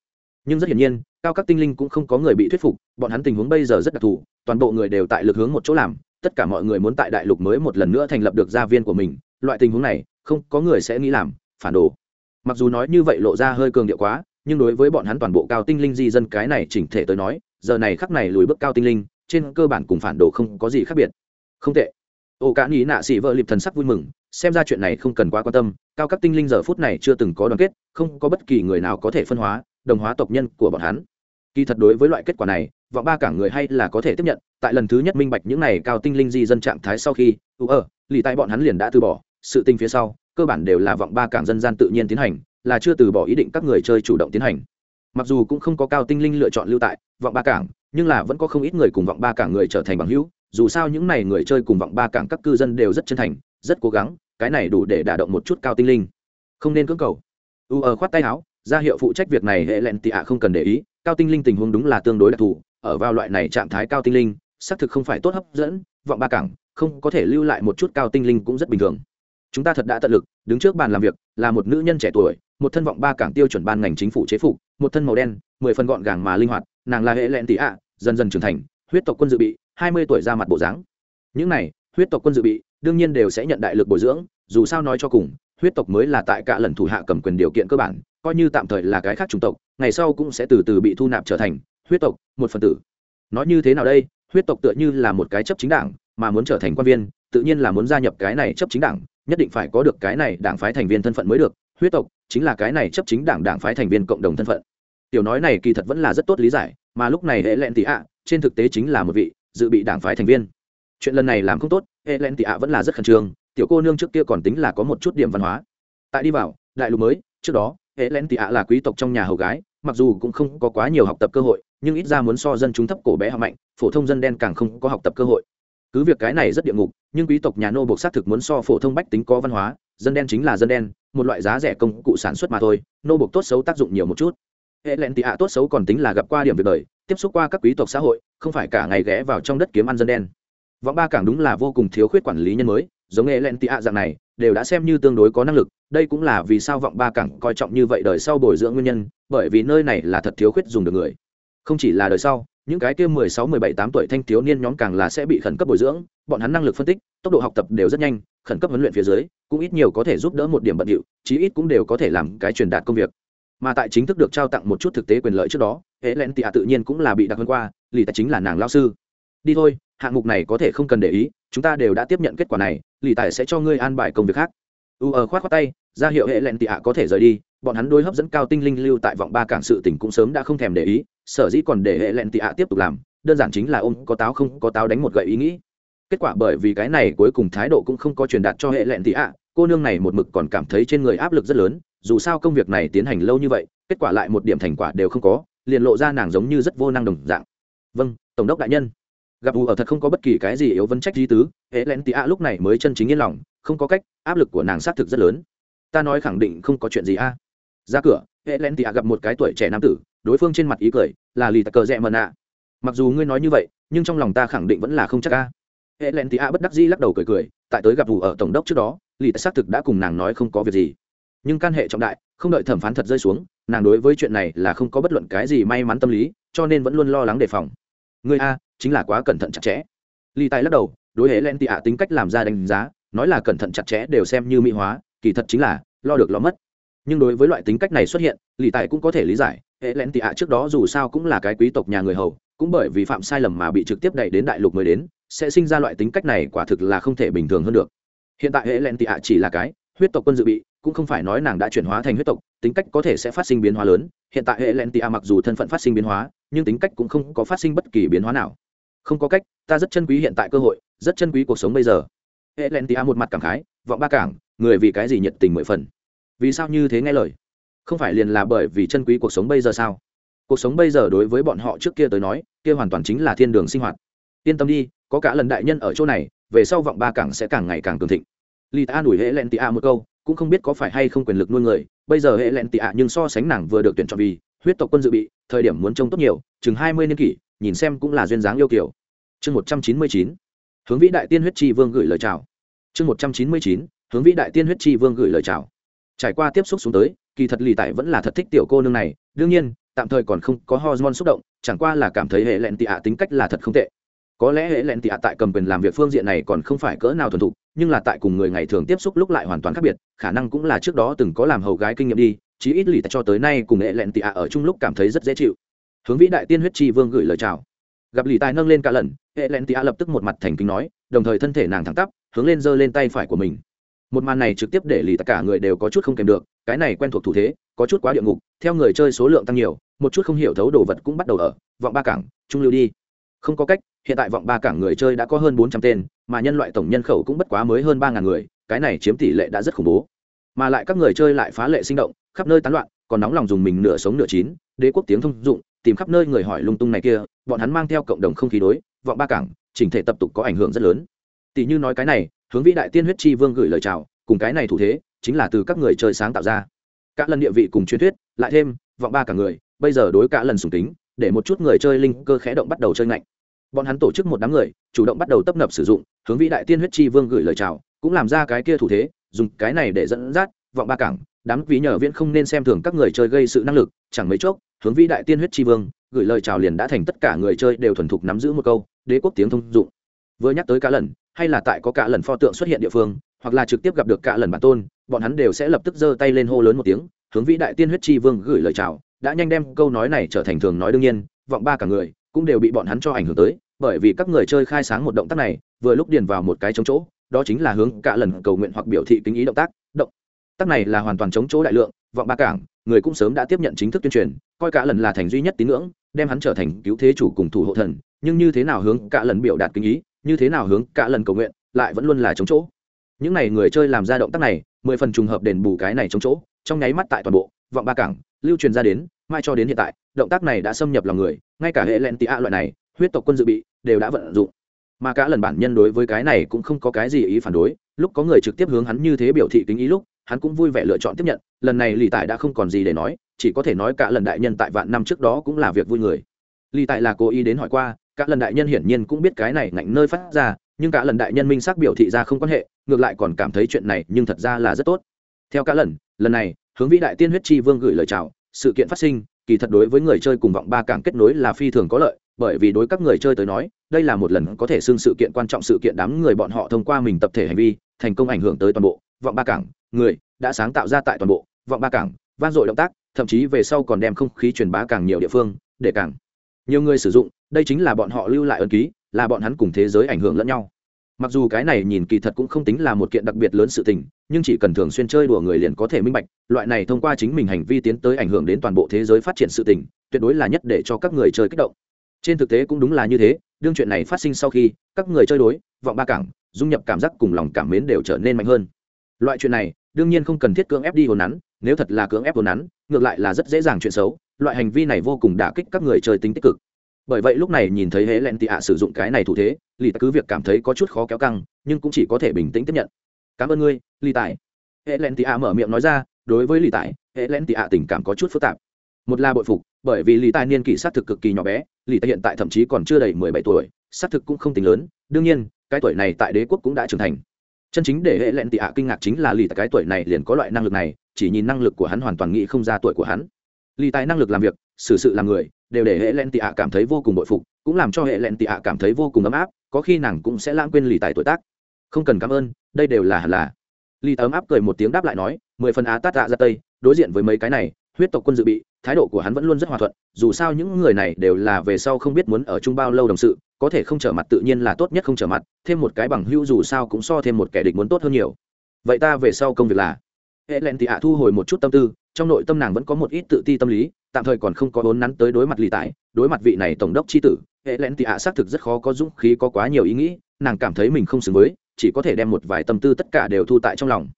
Nhưng rất hiển nhiên, cao các tinh linh cũng không có người bị thuyết phục, bọn hắn tình huống bây giờ rất đặc thù, toàn bộ người đều tại lực hướng một chỗ làm, tất cả mọi người muốn tại đại lục mới một lần nữa thành lập được gia viên của mình, loại tình huống này, không có người sẽ nghĩ làm, phản đồ. Mặc dù nói như vậy lộ ra hơi cường điệu quá, nhưng đối với bọn hắn toàn bộ cao tinh linh di dân cái này chỉnh thể tới nói, giờ này khắc này lùi bước cao tinh linh, trên cơ bản cùng phản đồ không có gì khác biệt. Không tệ. Ô cả nghĩ nạ sĩ vợ liệp thần sắc vui mừng xem ra chuyện này không cần quá quan tâm, cao các tinh linh giờ phút này chưa từng có đoàn kết, không có bất kỳ người nào có thể phân hóa, đồng hóa tộc nhân của bọn hắn. Kỳ thật đối với loại kết quả này, vọng ba cả người hay là có thể tiếp nhận, tại lần thứ nhất minh bạch những này cao tinh linh di dân trạng thái sau khi, ưu ờ lì tại bọn hắn liền đã từ bỏ, sự tinh phía sau, cơ bản đều là vọng ba cảng dân gian tự nhiên tiến hành, là chưa từ bỏ ý định các người chơi chủ động tiến hành. Mặc dù cũng không có cao tinh linh lựa chọn lưu tại vọng ba cảng, nhưng là vẫn có không ít người cùng vọng ba cảng người trở thành bằng hữu, dù sao những n à y người chơi cùng vọng ba cảng các cư dân đều rất chân thành, rất cố gắng cái này đủ để đả động một chút cao tinh linh. Không nên cưỡng cầu. U ở khoát tay áo, ra hiệu phụ trách việc này, hệ lẹn tị ạ không cần để ý, cao tinh linh tình huống đúng là tương đối đặc thù, ở vào loại này trạng thái cao tinh linh, xác thực không phải tốt hấp dẫn, vọng ba cảng không có thể lưu lại một chút cao tinh linh cũng rất bình thường. Chúng ta thật đã tận lực, đứng trước bàn làm việc, là một nữ nhân trẻ tuổi, một thân vọng ba cảng tiêu chuẩn ban ngành chính phủ chế phục, một thân màu đen, mười phần gọn gàng mà linh hoạt, nàng là hệ lẹn tị ạ, dần dần trưởng thành, huyết tộc quân dự bị, hai mươi tuổi ra mặt bộ dáng. Những này, huyết tộc quân dự bị đương nhiên đều sẽ nhận đại lực bồi dưỡng, dù sao nói cho cùng, huyết tộc mới là tại cả lần thủ hạ cầm quyền điều kiện cơ bản, coi như tạm thời là cái khác chủng tộc, ngày sau cũng sẽ từ từ bị thu nạp trở thành huyết tộc một phần tử. Nói như thế nào đây? Huyết tộc tựa như là một cái chấp chính đảng, mà muốn trở thành quan viên, tự nhiên là muốn gia nhập cái này chấp chính đảng, nhất định phải có được cái này đảng phái thành viên thân phận mới được. Huyết tộc chính là cái này chấp chính đảng đảng phái thành viên cộng đồng thân phận. Tiểu nói này kỳ thật vẫn là rất tốt lý giải, mà lúc này hệ lẹn tị ạ, trên thực tế chính là một vị dự bị đảng phái thành viên chuyện lần này làm không tốt hệ lẹn tị ạ vẫn là rất khẩn trương, tiểu cô nương trước kia còn tính là có một chút điểm văn hóa. Tại đi vào, đại lục mới, trước đó hệ lẹn tị ạ là quý tộc trong nhà hầu gái, mặc dù cũng không có quá nhiều học tập cơ hội, nhưng ít ra muốn so dân chúng thấp cổ bé họ mạnh, phổ thông dân đen càng không có học tập cơ hội. Cứ việc cái này rất địa ngục, nhưng quý tộc nhà nô buộc xác thực muốn so phổ thông bách tính có văn hóa, dân đen chính là dân đen, một loại giá rẻ công cụ sản xuất mà thôi, nô buộc tốt xấu tác dụng nhiều một chút. Hệ lẹn tị ạ tốt xấu còn tính là gặp qua điểm việc đời, tiếp xúc qua các quý tộc xã hội, không phải cả ngày ghé vào trong đất kiếm ăn dân đen võng ba cảng đúng là vô cùng thiếu khuyết quản lý nhân mới, giống nghệ len tị ạ dạng này, đều đã xem như tương đối có năng lực, đây cũng là vì sao vọng ba cảng coi trọng như vậy đời sau bồi dưỡng nguyên nhân, bởi vì nơi này là thật thiếu khuyết dùng được người. Không chỉ là đời sau, những cái kia mười sáu, mười bảy, tám tuổi thanh thiếu niên nhóm càng là sẽ bị khẩn cấp bồi dưỡng, bọn hắn năng lực phân tích, tốc độ học tập đều rất nhanh, khẩn cấp huấn luyện phía dưới, cũng ít nhiều có thể giúp đỡ một điểm bận điệu, chí ít cũng đều có thể làm cái truyền đạt công việc. Mà tại chính thức được trao tặng một chút thực tế quyền lợi trước đó hệ len tị tự nhiên cũng là bị đặc hơn qua, lì tài chính là nàng lao sư. Đi thôi hạng mục này có thể không cần để ý, chúng ta đều đã tiếp nhận kết quả này lì tài sẽ cho ngươi an bài công việc khác. U ở khoát khoát tay, ra hiệu hệ lẹn tị ạ có thể rời đi, bọn hắn đối hấp dẫn cao tinh linh lưu tại vọng ba cảng sự tỉnh cũng sớm đã không thèm để ý, sở dĩ còn để hệ lẹn tị ạ tiếp tục làm, đơn giản chính là ông có táo không, có táo đánh một gậy ý nghĩ. Kết quả bởi vì cái này cuối cùng thái độ cũng không có truyền đạt cho hệ lẹn tị ạ, cô nương này một mực còn cảm thấy trên người áp lực rất lớn, dù sao công việc này tiến hành lâu như vậy, kết quả lại một điểm thành quả đều không có, liền lộ ra nàng giống như rất vô năng đồng dạng. Vâng tổng đốc đại nhân gặp u ở thật không có bất kỳ cái gì yếu vấn trách di tứ hệ len tị a lúc này mới chân chính yên lòng, không có cách, áp lực của nàng xác thực rất lớn. Ta nói khẳng định không có chuyện gì a. Ra cửa hệ len tị ạ gặp một cái tuổi trẻ nam tử, đối phương trên mặt ý cười, là lì tặc cờ rẽ mờ nạ. Mặc dù ngươi nói như vậy, nhưng trong lòng ta khẳng định vẫn là không chắc a. Hệ len tị ạ bất đắc dĩ lắc đầu cười cười, tại tới gặp vụ ở tổng đốc trước đó, lì tặc xác thực đã cùng nàng nói không có việc gì. Nhưng can hệ trọng đại, không đợi thẩm phán thật rơi xuống, nàng đối với chuyện này là không có bất luận cái gì may mắn tâm lý, cho nên vẫn luôn lo lắng đề phòng. Ngươi a chính là quá cẩn thận chặt chẽ. Ly tài lắc đầu, đối hệ len tị ạ tính cách làm ra đánh giá, nói là cẩn thận chặt chẽ đều xem như mỹ hóa, kỳ thật chính là, lo được lo mất. Nhưng đối với loại tính cách này xuất hiện lì tài cũng có thể lý giải, hệ len tị ạ trước đó dù sao cũng là cái quý tộc nhà người hầu, cũng bởi vì phạm sai lầm mà bị trực tiếp đẩy đến đại lục mới đến, sẽ sinh ra loại tính cách này quả thực là không thể bình thường hơn được. Hiện tại hệ len tị ạ chỉ là cái huyết tộc quân dự bị, cũng không phải nói nàng đã chuyển hóa thành huyết tộc, tính cách có thể sẽ phát sinh biến hóa lớn. Hiện tại hệ len tị ạ mặc dù thân phận phát sinh biến hóa, nhưng tính cách cũng không có phát sinh bất kỳ biến hóa nào không có cách, ta rất chân quý hiện tại cơ hội, rất chân quý cuộc sống bây giờ. Hệ len tia một mặt cảm khái, vọng ba cảng, người vì cái gì nhiệt tình mười phần? Vì sao như thế nghe lời? Không phải liền là bởi vì chân quý cuộc sống bây giờ sao? Cuộc sống bây giờ đối với bọn họ trước kia tới nói, kia hoàn toàn chính là thiên đường sinh hoạt. Yên tâm đi, có cả lần đại nhân ở chỗ này, về sau vọng ba cảng sẽ càng ngày càng cường thịnh. Li ta đuổi hệ len A một câu, cũng không biết có phải hay không quyền lực nuôi người, bây giờ hệ len A nhưng so sánh nàng vừa được tuyển chọn vì huyết tộc quân dự bị, thời điểm muốn trông tốt nhiều, chừng hai mươi niên kỷ nhìn xem cũng là duyên dáng yêu kiểu chương một trăm chín mươi chín, hướng vĩ đại tiên huyết chi vương gửi lời chào. Chương một trăm chín mươi chín, hướng vĩ đại tiên huyết chi vương gửi lời chào. Trải qua tiếp xúc xuống tới, kỳ thật lì tại vẫn là thật thích tiểu cô nương này, đương nhiên, tạm thời còn không có hormone xúc động, chẳng qua là cảm thấy hệ lẹn tị ạ tính cách là thật không tệ. Có lẽ hệ lẹn tị ạ tại cầm quyền làm việc phương diện này còn không phải cỡ nào thuần thục, nhưng là tại cùng người ngày thường tiếp xúc lúc lại hoàn toàn khác biệt, khả năng cũng là trước đó từng có làm hầu gái kinh nghiệm đi, chí ít lì tại cho tới nay cùng hệ lẹn tị ạ ở chung lúc cảm thấy rất dễ chịu hướng vĩ đại tiên huyết chi vương gửi lời chào. Gặp lì tài nâng lên cả lần, hệ len tị a lập tức một mặt thành kính nói, đồng thời thân thể nàng thẳng tắp, hướng lên giơ lên tay phải của mình. Một màn này trực tiếp để lì tất cả người đều có chút không kèm được, cái này quen thuộc thủ thế, có chút quá địa ngục, theo người chơi số lượng tăng nhiều, một chút không hiểu thấu đồ vật cũng bắt đầu ở, vọng ba cảng, trung lưu đi. Không có cách, hiện tại vọng ba cảng người chơi đã có hơn bốn trăm tên, mà nhân loại tổng nhân khẩu cũng bất quá mới hơn ba ngàn người, cái này chiếm tỷ lệ đã rất khủng bố. Mà lại các người chơi lại phá lệ sinh động, khắp nơi tán loạn, còn nóng lòng dùng mình nửa sống nửa chín, đế quốc tiếng thông dụng tìm khắp nơi người hỏi lung tung này kia, bọn hắn mang theo cộng đồng không khí đối, vọng ba cảng, chỉnh thể tập tục có ảnh hưởng rất lớn. Tỷ như nói cái này, hướng vĩ đại tiên huyết chi vương gửi lời chào, cùng cái này thủ thế, chính là từ các người chơi sáng tạo ra. Cả lần địa vị cùng truyền thuyết, lại thêm, vọng ba cả người, bây giờ đối cả lần sùng tính để một chút người chơi linh cơ khẽ động bắt đầu chơi ngạnh. Bọn hắn tổ chức một đám người, chủ động bắt đầu tấp nập sử dụng, hướng vĩ đại tiên huyết chi vương gửi lời chào, cũng làm ra cái kia thủ thế, dùng cái này để dẫn dắt vọng ba cảng đám ví nhờ viễn không nên xem thường các người chơi gây sự năng lực, chẳng mấy chốc, hướng vĩ đại tiên huyết chi vương, gửi lời chào liền đã thành tất cả người chơi đều thuần thục nắm giữ một câu, đế quốc tiếng thông dụng. Vừa nhắc tới cả lần, hay là tại có cả lần pho tượng xuất hiện địa phương, hoặc là trực tiếp gặp được cả lần bản tôn, bọn hắn đều sẽ lập tức giơ tay lên hô lớn một tiếng, hướng vĩ đại tiên huyết chi vương gửi lời chào, đã nhanh đem câu nói này trở thành thường nói đương nhiên, vọng ba cả người cũng đều bị bọn hắn cho ảnh hưởng tới, bởi vì các người chơi khai sáng một động tác này, vừa lúc điền vào một cái trống chỗ, đó chính là hướng cả lần cầu nguyện hoặc biểu thị kính ý động tác tắc tác này là hoàn toàn chống chỗ đại lượng, vọng ba cảng, người cũng sớm đã tiếp nhận chính thức tuyên truyền, coi cả lần là thành duy nhất tín ngưỡng, đem hắn trở thành cứu thế chủ cùng thủ hộ thần, nhưng như thế nào hướng cả lần biểu đạt kính ý, như thế nào hướng cả lần cầu nguyện, lại vẫn luôn là chống chỗ. Những n à y người chơi làm ra động tác này, mười phần trùng hợp đền bù cái này chống chỗ, trong nháy mắt tại toàn bộ, vọng ba cảng, lưu truyền ra đến, mai cho đến hiện tại, động tác này đã xâm nhập lòng người, ngay cả hệ len tị a loại này, huyết tộc quân dự bị, đều đã vận dụng. Mà cả lần bản nhân đối với cái này cũng không có cái gì ý phản đối, lúc có người trực tiếp hướng hắn như thế biểu thị kính ý lúc hắn cũng vui vẻ lựa chọn tiếp nhận, lần này lì tại đã không còn gì để nói, chỉ có thể nói cả lần đại nhân tại vạn năm trước đó cũng là việc vui người. Lì tại là cố ý đến hỏi qua, cả lần đại nhân hiển nhiên cũng biết cái này ngạnh nơi phát ra, nhưng cả lần đại nhân minh xác biểu thị ra không quan hệ, ngược lại còn cảm thấy chuyện này nhưng thật ra là rất tốt. Theo cả lần lần này, hướng vĩ đại tiên huyết chi vương gửi lời chào, sự kiện phát sinh, kỳ thật đối với người chơi cùng vọng ba cảng kết nối là phi thường có lợi, bởi vì đối các người chơi tới nói, đây là một lần có thể xưng sự kiện quan trọng sự kiện đám người bọn họ thông qua mình tập thể hành vi, thành công ảnh hưởng tới toàn bộ vọng ba cảng người, đã sáng tạo ra tại toàn bộ, vọng ba cảng van dội động tác, thậm chí về sau còn đem không khí truyền bá càng nhiều địa phương, để càng nhiều người sử dụng, đây chính là bọn họ lưu lại ấn ký, là bọn hắn cùng thế giới ảnh hưởng lẫn nhau. Mặc dù cái này nhìn kỳ thật cũng không tính là một kiện đặc biệt lớn sự tình, nhưng chỉ cần thường xuyên chơi đùa người liền có thể minh bạch, loại này thông qua chính mình hành vi tiến tới ảnh hưởng đến toàn bộ thế giới phát triển sự tình, tuyệt đối là nhất để cho các người chơi kích động. Trên thực tế cũng đúng là như thế, đương chuyện này phát sinh sau khi, các người chơi đối, vọng ba cảng, dung nhập cảm giác cùng lòng cảm mến đều trở nên mạnh hơn. Loại chuyện này đương nhiên không cần thiết cưỡng ép đi hồn nắn, nếu thật là cưỡng ép hồn nắn, ngược lại là rất dễ dàng chuyện xấu, loại hành vi này vô cùng đả kích các người chơi tính tích cực. Bởi vậy lúc này nhìn thấy hễ len tị ạ sử dụng cái này thủ thế, lì cứ việc cảm thấy có chút khó kéo căng, nhưng cũng chỉ có thể bình tĩnh tiếp nhận. Cảm ơn ngươi, lì tài. Hễ len tị ạ mở miệng nói ra, đối với lì tài hễ len tị ạ tình cảm có chút phức tạp. Một là bội phục, bởi vì lì tài niên kỷ xác thực cực kỳ nhỏ bé, lì tài hiện tại thậm chí còn chưa đầy mười bảy tuổi xác thực cũng không tính lớn, đương nhiên, cái tuổi này tại đế quốc cũng đã trưởng thành chân chính để hệ lẹn tị ạ kinh ngạc chính là lì tại cái tuổi này liền có loại năng lực này, chỉ nhìn năng lực của hắn hoàn toàn nghĩ không ra tuổi của hắn. Lì tài năng lực làm việc, xử sự làm người, đều để hệ lẹn tị ạ cảm thấy vô cùng bội phục, cũng làm cho hệ lẹn tị ạ cảm thấy vô cùng ấm áp, có khi nàng cũng sẽ lãng quên lì tài tuổi tác. Không cần cảm ơn, đây đều là hẳn là. Lì ấm áp cười một tiếng đáp lại nói, mười phần á tát tạ ra tây, đối diện với mấy cái này, huyết tộc quân dự bị, thái độ của hắn vẫn luôn rất hòa thuận, dù sao những người này đều là về sau không biết muốn ở chung bao lâu đồng sự có thể không trở mặt tự nhiên là tốt nhất không trở mặt, thêm một cái bằng hữu dù sao cũng so thêm một kẻ địch muốn tốt hơn nhiều. Vậy ta về sau công việc là? Hệ lẹn tị ạ thu hồi một chút tâm tư, trong nội tâm nàng vẫn có một ít tự ti tâm lý, tạm thời còn không có vốn nắn tới đối mặt lì tải, đối mặt vị này tổng đốc tri tử, hệ lẹn tị ạ xác thực rất khó có dũng khí, có quá nhiều ý nghĩ, nàng cảm thấy mình không xứng với, chỉ có thể đem một vài tâm tư tất cả đều thu tại trong lòng.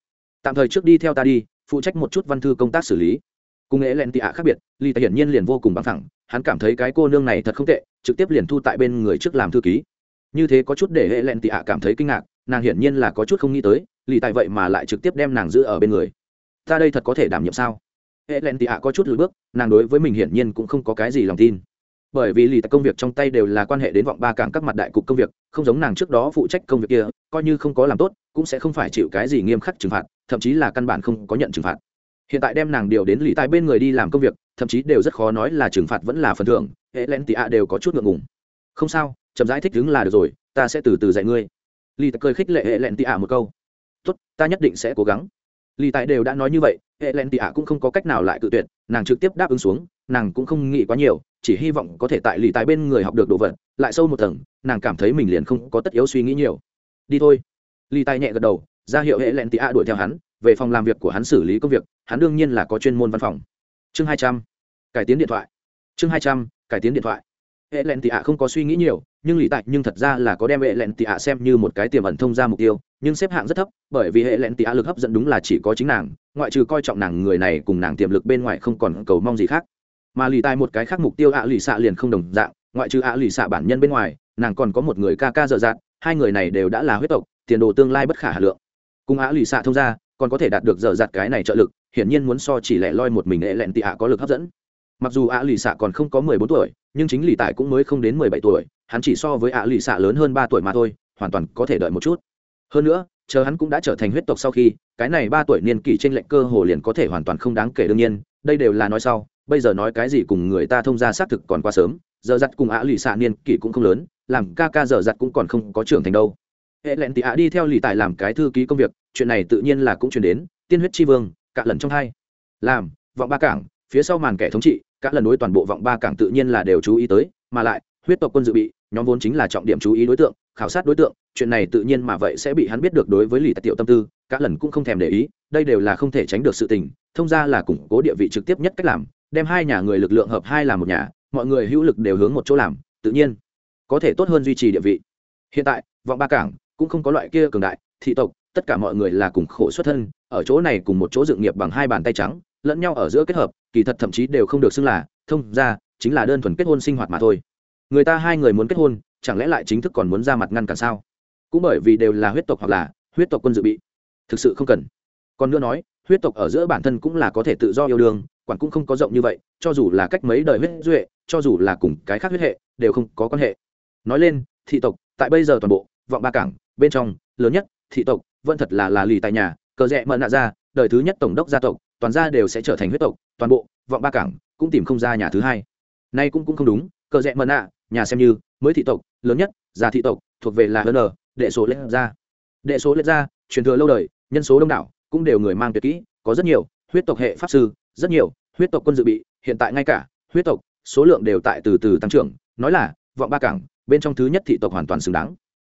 Tạm thời trước đi theo ta đi, phụ trách một chút văn thư công tác xử lý. Cùng hệ lẹn tị ạ khác biệt, lì tải hiển nhiên liền vô cùng bằng thẳng hắn cảm thấy cái cô nương này thật không tệ, trực tiếp liền thu tại bên người trước làm thư ký. Như thế có chút để hệ lẹn tị ạ cảm thấy kinh ngạc, nàng hiển nhiên là có chút không nghĩ tới, lì tại vậy mà lại trực tiếp đem nàng giữ ở bên người. Ta đây thật có thể đảm nhiệm sao? Hệ lẹn tị ạ có chút lùi bước, nàng đối với mình hiển nhiên cũng không có cái gì lòng tin. Bởi vì lì tại công việc trong tay đều là quan hệ đến vọng ba cảng các mặt đại cục công việc, không giống nàng trước đó phụ trách công việc kia, coi như không có làm tốt, cũng sẽ không phải chịu cái gì nghiêm khắc trừng phạt, thậm chí là căn bản không có nhận trừng phạt hiện tại đem nàng điều đến lì tài bên người đi làm công việc, thậm chí đều rất khó nói là trừng phạt vẫn là phần thưởng. Hệ len tị ạ đều có chút ngượng ngùng. Không sao, chậm rãi thích đứng là được rồi, ta sẽ từ từ dạy ngươi. Lì tài cười khích lệ hệ len tị ạ một câu. Tốt, ta nhất định sẽ cố gắng. Lì tài đều đã nói như vậy hệ len tị ạ cũng không có cách nào lại cự tuyệt, nàng trực tiếp đáp ứng xuống, nàng cũng không nghĩ quá nhiều, chỉ hy vọng có thể tại lì tài bên người học được đồ vật, lại sâu một tầng, nàng cảm thấy mình liền không có tất yếu suy nghĩ nhiều. Đi thôi. Lì tài nhẹ gật đầu, ra hiệu hệ len tị ạ đuổi theo hắn, về phòng làm việc của hắn xử lý công việc hắn đương nhiên là có chuyên môn văn phòng. Chương hai trăm, cải tiến điện thoại. Chương hai trăm, cải tiến điện thoại. Hệ lẹn tị ạ không có suy nghĩ nhiều, nhưng lì tại nhưng thật ra là có đem hệ lẹn tị ạ xem như một cái tiềm ẩn thông ra mục tiêu, nhưng xếp hạng rất thấp, bởi vì hệ lẹn tị ạ lực hấp dẫn đúng là chỉ có chính nàng, ngoại trừ coi trọng nàng người này cùng nàng tiềm lực bên ngoài không còn cầu mong gì khác. Mà lì tại một cái khác mục tiêu ạ lì xạ liền không đồng dạng, ngoại trừ ạ lì xạ bản nhân bên ngoài, nàng còn có một người ca ca dở dạt hai người này đều đã là huyết tộc, tiền đồ tương lai bất khả hà lượng. Cùng ạ lì xạ thông ra còn có thể đạt được dở dạt cái này trợ lực, hiển nhiên muốn so chỉ lẻ loi một mình hệ lẹn tị ạ có lực hấp dẫn. Mặc dù ạ lì xạ còn không có mười bốn tuổi, nhưng chính lì tại cũng mới không đến mười bảy tuổi, hắn chỉ so với ạ lì xạ lớn hơn ba tuổi mà thôi, hoàn toàn có thể đợi một chút. Hơn nữa, chờ hắn cũng đã trở thành huyết tộc sau khi, cái này ba tuổi niên kỷ trên lệnh cơ hồ liền có thể hoàn toàn không đáng kể đương nhiên, đây đều là nói sau, bây giờ nói cái gì cùng người ta thông ra xác thực còn quá sớm giờ giặt cùng ạ lì xạ niên kỷ cũng không lớn, làm ca ca giờ giặt cũng còn không có trưởng thành đâu hệ lẹn tị ạ đi theo lì tài làm cái thư ký công việc, chuyện này tự nhiên là cũng chuyển đến, tiên huyết tri vương, cả lần trong hai. Làm, vọng ba cảng, phía sau màn kẻ thống trị các lần đối toàn bộ vọng ba cảng tự nhiên là đều chú ý tới, mà lại, huyết tộc quân dự bị, nhóm vốn chính là trọng điểm chú ý đối tượng, khảo sát đối tượng, chuyện này tự nhiên mà vậy sẽ bị hắn biết được đối với lì tài tiểu tâm tư các lần cũng không thèm để ý, đây đều là không thể tránh được sự tình, thông ra là củng cố địa vị trực tiếp nhất cách làm, đem hai nhà người lực lượng hợp hai làm một nhà, mọi người hữu lực đều hướng một chỗ làm, tự nhiên, có thể tốt hơn duy trì địa vị. Hiện tại, vọng ba cảng cũng không có loại kia cường đại, thị tộc, tất cả mọi người là cùng khổ xuất thân, ở chỗ này cùng một chỗ dựng nghiệp bằng hai bàn tay trắng, lẫn nhau ở giữa kết hợp, kỳ thật thậm chí đều không được xưng là, thông ra, chính là đơn thuần kết hôn sinh hoạt mà thôi. Người ta hai người muốn kết hôn, chẳng lẽ lại chính thức còn muốn ra mặt ngăn cản sao? Cũng bởi vì đều là huyết tộc hoặc là huyết tộc quân dự bị. Thực sự không cần. Còn nữa nói, huyết tộc ở giữa bản thân cũng là có thể tự do yêu đương, quản cũng không có rộng như vậy, cho dù là cách mấy đời huyết duệ, cho dù là cùng cái khác huyết hệ, đều không có quan hệ. Nói lên, thị tộc, tại bây giờ toàn bộ vọng ba cảng, bên trong, lớn nhất, thị tộc, vẫn thật là là lì tại nhà, cờ rẽ mận nạ ra, đời thứ nhất tổng đốc gia tộc, toàn gia đều sẽ trở thành huyết tộc, toàn bộ, vọng ba cảng, cũng tìm không ra nhà thứ hai. Nay cũng cũng không đúng, cờ rẽ mận nạ, nhà xem như, mới thị tộc, lớn nhất, già thị tộc, thuộc về là hn đệ số lết ra. Đệ số lết ra, truyền thừa lâu đời, nhân số đông đảo, cũng đều người mang tuyệt kỹ, có rất nhiều, huyết tộc hệ pháp sư, rất nhiều, huyết tộc quân dự bị, hiện tại ngay cả, huyết tộc, số lượng đều tại từ từ tăng trưởng, nói là, vọng ba cảng, bên trong thứ nhất thị tộc hoàn toàn xứng đáng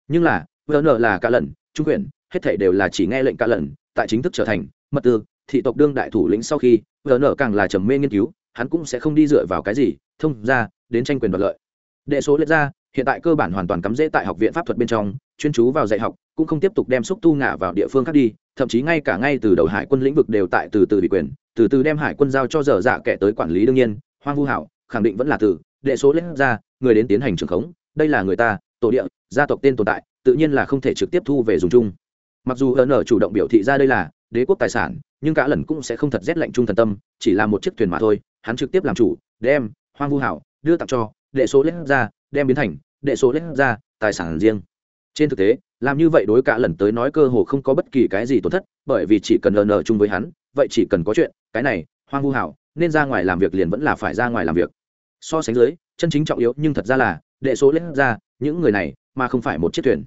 nhưng là vn là cả lần, trung quyền, hết thể đều là chỉ nghe lệnh cả lần, tại chính thức trở thành mật tư, thị tộc đương đại thủ lĩnh sau khi vn càng là trầm mê nghiên cứu, hắn cũng sẽ không đi dựa vào cái gì, thông ra, đến tranh quyền đoạt lợi. Đệ số lết ra, hiện tại cơ bản hoàn toàn cắm rễ tại học viện pháp thuật bên trong, chuyên chú vào dạy học, cũng không tiếp tục đem xúc tu ngả vào địa phương khác đi, thậm chí ngay cả ngay từ đầu hải quân lĩnh vực đều tại từ từ bị quyền, từ từ đem hải quân giao cho dở dạ kẻ tới quản lý đương nhiên, hoang vu hảo, khẳng định vẫn là từ, đệ số lết ra, người đến tiến hành trường khống, đây là người ta tổ địa, gia tộc tên tồn tại, tự nhiên là không thể trực tiếp thu về dùng chung. Mặc dù hn chủ động biểu thị ra đây là đế quốc tài sản, nhưng cả lần cũng sẽ không thật rét lạnh trung thần tâm, chỉ là một chiếc thuyền mà thôi. Hắn trực tiếp làm chủ, đem hoang vu hảo đưa tặng cho, đệ số lết ra, đem biến thành đệ số lết ra, tài sản riêng. Trên thực tế, làm như vậy đối cả lần tới nói cơ hồ không có bất kỳ cái gì tổn thất, bởi vì chỉ cần ln chung với hắn, vậy chỉ cần có chuyện, cái này, hoang vu hảo, nên ra ngoài làm việc liền vẫn là phải ra ngoài làm việc. So sánh dưới, chân chính trọng yếu nhưng thật ra là, đệ số lết ra những người này mà không phải một chiếc thuyền.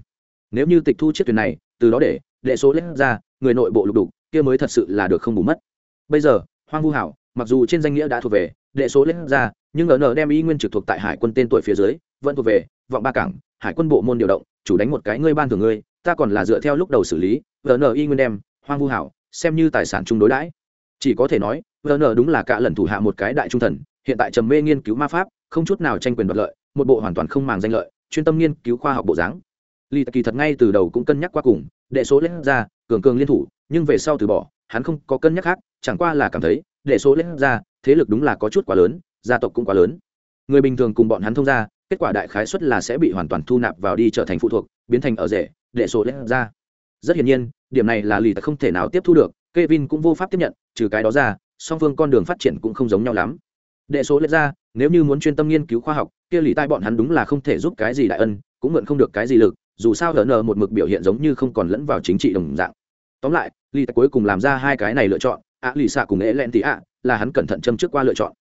Nếu như tịch thu chiếc thuyền này, từ đó để đệ số lết ra, người nội bộ lục đục, kia mới thật sự là được không bù mất. Bây giờ, hoang vu hảo, mặc dù trên danh nghĩa đã thuộc về đệ số lết ra, nhưng ở n đem y nguyên trực thuộc tại hải quân tên tuổi phía dưới, vẫn thuộc về, vọng ba cảng, hải quân bộ môn điều động, chủ đánh một cái ngươi ban thường ngươi, ta còn là dựa theo lúc đầu xử lý vn y nguyên đem, hoang vu hảo, xem như tài sản chung đối đãi. Chỉ có thể nói vn đúng là cả lần thủ hạ một cái đại trung thần, hiện tại trầm mê nghiên cứu ma pháp, không chút nào tranh quyền đoạt lợi, một bộ hoàn toàn không màng danh lợi chuyên tâm nghiên cứu khoa học bộ dáng. Lì kỳ thật ngay từ đầu cũng cân nhắc qua cùng, đệ số lên ra, cường cường liên thủ, nhưng về sau từ bỏ, hắn không có cân nhắc khác, chẳng qua là cảm thấy, đệ số lên ra, thế lực đúng là có chút quá lớn, gia tộc cũng quá lớn. Người bình thường cùng bọn hắn thông ra kết quả đại khái suất là sẽ bị hoàn toàn thu nạp vào đi trở thành phụ thuộc, biến thành ở rể, đệ số lên ra. Rất hiển nhiên, điểm này là lì không thể nào tiếp thu được, Kevin cũng vô pháp tiếp nhận, trừ cái đó ra, song phương con đường phát triển cũng không giống nhau lắm. Đệ số lên ra, nếu như muốn chuyên tâm nghiên cứu khoa học kia lì tai bọn hắn đúng là không thể giúp cái gì đại ân, cũng mượn không được cái gì lực, dù sao ln một mực biểu hiện giống như không còn lẫn vào chính trị đồng dạng. Tóm lại, lì tai cuối cùng làm ra hai cái này lựa chọn, ạ, lì xạ cùng ế len tị ạ, là hắn cẩn thận châm trước qua lựa chọn.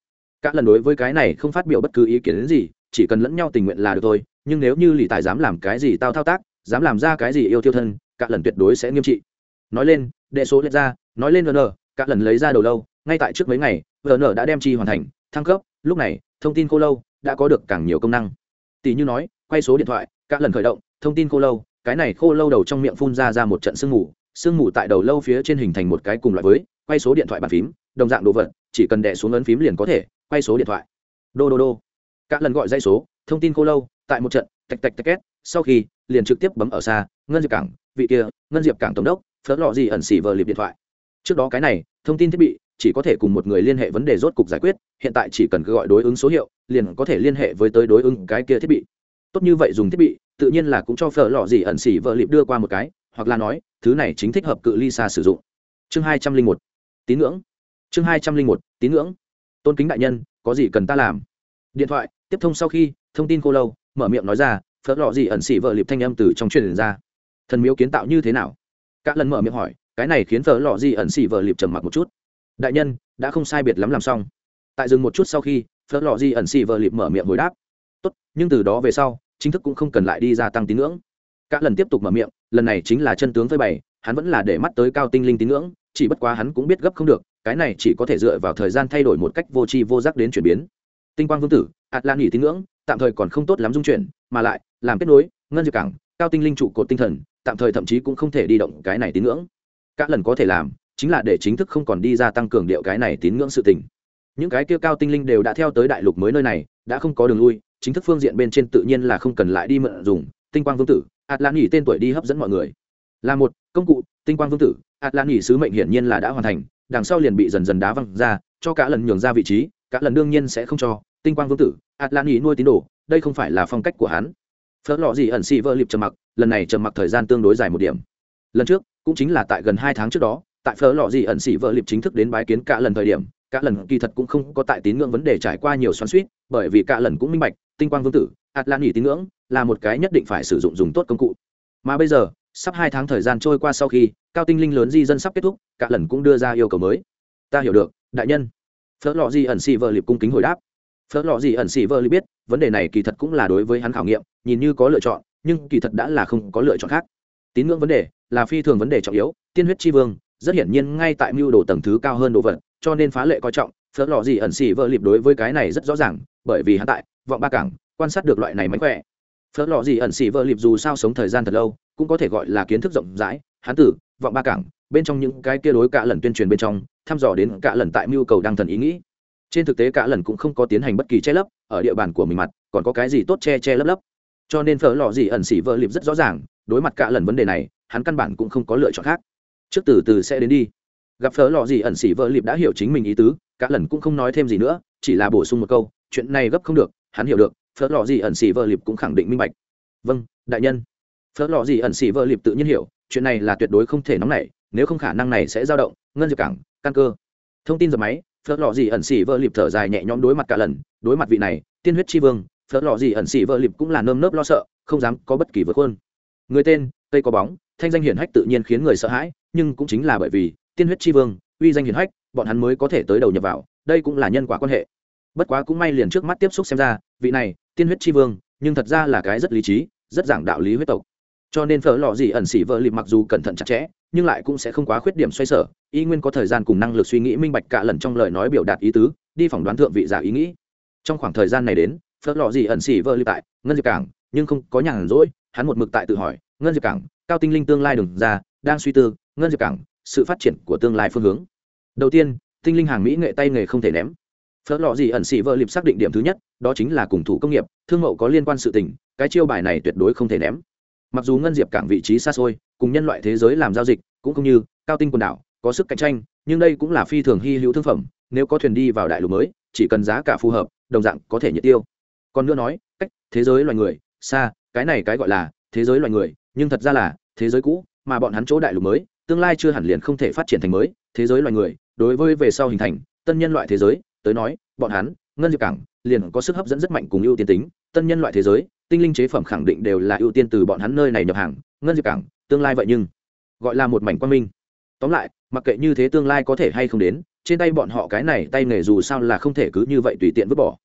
Các lần đối với cái này không phát biểu bất cứ ý kiến đến gì, chỉ cần lẫn nhau tình nguyện là được thôi, nhưng nếu như lì tài dám làm cái gì tao thao tác, dám làm ra cái gì yêu tiêu thân các lần tuyệt đối sẽ nghiêm trị. Nói lên, đệ số lên ra, nói lên ln các lần lấy ra đầu lâu, ngay tại trước mấy ngày ln đã đem chi hoàn thành, thăng cấp, lúc này, thông tin cô lâu đã có được càng nhiều công năng. Tỷ như nói, quay số điện thoại các lần khởi động, thông tin cô lâu, cái này khô lâu đầu trong miệng phun ra ra một trận sương mù sương mù tại đầu lâu phía trên hình thành một cái cùng loại với, quay số điện thoại bàn phím, đồng dạng đồ vật, chỉ cần đè xuống ấn phím liền có thể, quay số điện thoại. Đô đô đô. Các lần gọi dây số, thông tin cô lâu, tại một trận, tạch tạch tạch két, sau khi, liền trực tiếp bấm ở xa, ngân diệp cảng, vị kia, ngân diệp cảng tổng đốc, phớt lọ gì ẩn xỉ vờ liệp điện thoại. Trước đó cái này, thông tin thiết bị chỉ có thể cùng một người liên hệ vấn đề rốt cục giải quyết, hiện tại chỉ cần gọi đối ứng số hiệu, liền có thể liên hệ với tới đối ứng cái kia thiết bị. Tốt như vậy dùng thiết bị, tự nhiên là cũng cho phở lọ gì ẩn xỉ vợ lịp đưa qua một cái, hoặc là nói, thứ này chính thích hợp cự ly xa sử dụng. Chương hai trăm linh một, tín ngưỡng. Chương hai trăm linh một, tín ngưỡng. Tôn kính đại nhân, có gì cần ta làm? Điện thoại, tiếp thông sau khi, thông tin cô lâu, mở miệng nói ra phớt lọ gì ẩn xỉ vợ liệp thanh âm từ trong truyền ra. Thần miếu kiến tạo như thế nào? Các lần mở miệng hỏi, cái này khiến phở lọ gì ẩn xỉ vợ liệp trầm mặc một chút đại nhân, đã không sai biệt lắm làm xong. Tại dừng một chút sau khi, phớt lò gì ẩn xì vợ lịp mở miệng hồi đáp. Tốt, nhưng từ đó về sau, chính thức cũng không cần lại đi gia tăng tín ngưỡng. Các lần tiếp tục mở miệng, lần này chính là chân tướng phơi bày, hắn vẫn là để mắt tới cao tinh linh tín ngưỡng, chỉ bất quá hắn cũng biết gấp không được, cái này chỉ có thể dựa vào thời gian thay đổi một cách vô tri vô giác đến chuyển biến. Tinh quang vương tử, atlan nghỉ tín ngưỡng, tạm thời còn không tốt lắm dung chuyển, mà lại, làm kết nối, ngân diệp cảng, cao tinh linh trụ cột tinh thần, tạm thời thậm chí cũng không thể đi động cái này tín ngưỡng. Các lần có thể làm chính là để chính thức không còn đi ra tăng cường điệu cái này tín ngưỡng sự tình. Những cái kia cao tinh linh đều đã theo tới đại lục mới nơi này, đã không có đường lui, chính thức phương diện bên trên tự nhiên là không cần lại đi mượn dùng. Tinh quang vương tử atlan nghỉ tên tuổi đi hấp dẫn mọi người. Là một, công cụ, tinh quang vương tử atlan nghỉ sứ mệnh hiển nhiên là đã hoàn thành, đằng sau liền bị dần dần đá văng ra, cho cả lần nhường ra vị trí, cả lần đương nhiên sẽ không cho. Tinh quang vương tử atlan nghỉ nuôi tín đồ, đây không phải là phong cách của hắn. Phớt lọ gì ẩn sĩ vơ liệp trầm mặc, lần này trầm mặc thời gian tương đối dài một điểm. Lần trước, cũng chính là tại gần hai tháng trước đó tại phở lọ gì ẩn sĩ vợ liệp chính thức đến bái kiến cả lần thời điểm, cả lần kỳ thật cũng không có tại tín ngưỡng vấn đề trải qua nhiều xoắn suýt, bởi vì cả lần cũng minh bạch, tinh quang vương tử atlan nghỉ tín ngưỡng, là một cái nhất định phải sử dụng dùng tốt công cụ. Mà bây giờ, sắp hai tháng thời gian trôi qua sau khi, cao tinh linh lớn di dân sắp kết thúc, cả lần cũng đưa ra yêu cầu mới. Ta hiểu được, đại nhân. Phở lọ gì ẩn sĩ vợ liệp cung kính hồi đáp. Phở lọ gì ẩn sĩ vợ liệp biết, vấn đề này kỳ thật cũng là đối với hắn khảo nghiệm, nhìn như có lựa chọn, nhưng kỳ thật đã là không có lựa chọn khác. Tín ngưỡng vấn đề là phi thường vấn đề trọng yếu, tiên huyết tri vương rất hiển nhiên ngay tại mưu đồ tầng thứ cao hơn đồ vật, cho nên phá lệ coi trọng, phớt lò gì ẩn xì vợ lịp đối với cái này rất rõ ràng, bởi vì hắn tại, vọng ba cảng, quan sát được loại này mánh khỏe. Phớt lò gì ẩn xì vợ lịp dù sao sống thời gian thật lâu, cũng có thể gọi là kiến thức rộng rãi, Hắn tử, vọng ba cảng, bên trong những cái kia đối cả lần tuyên truyền bên trong, thăm dò đến cả lần tại mưu cầu đăng thần ý nghĩ. Trên thực tế cả lần cũng không có tiến hành bất kỳ che lấp, ở địa bàn của mình mặt, còn có cái gì tốt che che lấp lấp. Cho nên phở lò gì ẩn xỉ vợ liệp rất rõ ràng, đối mặt cả lần vấn đề này, hắn căn bản cũng không có lựa chọn khác trước từ từ sẽ đến đi. Gặp phở lò gì ẩn xỉ vợ liệp đã hiểu chính mình ý tứ, cả lần cũng không nói thêm gì nữa, chỉ là bổ sung một câu, chuyện này gấp không được, hắn hiểu được, phở lò gì ẩn xỉ vợ liệp cũng khẳng định minh bạch. Vâng đại nhân. Phở lò gì ẩn xỉ vợ liệp tự nhiên hiểu, chuyện này là tuyệt đối không thể nóng nảy, nếu không khả năng này sẽ dao động, ngân diệp cảng, căn cơ. Thông tin dập máy, phở lò gì ẩn xỉ vợ liệp thở dài nhẹ nhõm đối mặt cả lần, đối mặt vị này, tiên huyết tri vương, phở lò gì ẩn xỉ vợ liệp cũng là nơm nớp lo sợ, không dám có bất kỳ vượt hơn người tên, cây có bóng, thanh danh hiển hách tự nhiên khiến người sợ hãi nhưng cũng chính là bởi vì tiên huyết tri vương, uy danh hiển hách, bọn hắn mới có thể tới đầu nhập vào, đây cũng là nhân quả quan hệ. Bất quá cũng may liền trước mắt tiếp xúc xem ra, vị này tiên huyết tri vương, nhưng thật ra là cái rất lý trí, rất giảng đạo lý huyết tộc. Cho nên phở lò gì ẩn xỉ vợ lịp mặc dù cẩn thận chặt chẽ, nhưng lại cũng sẽ không quá khuyết điểm xoay sở, y nguyên có thời gian cùng năng lực suy nghĩ minh bạch cả lần trong lời nói biểu đạt ý tứ, đi phỏng đoán thượng vị giả ý nghĩ. Trong khoảng thời gian này đến phớt lò gì ẩn xỉ vợ lịp tại ngân diệp cảng, nhưng không có nhàn rỗi, hắn một mực tại tự hỏi, ngân diệp cảng, cao tinh linh tương lai đừng ra, đang suy tư ngân diệp cảng, sự phát triển của tương lai phương hướng. Đầu tiên, tinh linh hàng mỹ nghệ tay nghề không thể ném. Phớt lọ gì ẩn xị vợ liệp xác định điểm thứ nhất, đó chính là cùng thủ công nghiệp, thương mẫu có liên quan sự tình, cái chiêu bài này tuyệt đối không thể ném. Mặc dù ngân diệp cảng vị trí xa xôi, cùng nhân loại thế giới làm giao dịch, cũng không như cao tinh quần đảo, có sức cạnh tranh, nhưng đây cũng là phi thường hy hữu thương phẩm, nếu có thuyền đi vào đại lục mới, chỉ cần giá cả phù hợp, đồng dạng có thể nhiệt tiêu. Còn nữa nói, cách thế giới loài người, xa, cái này cái gọi là thế giới loài người, nhưng thật ra là thế giới cũ, mà bọn hắn chỗ đại lục mới tương lai chưa hẳn liền không thể phát triển thành mới, thế giới loài người, đối với về sau hình thành, tân nhân loại thế giới, tới nói, bọn hắn, ngân diệp cảng, liền có sức hấp dẫn rất mạnh cùng ưu tiên tính. Tân nhân loại thế giới, tinh linh chế phẩm khẳng định đều là ưu tiên từ bọn hắn nơi này nhập hàng. Ngân diệp cảng, tương lai vậy nhưng gọi là một mảnh quan minh. Tóm lại, mặc kệ như thế tương lai có thể hay không đến, trên tay bọn họ cái này tay nghề dù sao là không thể cứ như vậy tùy tiện vứt bỏ.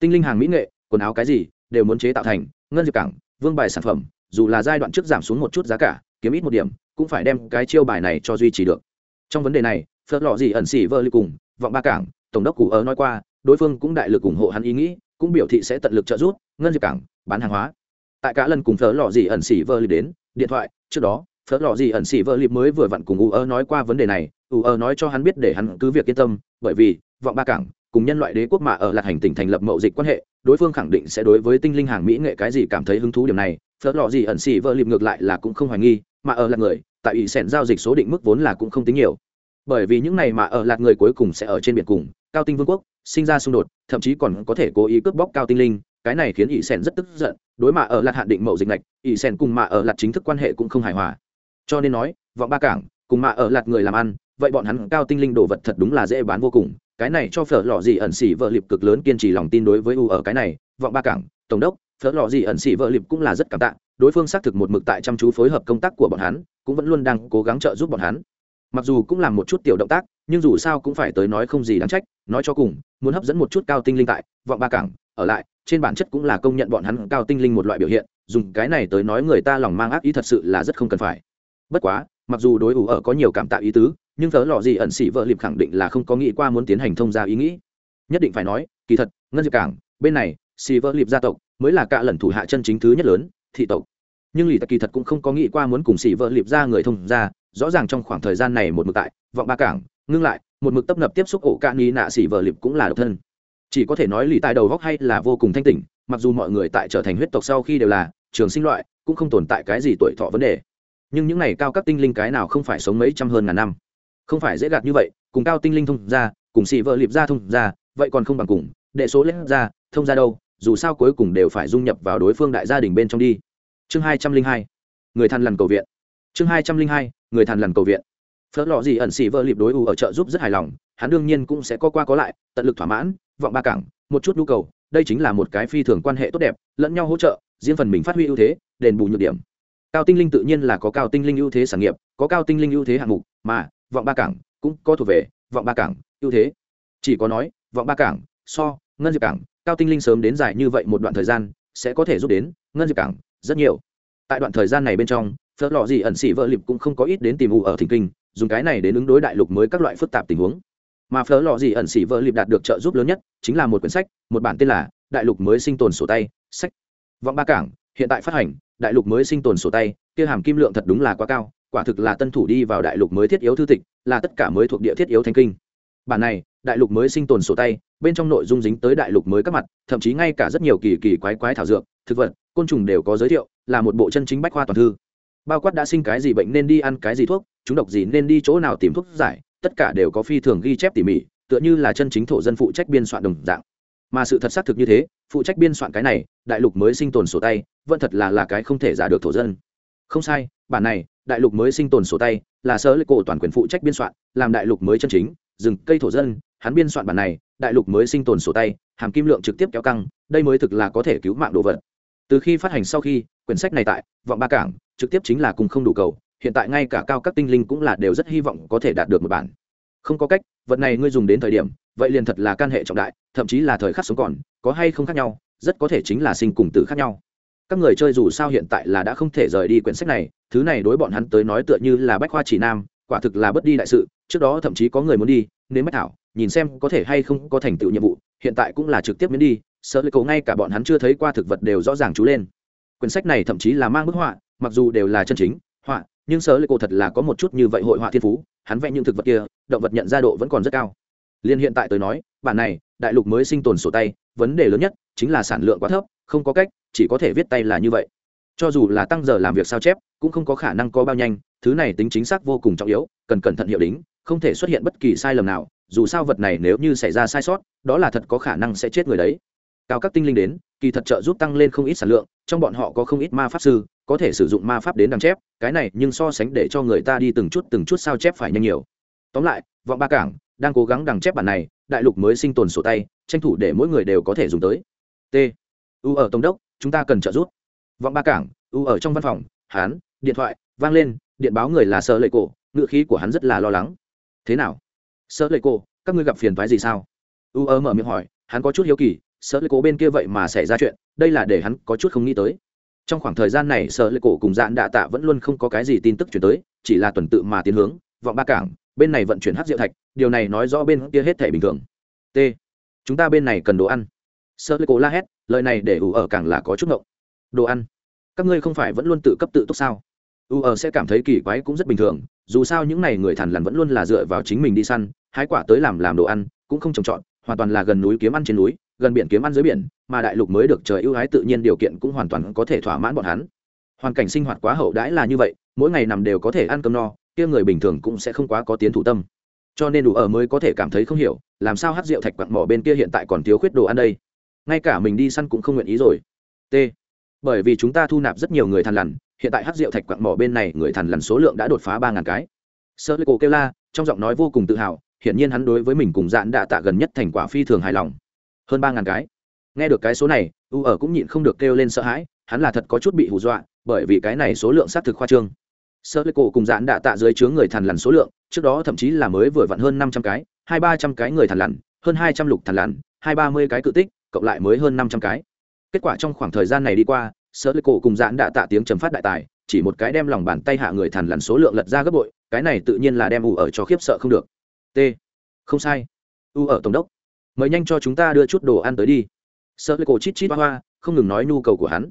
Tinh linh hàng mỹ nghệ, quần áo cái gì, đều muốn chế tạo thành. Ngân diệp cảng, vương bài sản phẩm, dù là giai đoạn trước giảm xuống một chút giá cả, kiếm ít một điểm cũng phải đem cái chiêu bài này cho duy trì được. Trong vấn đề này, phớt lọ gì ẩn xỉ vơ ly cùng vọng ba cảng, tổng đốc cụ ở nói qua, đối phương cũng đại lực ủng hộ hắn ý nghĩ, cũng biểu thị sẽ tận lực trợ giúp ngân diệp cảng bán hàng hóa. Tại cả lần cùng phớt lọ gì ẩn xỉ vơ lịp đến, điện thoại, trước đó, phớt lọ gì ẩn xỉ vơ lịp mới vừa vặn cùng u ơ nói qua vấn đề này, u ơ nói cho hắn biết để hắn cứ việc yên tâm, bởi vì vọng ba cảng cùng nhân loại đế quốc mà ở lạc hành tỉnh thành lập mậu dịch quan hệ, đối phương khẳng định sẽ đối với tinh linh hàng mỹ nghệ cái gì cảm thấy hứng thú điểm này, phớt lọ gì ẩn xỉ vơ lịp ngược lại là cũng không hoài nghi mà ở lạc người, tại ủy sẻn giao dịch số định mức vốn là cũng không tính nhiều. Bởi vì những này mà ở lạc người cuối cùng sẽ ở trên biển cùng, cao tinh vương quốc, sinh ra xung đột, thậm chí còn có thể cố ý cướp bóc cao tinh linh, cái này khiến ỷ sen rất tức giận, đối mà ở lạt hạn định mậu dịch lệch ỷ sen cùng mà ở lạt chính thức quan hệ cũng không hài hòa. Cho nên nói, vọng ba cảng, cùng mà ở lạt người làm ăn, vậy bọn hắn cao tinh linh đồ vật thật đúng là dễ bán vô cùng, cái này cho phở lò gì ẩn xỉ vợ liệp cực lớn kiên trì lòng tin đối với u ở cái này, vọng ba cảng, tổng đốc, phở lò gì ẩn xỉ vợ liệp cũng là rất cảm tạ đối phương xác thực một mực tại chăm chú phối hợp công tác của bọn hắn, cũng vẫn luôn đang cố gắng trợ giúp bọn hắn. Mặc dù cũng làm một chút tiểu động tác, nhưng dù sao cũng phải tới nói không gì đáng trách, nói cho cùng, muốn hấp dẫn một chút cao tinh linh tại, vọng ba cảng, ở lại, trên bản chất cũng là công nhận bọn hắn cao tinh linh một loại biểu hiện, dùng cái này tới nói người ta lòng mang ác ý thật sự là rất không cần phải. Bất quá, mặc dù đối ủ ở có nhiều cảm tạ ý tứ, nhưng thớ lò gì ẩn sĩ vợ liệp khẳng định là không có nghĩ qua muốn tiến hành thông gia ý nghĩ. Nhất định phải nói, kỳ thật, ngân diệp cảng, bên này, xỉ vợ liệp gia tộc mới là cả lần thủ hạ chân chính thứ nhất lớn thị tộc. Nhưng lì tặc kỳ thật cũng không có nghĩ qua muốn cùng xỉ vợ liệp ra người thông gia, rõ ràng trong khoảng thời gian này một mực tại, vọng ba cảng, ngưng lại, một mực tấp nập tiếp xúc ổ cạn ni nạ xỉ vợ liệp cũng là độc thân. Chỉ có thể nói lì tài đầu góc hay là vô cùng thanh tỉnh, mặc dù mọi người tại trở thành huyết tộc sau khi đều là trường sinh loại, cũng không tồn tại cái gì tuổi thọ vấn đề. Nhưng những này cao các tinh linh cái nào không phải sống mấy trăm hơn ngàn năm? Không phải dễ gạt như vậy, cùng cao tinh linh thông ra cùng xỉ vợ liệp ra thông ra vậy còn không bằng cùng, đệ số lễ ra, thông ra đâu, dù sao cuối cùng đều phải dung nhập vào đối phương đại gia đình bên trong đi chương hai trăm linh hai, người thằn lằn cầu viện. Chương hai trăm linh hai, người thằn lằn cầu viện. Phớt lọ gì ẩn xỉ vợ liệp đối ủ ở chợ giúp rất hài lòng, hắn đương nhiên cũng sẽ có qua có lại, tận lực thỏa mãn, vọng ba cảng, một chút nhu cầu, đây chính là một cái phi thường quan hệ tốt đẹp, lẫn nhau hỗ trợ, riêng phần mình phát huy ưu thế, đền bù nhược điểm. Cao tinh linh tự nhiên là có cao tinh linh ưu thế sản nghiệp, có cao tinh linh ưu thế hạng mục, mà vọng ba cảng cũng có thuộc về vọng ba cảng ưu thế. Chỉ có nói, vọng ba cảng so, ngân diệp cảng, cao tinh linh sớm đến dài như vậy một đoạn thời gian, sẽ có thể giúp đến ngân diệp cảng rất nhiều. Tại đoạn thời gian này bên trong, phớt lò gì ẩn xỉ vợ lịp cũng không có ít đến tìm ủ ở thỉnh kinh, dùng cái này đến ứng đối đại lục mới các loại phức tạp tình huống. Mà phớt lò gì ẩn xỉ vợ lịp đạt được trợ giúp lớn nhất chính là một quyển sách, một bản tên là đại lục mới sinh tồn sổ tay, sách. Vọng ba cảng, hiện tại phát hành, đại lục mới sinh tồn sổ tay, kia hàm kim lượng thật đúng là quá cao, quả thực là tân thủ đi vào đại lục mới thiết yếu thư tịch, là tất cả mới thuộc địa thiết yếu thanh kinh. Bản này, đại lục mới sinh tồn sổ tay, bên trong nội dung dính tới đại lục mới các mặt, thậm chí ngay cả rất nhiều kỳ kỳ quái quái thảo dược, thực vật côn trùng đều có giới thiệu, là một bộ chân chính bách khoa toàn thư. Bao quát đã sinh cái gì bệnh nên đi ăn cái gì thuốc, chúng độc gì nên đi chỗ nào tìm thuốc giải, tất cả đều có phi thường ghi chép tỉ mỉ, tựa như là chân chính thổ dân phụ trách biên soạn đồng dạng. Mà sự thật xác thực như thế, phụ trách biên soạn cái này, đại lục mới sinh tồn sổ tay, vẫn thật là là cái không thể giả được thổ dân. Không sai, bản này, đại lục mới sinh tồn sổ tay, là sơ lịch cổ toàn quyền phụ trách biên soạn, làm đại lục mới chân chính, rừng, cây, thổ dân, hắn biên soạn bản này, đại lục mới sinh tồn sổ tay, hàm kim lượng trực tiếp kéo căng, đây mới thực là có thể cứu mạng đồ vật từ khi phát hành sau khi, quyển sách này tại vọng ba cảng, trực tiếp chính là cùng không đủ cầu, hiện tại ngay cả cao các tinh linh cũng là đều rất hy vọng có thể đạt được một bản. Không có cách, vật này ngươi dùng đến thời điểm, vậy liền thật là can hệ trọng đại, thậm chí là thời khắc sống còn, có hay không khác nhau, rất có thể chính là sinh cùng tử khác nhau. Các người chơi dù sao hiện tại là đã không thể rời đi quyển sách này, thứ này đối bọn hắn tới nói tựa như là bách khoa chỉ nam, quả thực là bất đi đại sự, trước đó thậm chí có người muốn đi nếu bách thảo, nhìn xem có thể hay không có thành tựu nhiệm vụ hiện tại cũng là trực tiếp miễn đi, sợ lấy cầu ngay cả bọn hắn chưa thấy qua thực vật đều rõ ràng chú lên. Quyển sách này thậm chí là mang bức họa, mặc dù đều là chân chính, họa, nhưng sợ lệ cổ thật là có một chút như vậy hội họa thiên phú, hắn vẽ những thực vật kia, động vật nhận ra độ vẫn còn rất cao. Liên hiện tại tôi nói, bản này, đại lục mới sinh tồn sổ tay, vấn đề lớn nhất chính là sản lượng quá thấp, không có cách, chỉ có thể viết tay là như vậy. Cho dù là tăng giờ làm việc sao chép, cũng không có khả năng có bao nhanh, thứ này tính chính xác vô cùng trọng yếu, cần cẩn thận hiệu đính, không thể xuất hiện bất kỳ sai lầm nào dù sao vật này nếu như xảy ra sai sót, đó là thật có khả năng sẽ chết người đấy. Cao các tinh linh đến, kỳ thật trợ giúp tăng lên không ít sản lượng, trong bọn họ có không ít ma pháp sư, có thể sử dụng ma pháp đến đằng chép, cái này nhưng so sánh để cho người ta đi từng chút từng chút sao chép phải nhanh nhiều. Tóm lại, vọng ba cảng, đang cố gắng đằng chép bản này, đại lục mới sinh tồn sổ tay, tranh thủ để mỗi người đều có thể dùng tới. T. U ở tổng đốc, chúng ta cần trợ giúp. Vọng ba cảng, u ở trong văn phòng, hán, điện thoại, vang lên, điện báo người là sợ lệ cổ ngựa khí của hắn rất là lo lắng. Thế nào? Sợ lệ cô các ngươi gặp phiền thoái gì sao? U ơ mở miệng hỏi, hắn có chút hiếu kỳ sợ lệ cô bên kia vậy mà xảy ra chuyện, đây là để hắn có chút không nghĩ tới. Trong khoảng thời gian này sợ lệ cổ cùng dạn đạ tạ vẫn luôn không có cái gì tin tức chuyển tới, chỉ là tuần tự mà tiến hướng, vọng ba cảng, bên này vận chuyển hát rượu thạch, điều này nói rõ bên kia hết thể bình thường. T. Chúng ta bên này cần đồ ăn. Sợ lệ cổ la hét, lời này để ủ ở cảng là có chút ngộng. Đồ ăn? Các ngươi không phải vẫn luôn tự cấp tự túc sao? U ở sẽ cảm thấy kỳ quái cũng rất bình thường, dù sao những n à y người thằn lằn vẫn luôn là dựa vào chính mình đi săn, hái quả tới làm làm đồ ăn, cũng không trồng trọt, hoàn toàn là gần núi kiếm ăn trên núi, gần biển kiếm ăn dưới biển, mà đại lục mới được trời ưu ái tự nhiên điều kiện cũng hoàn toàn có thể thỏa mãn bọn hắn. Hoàn cảnh sinh hoạt quá hậu đãi là như vậy, mỗi ngày nằm đều có thể ăn cơm no, kia người bình thường cũng sẽ không quá có tiến thủ tâm. Cho nên đủ ở mới có thể cảm thấy không hiểu, làm sao hát rượu thạch quặng mỏ bên kia hiện tại còn thiếu khuyết đồ ăn đây? Ngay cả mình đi săn cũng không nguyện ý rồi. T bởi vì chúng ta thu nạp rất nhiều người thằn lằn, hiện tại hát rượu thạch quặng mỏ bên này người thằn lằn số lượng đã đột phá ba ngàn cái. Sơ lê cổ kêu la, trong giọng nói vô cùng tự hào, hiển nhiên hắn đối với mình cùng dạn đạ tạ gần nhất thành quả phi thường hài lòng. Hơn ba ngàn cái. Nghe được cái số này, u ở cũng nhịn không được kêu lên sợ hãi, hắn là thật có chút bị hù dọa, bởi vì cái này số lượng xác thực khoa trương. Sơ lê cổ cùng dạn đạ tạ dưới chướng người thằn lằn số lượng, trước đó thậm chí là mới vừa vặn hơn năm trăm cái, hai ba trăm cái người thằn lằn, hơn hai trăm lục thằn lằn, hai ba mươi cái cự tích, cộng lại mới hơn năm trăm cái kết quả trong khoảng thời gian này đi qua sợ lê cổ cùng dạn đã tạ tiếng trầm phát đại tài, chỉ một cái đem lòng bàn tay hạ người thằn lằn số lượng lật ra gấp bội, cái này tự nhiên là đem ủ ở cho khiếp sợ không được. T. Không sai. U ở tổng đốc. Mời nhanh cho chúng ta đưa chút đồ ăn tới đi. Sợ lê cổ chít chít hoa hoa, không ngừng nói nhu cầu của hắn.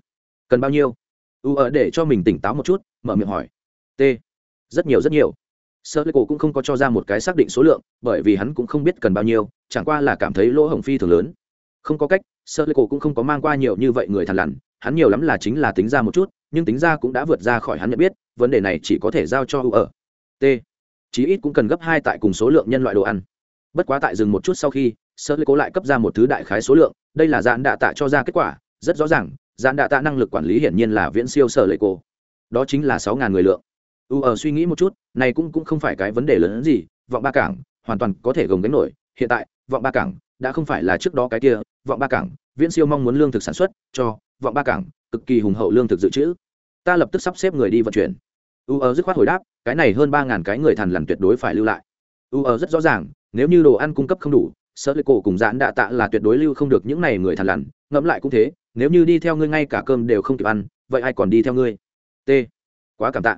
Cần bao nhiêu? U ở để cho mình tỉnh táo một chút, mở miệng hỏi. T. Rất nhiều rất nhiều. Sợ lê cổ cũng không có cho ra một cái xác định số lượng, bởi vì hắn cũng không biết cần bao nhiêu, chẳng qua là cảm thấy lỗ hổng phi thường lớn. Không có cách sơ lê cổ cũng không có mang qua nhiều như vậy người thằn lằn, hắn nhiều lắm là chính là tính ra một chút, nhưng tính ra cũng đã vượt ra khỏi hắn nhận biết, vấn đề này chỉ có thể giao cho u ở t. Chí ít cũng cần gấp hai tại cùng số lượng nhân loại đồ ăn. Bất quá tại dừng một chút sau khi, sơ lê cố lại cấp ra một thứ đại khái số lượng, đây là dạn đạ tạ cho ra kết quả, rất rõ ràng dạn đạ tạ năng lực quản lý hiển nhiên là viễn siêu sở lệ cô đó chính là sáu ngàn người lượng. U ở suy nghĩ một chút, này cũng cũng không phải cái vấn đề lớn hơn gì, vọng ba cảng, hoàn toàn có thể gồng gánh nổi, hiện tại, vọng ba cảng đã không phải là trước đó cái kia vọng ba cảng viễn siêu mong muốn lương thực sản xuất cho vọng ba cảng cực kỳ hùng hậu lương thực dự trữ. Ta lập tức sắp xếp người đi vận chuyển. U ở dứt khoát hồi đáp cái này hơn ba ngàn cái người thằn lằn tuyệt đối phải lưu lại. U ở rất rõ ràng nếu như đồ ăn cung cấp không đủ sợ lệ cổ cùng giãn đạ tạ là tuyệt đối lưu không được những này người thằn lằn ngẫm lại cũng thế nếu như đi theo ngươi ngay cả cơm đều không kịp ăn vậy ai còn đi theo ngươi? T. Quá cảm tạ.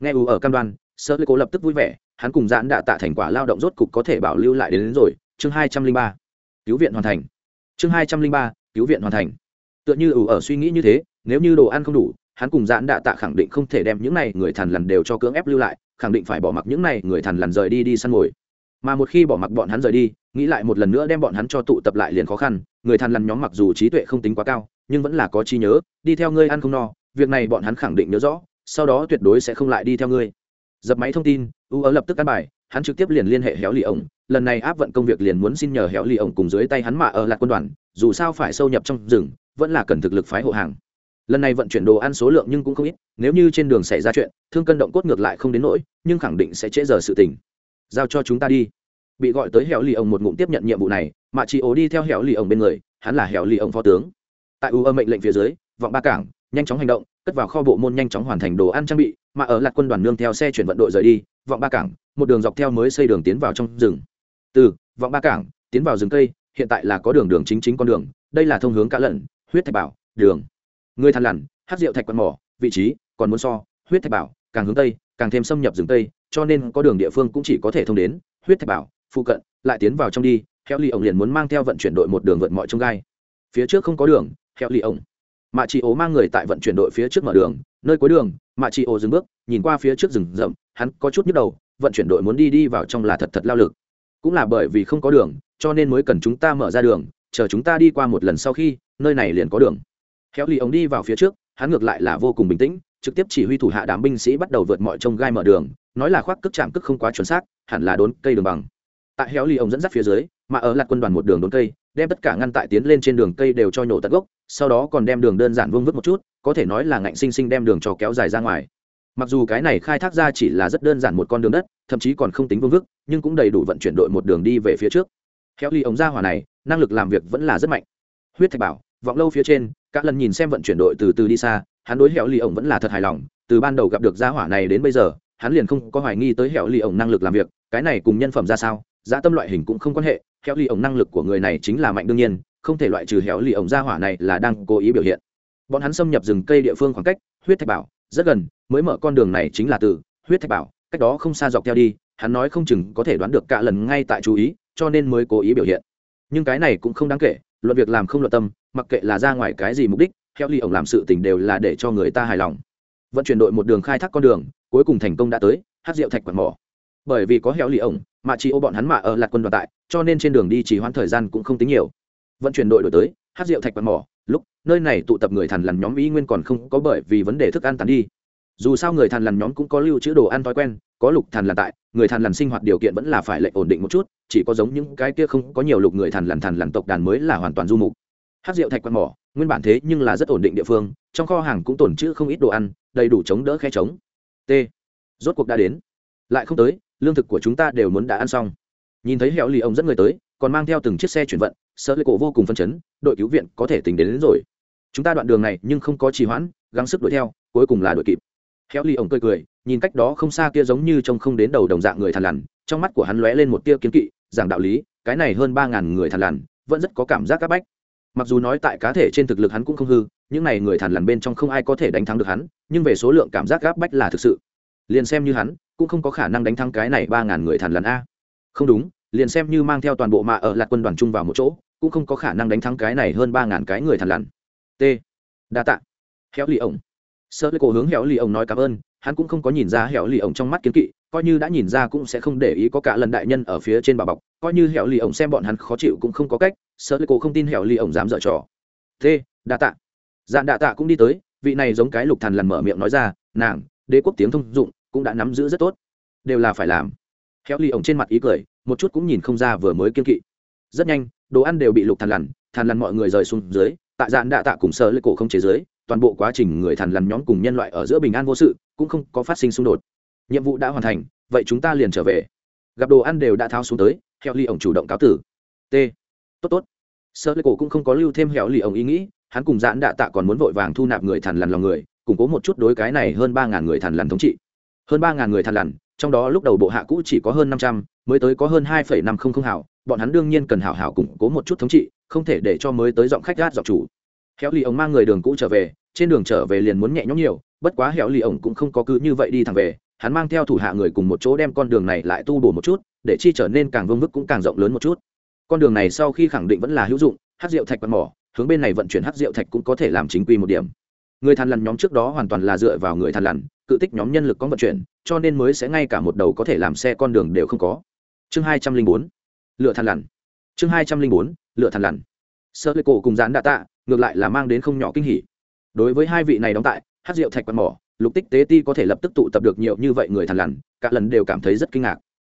Nghe u ở cam đoan sợ lệ cổ lập tức vui vẻ hắn cùng giãn đạ tạ thành quả lao động rốt cục có thể bảo lưu lại đến, đến rồi. Chương hai trăm linh ba cứu viện hoàn thành. Chương hai trăm linh ba, cứu viện hoàn thành. Tựa như ủ ở suy nghĩ như thế, nếu như đồ ăn không đủ, hắn cùng giãn đạ tạ khẳng định không thể đem những này người thằn lằn đều cho cưỡng ép lưu lại, khẳng định phải bỏ mặc những này người thằn lằn rời đi đi săn mồi. Mà một khi bỏ mặc bọn hắn rời đi, nghĩ lại một lần nữa đem bọn hắn cho tụ tập lại liền khó khăn, người thằn lằn nhóm mặc dù trí tuệ không tính quá cao, nhưng vẫn là có trí nhớ, đi theo ngươi ăn không no, việc này bọn hắn khẳng định nhớ rõ, sau đó tuyệt đối sẽ không lại đi theo ngươi. Dập máy thông tin u ớ lập tức ăn bài hắn trực tiếp liền liên hệ héo lì ổng, lần này áp vận công việc liền muốn xin nhờ héo lì ổng cùng dưới tay hắn mạ ở lạc quân đoàn, dù sao phải sâu nhập trong rừng, vẫn là cần thực lực phái hộ hàng. Lần này vận chuyển đồ ăn số lượng nhưng cũng không ít, nếu như trên đường xảy ra chuyện, thương cân động cốt ngược lại không đến nỗi, nhưng khẳng định sẽ trễ giờ sự tình. Giao cho chúng ta đi. Bị gọi tới hẻo lì ổng một ngụm tiếp nhận nhiệm vụ này, mà chị ố đi theo hẻo lì ổng bên người, hắn là hẻo lì ổng phó tướng. Tại u âm mệnh lệnh phía dưới, vọng ba cảng, nhanh chóng hành động, cất vào kho bộ môn nhanh chóng hoàn thành đồ ăn trang bị, mà ở lạc quân đoàn nương theo xe chuyển vận đội rời đi vọng ba cảng, một đường dọc theo mới xây đường tiến vào trong rừng. Từ, vọng ba cảng, tiến vào rừng cây, hiện tại là có đường đường chính chính con đường, đây là thông hướng cả lận, huyết thạch bảo, đường. Người thằn lằn, hát rượu thạch quạt mỏ, vị trí, còn muốn so, huyết thạch bảo, càng hướng tây, càng thêm xâm nhập rừng tây, cho nên có đường địa phương cũng chỉ có thể thông đến, huyết thạch bảo, phụ cận, lại tiến vào trong đi heo ly ổng liền muốn mang theo vận chuyển đội một đường vượt mọi trông gai. Phía trước không có đường heo ly ổng. Mạ chị ố mang người tại vận chuyển đội phía trước mở đường nơi cuối đường mạ chị ô dừng bước, nhìn qua phía trước rừng rậm, hắn có chút nhức đầu, vận chuyển đội muốn đi đi vào trong là thật thật lao lực. Cũng là bởi vì không có đường, cho nên mới cần chúng ta mở ra đường, chờ chúng ta đi qua một lần sau khi, nơi này liền có đường. Héo lì ống đi vào phía trước, hắn ngược lại là vô cùng bình tĩnh, trực tiếp chỉ huy thủ hạ đám binh sĩ bắt đầu vượt mọi trông gai mở đường, nói là khoác cước chạm cước không quá chuẩn xác, hẳn là đốn cây đường bằng. Tại héo lì ống dẫn dắt phía dưới, mà ở lạc quân đoàn một đường đốn cây, đem tất cả ngăn tại tiến lên trên đường cây đều cho nhổ tận gốc, sau đó còn đem đường đơn giản vương vức một chút có thể nói là ngạnh sinh sinh đem đường cho kéo dài ra ngoài. Mặc dù cái này khai thác ra chỉ là rất đơn giản một con đường đất, thậm chí còn không tính vương vức, nhưng cũng đầy đủ vận chuyển đội một đường đi về phía trước. Theo ly ống ra hỏa này, năng lực làm việc vẫn là rất mạnh. Huyết thạch bảo, vọng lâu phía trên các lần nhìn xem vận chuyển đội từ từ đi xa, hắn đối hẻo ly ổng vẫn là thật hài lòng, từ ban đầu gặp được gia hỏa này đến bây giờ, hắn liền không có hoài nghi tới hẻo ly ổng năng lực làm việc, cái này cùng nhân phẩm ra sao, giá tâm loại hình cũng không quan hệ hẻo ly ổng năng lực của người này chính là mạnh đương nhiên, không thể loại trừ hẻo ly ổng gia hỏa này là đang cố ý biểu hiện bọn hắn xâm nhập rừng cây địa phương khoảng cách, huyết thạch bảo, rất gần, mới mở con đường này chính là từ huyết thạch bảo, cách đó không xa dọc theo đi, hắn nói không chừng có thể đoán được cả lần ngay tại chú ý, cho nên mới cố ý biểu hiện. Nhưng cái này cũng không đáng kể, luận việc làm không luận tâm, mặc kệ là ra ngoài cái gì mục đích, theo ly ổng làm sự tình đều là để cho người ta hài lòng. Vận chuyển đội một đường khai thác con đường, cuối cùng thành công đã tới, hát rượu thạch quạt mỏ. Bởi vì có heo ly ổng mà chỉ ô bọn hắn mạ ở lạc quân đoàn tại, cho nên trên đường đi chỉ hoãn thời gian cũng không tính nhiều. Vận chuyển đội đổi tới, hát rượu thạch quạt mỏ lúc, nơi này tụ tập người thằn lằn nhóm ý nguyên còn không có bởi vì vấn đề thức ăn tàn đi. Dù sao người thằn lằn nhóm cũng có lưu trữ đồ ăn thói quen, có lục thằn lằn tại, người thằn lằn sinh hoạt điều kiện vẫn là phải lệnh ổn định một chút, chỉ có giống những cái kia không có nhiều lục người thằn lằn thằn lằn tộc đàn mới là hoàn toàn du mục. Hát rượu thạch quạt mỏ, nguyên bản thế nhưng là rất ổn định địa phương, trong kho hàng cũng tồn trữ không ít đồ ăn, đầy đủ chống đỡ khe trống. T. Rốt cuộc đã đến. Lại không tới, lương thực của chúng ta đều muốn đã ăn xong. Nhìn thấy hẹo lì ông dẫn người tới còn mang theo từng chiếc xe chuyển vận sợ lệ cổ vô cùng phân chấn đội cứu viện có thể tính đến, đến rồi. Chúng ta đoạn đường này nhưng không có trì hoãn gắng sức đuổi theo cuối cùng là đuổi kịp. Héo ly ông cười cười nhìn cách đó không xa kia giống như trông không đến đầu đồng dạng người thằn lằn trong mắt của hắn lóe lên một tia kiến kỵ giảng đạo lý cái này hơn ba ngàn người thằn lằn vẫn rất có cảm giác áp bách. Mặc dù nói tại cá thể trên thực lực hắn cũng không hư những n à y người thằn lằn bên trong không ai có thể đánh thắng được hắn nhưng về số lượng cảm giác gáp bách là thực sự. Liền xem như hắn cũng không có khả năng đánh thắng cái này ba ngàn người thằn lằn a. Không đúng liền xem như mang theo toàn bộ mạ ở lạc quân đoàn chung vào một chỗ, cũng không có khả năng đánh thắng cái này hơn ba ngàn cái người thằn lằn. T. Đa t ạ héo lì ổng. Sợ lê cổ hướng héo lì ổng nói cảm ơn, hắn cũng không có nhìn ra héo lì ổng trong mắt kiến kỵ, coi như đã nhìn ra cũng sẽ không để ý có cả lần đại nhân ở phía trên bà bọc, coi như héo lì ổng xem bọn hắn khó chịu cũng không có cách, sợ lê cổ không tin hẻo lì ổng dám dở trò. T. Đa tạ. Dạn đa tạ cũng đi tới, vị này giống cái lục thằn lằn mở miệng nói ra, nàng, đế quốc tiếng thông dụng, cũng đã nắm giữ rất tốt. Đều là phải làm. Hẻo lì ổng trên mặt ý cười một chút cũng nhìn không ra vừa mới kiên kỵ. Rất nhanh, đồ ăn đều bị lục thằn lằn thằn lằn mọi người rời xuống dưới tại dạn đạ tạ cùng sợ lấy cổ không chế dưới, toàn bộ quá trình người thằn lằn nhóm cùng nhân loại ở giữa bình an vô sự, cũng không có phát sinh xung đột. Nhiệm vụ đã hoàn thành, vậy chúng ta liền trở về. Gặp đồ ăn đều đã tháo xuống tới heo ly ổng chủ động cáo tử. T. Tốt tốt. Sơ lấy cổ cũng không có lưu thêm hẻo ly ông ý nghĩ, hắn cùng dạn đạ tạ còn muốn vội vàng thu nạp người thằn lằn lòng người, củng cố một chút đối cái này hơn ba ngàn người thằn lằn thống trị. Hơn ba ngàn người thằn lằn, trong đó lúc đầu bộ hạ cũ chỉ có hơn năm trăm mới tới có hơn hai phẩy năm không không hảo, bọn hắn đương nhiên cần hảo hảo củng cố một chút thống trị, không thể để cho mới tới giọng khách gát dọc chủ. Héo lì ông mang người đường cũ trở về, trên đường trở về liền muốn nhẹ nhõm nhiều, bất quá héo lì ông cũng không có cứ như vậy đi thẳng về, hắn mang theo thủ hạ người cùng một chỗ đem con đường này lại tu bổ một chút, để chi trở nên càng vương vức cũng càng rộng lớn một chút. Con đường này sau khi khẳng định vẫn là hữu dụng hát rượu thạch bật mỏ, hướng bên này vận chuyển hát rượu thạch cũng có thể làm chính quy một điểm. Người thằn lằn nhóm trước đó hoàn toàn là dựa vào người thằn lằn, cự tích nhóm nhân lực có vận chuyển, cho nên mới sẽ ngay cả một đầu có thể làm xe con đường đều không có chương hai trăm linh bốn, lựa thằn lằn. Chương hai trăm linh bốn, lựa thằn lằn. Sơ lê cổ cùng dán đạ tạ ngược lại là mang đến không nhỏ kinh hỉ. Đối với hai vị này đóng tại, hát rượu thạch quạt mỏ, lục tích tế ti có thể lập tức tụ tập được nhiều như vậy người thằn lằn, cả lần đều cảm thấy rất kinh ngạc.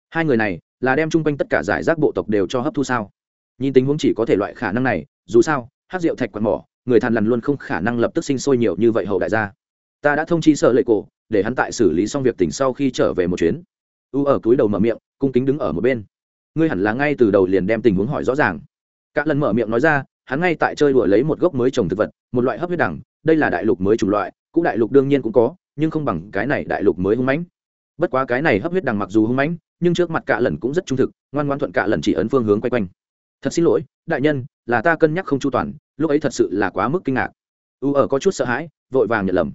Hai người này là đem chung quanh tất cả giải rác bộ tộc đều cho hấp thu sao? Nhìn tình huống chỉ có thể loại khả năng này, dù sao, hát rượu thạch quạt mỏ, người thằn lằn luôn không khả năng lập tức sinh sôi nhiều như vậy hậu đại gia. Ta đã thông chi sợ lệ cổ, để hắn tại xử lý xong việc tỉnh sau khi trở về một chuyến u ở túi đầu mở miệng, cung kính đứng ở một bên. Ngươi hẳn là ngay từ đầu liền đem tình huống hỏi rõ ràng. Cả lần mở miệng nói ra, hắn ngay tại chơi đùa lấy một gốc mới trồng thực vật, một loại hấp huyết đẳng, đây là đại lục mới chủng loại, cũng đại lục đương nhiên cũng có, nhưng không bằng cái này đại lục mới hung mãnh. Bất quá cái này hấp huyết đằng mặc dù hung mãnh, nhưng trước mặt cả lần cũng rất trung thực, ngoan ngoan thuận cả lần chỉ ấn phương hướng quay quanh. Thật xin lỗi, đại nhân, là ta cân nhắc không chu toàn, lúc ấy thật sự là quá mức kinh ngạc. U ở có chút sợ hãi, vội vàng nhận lầm.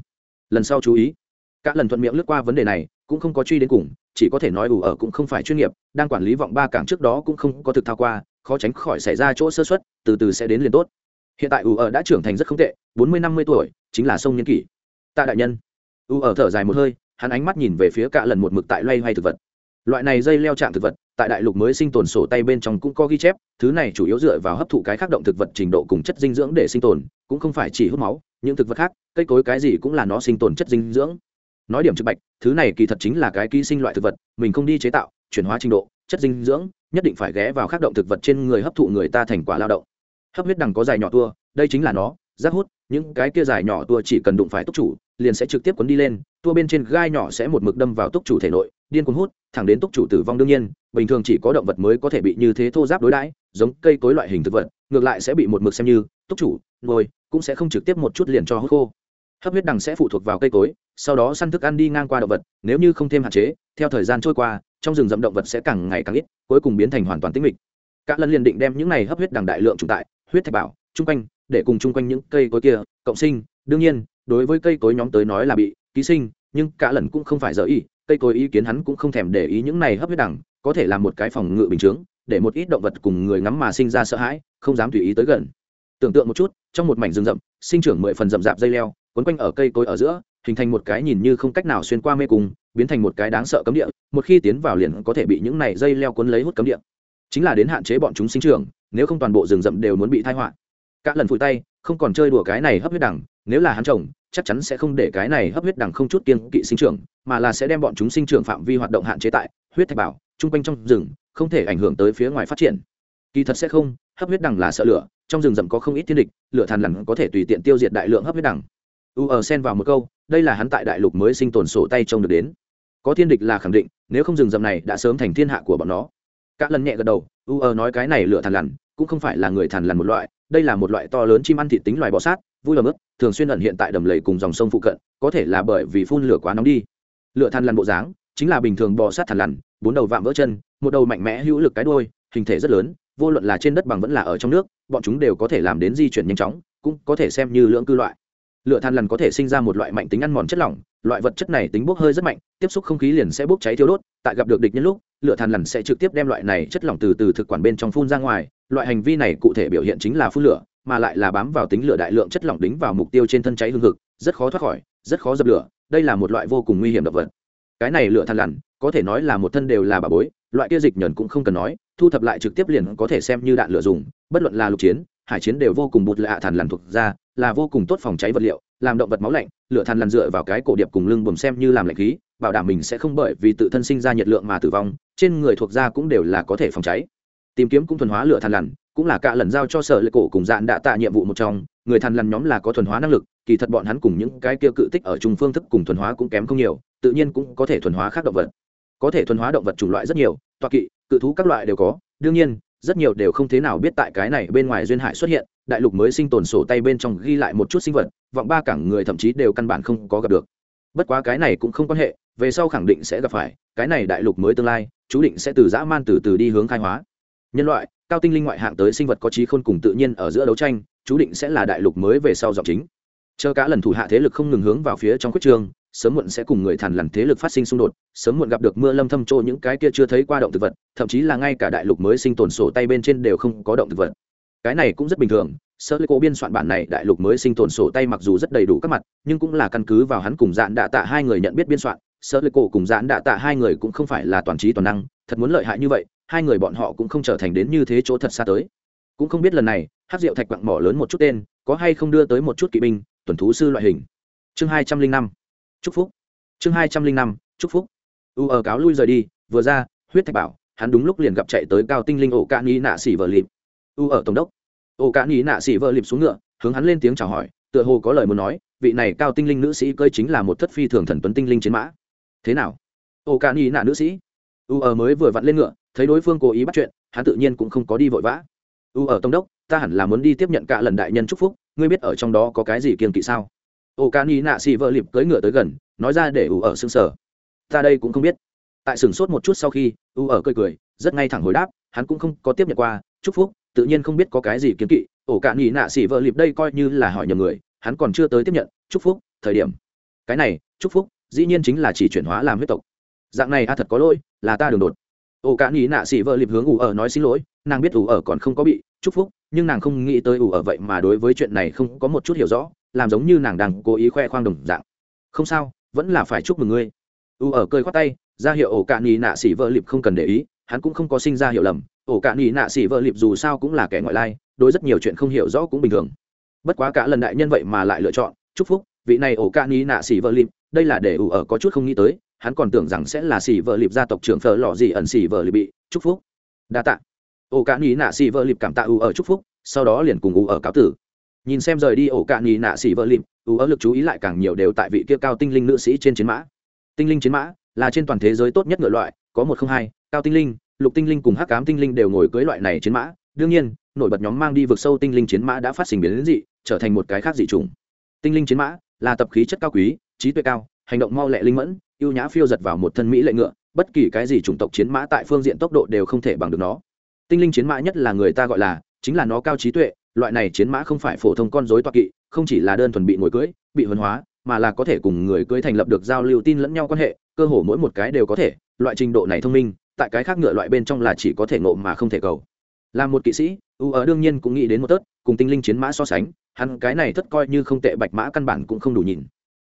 Lần sau chú ý. Cả lần thuận miệng lướt qua vấn đề này, cũng không có truy đến cùng chỉ có thể nói ủ ở cũng không phải chuyên nghiệp, đang quản lý vọng ba cảng trước đó cũng không có thực thao qua, khó tránh khỏi xảy ra chỗ sơ xuất từ từ sẽ đến liền tốt. Hiện tại ủ ở đã trưởng thành rất không tệ, bốn mươi năm mươi tuổi, chính là sông nhân kỷ. Tạ đại nhân. Ủ ở thở dài một hơi, hắn ánh mắt nhìn về phía cạ lần một mực tại loay hoay thực vật. Loại này dây leo chạm thực vật, tại đại lục mới sinh tồn sổ tay bên trong cũng có ghi chép, thứ này chủ yếu dựa vào hấp thụ cái khác động thực vật trình độ cùng chất dinh dưỡng để sinh tồn, cũng không phải chỉ hút máu, những thực vật khác, cây cối cái gì cũng là nó sinh tồn chất dinh dưỡng nói điểm trực bạch, thứ này kỳ thật chính là cái ký sinh loại thực vật, mình không đi chế tạo, chuyển hóa trình độ, chất dinh dưỡng, nhất định phải ghé vào khác động thực vật trên người hấp thụ người ta thành quả lao động. Hấp huyết đằng có dài nhỏ tua, đây chính là nó, rác hút, những cái kia dài nhỏ tua chỉ cần đụng phải túc chủ, liền sẽ trực tiếp cuốn đi lên, tua bên trên gai nhỏ sẽ một mực đâm vào túc chủ thể nội, điên cuốn hút, thẳng đến túc chủ tử vong đương nhiên, bình thường chỉ có động vật mới có thể bị như thế thô giáp đối đãi, giống cây cối loại hình thực vật, ngược lại sẽ bị một mực xem như, túc chủ ngồi cũng sẽ không trực tiếp một chút liền cho hút khô hấp huyết đằng sẽ phụ thuộc vào cây cối, sau đó săn thức ăn đi ngang qua động vật, nếu như không thêm hạn chế, theo thời gian trôi qua, trong rừng rậm động vật sẽ càng ngày càng ít, cuối cùng biến thành hoàn toàn tĩnh mịch. Các lần liền định đem những này hấp huyết đằng đại lượng trụ tại huyết thạch bảo, chung quanh, để cùng chung quanh những cây cối kia, cộng sinh. Đương nhiên, đối với cây cối nhóm tới nói là bị ký sinh, nhưng cả lần cũng không phải dở ý cây cối ý kiến hắn cũng không thèm để ý những này hấp huyết đằng, có thể là một cái phòng ngự bình chướng, để một ít động vật cùng người ngắm mà sinh ra sợ hãi, không dám tùy ý tới gần. Tưởng tượng một chút, trong một mảnh rừng rậm, sinh trưởng mười phần rậm rạp dây leo quấn quanh ở cây cối ở giữa, hình thành một cái nhìn như không cách nào xuyên qua mê cung, biến thành một cái đáng sợ cấm địa, một khi tiến vào liền có thể bị những này dây leo cuốn lấy hút cấm địa. Chính là đến hạn chế bọn chúng sinh trưởng, nếu không toàn bộ rừng rậm đều muốn bị thai họa. Cả lần phủi tay, không còn chơi đùa cái này hấp huyết đằng, nếu là hắn trồng, chắc chắn sẽ không để cái này hấp huyết đằng không chút kiên kỵ sinh trưởng, mà là sẽ đem bọn chúng sinh trưởng phạm vi hoạt động hạn chế tại huyết thạch bảo, chung quanh trong rừng, không thể ảnh hưởng tới phía ngoài phát triển. Kỳ thật sẽ không, hấp huyết đằng là sợ lửa, trong rừng rậm có không ít thiên địch, lửa thàn lằn có thể tùy tiện tiêu diệt đại lượng hấp huyết đằng u ở xen vào một câu, đây là hắn tại đại lục mới sinh tồn sổ tay trông được đến. Có thiên địch là khẳng định, nếu không rừng rậm này đã sớm thành thiên hạ của bọn nó. Các lần nhẹ gật đầu, u ở nói cái này lửa thằn lằn, cũng không phải là người thằn lằn một loại, đây là một loại to lớn chim ăn thịt tính loài bọ sát, vui lầm ướp thường xuyên ẩn hiện tại đầm lầy cùng dòng sông phụ cận, có thể là bởi vì phun lửa quá nóng đi. Lửa thằn lằn bộ dáng, chính là bình thường bò sát thằn lằn, bốn đầu vạm vỡ chân, một đầu mạnh mẽ hữu lực cái đôi hình thể rất lớn, vô luận là trên đất bằng vẫn là ở trong nước, bọn chúng đều có thể làm đến di chuyển nhanh chóng, cũng có thể xem như lưỡng cư loại lửa than lằn có thể sinh ra một loại mạnh tính ăn mòn chất lỏng, loại vật chất này tính bốc hơi rất mạnh, tiếp xúc không khí liền sẽ bốc cháy thiếu đốt, tại gặp được địch nhân lúc, lửa than lằn sẽ trực tiếp đem loại này chất lỏng từ từ thực quản bên trong phun ra ngoài, loại hành vi này cụ thể biểu hiện chính là phun lửa, mà lại là bám vào tính lửa đại lượng chất lỏng đính vào mục tiêu trên thân cháy hương thực rất khó thoát khỏi, rất khó dập lửa, đây là một loại vô cùng nguy hiểm động vật. Cái này lửa than lằn có thể nói là một thân đều là bà bối, loại kia dịch nhẫn cũng không cần nói, thu thập lại trực tiếp liền có thể xem như đạn lửa dùng, bất luận là lục chiến hải chiến đều vô cùng bụt lạ thằn lằn thuộc ra, là vô cùng tốt phòng cháy vật liệu, làm động vật máu lạnh, lửa than lằn dựa vào cái cổ điệp cùng lưng bùm xem như làm lạnh khí, bảo đảm mình sẽ không bởi vì tự thân sinh ra nhiệt lượng mà tử vong, trên người thuộc da cũng đều là có thể phòng cháy. Tìm kiếm cũng thuần hóa lửa than lằn, cũng là cả lần giao cho sở lệ cổ cùng dạn đã tạ nhiệm vụ một trong, người thằn lằn nhóm là có thuần hóa năng lực, kỳ thật bọn hắn cùng những cái kia cự tích ở trung phương thức cùng thuần hóa cũng kém không nhiều, tự nhiên cũng có thể thuần hóa khác động vật. Có thể thuần hóa động vật chủng loại rất nhiều, toa kỵ, cự thú các loại đều có, đương nhiên rất nhiều đều không thế nào biết tại cái này bên ngoài duyên hải xuất hiện, đại lục mới sinh tồn sổ tay bên trong ghi lại một chút sinh vật, vọng ba cảng người thậm chí đều căn bản không có gặp được. Bất quá cái này cũng không quan hệ, về sau khẳng định sẽ gặp phải, cái này đại lục mới tương lai, chú định sẽ từ dã man từ từ đi hướng khai hóa. Nhân loại, cao tinh linh ngoại hạng tới sinh vật có trí khôn cùng tự nhiên ở giữa đấu tranh, chú định sẽ là đại lục mới về sau dọc chính. Chờ cả lần thủ hạ thế lực không ngừng hướng vào phía trong quyết trường sớm muộn sẽ cùng người thằn lằn thế lực phát sinh xung đột, sớm muộn gặp được mưa lâm thâm trô những cái kia chưa thấy qua động thực vật, thậm chí là ngay cả đại lục mới sinh tồn sổ tay bên trên đều không có động thực vật. Cái này cũng rất bình thường sơ lê cổ biên soạn bản này đại lục mới sinh tồn sổ tay mặc dù rất đầy đủ các mặt, nhưng cũng là căn cứ vào hắn cùng dạn đạ tạ hai người nhận biết biên soạn sơ lê cổ cùng dạn đạ tạ hai người cũng không phải là toàn trí toàn năng, thật muốn lợi hại như vậy, hai người bọn họ cũng không trở thành đến như thế chỗ thật xa tới. Cũng không biết lần này, hát rượu thạch quặng mỏ lớn một chút tên, có hay không đưa tới một chút kỵ binh, tuần thú sư loại hình. Chương hai trăm linh năm chúc phúc. Chương hai trăm linh năm, chúc phúc. U ở cáo lui rời đi, vừa ra, huyết thạch bảo, hắn đúng lúc liền gặp chạy tới cao tinh linh ổ cạn ý nạ xỉ vợ lịp. U ở tổng đốc. Ổ cạn ý nạ xỉ vợ lịp xuống ngựa, hướng hắn lên tiếng chào hỏi, tựa hồ có lời muốn nói, vị này cao tinh linh nữ sĩ cơi chính là một thất phi thường thần tuấn tinh linh chiến mã. Thế nào? Ổ cạn ý nạ nữ sĩ. U ở mới vừa vặn lên ngựa, thấy đối phương cố ý bắt chuyện, hắn tự nhiên cũng không có đi vội vã. U ở tổng đốc, ta hẳn là muốn đi tiếp nhận cả lần đại nhân chúc phúc, ngươi biết ở trong đó có cái gì kiên kỵ sao? Ô ca ni nạ xì vợ lịp cưỡi ngựa tới gần, nói ra để u ở xương sở ta đây cũng không biết. Tại sửng sốt một chút sau khi u ở cười cười, rất ngay thẳng hồi đáp, hắn cũng không có tiếp nhận qua, chúc phúc, tự nhiên không biết có cái gì kiến kỵ. Ổ cạn nhị nạ xỉ vợ lịp đây coi như là hỏi nhầm người, hắn còn chưa tới tiếp nhận, chúc phúc, thời điểm. Cái này, chúc phúc, dĩ nhiên chính là chỉ chuyển hóa làm huyết tộc. Dạng này a thật có lỗi, là ta đường đột. Ổ cạn nhị nạ xỉ vợ lịp hướng ủ ở nói xin lỗi, nàng biết ủ ở còn không có bị chúc phúc, nhưng nàng không nghĩ tới ủ ở vậy mà đối với chuyện này không có một chút hiểu rõ làm giống như nàng đang cố ý khoe khoang đồng dạng. Không sao, vẫn là phải chúc mừng ngươi. U ở cười khoát tay, ra hiệu ổ cạn nhì nạ xỉ vợ lịp không cần để ý, hắn cũng không có sinh ra hiểu lầm. Ổ cạn nhì nạ xỉ vợ lịp dù sao cũng là kẻ ngoại lai, đối rất nhiều chuyện không hiểu rõ cũng bình thường. Bất quá cả lần đại nhân vậy mà lại lựa chọn, chúc phúc, vị này ổ cạn nhì nạ xỉ vợ lịp, đây là để ủ ở có chút không nghĩ tới, hắn còn tưởng rằng sẽ là xỉ vợ lịp gia tộc trưởng phở lò gì ẩn xỉ vợ lịp bị chúc phúc. Đa tạ. Ổ cạn nhì nạ xỉ vợ lịp cảm tạ ủ ở chúc phúc, sau đó liền cùng ủ ở cáo tử nhìn xem rời đi ổ cạn nhì nạ xỉ vợ lịm, ưu ớ lực chú ý lại càng nhiều đều tại vị kia cao tinh linh nữ sĩ trên chiến mã. Tinh linh chiến mã là trên toàn thế giới tốt nhất ngựa loại, có một không hai, cao tinh linh, lục tinh linh cùng hắc cám tinh linh đều ngồi cưới loại này chiến mã. Đương nhiên, nổi bật nhóm mang đi vực sâu tinh linh chiến mã đã phát sinh biến đến dị, trở thành một cái khác dị trùng tinh linh chiến mã là tập khí chất cao quý, trí tuệ cao, hành động mau lẹ linh mẫn, ưu nhã phiêu giật vào một thân mỹ lệ ngựa, bất kỳ cái gì chủng tộc chiến mã tại phương diện tốc độ đều không thể bằng được nó. Tinh linh chiến mã nhất là người ta gọi là, chính là nó cao trí tuệ loại này chiến mã không phải phổ thông con dối toa kỵ, không chỉ là đơn thuần bị ngồi cưới bị huấn hóa, mà là có thể cùng người cưới thành lập được giao lưu tin lẫn nhau quan hệ, cơ hồ mỗi một cái đều có thể. Loại trình độ này thông minh, tại cái khác ngựa loại bên trong là chỉ có thể ngộ mà không thể cầu. Là một kỵ sĩ, u ở đương nhiên cũng nghĩ đến một tớt, cùng tinh linh chiến mã so sánh, hắn cái này thất coi như không tệ bạch mã căn bản cũng không đủ nhìn.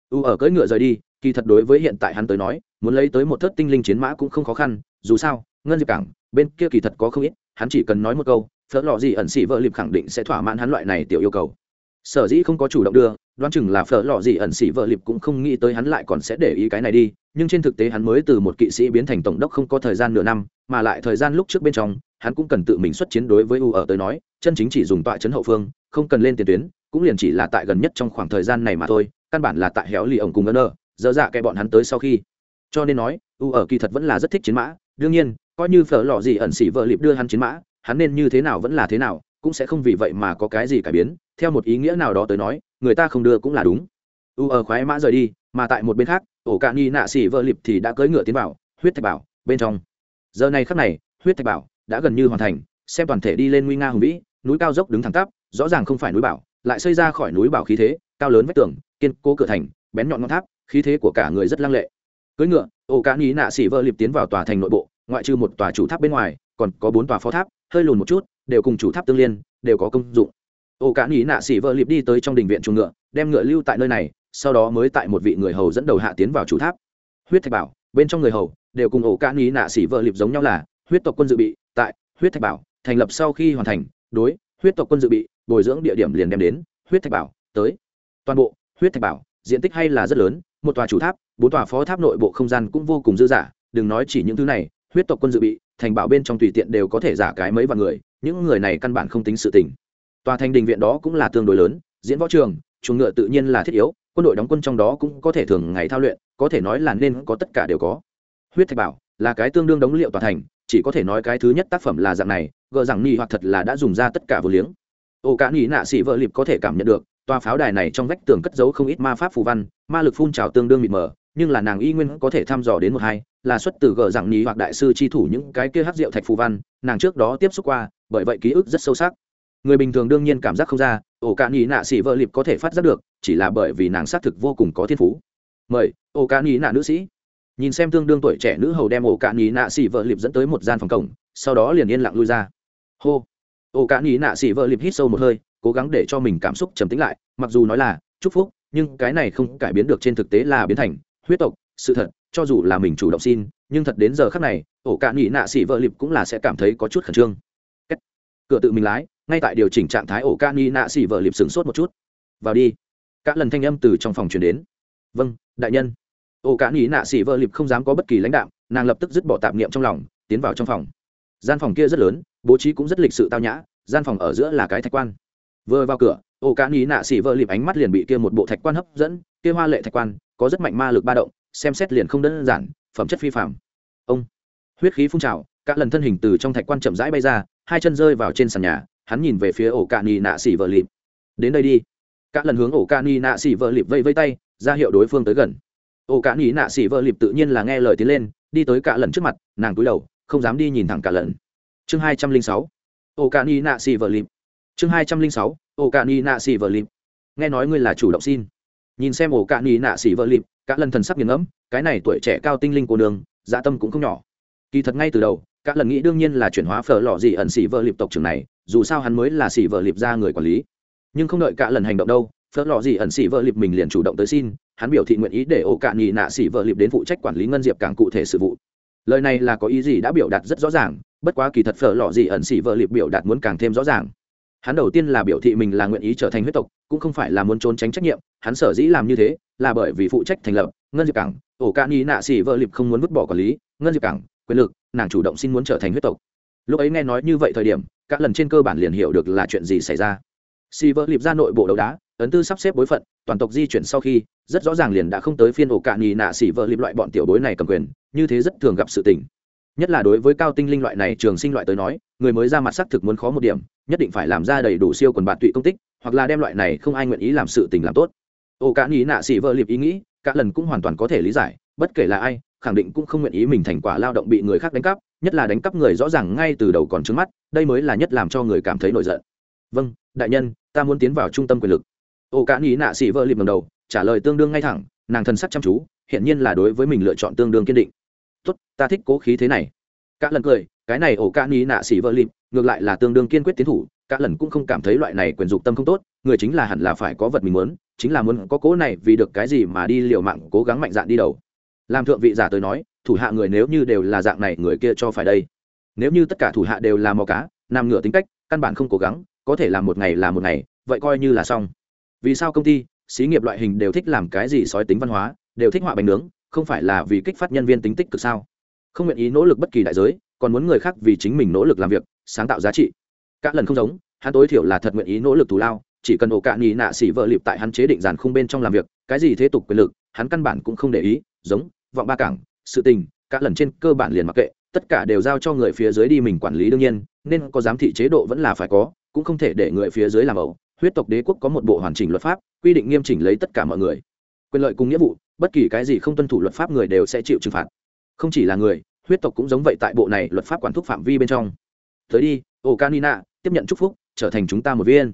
U ở cưỡi ngựa rời đi, kỳ thật đối với hiện tại hắn tới nói, muốn lấy tới một thất tinh linh chiến mã cũng không khó khăn, dù sao, ngân diệp cảng, bên kia kỳ thật có không ít, hắn chỉ cần nói một câu phớt lò gì ẩn xỉ vợ lịp khẳng định sẽ thỏa mãn hắn loại này tiểu yêu cầu. Sở dĩ không có chủ động đưa, đoán chừng là phở lò gì ẩn xỉ vợ lịp cũng không nghĩ tới hắn lại còn sẽ để ý cái này đi, nhưng trên thực tế hắn mới từ một kỵ sĩ biến thành tổng đốc không có thời gian nửa năm, mà lại thời gian lúc trước bên trong, hắn cũng cần tự mình xuất chiến đối với u ở tới nói, chân chính chỉ dùng tọa chấn hậu phương, không cần lên tiền tuyến, cũng liền chỉ là tại gần nhất trong khoảng thời gian này mà thôi, căn bản là tại héo lì ổng cùng ân ơ, dở dạ kẻ bọn hắn tới sau khi. Cho nên nói, u ở kỳ thật vẫn là rất thích chiến mã, đương nhiên, coi như phở lò gì ẩn xỉ vợ lịp đưa hắn chiến mã hắn nên như thế nào vẫn là thế nào, cũng sẽ không vì vậy mà có cái gì cải biến. Theo một ý nghĩa nào đó tới nói, người ta không đưa cũng là đúng. U ở khoái mã rời đi, mà tại một bên khác, ổ cạn nghi nạ xỉ vợ lịp thì đã cưỡi ngựa tiến vào, huyết thạch bảo, bên trong. Giờ này khắc này, huyết thạch bảo đã gần như hoàn thành, xem toàn thể đi lên nguy nga hùng vĩ, núi cao dốc đứng thẳng tắp, rõ ràng không phải núi bảo, lại xây ra khỏi núi bảo khí thế, cao lớn vách tường, kiên cố cửa thành, bén nhọn ngọn tháp, khí thế của cả người rất lăng lệ. Cưỡi ngựa, ổ cạn nghi nạ xỉ vợ lịp tiến vào tòa thành nội bộ, ngoại trừ một tòa chủ tháp bên ngoài, còn có bốn tòa phó tháp hơi lùn một chút, đều cùng chủ tháp tương liên, đều có công dụng. Ô cản ý nạ xỉ vợ liệp đi tới trong đình viện chuồng ngựa, đem ngựa lưu tại nơi này, sau đó mới tại một vị người hầu dẫn đầu hạ tiến vào chủ tháp. Huyết thạch bảo, bên trong người hầu, đều cùng ổ Cản ý nạ xỉ vợ liệp giống nhau là, huyết tộc quân dự bị, tại huyết thạch bảo, thành lập sau khi hoàn thành, đối huyết tộc quân dự bị, bồi dưỡng địa điểm liền đem đến huyết thạch bảo, tới. Toàn bộ huyết thạch bảo, diện tích hay là rất lớn, một tòa chủ tháp, bốn tòa phó tháp nội bộ không gian cũng vô cùng dư dả, đừng nói chỉ những thứ này huyết tộc quân dự bị, thành bảo bên trong tùy tiện đều có thể giả cái mấy vạn người, những người này căn bản không tính sự tình. Tòa thành đình viện đó cũng là tương đối lớn, diễn võ trường, chuồng ngựa tự nhiên là thiết yếu, quân đội đóng quân trong đó cũng có thể thường ngày thao luyện, có thể nói là nên có tất cả đều có. Huyết thạch bảo là cái tương đương đóng liệu tòa thành, chỉ có thể nói cái thứ nhất tác phẩm là dạng này gợ rằng ni hoặc thật là đã dùng ra tất cả vừa liếng. Ô cả ni nạ sĩ vợ lịp có thể cảm nhận được, tòa pháo đài này trong vách tường cất giấu không ít ma pháp phù văn, ma lực phun trào tương đương mịt mờ nhưng là nàng y nguyên có thể thăm dò đến một hai, là xuất từ gờ rằng nhì hoặc đại sư chi thủ những cái kia hát rượu thạch phù văn, nàng trước đó tiếp xúc qua, bởi vậy ký ức rất sâu sắc. Người bình thường đương nhiên cảm giác không ra, ổ cạn nhì nạ xỉ vợ lịp có thể phát giác được, chỉ là bởi vì nàng xác thực vô cùng có thiên phú. Mời, ổ cạn nhì nạ nữ sĩ. Nhìn xem tương đương tuổi trẻ nữ hầu đem ổ cạn nhì nạ xỉ vợ lịp dẫn tới một gian phòng cổng, sau đó liền yên lặng lui ra. Hô. Ổ cạn nhì nạ xỉ vợ lịp hít sâu một hơi, cố gắng để cho mình cảm xúc trầm tĩnh lại, mặc dù nói là chúc phúc, nhưng cái này không cải biến được trên thực tế là biến thành huyết tộc, sự thật, cho dù là mình chủ động xin, nhưng thật đến giờ khác này, ổ cạn nhị nạ xỉ vợ lịp cũng là sẽ cảm thấy có chút khẩn trương. Cửa tự mình lái, ngay tại điều chỉnh trạng thái ổ cạn nhị nạ xỉ vợ lịp sửng sốt một chút. Vào đi. Các lần thanh âm từ trong phòng truyền đến. Vâng đại nhân. Ổ cạn nhị nạ xỉ vợ lịp không dám có bất kỳ lãnh đạo nàng lập tức dứt bỏ tạp niệm trong lòng, tiến vào trong phòng. Gian phòng kia rất lớn, bố trí cũng rất lịch sự tao nhã, gian phòng ở giữa là cái thạch quan. Vừa vào cửa ổ cá nhị nạ xỉ vợ lịp ánh mắt liền bị kia một bộ thạch quan hấp dẫn, kia hoa lệ thạch quan, có rất mạnh ma lực ba động, xem xét liền không đơn giản, phẩm chất phi phạm ông, huyết khí phun trào, cả lần thân hình từ trong thạch quan chậm rãi bay ra, hai chân rơi vào trên sàn nhà, hắn nhìn về phía ổ cạn nhị nạ xỉ vợ lịp. Đến đây đi. Cả lần hướng ổ cạn nhị nạ xỉ vợ lịp vây vây tay, ra hiệu đối phương tới gần. Ổ cạn nhị nạ xỉ vợ lịp tự nhiên là nghe lời tiến lên, đi tới cả lần trước mặt, nàng cúi đầu, không dám đi nhìn thẳng cả lần. Chương hai trăm linh sáu. Ổ cạn nhị nạ xỉ vợ lịp chương hai trăm linh sáu ổ cạn y nạ xỉ vợ lịp. Nghe nói ngươi là chủ động xin. Nhìn xem ổ cạn y nạ xỉ vợ lịp, cả lần thần sắc nghiền ngẫm, cái này tuổi trẻ cao tinh linh của đường dạ tâm cũng không nhỏ. Kỳ thật ngay từ đầu, cả lần nghĩ đương nhiên là chuyển hóa phở lò gì ẩn xỉ vợ lịp tộc trưởng này, dù sao hắn mới là xỉ vợ lịp ra người quản lý. Nhưng không đợi cả lần hành động đâu, phở lò gì ẩn xỉ vợ lịp mình liền chủ động tới xin, hắn biểu thị nguyện ý để ổ cạn nhị nạ xỉ vợ lịp đến phụ trách quản lý ngân diệp càng cụ thể sự vụ. Lời này là có ý gì đã biểu đạt rất rõ ràng, bất quá kỳ thật phở lò gì ẩn xỉ vợ lịp biểu đạt muốn càng thêm rõ ràng hắn đầu tiên là biểu thị mình là nguyện ý trở thành huyết tộc, cũng không phải là muốn trốn tránh trách nhiệm, hắn sở dĩ làm như thế là bởi vì phụ trách thành lập ngân diệp cảng. Ổ cạn ý nạ xỉ vợ lịp không muốn vứt bỏ quản lý ngân diệp cảng, quyền lực, nàng chủ động xin muốn trở thành huyết tộc. Lúc ấy nghe nói như vậy thời điểm, các lần trên cơ bản liền hiểu được là chuyện gì xảy ra. Xỉ vợ lịp ra nội bộ đấu đá, ấn tư sắp xếp bối phận, toàn tộc di chuyển sau khi, rất rõ ràng liền đã không tới phiên ổ cạn nhì nạ xỉ vợ lịp loại bọn tiểu bối này cầm quyền, như thế rất thường gặp sự tình. Nhất là đối với cao tinh linh loại này trường sinh loại tới nói người mới ra mặt xác thực muốn khó một điểm, nhất định phải làm ra đầy đủ siêu quần bạn tụy công tích, hoặc là đem loại này không ai nguyện ý làm sự tình làm tốt. Ô cạn nghĩ nạ xỉ vợ liệp ý nghĩ, cả lần cũng hoàn toàn có thể lý giải, bất kể là ai, khẳng định cũng không nguyện ý mình thành quả lao động bị người khác đánh cắp, nhất là đánh cắp người rõ ràng ngay từ đầu còn trước mắt, đây mới là nhất làm cho người cảm thấy nổi giận. Vâng đại nhân, ta muốn tiến vào trung tâm quyền lực. Ô cạn nghĩ nạ xỉ vợ liệp lần đầu, trả lời tương đương ngay thẳng, nàng thân sắc chăm chú hiện nhiên là đối với mình lựa chọn tương đương kiên định. Tốt, ta thích cố khí thế này. Cả lần cười cái này ổ ca ni nạ xỉ vợ lịp, ngược lại là tương đương kiên quyết tiến thủ các lần cũng không cảm thấy loại này quyền dục tâm không tốt, người chính là hẳn là phải có vật mình muốn, chính là muốn có cố này vì được cái gì mà đi liều mạng cố gắng mạnh dạn đi đầu. Làm thượng vị giả tới nói, thủ hạ người nếu như đều là dạng này người kia cho phải đây. Nếu như tất cả thủ hạ đều là mò cá, nằm ngửa tính cách, căn bản không cố gắng, có thể làm một ngày là một ngày, vậy coi như là xong. Vì sao công ty, xí nghiệp loại hình đều thích làm cái gì sói tính văn hóa, đều thích họa bánh nướng, không phải là vì kích phát nhân viên tính tích cực sao? Không nguyện ý nỗ lực bất kỳ đại giới còn muốn người khác vì chính mình nỗ lực làm việc, sáng tạo giá trị. Các lần không giống, hắn tối thiểu là thật nguyện ý nỗ lực thù lao, chỉ cần ổ cạn nhì nạ xỉ vợ lịp tại hắn chế định dàn khung bên trong làm việc, cái gì thế tục quyền lực, hắn căn bản cũng không để ý, giống, vọng ba cảng, sự tình các lần trên cơ bản liền mặc kệ, tất cả đều giao cho người phía dưới đi mình quản lý đương nhiên, nên có giám thị chế độ vẫn là phải có, cũng không thể để người phía dưới làm ẩu. Huyết tộc đế quốc có một bộ hoàn chỉnh luật pháp, quy định nghiêm chỉnh lấy tất cả mọi người. Quyền lợi cùng nghĩa vụ, bất kỳ cái gì không tuân thủ luật pháp người đều sẽ chịu trừng phạt. Không chỉ là người huyết tộc cũng giống vậy tại bộ này luật pháp quản thúc phạm vi bên trong. Tới đi ổ canina tiếp nhận chúc phúc, trở thành chúng ta một viên.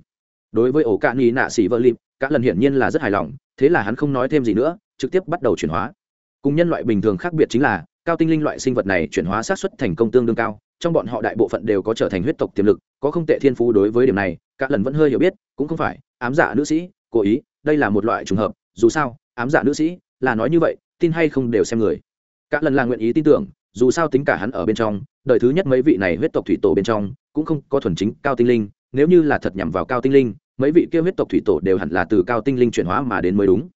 Đối với ổ canina xỉ vợ lịp, cả lần hiển nhiên là rất hài lòng, thế là hắn không nói thêm gì nữa, trực tiếp bắt đầu chuyển hóa. Cùng nhân loại bình thường khác biệt chính là, cao tinh linh loại sinh vật này chuyển hóa sát xuất thành công tương đương cao, trong bọn họ đại bộ phận đều có trở thành huyết tộc tiềm lực, có không tệ thiên phú đối với điểm này các lần vẫn hơi hiểu biết, cũng không phải, ám giả nữ sĩ, cố ý, đây là một loại trùng hợp, dù sao, ám giả nữ sĩ, là nói như vậy, tin hay không đều xem người. Các lần là nguyện ý tin tưởng dù sao tính cả hắn ở bên trong, đời thứ nhất mấy vị này huyết tộc thủy tổ bên trong, cũng không có thuần chính cao tinh linh, nếu như là thật nhằm vào cao tinh linh, mấy vị kia huyết tộc thủy tổ đều hẳn là từ cao tinh linh chuyển hóa mà đến mới đúng.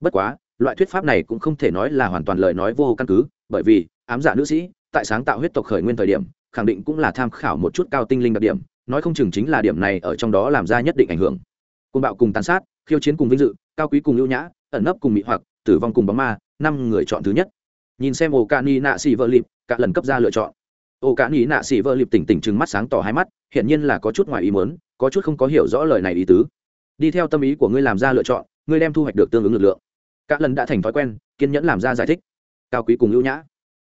Bất quá, loại thuyết pháp này cũng không thể nói là hoàn toàn lời nói vô căn cứ, bởi vì, ám giả nữ sĩ, tại sáng tạo huyết tộc khởi nguyên thời điểm, khẳng định cũng là tham khảo một chút cao tinh linh đặc điểm, nói không chừng chính là điểm này ở trong đó làm ra nhất định ảnh hưởng. Côn bạo cùng tàn sát, khiêu chiến cùng vinh dự, cao quý cùng ưu nhã, ẩn nấp cùng mỹ hoặc, tử vong cùng bóng ma, năm người chọn thứ nhất nhìn xem ổ Cả ni nạ xỉ vợ lịp cả lần cấp ra lựa chọn. Ổ Cả ni nạ xỉ vợ lịp tỉnh tỉnh trừng mắt sáng tỏ hai mắt hiện nhiên là có chút ngoài ý muốn, có chút không có hiểu rõ lời này ý tứ. Đi theo tâm ý của ngươi làm ra lựa chọn, ngươi đem thu hoạch được tương ứng lực lượng. Cả lần đã thành thói quen, kiên nhẫn làm ra giải thích. Cao quý cùng ưu nhã.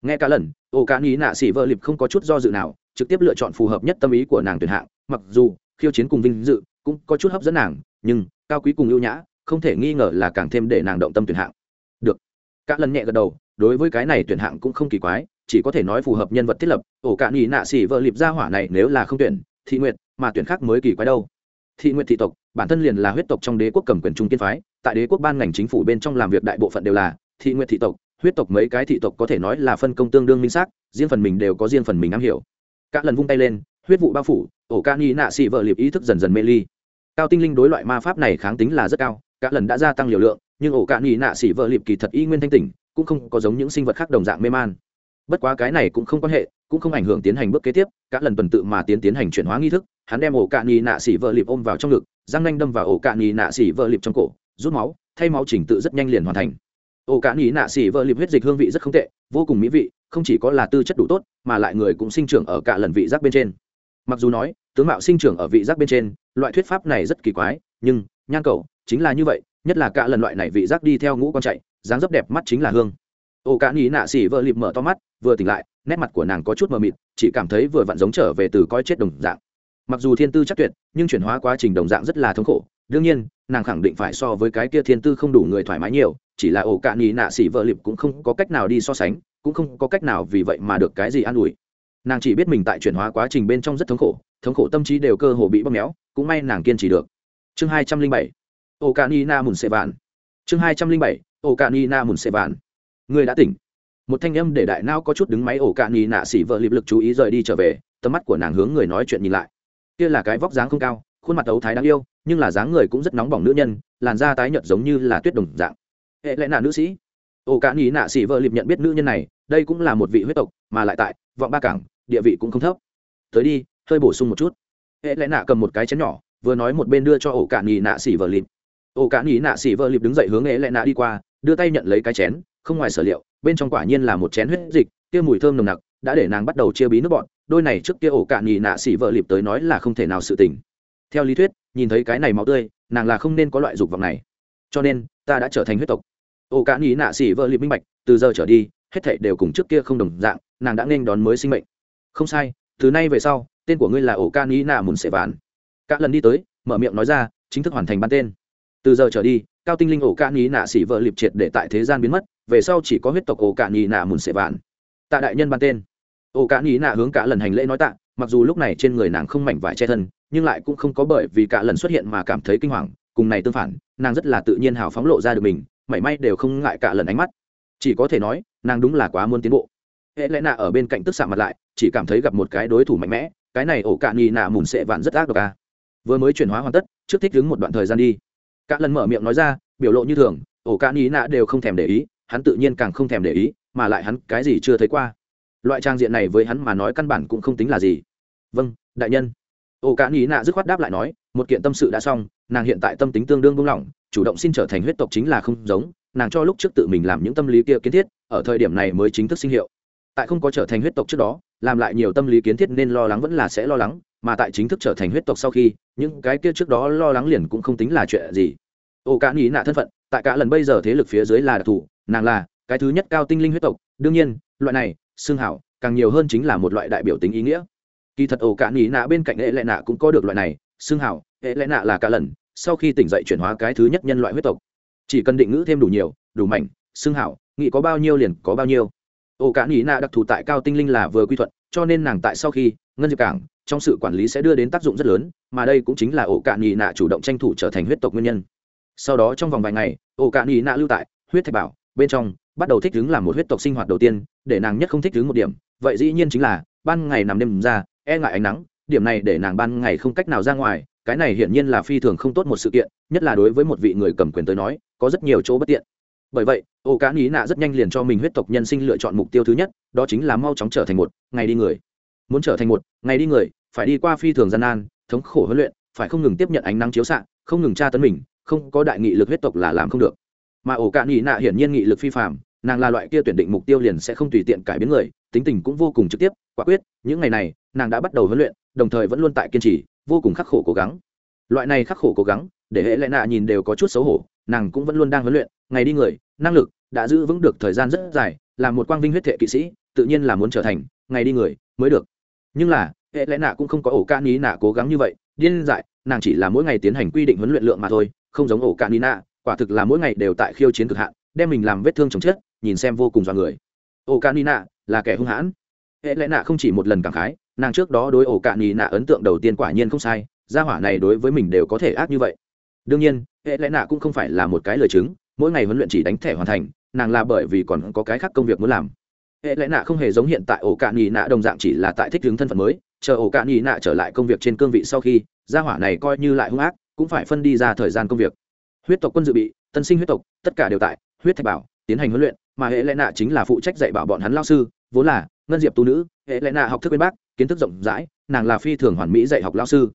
Nghe cả lần ổ Cả ni nạ xỉ vợ lịp không có chút do dự nào, trực tiếp lựa chọn phù hợp nhất tâm ý của nàng tuyển hạng. Mặc dù, khiêu chiến cùng vinh dự cũng có chút hấp dẫn nàng, nhưng cao quý cùng ưu nhã không thể nghi ngờ là càng thêm để nàng động tâm tuyển hạng. Được. Cả lần nhẹ gật đầu đối với cái này tuyển hạng cũng không kỳ quái, chỉ có thể nói phù hợp nhân vật thiết lập. Ổ cạn nhì nạ xỉ vợ lịp ra hỏa này nếu là không tuyển, thị nguyện mà tuyển khác mới kỳ quái đâu. Thị nguyện thị tộc, bản thân liền là huyết tộc trong đế quốc cầm quyền trung kiên phái, tại đế quốc ban ngành chính phủ bên trong làm việc đại bộ phận đều là thị nguyện thị tộc. Huyết tộc mấy cái thị tộc có thể nói là phân công tương đương minh xác, riêng phần mình đều có riêng phần mình am hiểu. Các lần vung tay lên, huyết vụ bao phủ, ổ ca ni nạ xị vợ liệp ý thức dần dần mê ly. Cao tinh linh đối loại ma pháp này kháng tính là rất cao các lần đã gia tăng liều lượng, nhưng ổ ca ni nạ xị vợ liệp kỳ thật y nguyên thanh tỉnh cũng không có giống những sinh vật khác đồng dạng mê man. Bất quá cái này cũng không quan hệ, cũng không ảnh hưởng tiến hành bước kế tiếp các lần tuần tự mà tiến tiến hành chuyển hóa nghi thức, hắn đem ổ cạn nghi nạ xỉ vợ lịp ôm vào trong ngực, răng nanh đâm vào ổ cạn nghi nạ xỉ vợ lịp trong cổ, rút máu, thay máu trình tự rất nhanh liền hoàn thành. Ổ cạn nghi nạ xỉ vợ lịp huyết dịch hương vị rất không tệ, vô cùng mỹ vị, không chỉ có là tư chất đủ tốt, mà lại người cũng sinh trưởng ở cả lần vị giác bên trên. Mặc dù nói, tướng mạo sinh trưởng ở vị giác bên trên, loại thuyết pháp này rất kỳ quái, nhưng nhan cầu chính là như vậy, nhất là cả lần loại này vị giác đi theo ngũ con chạy dáng dấp đẹp mắt chính là hương. Ổ cạn nhì nạ xỉ vợ lịp mở to mắt, vừa tỉnh lại, nét mặt của nàng có chút mờ mịt, chỉ cảm thấy vừa vặn giống trở về từ coi chết đồng dạng. Mặc dù thiên tư chắc tuyệt, nhưng chuyển hóa quá trình đồng dạng rất là thống khổ. Đương nhiên, nàng khẳng định phải so với cái kia thiên tư không đủ người thoải mái nhiều, chỉ là ổ cạn nhì nạ xỉ vợ liệp cũng không có cách nào đi so sánh, cũng không có cách nào vì vậy mà được cái gì an ủi. Nàng chỉ biết mình tại chuyển hóa quá trình bên trong rất thống khổ thống khổ tâm trí đều cơ hồ bị bóp méo, cũng may nàng kiên trì được. Chương hai trăm linh bảy. Ổ cạn nhì na mùn xệ vạn. Chương hai trăm linh bảy ổ cạn y na mùn xệ vạn người đã tỉnh. Một thanh âm để đại nao có chút đứng máy ổ cạn y nạ xỉ vợ liệp lực chú ý rời đi trở về, tầm mắt của nàng hướng người nói chuyện nhìn lại. Kia là cái vóc dáng không cao, khuôn mặt ấu thái đáng yêu, nhưng là dáng người cũng rất nóng bỏng nữ nhân, làn da tái nhợt giống như là tuyết đồng dạng. Hệ lẽ nạ nữ sĩ. Ổ cạn y nạ xỉ vợ liệp nhận biết nữ nhân này, đây cũng là một vị huyết tộc, mà lại tại vọng ba cảng, địa vị cũng không thấp. Tới đi, hơi bổ sung một chút. Hệ lẽ nạ cầm một cái chén nhỏ, vừa nói một bên đưa cho ổ cạn y nạ xỉ vợ liệp. Ổ cạn y nạ xỉ vợ liệp đứng dậy hướng hệ lẽ nạ đi qua đưa tay nhận lấy cái chén, không ngoài sở liệu, bên trong quả nhiên là một chén huyết dịch, kia mùi thơm nồng nặc, đã để nàng bắt đầu chia bí nước bọn đôi này trước kia ổ cạn nhì nạ xỉ vợ lịp tới nói là không thể nào sự tình. Theo lý thuyết, nhìn thấy cái này máu tươi, nàng là không nên có loại dục vọng này. Cho nên, ta đã trở thành huyết tộc. Ổ cạn nhì nạ xỉ vợ lịp minh bạch, từ giờ trở đi, hết thảy đều cùng trước kia không đồng dạng, nàng đã nên đón mới sinh mệnh. Không sai, từ nay về sau, tên của ngươi là ổ cạn nhì nạ mùn sệ ván cả lần đi tới, mở miệng nói ra, chính thức hoàn thành ban tên từ giờ trở đi, cao tinh linh ổ cạn nhì nạ xỉ vợ liệp triệt để tại thế gian biến mất, về sau chỉ có huyết tộc ổ cạn nhì nạ mùn sệ vạn. tạ đại nhân ban tên ổ cạn nhì nạ hướng cả lần hành lễ nói tạ, mặc dù lúc này trên người nàng không mảnh vải che thân, nhưng lại cũng không có bởi vì cả lần xuất hiện mà cảm thấy kinh hoàng, cùng này tương phản, nàng rất là tự nhiên hào phóng lộ ra được mình, mảy may đều không ngại cả lần ánh mắt chỉ có thể nói, nàng đúng là quá muốn tiến bộ hệ lẽ nạ ở bên cạnh tức xạ mặt lại, chỉ cảm thấy gặp một cái đối thủ mạnh mẽ, cái này ổ cạn nhì nạ mùn sệ vạn rất ác độc à. vừa mới chuyển hóa hoàn tất, trước thích đứng một đoạn thời gian đi cả lần mở miệng nói ra, biểu lộ như thường, ổ cạn ý nạ đều không thèm để ý, hắn tự nhiên càng không thèm để ý, mà lại hắn cái gì chưa thấy qua. Loại trang diện này với hắn mà nói căn bản cũng không tính là gì. Vâng đại nhân. Ổ cả ý nạ dứt khoát đáp lại nói, một kiện tâm sự đã xong, nàng hiện tại tâm tính tương đương buông lỏng, chủ động xin trở thành huyết tộc chính là không giống, nàng cho lúc trước tự mình làm những tâm lý kia kiến thiết, ở thời điểm này mới chính thức sinh hiệu. Tại không có trở thành huyết tộc trước đó, làm lại nhiều tâm lý kiến thiết nên lo lắng vẫn là sẽ lo lắng mà tại chính thức trở thành huyết tộc sau khi, những cái kia trước đó lo lắng liền cũng không tính là chuyện gì. Ô cả nghĩ nạ thân phận, tại cả lần bây giờ thế lực phía dưới là đặc thù, nàng là cái thứ nhất cao tinh linh huyết tộc. Đương nhiên, loại này, xương hảo, càng nhiều hơn chính là một loại đại biểu tính ý nghĩa. Kỳ thật ổ cả nghĩ nạ bên cạnh hệ lệ nạ cũng có được loại này, xương hảo, hệ lệ nạ là cả lần, sau khi tỉnh dậy chuyển hóa cái thứ nhất nhân loại huyết tộc. Chỉ cần định ngữ thêm đủ nhiều, đủ mạnh xương hảo, nghĩ có bao nhiêu liền có bao nhiêu. Ổ cả nghĩ nạ đặc thù tại cao tinh linh là vừa quy thuận, cho nên nàng tại sau khi, ngân diệp cảng trong sự quản lý sẽ đưa đến tác dụng rất lớn, mà đây cũng chính là ổ cạn nhị nạ chủ động tranh thủ trở thành huyết tộc nguyên nhân. Sau đó trong vòng vài ngày, ổ cạn nhị nạ lưu tại huyết thạch bảo bên trong, bắt đầu thích ứng làm một huyết tộc sinh hoạt đầu tiên, để nàng nhất không thích ứng một điểm. Vậy dĩ nhiên chính là, ban ngày nằm đêm ra e ngại ánh nắng, điểm này để nàng ban ngày không cách nào ra ngoài, cái này hiển nhiên là phi thường không tốt một sự kiện, nhất là đối với một vị người cầm quyền tới nói, có rất nhiều chỗ bất tiện. Bởi vậy ô cá ý nạ rất nhanh liền cho mình huyết tộc nhân sinh lựa chọn mục tiêu thứ nhất, đó chính là mau chóng trở thành một, ngày đi người. Muốn trở thành một, ngày đi người phải đi qua phi thường gian nan, thống khổ huấn luyện, phải không ngừng tiếp nhận ánh nắng chiếu xạ, không ngừng tra tấn mình, không có đại nghị lực huyết tộc là làm không được. Mà ổ cạn nhị nạ hiển nhiên nghị lực phi phạm nàng là loại kia tuyển định mục tiêu liền sẽ không tùy tiện cải biến người, tính tình cũng vô cùng trực tiếp, quả quyết, những ngày này, nàng đã bắt đầu huấn luyện, đồng thời vẫn luôn tại kiên trì, vô cùng khắc khổ cố gắng. Loại này khắc khổ cố gắng, để hệ lẽ nạ nhìn đều có chút xấu hổ, nàng cũng vẫn luôn đang huấn luyện, ngày đi người, năng lực đã giữ vững được thời gian rất dài, là một quang vinh huyết thệ kỵ sĩ, tự nhiên là muốn trở thành, ngày đi người mới được. Nhưng là hệ lẽ nạ cũng không có ổ ca ní nạ cố gắng như vậy. Điên dại, nàng chỉ là mỗi ngày tiến hành quy định huấn luyện lượng mà thôi, không giống ổ ca ní nạ. Quả thực là mỗi ngày đều tại khiêu chiến cực hạn, đem mình làm vết thương chồng chết, nhìn xem vô cùng dọa người. Ổ ca ní nạ là kẻ hung hãn. Hệ lẽ nạ không chỉ một lần cảm khái, nàng trước đó đối ổ ca ní nạ ấn tượng đầu tiên quả nhiên không sai, gia hỏa này đối với mình đều có thể ác như vậy. Đương nhiên, hệ lẽ nạ cũng không phải là một cái lời chứng, mỗi ngày huấn luyện chỉ đánh thẻ hoàn thành, nàng là bởi vì còn có cái khác công việc muốn làm. Hệ lẽ nạ không hề giống hiện tại ổ cạn nhì nạ đồng dạng chỉ là tại thích hướng thân phận mới chờ ổ cạn nhị nạ trở lại công việc trên cương vị sau khi, gia hỏa này coi như lại hung ác, cũng phải phân đi ra thời gian công việc. Huyết tộc quân dự bị, tân sinh huyết tộc, tất cả đều tại, huyết thạch bảo, tiến hành huấn luyện, mà hệ lẽ nạ chính là phụ trách dạy bảo bọn hắn lao sư, vốn là, ngân diệp tu nữ, hệ lẽ nạ học thức bên bác, kiến thức rộng rãi, nàng là phi thường hoàn mỹ dạy học lao sư.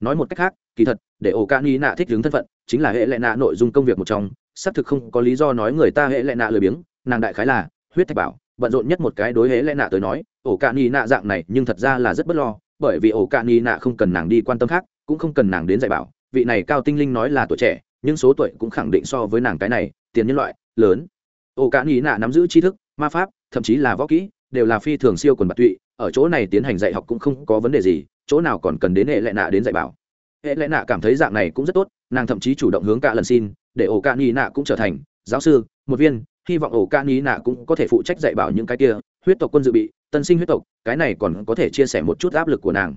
Nói một cách khác, kỳ thật, để ổ cạn nhị nạ thích đứng thân phận, chính là hệ lẽ nạ nội dung công việc một trong, xác thực không có lý do nói người ta hệ lẽ nạ lười biếng, nàng đại khái là, huyết thạch bảo, bận rộn nhất một cái đối hệ lẽ nạ tới nói ổ cạn ni nạ dạng này nhưng thật ra là rất bất lo, bởi vì ổ cạn ni nạ không cần nàng đi quan tâm khác, cũng không cần nàng đến dạy bảo. Vị này cao tinh linh nói là tuổi trẻ, nhưng số tuổi cũng khẳng định so với nàng cái này, tiền nhân loại, lớn. Ổ cạn ni nạ nắm giữ tri thức, ma pháp, thậm chí là võ kỹ, đều là phi thường siêu quần bạc tụy, ở chỗ này tiến hành dạy học cũng không có vấn đề gì, chỗ nào còn cần đến hệ lệ nạ đến dạy bảo. Hệ lệ nạ cảm thấy dạng này cũng rất tốt, nàng thậm chí chủ động hướng cả lần xin, để ổ cạn ni nạ cũng trở thành giáo sư, một viên, hy vọng ổ cạn ni nạ cũng có thể phụ trách dạy bảo những cái kia, huyết tộc quân dự bị tân sinh huyết tộc, cái này còn có thể chia sẻ một chút áp lực của nàng.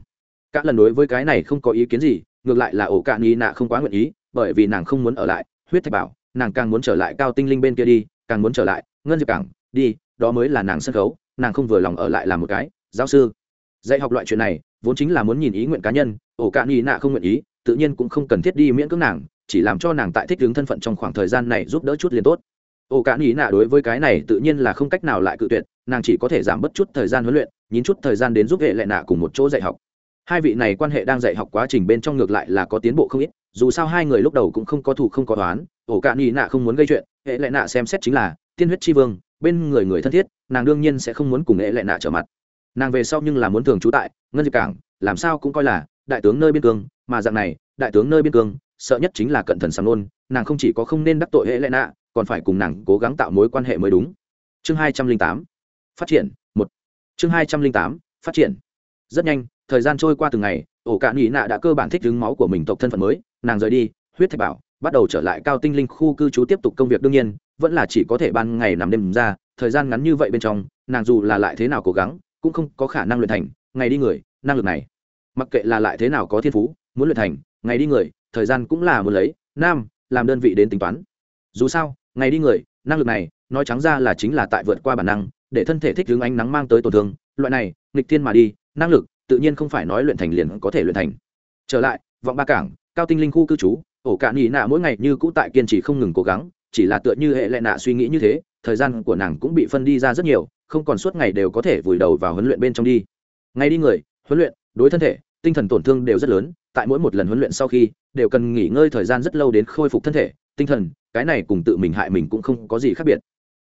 Cả lần đối với cái này không có ý kiến gì, ngược lại là ổ cạn nghi nạ không quá nguyện ý, bởi vì nàng không muốn ở lại, huyết thạch bảo, nàng càng muốn trở lại cao tinh linh bên kia đi, càng muốn trở lại ngân diệp cảng, đi, đó mới là nàng sân khấu, nàng không vừa lòng ở lại làm một cái, giáo sư. Dạy học loại chuyện này, vốn chính là muốn nhìn ý nguyện cá nhân, ổ cạn nghi nạ không nguyện ý, tự nhiên cũng không cần thiết đi miễn cưỡng nàng, chỉ làm cho nàng tại thích ứng thân phận trong khoảng thời gian này giúp đỡ chút liền tốt ô cả nghĩ nạ đối với cái này tự nhiên là không cách nào lại cự tuyệt, nàng chỉ có thể giảm bớt chút thời gian huấn luyện, nhín chút thời gian đến giúp hệ lệ nạ cùng một chỗ dạy học. Hai vị này quan hệ đang dạy học quá trình bên trong ngược lại là có tiến bộ không ít, dù sao hai người lúc đầu cũng không có thù không có toán ổ cạn nhì nạ không muốn gây chuyện, hệ lệ nạ xem xét chính là tiên huyết tri vương, bên người người thân thiết, nàng đương nhiên sẽ không muốn cùng hệ lệ nạ trở mặt. Nàng về sau nhưng là muốn thường trú tại ngân diệp cảng, làm sao cũng coi là đại tướng nơi biên cương, mà dạng này, đại tướng nơi biên cương, sợ nhất chính là cận thần sàng nôn nàng không chỉ có không nên đắc tội hệ lệ nạ còn phải cùng nàng cố gắng tạo mối quan hệ mới đúng. Chương hai trăm linh tám, phát triển, một. Chương hai trăm linh tám, phát triển. Rất nhanh, thời gian trôi qua từng ngày, ổ cạn nhị nạ đã cơ bản thích đứng máu của mình tộc thân phận mới. Nàng rời đi, huyết thạch bảo, bắt đầu trở lại cao tinh linh khu cư trú tiếp tục công việc đương nhiên, vẫn là chỉ có thể ban ngày nằm đêm ra, thời gian ngắn như vậy bên trong, nàng dù là lại thế nào cố gắng, cũng không có khả năng luyện thành. Ngày đi người, năng lực này. Mặc kệ là lại thế nào có thiên phú, muốn luyện thành, ngày đi người, thời gian cũng là muốn lấy. Nam, làm đơn vị đến tính toán. Dù sao ngày đi người, năng lực này, nói trắng ra là chính là tại vượt qua bản năng, để thân thể thích hướng ánh nắng mang tới tổn thương. Loại này, nghịch thiên mà đi, năng lực, tự nhiên không phải nói luyện thành liền có thể luyện thành. Trở lại, vọng ba cảng, cao tinh linh khu cư trú, ổ cạn nhị nạ mỗi ngày như cũ tại kiên trì không ngừng cố gắng, chỉ là tựa như hệ lệ nạ suy nghĩ như thế, thời gian của nàng cũng bị phân đi ra rất nhiều, không còn suốt ngày đều có thể vùi đầu vào huấn luyện bên trong đi. Ngay đi người, huấn luyện, đối thân thể, tinh thần tổn thương đều rất lớn, tại mỗi một lần huấn luyện sau khi, đều cần nghỉ ngơi thời gian rất lâu đến khôi phục thân thể tinh thần, cái này cùng tự mình hại mình cũng không có gì khác biệt.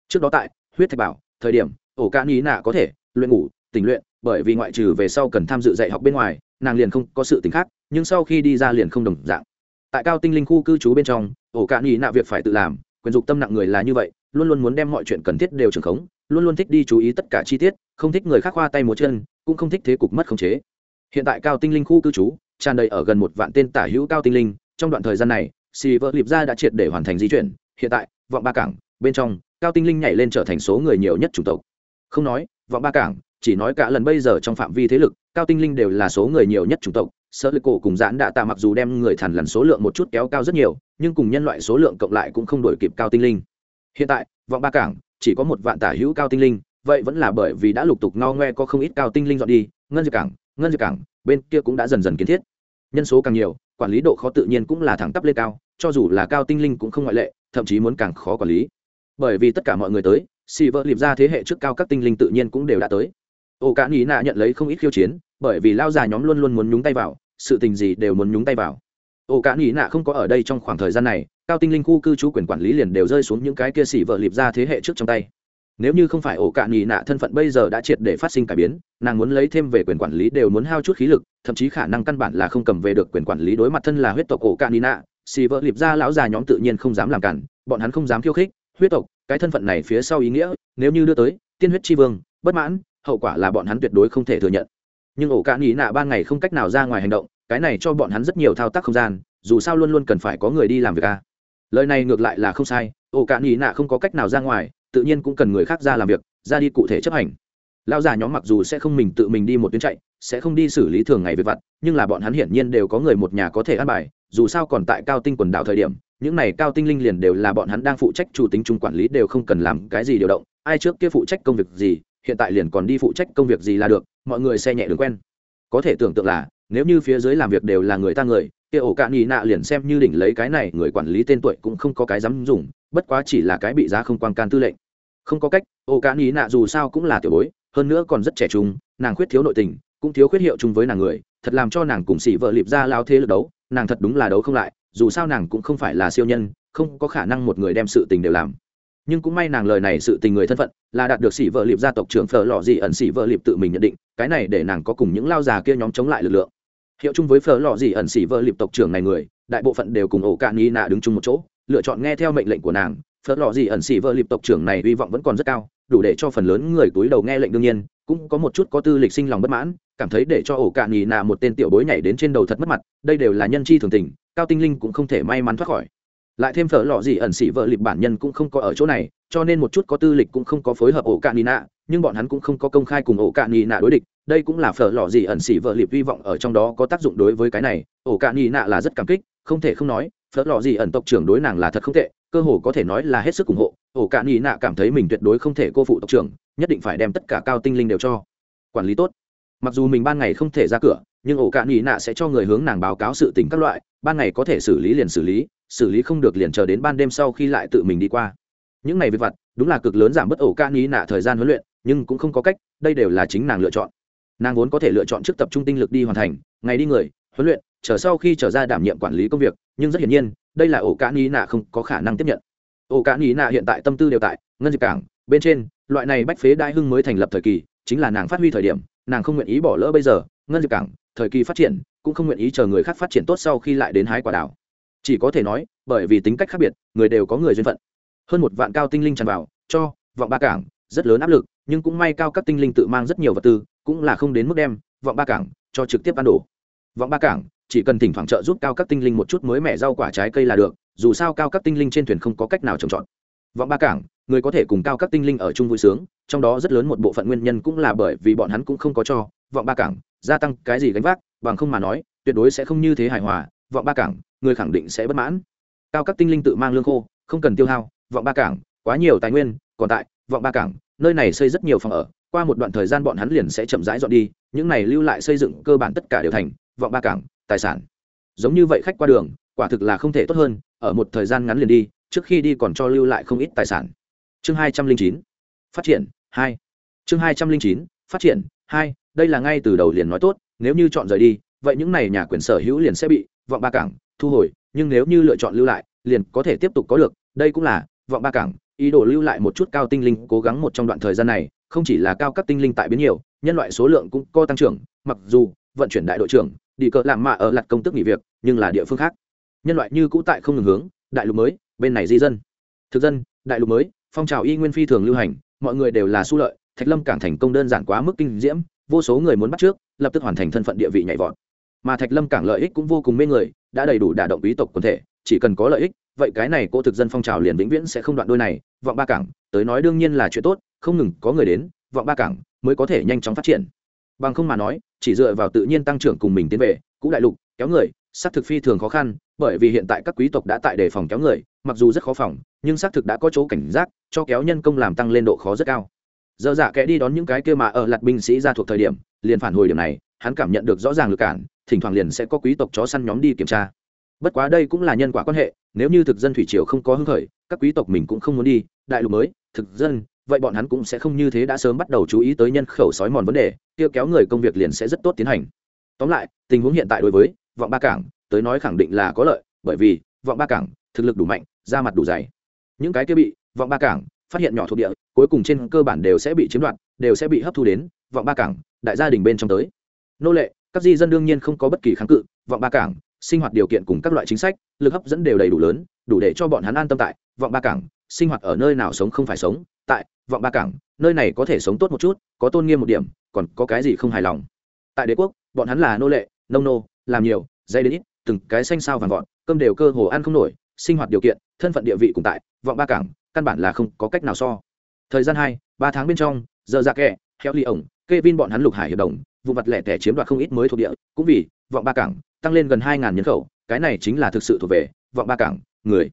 Trước đó tại huyết thạch bảo, thời điểm, ổ ca ní nạ có thể luyện ngủ tình luyện, bởi vì ngoại trừ về sau cần tham dự dạy học bên ngoài, nàng liền không có sự t khác, nhưng sau khi đi ra liền không đồng dạng. Tại cao tinh linh khu cư trú bên trong, ổ ca ní nạ việc phải tự làm, quyền dục tâm nặng người là như vậy, luôn luôn muốn đem mọi chuyện cần thiết đều trường khống, luôn luôn thích đi chú ý tất cả chi tiết, không thích người khác khoa tay múa chân, cũng không thích thế cục mất khống chế. Hiện tại cao tinh linh khu cư trú, tràn đầy ở gần một vạn tên tả hữu cao tinh linh, trong đoạn thời gian này xì vợ liệp ra đã triệt để hoàn thành di chuyển. Hiện tại, vọng ba cảng, bên trong, cao tinh linh nhảy lên trở thành số người nhiều nhất chủng tộc. Không nói, vọng ba cảng, chỉ nói cả lần bây giờ trong phạm vi thế lực, cao tinh linh đều là số người nhiều nhất chủng tộc. Sơ lực cổ cùng giãn đạ tạ mặc dù đem người thằn lần số lượng một chút kéo cao rất nhiều, nhưng cùng nhân loại số lượng cộng lại cũng không đổi kịp cao tinh linh. Hiện tại, vọng ba cảng, chỉ có một vạn tả hữu cao tinh linh, vậy vẫn là bởi vì đã lục tục no ngoe có không ít cao tinh linh dọn đi. Ngân diệp cảng, ngân diệp cảng, bên kia cũng đã dần dần kiến thiết nhân số càng nhiều, quản lý độ khó tự nhiên cũng là thẳng tắp lên cao, cho dù là cao tinh linh cũng không ngoại lệ, thậm chí muốn càng khó quản lý. Bởi vì tất cả mọi người tới, xì vợ liệp ra thế hệ trước cao các tinh linh tự nhiên cũng đều đã tới. Ổ cả nghĩ nạ nhận lấy không ít khiêu chiến, bởi vì lao già nhóm luôn luôn muốn nhúng tay vào, sự tình gì đều muốn nhúng tay vào. Ổ cả nghĩ nạ không có ở đây trong khoảng thời gian này, cao tinh linh khu cư trú quyền quản lý liền đều rơi xuống những cái kia xỉ vợ liệp ra thế hệ trước trong tay. Nếu như không phải ổ cạn nhì nạ thân phận bây giờ đã triệt để phát sinh cải biến, nàng muốn lấy thêm về quyền quản lý đều muốn hao chút khí lực thậm chí khả năng căn bản là không cầm về được quyền quản lý đối mặt thân là huyết tộc ổ cạn nhì nạ xì vợ liệp ra lão già nhóm tự nhiên không dám làm cản, bọn hắn không dám khiêu khích, huyết tộc, cái thân phận này phía sau ý nghĩa, nếu như đưa tới, tiên huyết tri vương, bất mãn, hậu quả là bọn hắn tuyệt đối không thể thừa nhận. Nhưng ổ cạn ý nạ ban ngày không cách nào ra ngoài hành động, cái này cho bọn hắn rất nhiều thao tác không gian, dù sao luôn luôn cần phải có người đi làm việc a lời này ngược lại là không sai, ổ cạn ý nạ không có cách nào ra ngoài, tự nhiên cũng cần người khác ra làm việc, ra đi cụ thể chấp hành. Lao già nhóm mặc dù sẽ không mình tự mình đi một tuyến chạy sẽ không đi xử lý thường ngày về vặt, nhưng là bọn hắn hiển nhiên đều có người một nhà có thể ăn bài, dù sao còn tại cao tinh quần đảo thời điểm, những này cao tinh linh liền đều là bọn hắn đang phụ trách chủ tính chung quản lý đều không cần làm cái gì điều động, ai trước kia phụ trách công việc gì, hiện tại liền còn đi phụ trách công việc gì là được, mọi người xe nhẹ đường quen. Có thể tưởng tượng là, nếu như phía dưới làm việc đều là người ta người, kia ổ cạn nhì nạ liền xem như đỉnh lấy cái này, người quản lý tên tuổi cũng không có cái dám dùng, bất quá chỉ là cái bị giá không quan can tư lệnh. Không có cách, ổ cạn nhì nạ dù sao cũng là tiểu bối, hơn nữa còn rất trẻ trung, nàng khuyết thiếu nội tình cũng thiếu khuyết hiệu chung với nàng người, thật làm cho nàng cùng xỉ vợ lịp ra lao thế lực đấu, nàng thật đúng là đấu không lại, dù sao nàng cũng không phải là siêu nhân, không có khả năng một người đem sự tình đều làm. Nhưng cũng may nàng lời này sự tình người thân phận, là đạt được xỉ vợ lịp gia tộc trưởng phở lò gì ẩn xỉ vợ lịp tự mình nhận định, cái này để nàng có cùng những lao già kia nhóm chống lại lực lượng. Hiệu chung với phở lò gì ẩn xỉ vợ lịp tộc trưởng này người, đại bộ phận đều cùng ổ cạn nghi nạ đứng chung một chỗ, lựa chọn nghe theo mệnh lệnh của nàng. Phở lò gì ẩn xỉ vợ lịp tộc trưởng này hy vọng vẫn còn rất cao, đủ để cho phần lớn người túi đầu nghe lệnh đương nhiên cũng có một chút có tư lịch sinh lòng bất mãn, cảm thấy để cho ổ cạn nhì nạ một tên tiểu bối nhảy đến trên đầu thật mất mặt, đây đều là nhân chi thường tình, cao tinh linh cũng không thể may mắn thoát khỏi. Lại thêm phở lọ gì ẩn xỉ vợ lịp bản nhân cũng không có ở chỗ này, cho nên một chút có tư lịch cũng không có phối hợp ổ cạn nhì nạ nhưng bọn hắn cũng không có công khai cùng ổ cạn nhì nạ đối địch, đây cũng là phở lọ gì ẩn xỉ vợ lịp hy vọng ở trong đó có tác dụng đối với cái này, ổ cạn nhì nạ là rất cảm kích, không thể không nói, phở lọ gì ẩn tộc trưởng đối nàng là thật không tệ, cơ hồ có thể nói là hết sức ủng hộ ổ cạn nhì nạ cảm thấy mình tuyệt đối không thể cô phụ tộc trưởng, nhất định phải đem tất cả cao tinh linh đều cho. Quản lý tốt. Mặc dù mình ban ngày không thể ra cửa, nhưng ổ cạn nhì nạ sẽ cho người hướng nàng báo cáo sự tình các loại, ban ngày có thể xử lý liền xử lý xử lý không được liền chờ đến ban đêm sau khi lại tự mình đi qua. Những này việc vặt, đúng là cực lớn giảm bớt ổ cạn nhì nạ thời gian huấn luyện, nhưng cũng không có cách, đây đều là chính nàng lựa chọn. Nàng vốn có thể lựa chọn trước tập trung tinh lực đi hoàn thành, ngày đi người, huấn luyện, chờ sau khi trở ra đảm nhiệm quản lý công việc, nhưng rất hiển nhiên, đây là ổ cạn nhì nạ không có khả năng tiếp nhận ổ cạn nhì nạ hiện tại tâm tư đều tại, ngân dịch cảng, bên trên, loại này bách phế đại hưng mới thành lập thời kỳ, chính là nàng phát huy thời điểm, nàng không nguyện ý bỏ lỡ bây giờ, ngân dịch cảng, thời kỳ phát triển, cũng không nguyện ý chờ người khác phát triển tốt sau khi lại đến hái quả đảo chỉ có thể nói, bởi vì tính cách khác biệt, người đều có người duyên phận. Hơn một vạn cao tinh linh tràn vào, cho, vọng ba cảng, rất lớn áp lực, nhưng cũng may cao các tinh linh tự mang rất nhiều vật tư, cũng là không đến mức đem, vọng ba cảng, cho trực tiếp ăn đổ vọng ba cảng chỉ cần thỉnh thoảng trợ giúp cao các tinh linh một chút mới mẻ rau quả trái cây là được, dù sao cao các tinh linh trên thuyền không có cách nào trồng trọt. Vọng ba cảng, người có thể cùng cao các tinh linh ở chung vui sướng, trong đó rất lớn một bộ phận nguyên nhân cũng là bởi vì bọn hắn cũng không có cho vọng ba cảng gia tăng cái gì gánh vác, bằng không mà nói, tuyệt đối sẽ không như thế hài hòa, vọng ba cảng, người khẳng định sẽ bất mãn. Cao các tinh linh tự mang lương khô, không cần tiêu hao, vọng ba cảng, quá nhiều tài nguyên, còn tại vọng ba cảng, nơi này xây rất nhiều phòng ở, qua một đoạn thời gian bọn hắn liền sẽ chậm rãi dọn đi, những này lưu lại xây dựng cơ bản tất cả đều thành vọng ba cảng tài sản. Giống như vậy khách qua đường, quả thực là không thể tốt hơn, ở một thời gian ngắn liền đi, trước khi đi còn cho lưu lại không ít tài sản. Chương hai trăm linh chín, phát triển, hai. Chương hai trăm linh chín, phát triển, hai, đây là ngay từ đầu liền nói tốt, nếu như chọn rời đi, vậy những này nhà quyền sở hữu liền sẽ bị vọng ba cảng thu hồi, nhưng nếu như lựa chọn lưu lại, liền có thể tiếp tục có được, đây cũng là vọng ba cảng, ý đồ lưu lại một chút cao tinh linh cố gắng một trong đoạn thời gian này, không chỉ là cao các tinh linh tại biến nhiều, nhân loại số lượng cũng có tăng trưởng, mặc dù vận chuyển đại đội trưởng đi cờ làm mạ ở lặt công tức nghỉ việc, nhưng là địa phương khác. Nhân loại như cũ tại không ngừng hướng, đại lục mới, bên này di dân. Thực dân, đại lục mới, phong trào y nguyên phi thường lưu hành, mọi người đều là su lợi, thạch lâm cảng thành công đơn giản quá mức kinh diễm, vô số người muốn bắt trước, lập tức hoàn thành thân phận địa vị nhảy vọt. Mà thạch lâm cảng lợi ích cũng vô cùng mê người, đã đầy đủ đả động bí tộc quần thể, chỉ cần có lợi ích, vậy cái này cô thực dân phong trào liền vĩnh viễn sẽ không đoạn đôi này, vọng ba cảng, tới nói đương nhiên là chuyện tốt, không ngừng có người đến, vọng ba cảng mới có thể nhanh chóng phát triển. Bằng không mà nói chỉ dựa vào tự nhiên tăng trưởng cùng mình tiến về, cũ đại lục, kéo người, xác thực phi thường khó khăn, bởi vì hiện tại các quý tộc đã tại đề phòng kéo người, mặc dù rất khó phòng, nhưng xác thực đã có chỗ cảnh giác, cho kéo nhân công làm tăng lên độ khó rất cao. Dơ dạ kẽ đi đón những cái kia mà ở lạt binh sĩ ra thuộc thời điểm, liền phản hồi điểm này, hắn cảm nhận được rõ ràng lực cản, thỉnh thoảng liền sẽ có quý tộc chó săn nhóm đi kiểm tra. Bất quá đây cũng là nhân quả quan hệ, nếu như thực dân thủy triều không có hưng khởi, các quý tộc mình cũng không muốn đi, đại lục mới, thực dân vậy bọn hắn cũng sẽ không như thế đã sớm bắt đầu chú ý tới nhân khẩu sói mòn vấn đề, kia kéo người công việc liền sẽ rất tốt tiến hành. Tóm lại, tình huống hiện tại đối với vọng ba cảng tới nói khẳng định là có lợi, bởi vì vọng ba cảng thực lực đủ mạnh ra mặt đủ dày. Những cái kia bị vọng ba cảng phát hiện nhỏ thuộc địa, cuối cùng trên cơ bản đều sẽ bị chiếm đoạt, đều sẽ bị hấp thu đến vọng ba cảng đại gia đình bên trong tới. Nô lệ, các di dân đương nhiên không có bất kỳ kháng cự, vọng ba cảng sinh hoạt điều kiện cùng các loại chính sách, lực hấp dẫn đều đầy đủ lớn, đủ để cho bọn hắn an tâm tại vọng ba cảng sinh hoạt ở nơi nào sống không phải sống, tại vọng ba cảng, nơi này có thể sống tốt một chút, có tôn nghiêm một điểm, còn có cái gì không hài lòng. Tại đế quốc, bọn hắn là nô lệ, nông nô, làm nhiều, dây đến ít, từng cái xanh sao vàng vọt, cơm đều cơ hồ ăn không nổi, sinh hoạt điều kiện, thân phận địa vị cùng tại, vọng ba cảng, căn bản là không có cách nào so. Thời gian hai, ba tháng bên trong, giờ ra kẹ heo ly ổng kê vin bọn hắn lục hải hiệp đồng, vụ mặt lẻ tẻ chiếm đoạt không ít mới thuộc địa, cũng vì vọng ba cảng tăng lên gần hai nhân khẩu, cái này chính là thực sự thuộc về vọng ba cảng, người.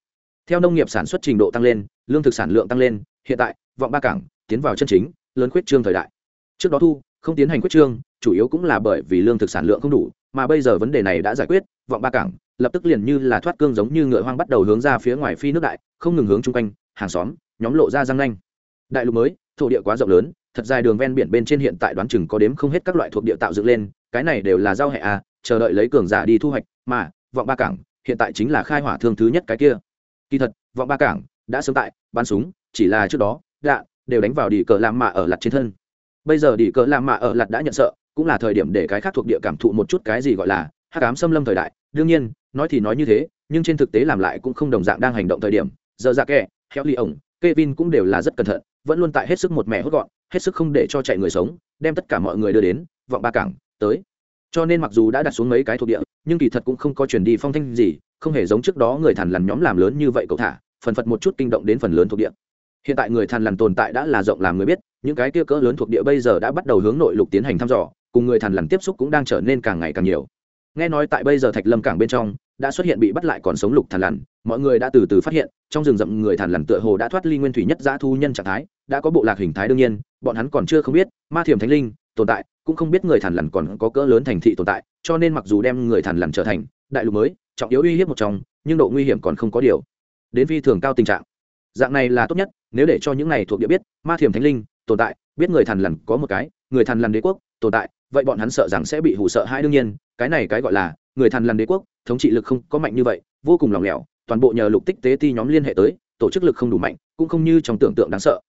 Theo nông nghiệp sản xuất trình độ tăng lên, lương thực sản lượng tăng lên, hiện tại vọng ba cảng, tiến vào chân chính, lớn khuyết trương thời đại. Trước đó thu, không tiến hành quyết trương, chủ yếu cũng là bởi vì lương thực sản lượng không đủ, mà bây giờ vấn đề này đã giải quyết, vọng ba cảng lập tức liền như là thoát cương giống như ngựa hoang bắt đầu hướng ra phía ngoài phi nước đại, không ngừng hướng chung quanh, hàng xóm, nhóm lộ ra răng nanh. Đại lục mới, thổ địa quá rộng lớn, thật dài đường ven biển bên trên hiện tại đoán chừng có đếm không hết các loại thuộc địa tạo dựng lên, cái này đều là giao hệ à chờ đợi lấy cường giả đi thu hoạch, mà, vọng ba cảng hiện tại chính là khai hỏa thương thứ nhất cái kia. Kỳ thật, vọng ba cảng đã sớm tại, bắn súng, chỉ là trước đó đạn đều đánh vào đi cờ làm mạ ở lặt trên thân bây giờ đi cờ làm mạ ở lặt đã nhận sợ cũng là thời điểm để cái khác thuộc địa cảm thụ một chút cái gì gọi là hắc ám xâm lâm thời đại đương nhiên nói thì nói như thế nhưng trên thực tế làm lại cũng không đồng dạng đang hành động thời điểm giờ ra kẻ héo ly ổng Kevin cũng đều là rất cẩn thận, vẫn luôn tại hết sức một mẹ hốt gọn, hết sức không để cho chạy người sống, đem tất cả mọi người đưa đến vọng ba cảng tới. Cho nên mặc dù đã đặt xuống mấy cái thuộc địa, nhưng kỳ thật cũng không có chuyển đi phong thanh gì, không hề giống trước đó người thằn lằn nhóm làm lớn như vậy cậu thả, phần phật một chút kinh động đến phần lớn thuộc địa. Hiện tại người thằn lằn tồn tại đã là rộng làm người biết, những cái kia cỡ lớn thuộc địa bây giờ đã bắt đầu hướng nội lục tiến hành thăm dò, cùng người thằn lằn tiếp xúc cũng đang trở nên càng ngày càng nhiều. Nghe nói tại bây giờ Thạch Lâm cảng bên trong, đã xuất hiện bị bắt lại còn sống lục thằn lằn mọi người đã từ từ phát hiện trong rừng rậm người thằn lằn tựa hồ đã thoát ly nguyên thủy nhất giã thu nhân trạng thái đã có bộ lạc hình thái đương nhiên bọn hắn còn chưa không biết ma thiềm thánh linh tồn tại cũng không biết người thằn lằn còn có cỡ lớn thành thị tồn tại cho nên mặc dù đem người thằn lằn trở thành đại lục mới trọng yếu uy hiếp một trong nhưng độ nguy hiểm còn không có điều đến phi thường cao tình trạng dạng này là tốt nhất nếu để cho những này thuộc địa biết, ma thiềm thánh linh, tồn tại, biết người thằn lằn có một cái, người thằn lằn đế quốc, tồn tại, vậy bọn hắn sợ rằng sẽ bị hủ sợ hãi đương nhiên. Cái này cái gọi là, người thằn lằn đế quốc, thống trị lực không có mạnh như vậy, vô cùng lỏng lẻo, toàn bộ nhờ lục tích tế ti nhóm liên hệ tới, tổ chức lực không đủ mạnh, cũng không như trong tưởng tượng đáng sợ.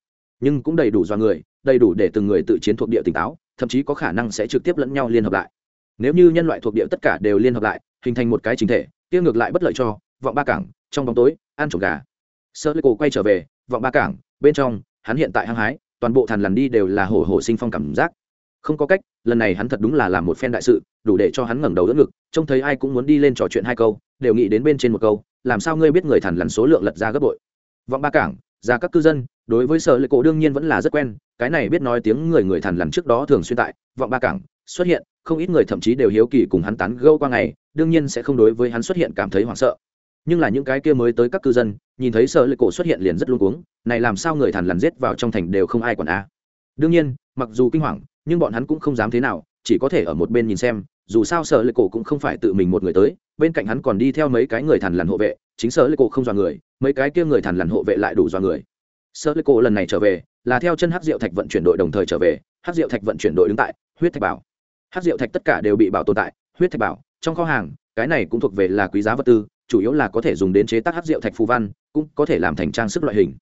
Nhưng cũng đầy đủ do người, đầy đủ để từng người tự chiến thuộc địa tỉnh táo, thậm chí có khả năng sẽ trực tiếp lẫn nhau liên hợp lại. Nếu như nhân loại thuộc địa tất cả đều liên hợp lại, hình thành một cái chính thể tiêu ngược lại bất lợi cho vọng ba cảng, trong bóng tối, ăn trộm gà. Sơ lê cổ quay trở về vọng ba cảng, bên trong, hắn hiện tại hăng hái, toàn bộ thằn lằn đi đều là hổ hổ sinh phong cảm giác. Không có cách, lần này hắn thật đúng là làm một phen đại sự, đủ để cho hắn ngẩng đầu đỡ ngực, trông thấy ai cũng muốn đi lên trò chuyện hai câu, đều nghĩ đến bên trên một câu, làm sao ngươi biết người thằn lằn số lượng lật ra gấp bội. Vọng ba cảng, ra các cư dân, đối với sở lệ cổ đương nhiên vẫn là rất quen, cái này biết nói tiếng người người thằn lằn trước đó thường xuyên tại, vọng ba cảng, xuất hiện, không ít người thậm chí đều hiếu kỳ cùng hắn tán gâu qua ngày, đương nhiên sẽ không đối với hắn xuất hiện cảm thấy hoảng sợ nhưng là những cái kia mới tới các cư dân, nhìn thấy sở lịch cổ xuất hiện liền rất luôn cuống, này làm sao người thằn lằn giết vào trong thành đều không ai còn a. Đương nhiên, mặc dù kinh hoàng, nhưng bọn hắn cũng không dám thế nào, chỉ có thể ở một bên nhìn xem, dù sao sở lịch cổ cũng không phải tự mình một người tới, bên cạnh hắn còn đi theo mấy cái người thằn lằn hộ vệ, chính sở lịch cổ không dọa người, mấy cái kia người thằn lằn hộ vệ lại đủ dọa người. Sở lịch cổ lần này trở về, là theo chân hát diệu thạch vận chuyển đội đồng thời trở về hát diệu thạch vận chuyển đội đứng tại huyết thạch bảo. Hát diệu thạch tất cả đều bị bảo tồn tại, huyết thạch bảo, trong kho hàng cái này cũng thuộc về là quý giá vật tư, chủ yếu là có thể dùng đến chế tác hát rượu thạch phù văn, cũng có thể làm thành trang sức loại hình.